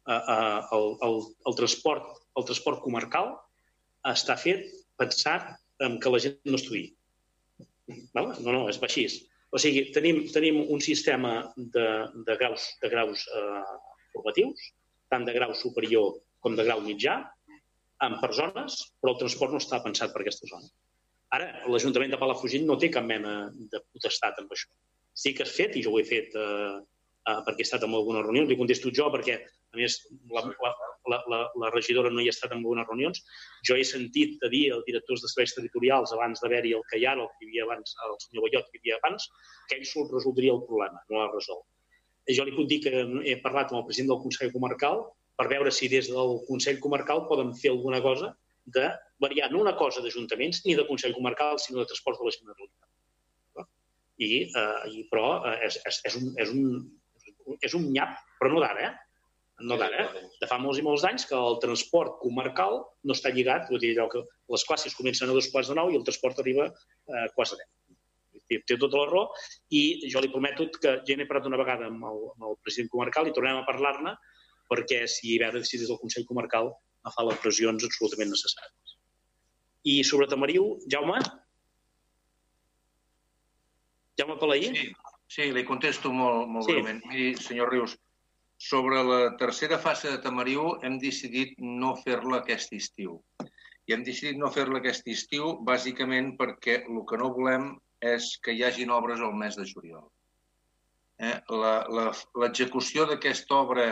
Eh, eh, el, el, el, transport, el transport comarcal està fet pensat en que la gent no estudiï. No, no, és així. O sigui, tenim, tenim un sistema de, de graus, de graus eh, formatius, tant de grau superior com de grau mitjà, amb persones, però el transport no està pensat per aquesta zona. Ara, l'Ajuntament de Palafrugell no té cap mena de potestat amb això. Sí que has fet, i jo ho he fet eh, eh, perquè he estat en algunes reunions, li contesto jo perquè a més, la, la, la, la, regidora no hi ha estat en algunes reunions. Jo he sentit a dir als directors de serveis territorials abans d'haver-hi el que hi el que hi havia abans, el senyor Ballot que hi havia abans, que ell sol resoldria el problema, no l'ha resolt. Jo li puc dir que he parlat amb el president del Consell Comarcal per veure si des del Consell Comarcal poden fer alguna cosa de variar no una cosa d'ajuntaments ni de Consell Comarcal, sinó de transport de la Generalitat. I, eh, i però eh, és, és, és, un, és, un, és un nyap, però no d'ara, eh? No d'ara, eh? de fa molts i molts anys que el transport comarcal no està lligat, vull dir, allò que les classes comencen a dos quarts de nou i el transport arriba a quarts de deu. Té, té tota la raó i jo li prometo que ja n'he parlat una vegada amb el, amb el president comarcal i tornem a parlar-ne perquè si hi veure si des del Consell Comarcal a fa les pressions absolutament necessàries. I sobre Tamariu, Jaume? Jaume Palaí? Sí, sí, li contesto molt, molt sí. breument. Miri, senyor Rius, sobre la tercera fase de Tamariu hem decidit no fer-la aquest estiu. I hem decidit no fer-la aquest estiu bàsicament perquè el que no volem és que hi hagin obres al mes de juliol. Eh? L'execució d'aquesta obra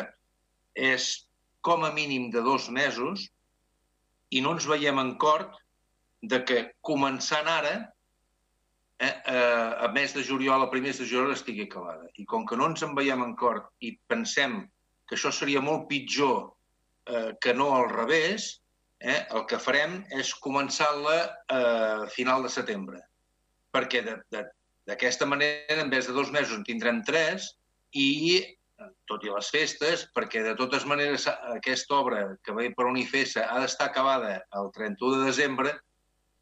és com a mínim de dos mesos i no ens veiem en cort de que començant ara eh, eh, a mes de juliol, a primers de juliol, estigui acabada. I com que no ens en veiem en cor i pensem que això seria molt pitjor eh, que no al revés, eh, el que farem és començar-la eh, a final de setembre. Perquè d'aquesta manera, en vez de dos mesos, en tindrem tres i, tot i les festes, perquè de totes maneres aquesta obra que ve per Unifesa ha d'estar acabada el 31 de desembre,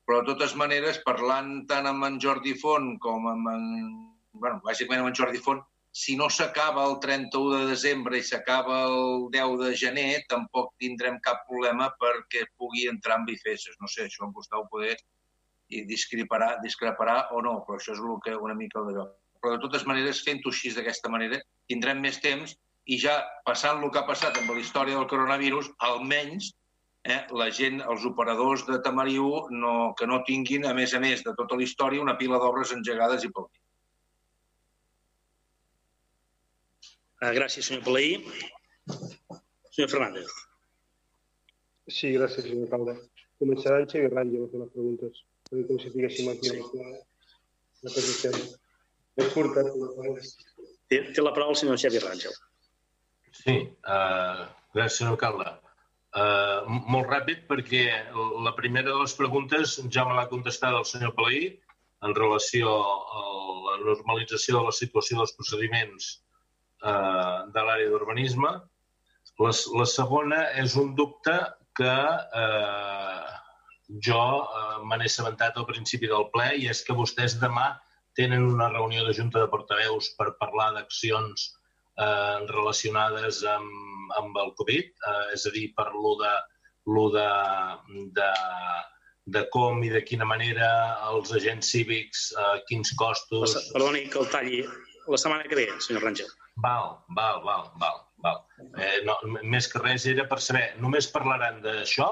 però de totes maneres, parlant tant amb en Jordi Font com amb en... bueno, bàsicament amb en Jordi Font, si no s'acaba el 31 de desembre i s'acaba el 10 de gener, tampoc tindrem cap problema perquè pugui entrar en bifeses. No sé, això en vostè ho poder i discreparà, discreparà o no, però això és el que una mica d'allò. Però de totes maneres, fent-ho així d'aquesta manera, tindrem més temps i ja passant el que ha passat amb la història del coronavirus, almenys eh, la gent, els operadors de Tamariu, no, que no tinguin, a més a més de tota la història, una pila d'obres engegades i pel mig. Uh, gràcies, senyor Palaí. Senyor Fernández. Sí, gràcies, senyor alcalde. Començarà en Xavier Ràngel a fer les preguntes, perquè com si estiguéssim aquí sí. la posició. És curta. Té, té la paraula el senyor Xavier Ràngel. Sí, uh, gràcies, senyor alcalde. Uh, molt ràpid, perquè la primera de les preguntes ja me l'ha contestat el senyor Palaí en relació a la normalització de la situació dels procediments uh, de l'àrea d'urbanisme. La, la segona és un dubte que uh, jo uh, me n'he assabentat al principi del ple i és que vostès demà tenen una reunió de Junta de Portaveus per parlar d'accions eh, relacionades amb, amb el Covid, eh, és a dir, per lo de, lo de, de de com i de quina manera els agents cívics, eh, quins costos... Perdoni que el talli. La setmana que ve, senyor Rangel. Val, val, val, val. val. Eh, no, més que res era per saber, només parlaran d'això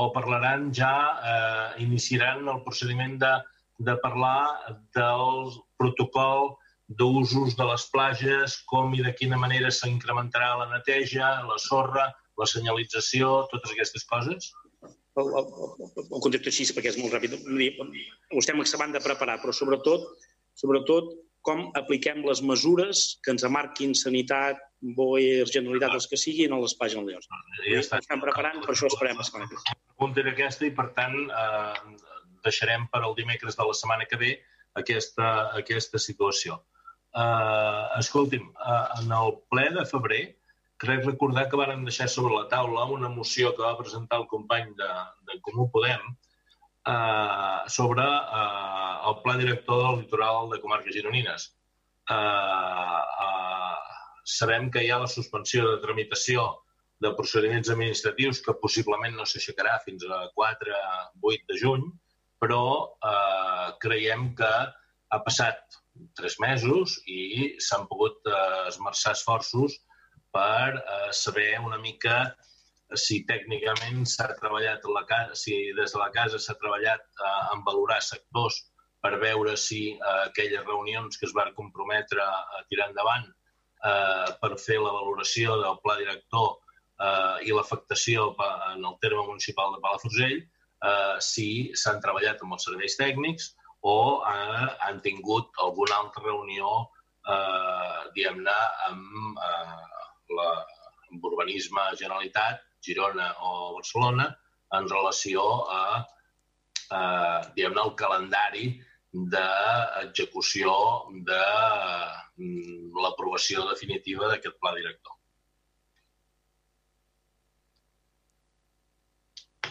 o parlaran ja, eh, iniciaran el procediment de, de parlar del protocol d'usos de les plages, com i de quina manera s'incrementarà la neteja, la sorra, la senyalització, totes aquestes coses? El, el, el, el contesto així perquè és molt ràpid. Ho estem acabant de preparar, però sobretot, sobretot com apliquem les mesures que ens amarquin sanitat, BOE, Generalitat, els que siguin, a les pàgines de llocs. Ja està. Estem preparant, per això esperem la setmana. La pregunta era aquesta i, per tant, eh, deixarem per al dimecres de la setmana que ve aquesta, aquesta situació. Eh, escolti'm, uh, en el ple de febrer crec recordar que varen deixar sobre la taula una moció que va presentar el company de, de Comú Podem eh, sobre eh, el pla director del litoral de comarques gironines. Eh, eh, sabem que hi ha la suspensió de tramitació de procediments administratius que possiblement no s'aixecarà fins a 4-8 de juny, però eh, creiem que ha passat tres mesos i s'han pogut eh, esmerçar esforços per eh, saber una mica si tècnicament s'ha treballat la casa, si des de la casa s'ha treballat eh, en valorar sectors per veure si eh, aquelles reunions que es van comprometre a tirar endavant eh, per fer la valoració del pla director eh, i l'afectació en el terme municipal de Palafrugell, eh, si s'han treballat amb els serveis tècnics, o eh, han tingut alguna altra reunió, eh, diguem-ne, amb, eh, la, amb urbanisme Generalitat, Girona o Barcelona, en relació a, eh, diguem-ne, el calendari d'execució de mm, l'aprovació definitiva d'aquest pla director.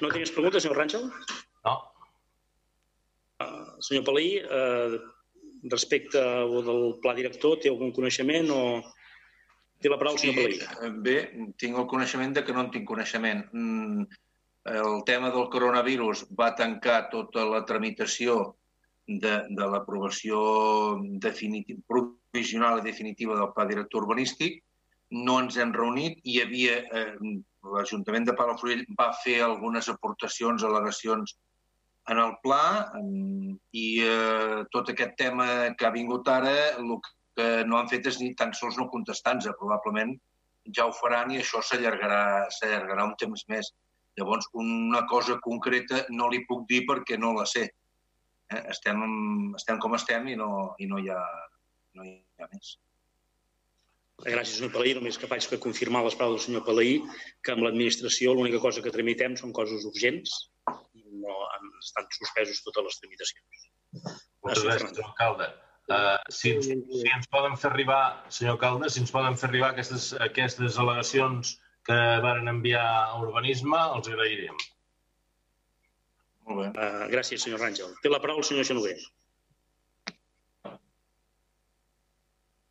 No tens preguntes, senyor Ràngel? No. Uh, senyor Palí, uh, respecte al del pla director, té algun coneixement o... Té la paraula, senyor Palí. Sí, bé, tinc el coneixement de que no en tinc coneixement. Mm, el tema del coronavirus va tancar tota la tramitació de, de l'aprovació provisional i definitiva del pla director urbanístic. No ens hem reunit. Hi havia... Eh, L'Ajuntament de Palafrugell va fer algunes aportacions, al·legacions en el pla i eh, tot aquest tema que ha vingut ara, el que no han fet és ni tan sols no contestar-nos. Probablement ja ho faran i això s'allargarà un temps més. Llavors, una cosa concreta no li puc dir perquè no la sé. Eh? Estem, estem com estem i no, i no, hi, ha, no hi ha més. Gràcies, senyor Palaí. Només que faig que confirmar les paraules del senyor Palaí que amb l'administració l'única cosa que tramitem són coses urgents no han estat suspesos totes les tramitacions. Moltes gràcies, senyor alcalde. Uh, si, ens, si ens poden fer arribar, senyor alcalde, si ens poden fer arribar aquestes, aquestes al·legacions que varen enviar a Urbanisme, els agrairíem. Molt bé. Uh, gràcies, senyor Ràngel. Té la paraula el senyor Genover.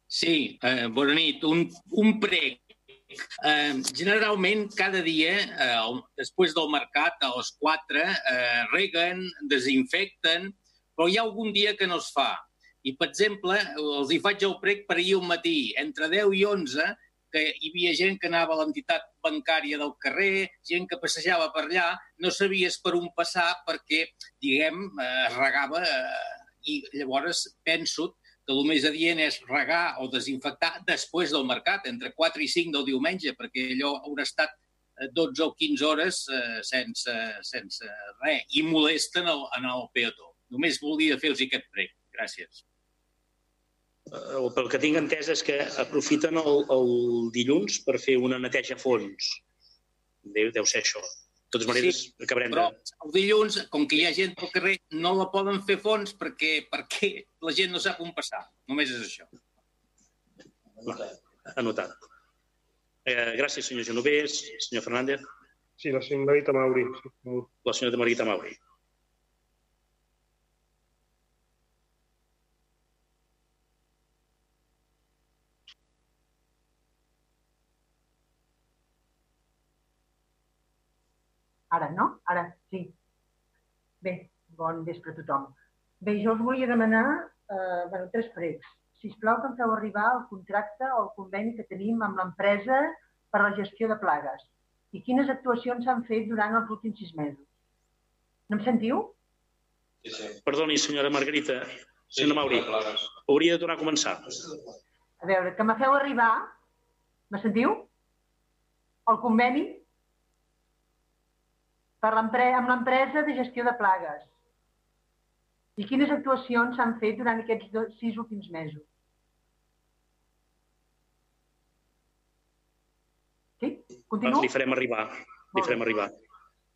Sí, eh, bona nit. Un, un prec Eh, generalment, cada dia, eh, després del mercat, a les 4, eh, reguen, desinfecten, però hi ha algun dia que no es fa. I, per exemple, els hi faig el prec per ahir un matí, entre 10 i 11, que hi havia gent que anava a l'entitat bancària del carrer, gent que passejava per allà, no sabies per on passar perquè, diguem, eh, es regava eh, i llavors penso que el més adient és regar o desinfectar després del mercat, entre 4 i 5 del diumenge, perquè allò haurà estat 12 eh, o 15 hores eh, sense, sense res i molesten el, en el peató. Només volia fer-los aquest prec. Gràcies. El, pel que tinc entès és que aprofiten el, el dilluns per fer una neteja a fons. Deu, deu ser això. De totes maneres, sí, acabarem però de... el dilluns, com que hi ha gent pel carrer, no la poden fer fons perquè, perquè la gent no sap on passar. Només és això. Anotat. Eh, gràcies, senyor Genovés. Senyor Fernández. Sí, la senyora Mauri. La senyora Margarita Mauri. Ara, no? Ara, sí. Bé, bon vespre a tothom. Bé, jo us volia demanar eh, bueno, tres pregs. Si us plau, que em feu arribar el contracte o el conveni que tenim amb l'empresa per la gestió de plagues i quines actuacions s'han fet durant els últims sis mesos. No em sentiu? Sí, sí. Perdoni, senyora Margarita, senyora Mauri, hauria de tornar a començar. A veure, que me feu arribar, me sentiu? El conveni per amb l'empresa de gestió de plagues. I quines actuacions s'han fet durant aquests dos, sis últims mesos? Sí? Continuo? Li farem arribar. Li farem arribar.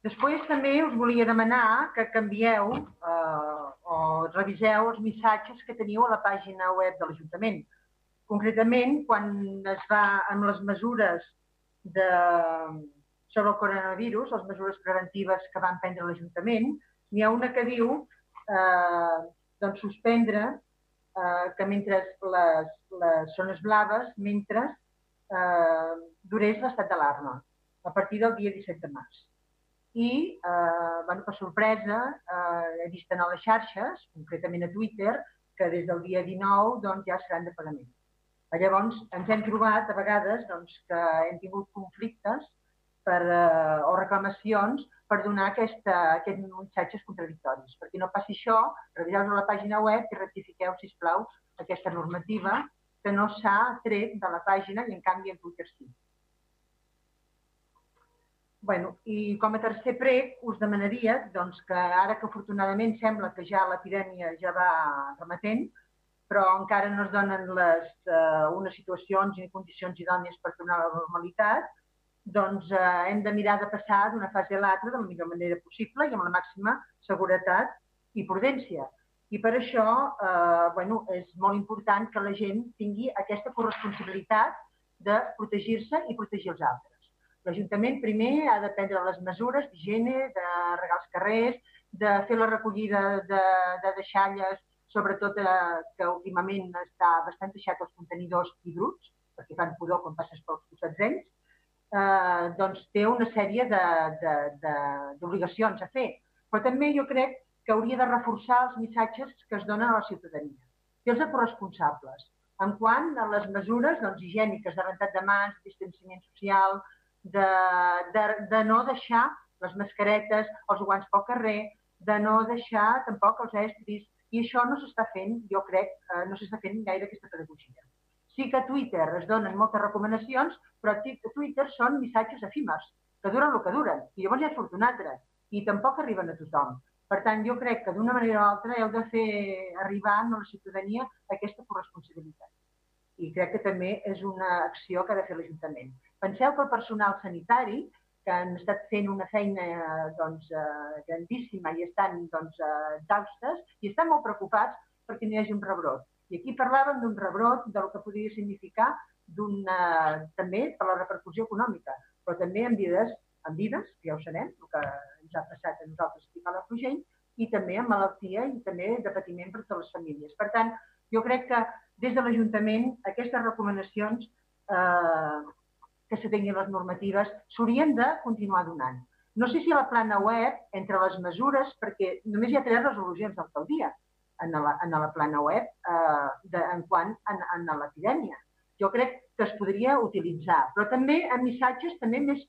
Després també us volia demanar que canvieu eh, o reviseu els missatges que teniu a la pàgina web de l'Ajuntament. Concretament, quan es va amb les mesures de, sobre el coronavirus, les mesures preventives que van prendre l'Ajuntament, n'hi ha una que diu eh, doncs suspendre eh, que mentre les, les zones blaves, mentre eh, durés l'estat d'alarma, a partir del dia 17 de març. I, eh, bueno, per sorpresa, eh, he vist en les xarxes, concretament a Twitter, que des del dia 19 doncs, ja seran de pagament. Llavors, ens hem trobat a vegades doncs, que hem tingut conflictes per, eh, o reclamacions per donar aquesta, aquests missatges contradictoris. Perquè no passi això, reviseu a la pàgina web i rectifiqueu, si plau, aquesta normativa que no s'ha tret de la pàgina i en canvi en Twitter sí. Bueno, I com a tercer prec us demanaria doncs, que ara que afortunadament sembla que ja l'epidèmia ja va remetent, però encara no es donen les, eh, unes situacions i condicions idònies per tornar a la normalitat, doncs eh, hem de mirar de passar d'una fase a l'altra de la millor manera possible i amb la màxima seguretat i prudència. I per això eh, bueno, és molt important que la gent tingui aquesta corresponsabilitat de protegir-se i protegir els altres. L'Ajuntament primer ha de prendre les mesures d'higiene, de regar els carrers, de fer la recollida de, de deixalles, sobretot eh, que últimament està bastant deixat els contenidors i bruts, perquè fan pudor quan passes pels costats d'ells, eh, doncs té una sèrie d'obligacions a fer. Però també jo crec que hauria de reforçar els missatges que es donen a la ciutadania, fer els corresponsables, en quant a les mesures doncs, higièniques de rentat de mans, distanciament social, de, de, de no deixar les mascaretes, els guants pel carrer, de no deixar tampoc els estris, i això no s'està fent, jo crec, eh, no s'està fent gaire aquesta pedagogia. Sí que a Twitter es donen moltes recomanacions, però a Twitter són missatges efímers, que duren el que duren, i llavors ja surt un altre, i tampoc arriben a tothom. Per tant, jo crec que d'una manera o altra heu de fer arribar a la ciutadania aquesta corresponsabilitat. I crec que també és una acció que ha de fer l'Ajuntament. Penseu que el personal sanitari, que han estat fent una feina doncs, eh, grandíssima i estan doncs, eh, i estan molt preocupats perquè no hi hagi un rebrot. I aquí parlàvem d'un rebrot, del que podria significar una, també per la repercussió econòmica, però també en vides, en vides, ja ho sabem, el que ens ha passat a nosaltres aquí a la Frugell, i també en malaltia i també de patiment per totes les famílies. Per tant, jo crec que des de l'Ajuntament aquestes recomanacions eh, que se tinguin les normatives s'haurien de continuar donant. No sé si a la plana web, entre les mesures, perquè només hi ha tres resolucions d'alcaldia, en la, en la plana web eh, de, en quant a, a l'epidèmia. Jo crec que es podria utilitzar, però també en missatges també més,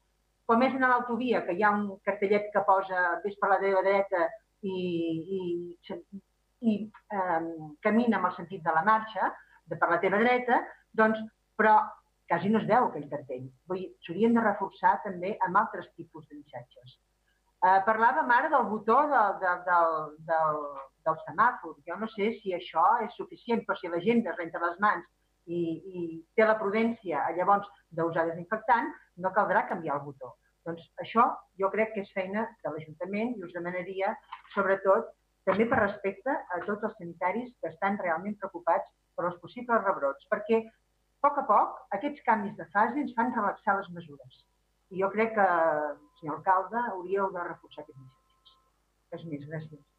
com és en l'autovia, que hi ha un cartellet que posa ves per la teva dreta i, i, i eh, camina amb el sentit de la marxa, de per la teva dreta, doncs, però quasi no es veu aquell cartell. Vull dir, s'haurien de reforçar també amb altres tipus de missatges. Eh, parlàvem ara del botó del, del, del, del, del semàfor. Jo no sé si això és suficient, però si la gent es renta les mans i, i té la prudència llavors d'usar desinfectant, no caldrà canviar el botó. Doncs això jo crec que és feina de l'Ajuntament i us demanaria, sobretot, també per respecte a tots els sanitaris que estan realment preocupats per els possibles rebrots, perquè a poc a poc aquests canvis de fase ens fan relaxar les mesures. I jo crec que, senyor alcalde, hauríeu de reforçar aquests missatges. Res més, gràcies.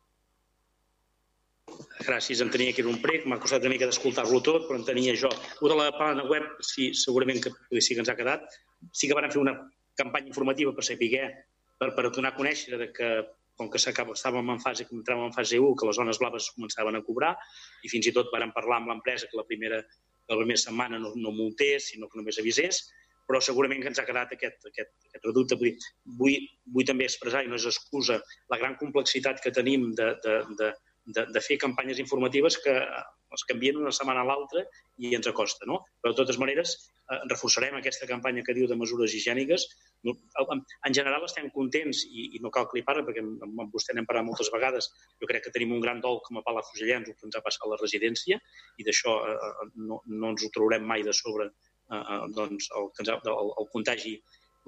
Gràcies, em tenia que era un prec, m'ha costat una mica d'escoltar-lo tot, però en tenia jo. Ho de la pàgina web, sí, segurament que sí que ens ha quedat. Sí que van fer una campanya informativa per saber, per, per donar a conèixer de que com que estàvem en fase, que entràvem en fase 1, que les zones blaves començaven a cobrar, i fins i tot vàrem parlar amb l'empresa que la primera, la primera setmana no, no multés, sinó que només avisés, però segurament que ens ha quedat aquest, aquest, aquest reducte. Vull, vull, vull també expressar, i no és excusa, la gran complexitat que tenim de, de, de, de, de fer campanyes informatives que els canvien una setmana a l'altra i ens acosta. No? Però, de totes maneres, eh, reforçarem aquesta campanya que diu de mesures higièniques. En general estem contents, i, i no cal que li parli, perquè amb, vostè n'hem parlat moltes vegades, jo crec que tenim un gran dol com a Palafrugellans, el que ens ha passat a la residència, i d'això eh, eh no, no ens ho traurem mai de sobre eh, eh doncs, el, el, el contagi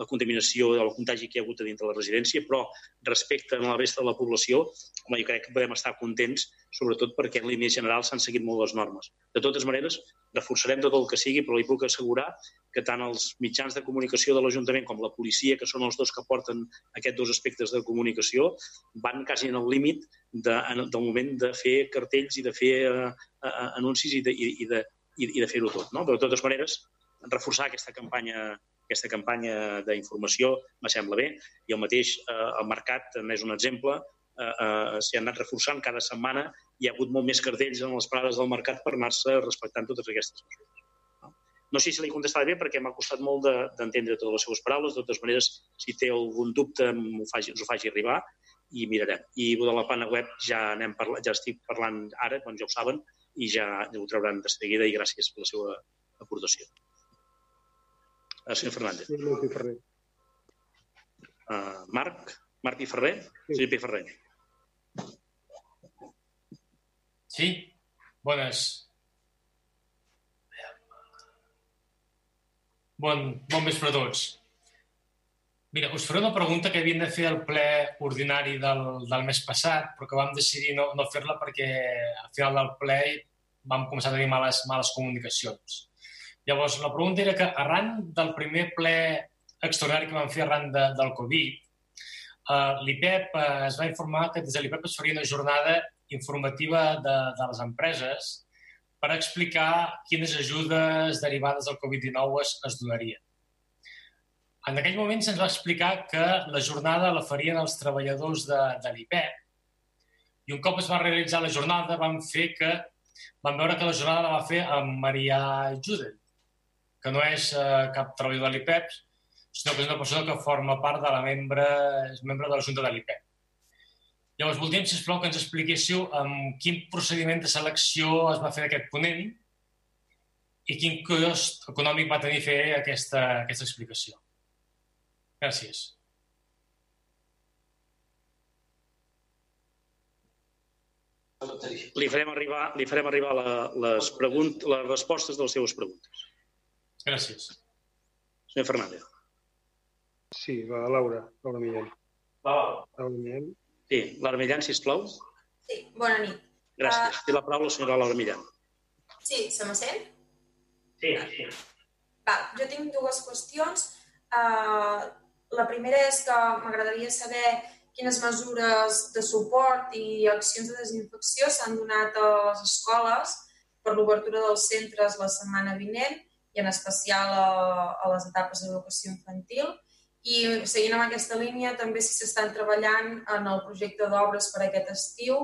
la contaminació o el contagi que hi ha hagut a dintre de la residència, però respecte a la resta de la població, home, jo crec que podem estar contents, sobretot perquè en línies generals s'han seguit molt les normes. De totes maneres, reforçarem tot el que sigui, però li puc assegurar que tant els mitjans de comunicació de l'Ajuntament com la policia, que són els dos que porten aquests dos aspectes de comunicació, van quasi en el límit de, en, del moment de fer cartells i de fer uh, uh, anuncis i de, i, i de, i de fer-ho tot. No? Però, de totes maneres, reforçar aquesta campanya aquesta campanya d'informació me sembla bé i el mateix eh, el mercat també és un exemple eh, eh, s'hi han anat reforçant cada setmana hi ha hagut molt més cartells en les parades del mercat per anar-se respectant totes aquestes mesures. No? no sé si li contestaré bé perquè m'ha costat molt d'entendre de, totes les seves paraules. De totes maneres, si té algun dubte, ho faci, ens ho faci arribar i mirarem. I de la pana web ja, anem parla, ja estic parlant ara, doncs ja ho saben, i ja ho trauran de seguida i gràcies per la seva aportació uh, senyor Fernández. Sí, i Ferrer. Uh, Marc? Marc i Ferrer? Sí. Senyor Pi Ferrer. Sí, bones. Bon, bon vespre a tots. Mira, us faré una pregunta que havien de fer al ple ordinari del, del mes passat, però que vam decidir no, no fer-la perquè al final del ple vam començar a tenir males, males comunicacions. Llavors, la pregunta era que arran del primer ple extraordinari que vam fer arran de, del Covid, eh, l'IPEP eh, es va informar que des de l'IPEP es faria una jornada informativa de, de les empreses per explicar quines ajudes derivades del Covid-19 es, es donarien. En aquell moment se'ns va explicar que la jornada la farien els treballadors de, de l'IPEP i un cop es va realitzar la jornada vam fer que vam veure que la jornada la va fer amb Maria Juden, que no és eh, cap treballador de l'IPEP, sinó que és una persona que forma part de la membre, és membre de la Junta de l'IPEP. Llavors, voldríem, sisplau, que ens expliquéssiu amb quin procediment de selecció es va fer aquest ponent i quin cost econòmic va tenir fer aquesta, aquesta explicació. Gràcies. Li farem arribar, li farem arribar la, les, pregunt, les respostes de les seves preguntes. Gràcies. Senyor Fernández. Sí, va, Laura, Laura Millán. Laura. Laura Millán. Sí, Laura Millán, sisplau. Sí, bona nit. Gràcies. Uh... Té la paraula la senyora Laura Millán. Sí, se me sent? Sí, sí. Va, jo tinc dues qüestions. Uh, la primera és que m'agradaria saber quines mesures de suport i accions de desinfecció s'han donat a les escoles per l'obertura dels centres la setmana vinent i en especial a, a les etapes d'educació infantil. I seguint amb aquesta línia, també si s'estan treballant en el projecte d'obres per aquest estiu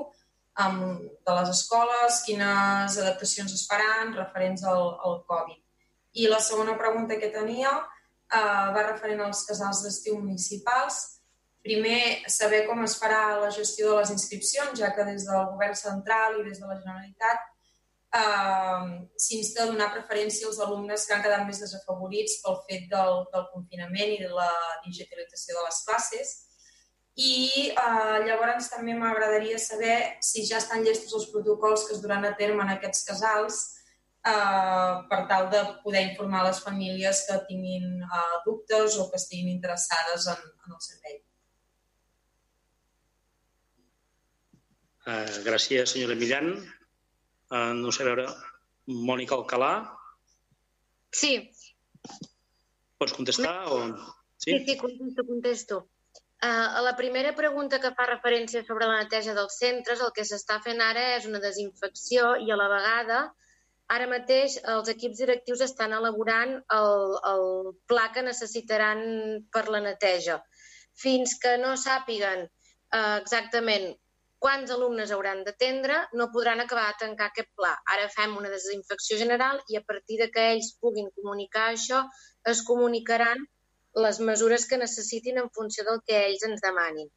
amb, de les escoles, quines adaptacions es faran referents al, al Covid. I la segona pregunta que tenia eh, va referent als casals d'estiu municipals. Primer, saber com es farà la gestió de les inscripcions, ja que des del Govern central i des de la Generalitat eh, s'insta a donar preferència als alumnes que han quedat més desafavorits pel fet del, del confinament i de la digitalització de les classes. I eh, llavors també m'agradaria saber si ja estan llestos els protocols que es duran a terme en aquests casals eh, per tal de poder informar les famílies que tinguin eh, dubtes o que estiguin interessades en, en el servei. Uh, gràcies, senyora Millán eh, no sé veure, Mònica Alcalà. Sí. Pots contestar? O... Sí? sí, sí, contesto, contesto. Uh, a la primera pregunta que fa referència sobre la neteja dels centres, el que s'està fent ara és una desinfecció i a la vegada ara mateix els equips directius estan elaborant el, el pla que necessitaran per la neteja. Fins que no sàpiguen eh, exactament quants alumnes hauran d'atendre, no podran acabar de tancar aquest pla. Ara fem una desinfecció general i a partir de que ells puguin comunicar això, es comunicaran les mesures que necessitin en funció del que ells ens demanin.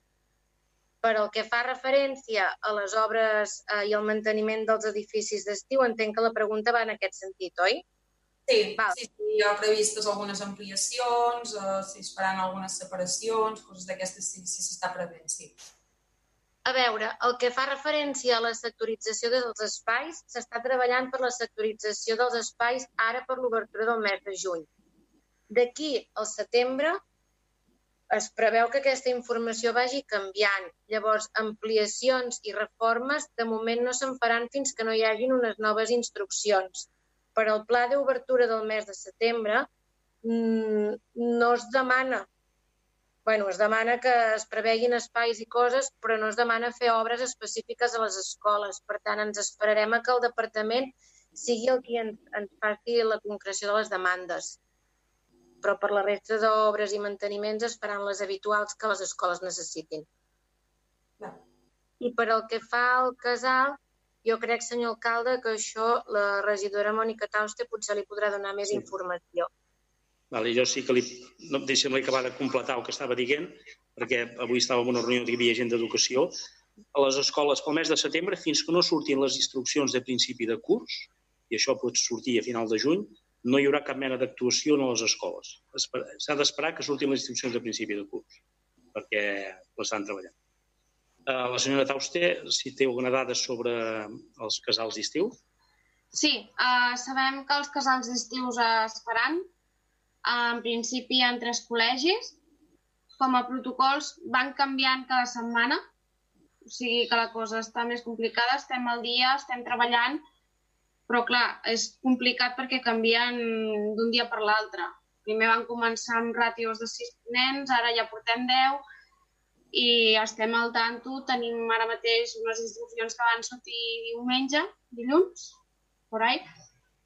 Per el que fa referència a les obres eh, i al manteniment dels edificis d'estiu, entenc que la pregunta va en aquest sentit, oi? Sí, Val. sí, sí, hi ha previstes algunes ampliacions, eh, si es faran algunes separacions, coses d'aquestes sí s'està prevent, sí. A veure, el que fa referència a la sectorització dels espais, s'està treballant per la sectorització dels espais ara per l'obertura del mes de juny. D'aquí al setembre es preveu que aquesta informació vagi canviant. Llavors, ampliacions i reformes de moment no se'n faran fins que no hi hagin unes noves instruccions. Per al pla d'obertura del mes de setembre mm, no es demana bueno, es demana que es preveguin espais i coses, però no es demana fer obres específiques a les escoles. Per tant, ens esperarem a que el departament sigui el qui ens, ens faci la concreció de les demandes. Però per la resta d'obres i manteniments es faran les habituals que les escoles necessitin. I per el que fa al casal, jo crec, senyor alcalde, que això la regidora Mònica Tauste potser li podrà donar més sí. informació. Vale, jo sí que li, no, deixa'm-li acabar de completar el que estava dient, perquè avui estava en una reunió que hi havia gent d'educació. A les escoles pel mes de setembre, fins que no surtin les instruccions de principi de curs, i això pot sortir a final de juny, no hi haurà cap mena d'actuació a les escoles. S'ha d'esperar que surtin les instruccions de principi de curs, perquè l'estan treballant. Uh, la senyora Tauste, si té alguna dada sobre els casals d'estiu? Sí, uh, sabem que els casals d'estiu es faran, en principi en tres col·legis. Com a protocols van canviant cada setmana, o sigui que la cosa està més complicada, estem al dia, estem treballant, però clar, és complicat perquè canvien d'un dia per l'altre. Primer van començar amb ràtios de 6 nens, ara ja portem 10 i estem al tanto. Tenim ara mateix unes instruccions que van sortir diumenge, dilluns, por ahí,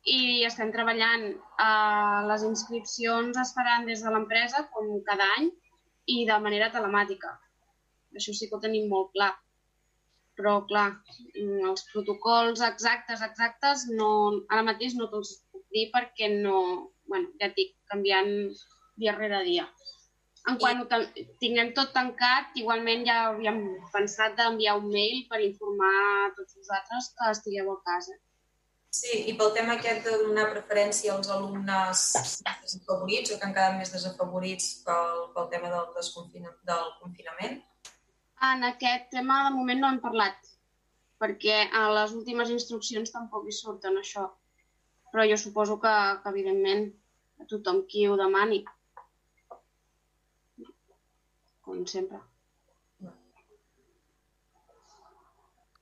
i estem treballant. Uh, les inscripcions es faran des de l'empresa, com cada any, i de manera telemàtica. Això sí que ho tenim molt clar. Però, clar, mm, els protocols exactes, exactes, no, ara mateix no te'ls puc dir perquè no, bueno, ja et dic, canviant dia rere dia. En quan ho tinguem tot tancat, igualment ja havíem pensat d'enviar un mail per informar a tots vosaltres que estigueu a casa. Sí, i pel tema aquest de donar preferència als alumnes desafavorits o que han quedat més desafavorits pel, pel tema del, desconfina, del confinament? En aquest tema de moment no hem parlat, perquè a les últimes instruccions tampoc hi surten això. Però jo suposo que, que evidentment, a tothom qui ho demani. Com sempre.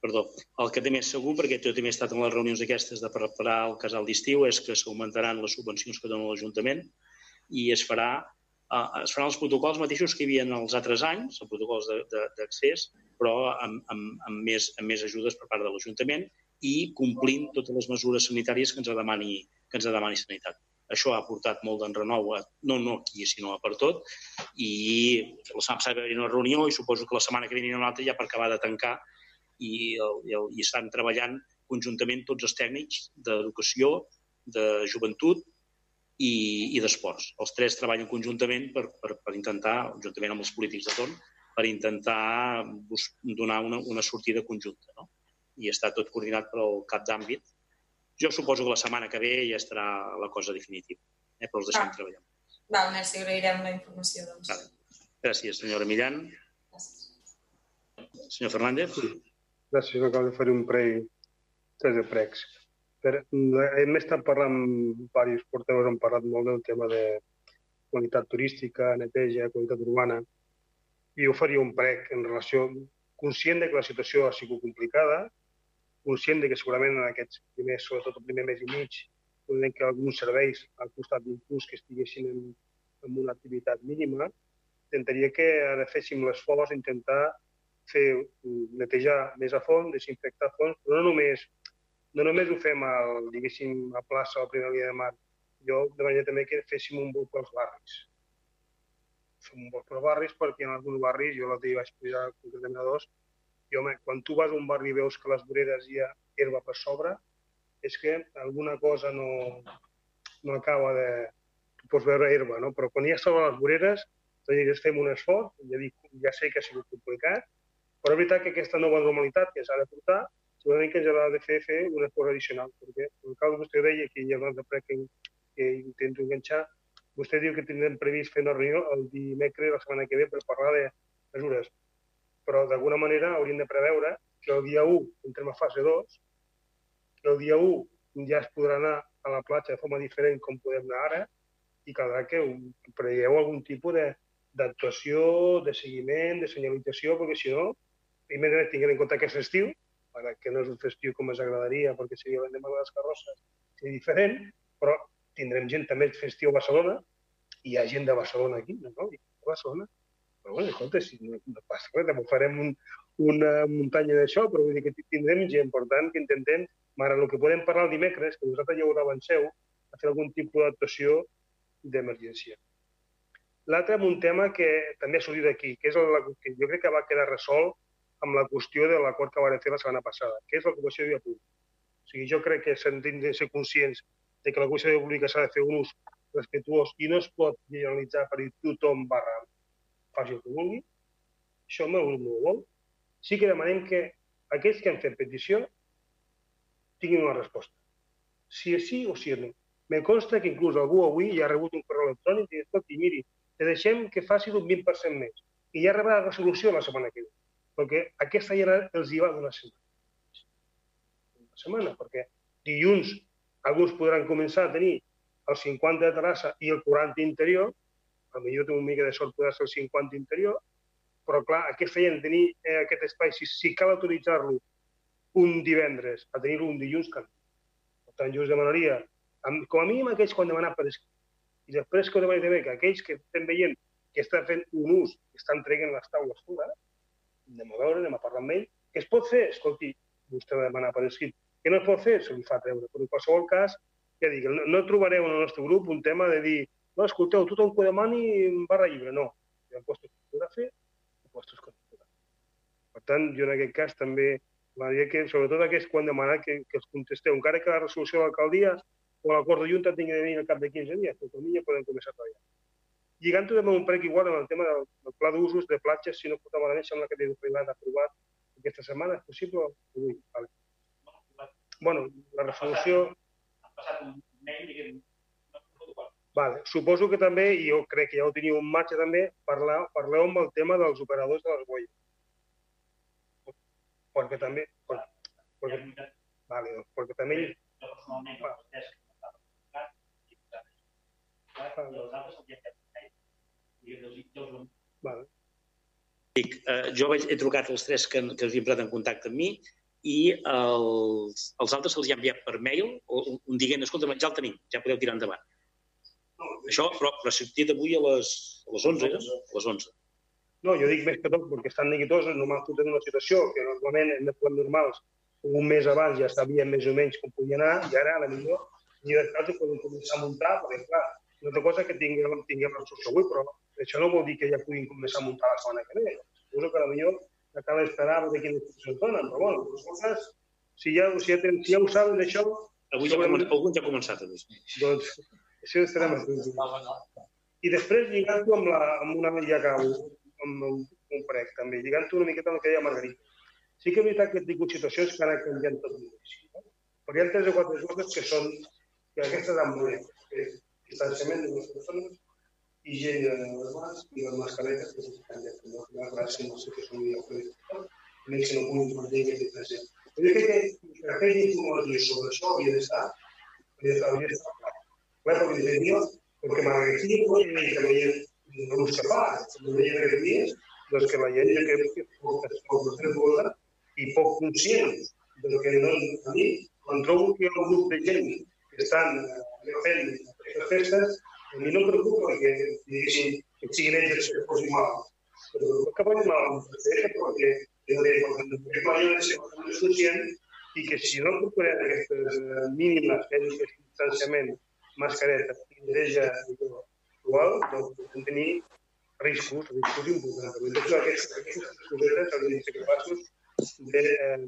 Perdó, el que també és segur, perquè jo també he estat en les reunions aquestes de preparar el casal d'estiu, és que s'augmentaran les subvencions que dona l'Ajuntament i es farà Uh, es faran els protocols mateixos que hi havia els altres anys, els protocols d'accés, però amb, amb, amb, més, amb més ajudes per part de l'Ajuntament i complint totes les mesures sanitàries que ens demani, que ens demani sanitat. Això ha portat molt d'enrenou, no, no aquí, sinó a per tot, i la setmana passada va una reunió i suposo que la setmana que ve una altra ja per acabar de tancar i, el, i, el, i estan treballant conjuntament tots els tècnics d'educació, de joventut i, i d'esports. Els tres treballen conjuntament per, per, per intentar, juntament amb els polítics de torn, per intentar donar una, una sortida conjunta. No? I està tot coordinat pel cap d'àmbit. Jo suposo que la setmana que ve ja estarà la cosa definitiva, eh? però els deixem ah. treballar. Val, merci, agrairem la informació. Doncs. Vale. Gràcies, senyora Millán. Gràcies. Senyor Fernández. Sí. Gràcies, alcalde. Faré un parell de pregs. Per, hem estat parlant, diversos porteus han parlat molt del tema de qualitat turística, neteja, qualitat urbana, i jo faria un prec en relació, conscient de que la situació ha sigut complicada, conscient de que segurament en aquests primers, sobretot el primer mes i mig, podem que alguns serveis al costat d'un curs que estiguessin en, en una activitat mínima, intentaria que ara féssim l'esforç d'intentar fer netejar més a fons, desinfectar a fons, però no només, no només ho fem al, diguéssim, a plaça o a primera línia de mar. Jo demanaria també que féssim un buc als barris. fem un poc per barris, perquè en alguns barris, jo l'altre dia vaig pujar concretament a dos, i home, quan tu vas a un barri i veus que les voreres hi ha herba per sobre, és que alguna cosa no, no acaba de... Tu pots veure herba, no? Però quan ja sobre les voreres, doncs fem un esforç, ja, dic, ja sé que ha sigut complicat, però és veritat que aquesta nova normalitat que s'ha de portar, segurament que ens haurà de fer, fer un esforç addicional, perquè el cas que vostè deia, que un altre pre que, que intento enganxar, vostè diu que tindrem previst fer una reunió el dimecres la setmana que ve per parlar de mesures, però d'alguna manera hauríem de preveure que el dia 1 entrem a fase 2, que el dia 1 ja es podrà anar a la platja de forma diferent com podem anar ara, i caldrà que preveieu algun tipus d'actuació, de, de seguiment, de senyalització, perquè si no, primer tinguem en compte que és festiu, que no és un festiu com ens agradaria, perquè seria l'endemà de les carrosses, seria diferent, però tindrem gent també festiu a Barcelona, i hi ha gent de Barcelona aquí, no? I a Barcelona. Però bueno, escolta, si no, no passa res, també farem un, una muntanya d'això, però vull dir que tindrem gent, per tant, que intentem, mare, el que podem parlar el dimecres, que vosaltres ja ho avanceu, a fer algun tipus d'actuació d'emergència. L'altre, un tema que també ha sortit aquí, que és el que jo crec que va quedar resolt amb la qüestió de l'acord que vam fer la setmana passada, que és l'ocupació de via pública. O sigui, jo crec que s'han de ser conscients de que l'ocupació de via pública s'ha de fer un ús respectuós i no es pot generalitzar per dir tothom barra faci el que vulgui. Això el meu grup no ho vol. Sí que demanem que aquells que han fet petició tinguin una resposta. Si és sí o si és no. Me consta que inclús algú avui ja ha rebut un correu electrònic i dir, i miri, te deixem que faci d'un 20% més. I ja rebrà la resolució la setmana que ve perquè aquesta ja els hi va donar setmana. Una setmana, perquè dilluns alguns podran començar a tenir el 50 de terrassa i el 40 interior, a millor tinc una mica de sort poder ser el 50 interior, però clar, aquesta gent tenir eh, aquest espai, si, si cal autoritzar-lo un divendres a tenir-lo un dilluns, cal. Per tant, jo us demanaria, com a mínim aquells que han demanat per i després que ho demani també que aquells que estem veient que estan fent un ús, que estan treguent les taules fora, anem a veure, anem a parlar amb ell. Què es pot fer? Escolti, vostè va demanar per escrit. Què no es pot fer? Se li fa treure. Però en qualsevol cas, ja dic, no, no trobareu en el nostre grup un tema de dir no, escolteu, tothom que ho demani barra llibre. No. Hi ha postos que podrà fer i postos que podrà. Per tant, jo en aquest cas també m'agradaria que, sobretot aquests que han demanat que, que els contesteu, encara que la resolució de l'alcaldia o l'acord de Junta tingui de venir al cap de 15 dies, però com ja podem començar a treballar. Lligant-ho també un prec igual amb el tema del, del pla d'usos de platges, si no porta malament, sembla que té l'ha aprovat aquesta setmana, és possible? Avui, vale. Bueno, la resolució... Ha passat un mail, diguem, Vale. Suposo que també, i jo crec que ja ho teniu en marxa també, parlar, parleu amb el tema dels operadors de les boies. Perquè també... Perquè, perquè, vale, doncs, perquè també... Jo personalment, els Vale. Dic, eh, jo vaig, he trucat els tres que, que havien entrat en contacte amb mi i els, els altres se'ls ha enviat per mail o un dient, escolta, ja el tenim, ja podeu tirar endavant. Això, però, però si d'avui a les, a les 11, eh? A les 11. No, jo dic més que tot perquè estan neguitosos, no m'han fotut en una situació que normalment en els plans normals un mes abans ja sabien més o menys com podia anar i ara, a la millor, ni de cas ho poden començar a muntar, perquè clar, una altra cosa que tinguem, tinguem la resolució avui, però això no vol dir que ja puguin començar a muntar la setmana que ve. Suposo que potser cal esperar veure quines instruccions donen, però bueno, les coses, si ja, si ja, ten, si ja ho saben d'això... Avui ja, segurament... algun ja ha començat a dir. Doncs això estarem atents. I després lligant-ho amb, la, amb una ja acabo, amb un, un prec també, lligant-ho una miqueta amb el que deia Margarita. Sí que és veritat que he tingut situacions que han anat canviant tot moltíssim. Perquè hi ha tres o quatre coses que són, que aquestes han molt distanciament de les persones, higiene de les mans i les mascaretes que s'estan de fer. La gràcia no sé què són dia per més que no puguin mantenir aquesta distancia. Però jo crec que per fer informació sobre això hauria d'estar, hauria d'estar clar. Clar, perquè dice, Dios, porque m'agradaria que veiem no ho sé pas, no veiem aquests dies, doncs que la gent jo crec que poc responsables i poc conscients del que no a mi, quan trobo que hi ha un grup de gent que estan fent aquestes festes, a mi no em preocupa que, diguéssim, que siguin ells que posin mal. Però el que posin mal és perquè deia, perquè clar, jo de ser conscient i que si no procurem aquestes mínimes tècniques de distanciament, mascareta i neteja actual, doncs podem tenir riscos, riscos importants. Entonces, aquestes, aquestes cosetes haurien de ser capaços de eh,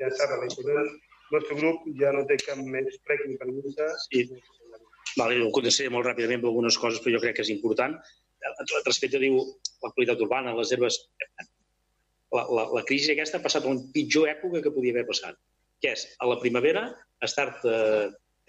llançar-la. I per tant, el nostre grup ja no té cap més prec ni pregunta. Sí. Vale, ho contestaré molt ràpidament per algunes coses, però jo crec que és important. Respecte, diu, la qualitat urbana, les herbes... La, la, la crisi aquesta ha passat a la pitjor època que podia haver passat, que és a la primavera estar-te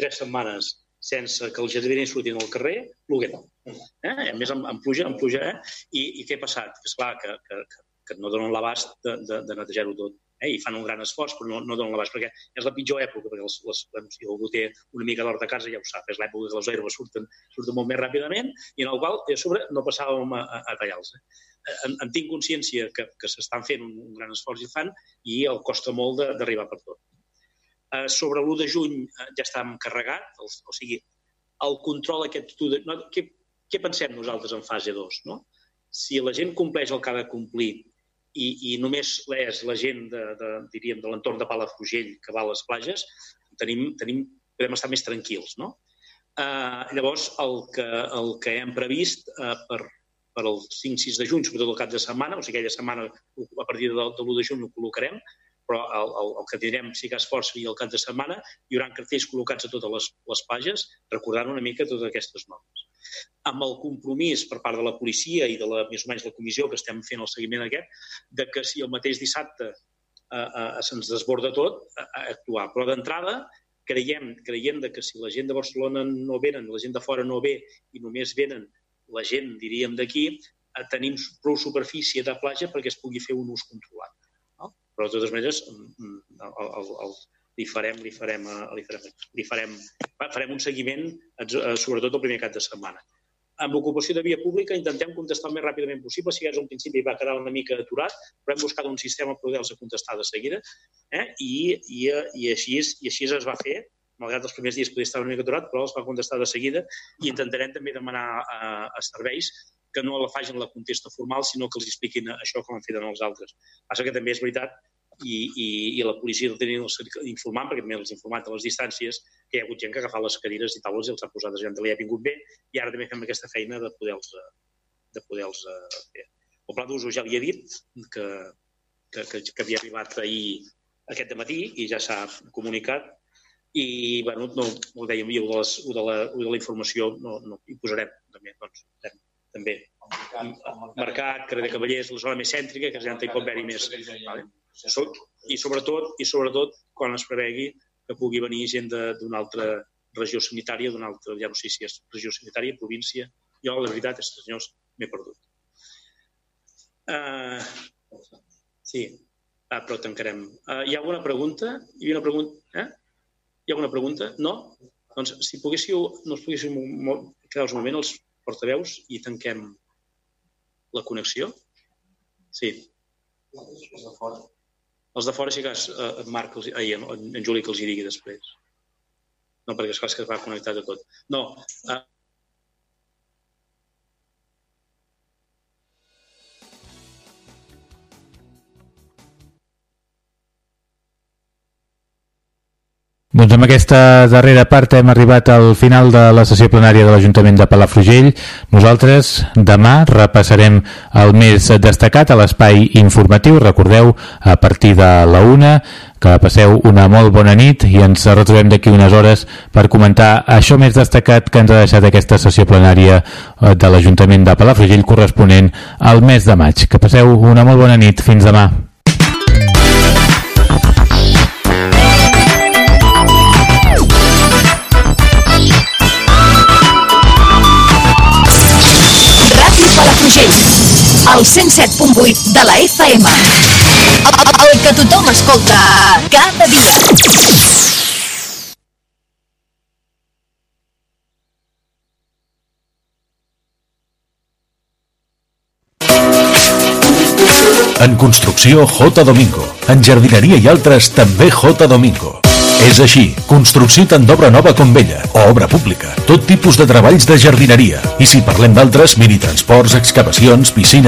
tres setmanes sense que els jardiners surtin al carrer, ploguent. Eh? A més, amb, amb pluja, amb pluja, eh? I, I què ha passat? És clar que, que, que no donen l'abast de, de, de netejar-ho tot eh, i fan un gran esforç, però no, no donen l'abast, perquè és la pitjor època, perquè els, les, si algú té una mica d'hort a casa ja ho sap, és l'època que les herbes surten, surten molt més ràpidament i en el qual, a sobre, no passàvem a, a, tallar-los. Eh. En, en tinc consciència que, que s'estan fent un, un gran esforç i fan i el costa molt d'arribar per tot. Eh, sobre l'1 de juny eh, ja està carregat, el, o sigui, el control aquest... De, no, què, què pensem nosaltres en fase 2? No? Si la gent compleix el que ha de complir i, i només és la gent de, de, diríem, de l'entorn de Palafrugell que va a les platges, tenim, tenim, podem estar més tranquils. No? Uh, llavors, el que, el que hem previst uh, per, per el 5-6 de juny, sobretot el cap de setmana, o sigui, aquella setmana a partir de, de l'1 de juny ho col·locarem, però el, el, el que tindrem, si cas força, i el cap de setmana, hi haurà cartells col·locats a totes les, les plages, recordant una mica totes aquestes normes amb el compromís per part de la policia i de la, més o menys la comissió que estem fent el seguiment aquest, de que si el mateix dissabte eh, eh, se'ns desborda tot, eh, actuar. Però d'entrada creiem, creiem de que si la gent de Barcelona no venen, la gent de fora no ve i només venen la gent, diríem, d'aquí, eh, tenim prou superfície de platja perquè es pugui fer un ús controlat. No? Però, de totes maneres, mm, mm, el, el, el, li farem, li farem, eh, li farem, li farem, farem un seguiment, sobretot el primer cap de setmana amb ocupació de via pública intentem contestar el més ràpidament possible. Si és un principi va quedar una mica aturat, però hem buscat un sistema per poder-los contestar de seguida eh? I, i, i, així, i així es va fer malgrat els primers dies podia estar una mica aturat, però els va contestar de seguida i intentarem també demanar a, a serveis que no la facin la contesta formal, sinó que els expliquin això com han fet en els altres. Passa que també és veritat i, i, i la policia el tenia informant, perquè també els informat a les distàncies, que hi ha hagut gent que ha agafat les cadires i taules i els ha posat a gent li ha vingut bé, i ara també fem aquesta feina de poder-los de poder-los fer. El pla d'usos ja li he dit que, que, que, que havia arribat ahir aquest matí i ja s'ha comunicat i bueno, no, ho dèiem, ho de, les, ho de, la, ho de la informació no, no, hi posarem també, doncs, també mercat, carrer de Cavallers, la zona més cèntrica, que ja hi pot haver-hi més. Vale? I sobretot, i sobretot quan es prevegui que pugui venir gent d'una altra regió sanitària, d'una altra, ja no sé si és regió sanitària, província. Jo, la veritat, és que, senyors, m'he perdut. Uh, sí, ah, però tancarem. Uh, hi ha alguna pregunta? Hi ha una pregunta? Eh? Hi ha alguna pregunta? No? Doncs, si poguéssiu, no us poguéssiu quedar un moment els portaveus i tanquem la connexió. Sí. Els de fora. Sí que és eh, en Marc, els, ai, en, en Juli que els hi digui després. No, perquè és clar que es va connectar de tot. No, eh, Doncs amb aquesta darrera part hem arribat al final de la sessió plenària de l'Ajuntament de Palafrugell. Nosaltres demà repassarem el més destacat a l'espai informatiu. Recordeu, a partir de la una, que passeu una molt bona nit i ens retrobem d'aquí unes hores per comentar això més destacat que ens ha deixat aquesta sessió plenària eh, de l'Ajuntament de Palafrugell corresponent al mes de maig. Que passeu una molt bona nit. Fins demà. Palafrugell, el 107.8 de la FM. El, el que tothom escolta cada dia. En construcció J. Domingo. En jardineria i altres també J. Domingo. És així, construcció tant d'obra nova com vella, o obra pública, tot tipus de treballs de jardineria. I si parlem d'altres, mini transports, excavacions, piscines,